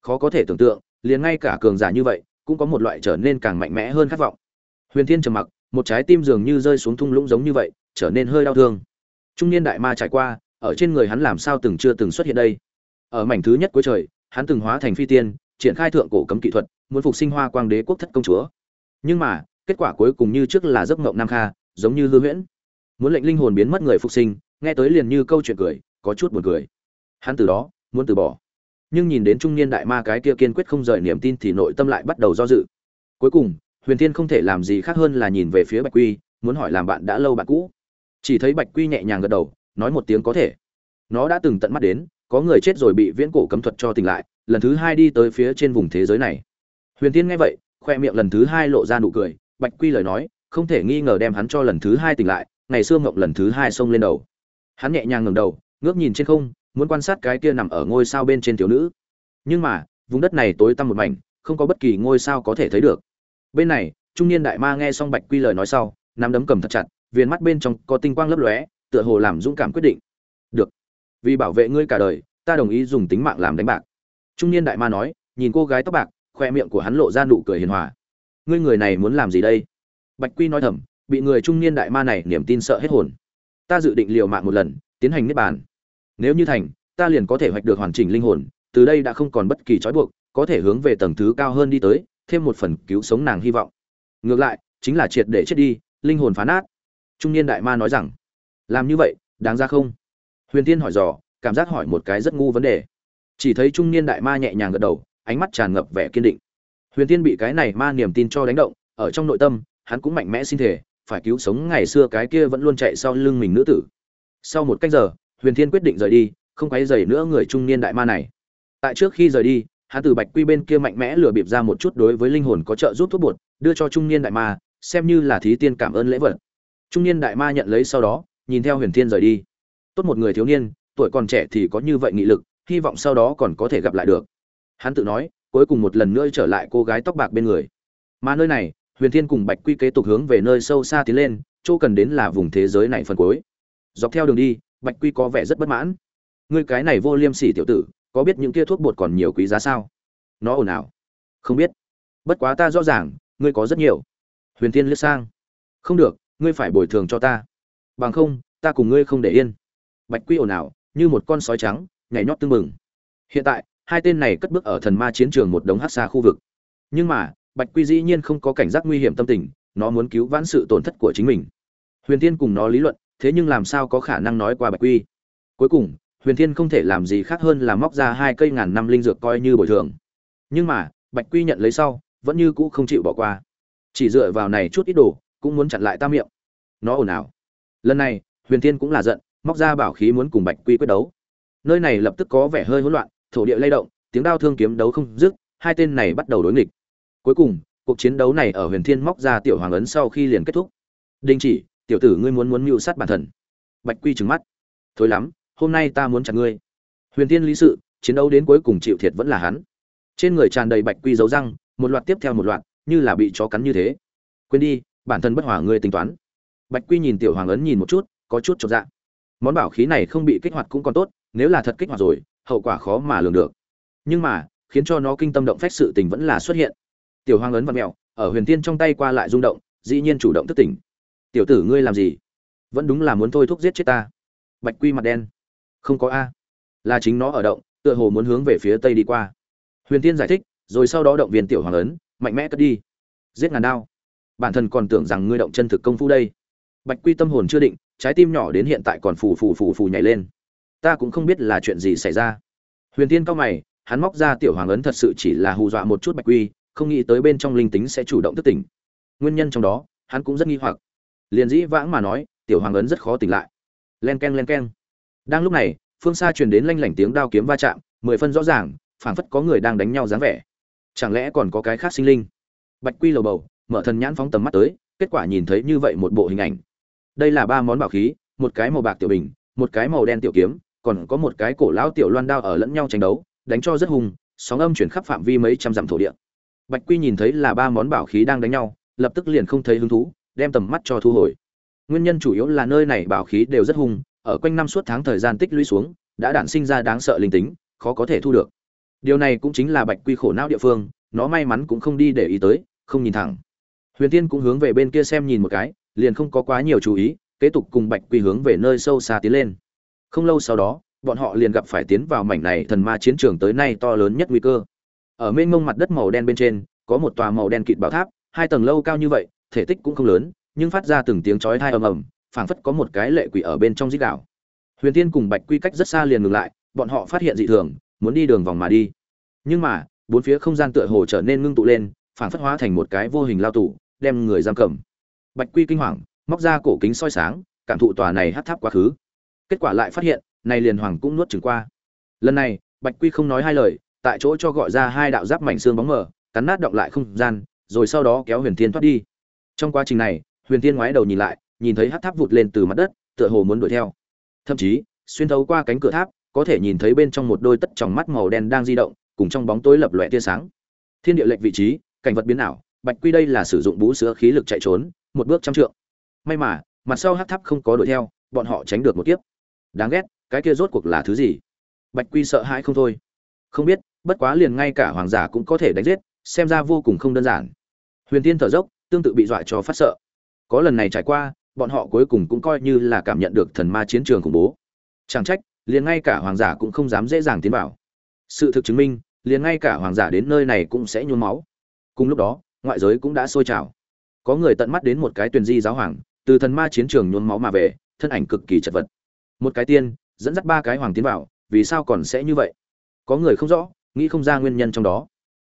Khó có thể tưởng tượng, liền ngay cả cường giả như vậy, cũng có một loại trở nên càng mạnh mẽ hơn khát vọng. Huyền thiên trầm mặc, một trái tim dường như rơi xuống thung lũng giống như vậy, trở nên hơi đau thương. Trung niên đại ma trải qua, ở trên người hắn làm sao từng chưa từng xuất hiện đây? Ở mảnh thứ nhất cuối trời, hắn từng hóa thành phi tiên, triển khai thượng cổ cấm kỹ thuật, muốn phục sinh hoa quang đế quốc thất công chúa nhưng mà, kết quả cuối cùng như trước là giấc mộng nam kha, giống như hư huyễn. Muốn lệnh linh hồn biến mất người phục sinh, nghe tới liền như câu chuyện cười, có chút buồn cười. Hắn từ đó, muốn từ bỏ. Nhưng nhìn đến trung niên đại ma cái kia kiên quyết không rời niềm tin thì nội tâm lại bắt đầu do dự. Cuối cùng, huyền thiên không thể làm gì khác hơn là nhìn về phía bạch quy, muốn hỏi làm bạn đã lâu bạn cũ. Chỉ thấy bạch quy nhẹ nhàng gật đầu, nói một tiếng có thể. Nó đã từng tận mắt đến, có người chết rồi bị viễn cổ cấm thuật cho tỉnh lại, lần thứ hai đi tới phía trên vùng thế giới này. Huyền tiên nghe vậy khoe miệng lần thứ hai lộ ra nụ cười, bạch quy lời nói, không thể nghi ngờ đem hắn cho lần thứ hai tỉnh lại, ngày xưa ngộng lần thứ hai xông lên đầu. Hắn nhẹ nhàng ngẩng đầu, ngước nhìn trên không, muốn quan sát cái kia nằm ở ngôi sao bên trên thiếu nữ. Nhưng mà, vùng đất này tối tăm một mảnh, không có bất kỳ ngôi sao có thể thấy được. Bên này, trung niên đại ma nghe xong bạch quy lời nói sau, nắm đấm cầm thật chặt, viền mắt bên trong có tinh quang lấp lóe, tựa hồ làm dũng cảm quyết định. Được, vì bảo vệ ngươi cả đời, ta đồng ý dùng tính mạng làm đánh bạc. Trung niên đại ma nói, nhìn cô gái tóc bạc khoe miệng của hắn lộ ra nụ cười hiền hòa. Ngươi người này muốn làm gì đây? Bạch quy nói thầm, bị người trung niên đại ma này niềm tin sợ hết hồn. Ta dự định liều mạng một lần, tiến hành niết bàn. Nếu như thành, ta liền có thể hoạch được hoàn chỉnh linh hồn, từ đây đã không còn bất kỳ trói buộc, có thể hướng về tầng thứ cao hơn đi tới, thêm một phần cứu sống nàng hy vọng. Ngược lại, chính là triệt để chết đi, linh hồn phá nát. Trung niên đại ma nói rằng, làm như vậy, đáng ra không? Huyền tiên hỏi dò, cảm giác hỏi một cái rất ngu vấn đề. Chỉ thấy trung niên đại ma nhẹ nhàng gật đầu ánh mắt tràn ngập vẻ kiên định. Huyền tiên bị cái này ma niềm tin cho đánh động, ở trong nội tâm, hắn cũng mạnh mẽ xin thể phải cứu sống ngày xưa cái kia vẫn luôn chạy sau lưng mình nữ tử. Sau một cách giờ, huyền thiên quyết định rời đi, không quấy rầy nữa người trung niên đại ma này. Tại trước khi rời đi, hắn từ bạch quy bên kia mạnh mẽ lừa bịp ra một chút đối với linh hồn có trợ giúp thuốc bột, đưa cho trung niên đại ma, xem như là thí tiên cảm ơn lễ vật. Trung niên đại ma nhận lấy sau đó, nhìn theo huyền thiên rời đi. Tốt một người thiếu niên, tuổi còn trẻ thì có như vậy nghị lực, hy vọng sau đó còn có thể gặp lại được hắn tự nói, cuối cùng một lần nữa trở lại cô gái tóc bạc bên người. Mà nơi này, huyền thiên cùng bạch quy kế tục hướng về nơi sâu xa tiến lên, chỗ cần đến là vùng thế giới này phần cuối. Dọc theo đường đi, bạch quy có vẻ rất bất mãn. Ngươi cái này vô liêm sỉ tiểu tử, có biết những kia thuốc bột còn nhiều quý giá sao? Nó ồn ào. Không biết. Bất quá ta rõ ràng, ngươi có rất nhiều. Huyền thiên liếc sang. Không được, ngươi phải bồi thường cho ta. Bằng không, ta cùng ngươi không để yên. Bạch quy ồn ào, như một con sói trắng, nhảy nhót tưng mừng hiện tại hai tên này cất bước ở thần ma chiến trường một đống hát xa khu vực. Nhưng mà, bạch quy dĩ nhiên không có cảnh giác nguy hiểm tâm tình, nó muốn cứu vãn sự tổn thất của chính mình. Huyền thiên cùng nó lý luận, thế nhưng làm sao có khả năng nói qua bạch quy? Cuối cùng, huyền thiên không thể làm gì khác hơn là móc ra hai cây ngàn năm linh dược coi như bồi thường. Nhưng mà, bạch quy nhận lấy sau, vẫn như cũ không chịu bỏ qua. Chỉ dựa vào này chút ít đồ, cũng muốn chặn lại ta miệng. Nó ồn ào. Lần này, huyền thiên cũng là giận, móc ra bảo khí muốn cùng bạch quy quyết đấu. Nơi này lập tức có vẻ hơi hỗn loạn thổ địa lay động, tiếng đao thương kiếm đấu không dứt, hai tên này bắt đầu đối nghịch. Cuối cùng, cuộc chiến đấu này ở huyền thiên móc ra tiểu hoàng ấn sau khi liền kết thúc. Đình chỉ, tiểu tử ngươi muốn muốn mưu sát bản thần bạch quy trừng mắt. Thối lắm, hôm nay ta muốn chặt ngươi. Huyền thiên lý sự, chiến đấu đến cuối cùng chịu thiệt vẫn là hắn. Trên người tràn đầy bạch quy dấu răng, một loạt tiếp theo một loạt, như là bị chó cắn như thế. Quên đi, bản thân bất hòa ngươi tính toán. Bạch quy nhìn tiểu hoàng ấn nhìn một chút, có chút chột dạ. Món bảo khí này không bị kích hoạt cũng còn tốt, nếu là thật kích hoạt rồi hậu quả khó mà lường được. Nhưng mà, khiến cho nó kinh tâm động phách sự tình vẫn là xuất hiện. Tiểu hoàng ấn vặn mẹo, ở huyền tiên trong tay qua lại rung động, dĩ nhiên chủ động thức tỉnh. Tiểu tử ngươi làm gì? Vẫn đúng là muốn thôi thúc giết chết ta. Bạch quy mặt đen. Không có a. Là chính nó ở động, tựa hồ muốn hướng về phía tây đi qua. Huyền tiên giải thích, rồi sau đó động viên tiểu hoàng ấn, mạnh mẽ cất đi. Giết ngàn đao. Bản thân còn tưởng rằng ngươi động chân thực công phu đây. Bạch quy tâm hồn chưa định, trái tim nhỏ đến hiện tại còn phù phù phù phù nhảy lên ta cũng không biết là chuyện gì xảy ra. Huyền tiên cao mày, hắn móc ra tiểu hoàng ấn thật sự chỉ là hù dọa một chút bạch quy, không nghĩ tới bên trong linh tính sẽ chủ động thức tỉnh. Nguyên nhân trong đó, hắn cũng rất nghi hoặc. Liền dĩ vãng mà nói, tiểu hoàng ấn rất khó tỉnh lại. Len k e n len k e n đang lúc này, phương xa truyền đến lanh lảnh tiếng đao kiếm va chạm, mười phân rõ ràng, phảng phất có người đang đánh nhau dáng vẻ. Chẳng lẽ còn có cái khác sinh linh? Bạch quy lầu bầu, mở thần nhãn phóng tầm mắt tới, kết quả nhìn thấy như vậy một bộ hình ảnh. Đây là ba món bảo khí, một cái màu bạc tiểu bình, một cái màu đen tiểu kiếm còn có một cái cổ lão tiểu loan đao ở lẫn nhau tranh đấu đánh cho rất hùng sóng âm chuyển khắp phạm vi mấy trăm dặm thổ địa. Bạch quy nhìn thấy là ba món bảo khí đang đánh nhau lập tức liền không thấy hứng thú đem tầm mắt cho thu hồi. Nguyên nhân chủ yếu là nơi này bảo khí đều rất hùng, ở quanh năm suốt tháng thời gian tích lũy xuống đã đản sinh ra đáng sợ linh tính khó có thể thu được. Điều này cũng chính là bạch quy khổ não địa phương nó may mắn cũng không đi để ý tới không nhìn thẳng. Huyền tiên cũng hướng về bên kia xem nhìn một cái liền không có quá nhiều chú ý kế tục cùng bạch quy hướng về nơi sâu xa tiến lên không lâu sau đó, bọn họ liền gặp phải tiến vào mảnh này thần ma chiến trường tới nay to lớn nhất nguy cơ. Ở mênh mông mặt đất màu đen bên trên, có một tòa màu đen kịt bảo tháp, hai tầng lâu cao như vậy, thể tích cũng không lớn, nhưng phát ra từng tiếng chói tai ầm ầm, phảng phất có một cái lệ quỷ ở bên trong dít đảo huyền tiên cùng bạch quy cách rất xa liền ngừng lại, bọn họ phát hiện dị thường, muốn đi đường vòng mà đi. Nhưng mà, bốn phía không gian tựa hồ trở nên ngưng tụ lên, phảng phất hóa thành một cái vô hình lao tủ đem người giam cầm. Bạch quy kinh hoàng, móc ra cổ kính soi sáng, cảm thụ tòa này hắt tháp quá khứ kết quả lại phát hiện, này liền hoàng cũng nuốt chừng qua. Lần này, bạch quy không nói hai lời, tại chỗ cho gọi ra hai đạo giáp mảnh xương bóng mờ, cắn nát động lại không gian, rồi sau đó kéo huyền thiên thoát đi. Trong quá trình này, huyền thiên ngoái đầu nhìn lại, nhìn thấy hát tháp vụt lên từ mặt đất, tựa hồ muốn đuổi theo. Thậm chí, xuyên thấu qua cánh cửa tháp, có thể nhìn thấy bên trong một đôi tất tròng mắt màu đen đang di động, cùng trong bóng tối lập lòe tia sáng. Thiên địa lệch vị trí, cảnh vật biến ảo, bạch quy đây là sử dụng bú sữa khí lực chạy trốn, một bước trăm trượng. May mà, mặt sau hát tháp không có đuổi theo, bọn họ tránh được một kiếp đáng ghét, cái kia rốt cuộc là thứ gì? Bạch quy sợ hãi không thôi. Không biết, bất quá liền ngay cả hoàng giả cũng có thể đánh giết, xem ra vô cùng không đơn giản. Huyền tiên thở dốc, tương tự bị dọa cho phát sợ. Có lần này trải qua, bọn họ cuối cùng cũng coi như là cảm nhận được thần ma chiến trường khủng bố. Chẳng trách, liền ngay cả hoàng giả cũng không dám dễ dàng tiến vào. Sự thực chứng minh, liền ngay cả hoàng giả đến nơi này cũng sẽ nhuốm máu. Cùng lúc đó, ngoại giới cũng đã sôi trào. Có người tận mắt đến một cái tuyền di giáo hoàng, từ thần ma chiến trường nhuốm máu mà về, thân ảnh cực kỳ chật vật một cái tiên, dẫn dắt ba cái hoàng tiến vào, vì sao còn sẽ như vậy? Có người không rõ, nghĩ không ra nguyên nhân trong đó.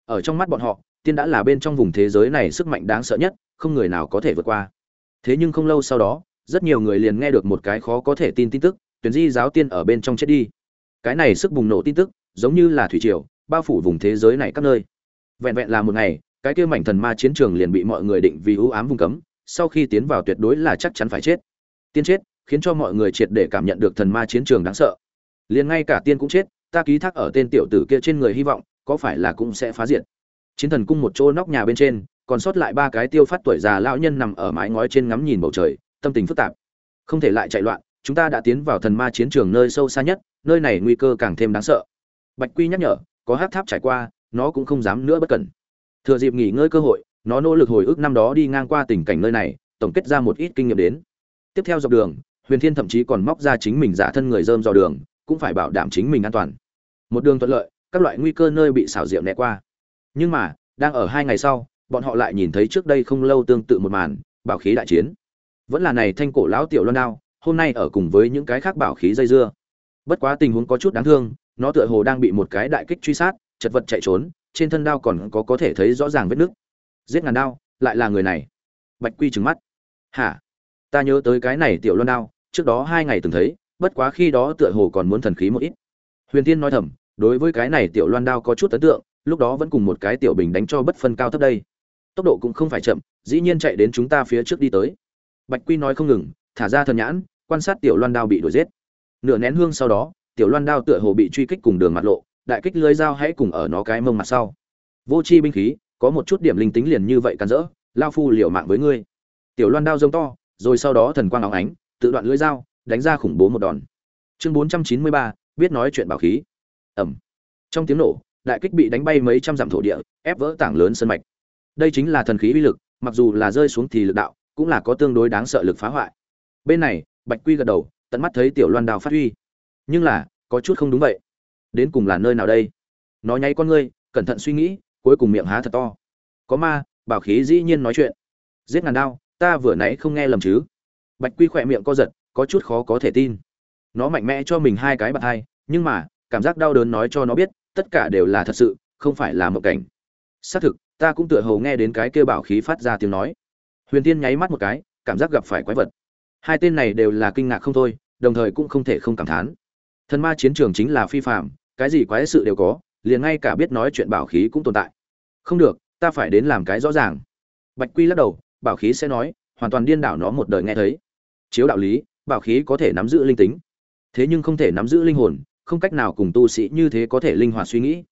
Ở trong mắt bọn họ, tiên đã là bên trong vùng thế giới này sức mạnh đáng sợ nhất, không người nào có thể vượt qua. Thế nhưng không lâu sau đó, rất nhiều người liền nghe được một cái khó có thể tin tin tức, tuyển di giáo tiên ở bên trong chết đi. Cái này sức bùng nổ tin tức, giống như là thủy triều, bao phủ vùng thế giới này các nơi. Vẹn vẹn là một ngày, cái kia mảnh thần ma chiến trường liền bị mọi người định vì ưu ám vùng cấm, sau khi tiến vào tuyệt đối là chắc chắn phải chết. Tiên chết khiến cho mọi người triệt để cảm nhận được thần ma chiến trường đáng sợ. Liền ngay cả tiên cũng chết, ta ký thác ở tên tiểu tử kia trên người hy vọng, có phải là cũng sẽ phá diệt. Chiến thần cung một chỗ nóc nhà bên trên, còn sót lại ba cái tiêu phát tuổi già lão nhân nằm ở mái ngói trên ngắm nhìn bầu trời, tâm tình phức tạp. Không thể lại chạy loạn, chúng ta đã tiến vào thần ma chiến trường nơi sâu xa nhất, nơi này nguy cơ càng thêm đáng sợ. Bạch quy nhắc nhở, có hát tháp trải qua, nó cũng không dám nữa bất cẩn. Thừa dịp nghỉ ngơi cơ hội, nó nỗ lực hồi ức năm đó đi ngang qua tình cảnh nơi này, tổng kết ra một ít kinh nghiệm đến. Tiếp theo dọc đường huyền thiên thậm chí còn móc ra chính mình giả thân người dơm dò đường, cũng phải bảo đảm chính mình an toàn. Một đường thuận lợi, các loại nguy cơ nơi bị xảo diệu né qua. Nhưng mà, đang ở hai ngày sau, bọn họ lại nhìn thấy trước đây không lâu tương tự một màn, bảo khí đại chiến. Vẫn là này thanh cổ lão tiểu loan đao, hôm nay ở cùng với những cái khác bảo khí dây dưa. Bất quá tình huống có chút đáng thương, nó tựa hồ đang bị một cái đại kích truy sát, chật vật chạy trốn, trên thân đao còn có có thể thấy rõ ràng vết nứt. Giết ngàn đao, lại là người này. Bạch quy trừng mắt. Hả? Ta nhớ tới cái này tiểu loan đao trước đó hai ngày từng thấy, bất quá khi đó tựa hồ còn muốn thần khí một ít. Huyền tiên nói thầm, đối với cái này tiểu loan đao có chút ấn tượng, lúc đó vẫn cùng một cái tiểu bình đánh cho bất phân cao thấp đây. Tốc độ cũng không phải chậm, dĩ nhiên chạy đến chúng ta phía trước đi tới. Bạch quy nói không ngừng, thả ra thần nhãn, quan sát tiểu loan đao bị đuổi giết. Nửa nén hương sau đó, tiểu loan đao tựa hồ bị truy kích cùng đường mặt lộ, đại kích lưới dao hãy cùng ở nó cái mông mặt sau. Vô chi binh khí, có một chút điểm linh tính liền như vậy cắn rỡ, lao phu liều mạng với ngươi. Tiểu loan đao rông to, rồi sau đó thần quang óng ánh tự đoạn lưỡi dao đánh ra khủng bố một đòn. Chương bốn trăm chín mươi ba biết nói chuyện bảo khí. Ầm, trong tiếng nổ đại kích bị đánh bay mấy trăm dặm thổ địa ép vỡ tảng lớn sân mạch. Đây chính là thần khí uy lực mặc dù là rơi xuống thì lực đạo cũng là có tương đối đáng sợ lực phá hoại. Bên này bạch quy gật đầu tận mắt thấy tiểu loan đào phát huy. Nhưng là có chút không đúng vậy. Đến cùng là nơi nào đây? Nó nháy con ngươi cẩn thận suy nghĩ cuối cùng miệng há thật to. Có ma bảo khí dĩ nhiên nói chuyện. Giết ngàn đao ta vừa nãy không nghe lầm chứ? Bạch quy khỏe miệng co giật, có chút khó có thể tin. Nó mạnh mẽ cho mình hai cái bạt hai, nhưng mà, cảm giác đau đớn nói cho nó biết, tất cả đều là thật sự, không phải là mộng cảnh. Xác thực, ta cũng tựa hồ nghe đến cái kêu bảo khí phát ra tiếng nói. Huyền tiên nháy mắt một cái, cảm giác gặp phải quái vật. Hai tên này đều là kinh ngạc không thôi, đồng thời cũng không thể không cảm thán. Thần ma chiến trường chính là phi phạm cái gì quái sự đều có, liền ngay cả biết nói chuyện bảo khí cũng tồn tại. Không được, ta phải đến làm cái rõ ràng. Bạch quy lắc đầu, bảo khí sẽ nói, hoàn toàn điên đảo nó một đời nghe thấy chiếu đạo lý, bảo khí có thể nắm giữ linh tính. Thế nhưng không thể nắm giữ linh hồn, không cách nào cùng tu sĩ như thế có thể linh hoạt suy nghĩ.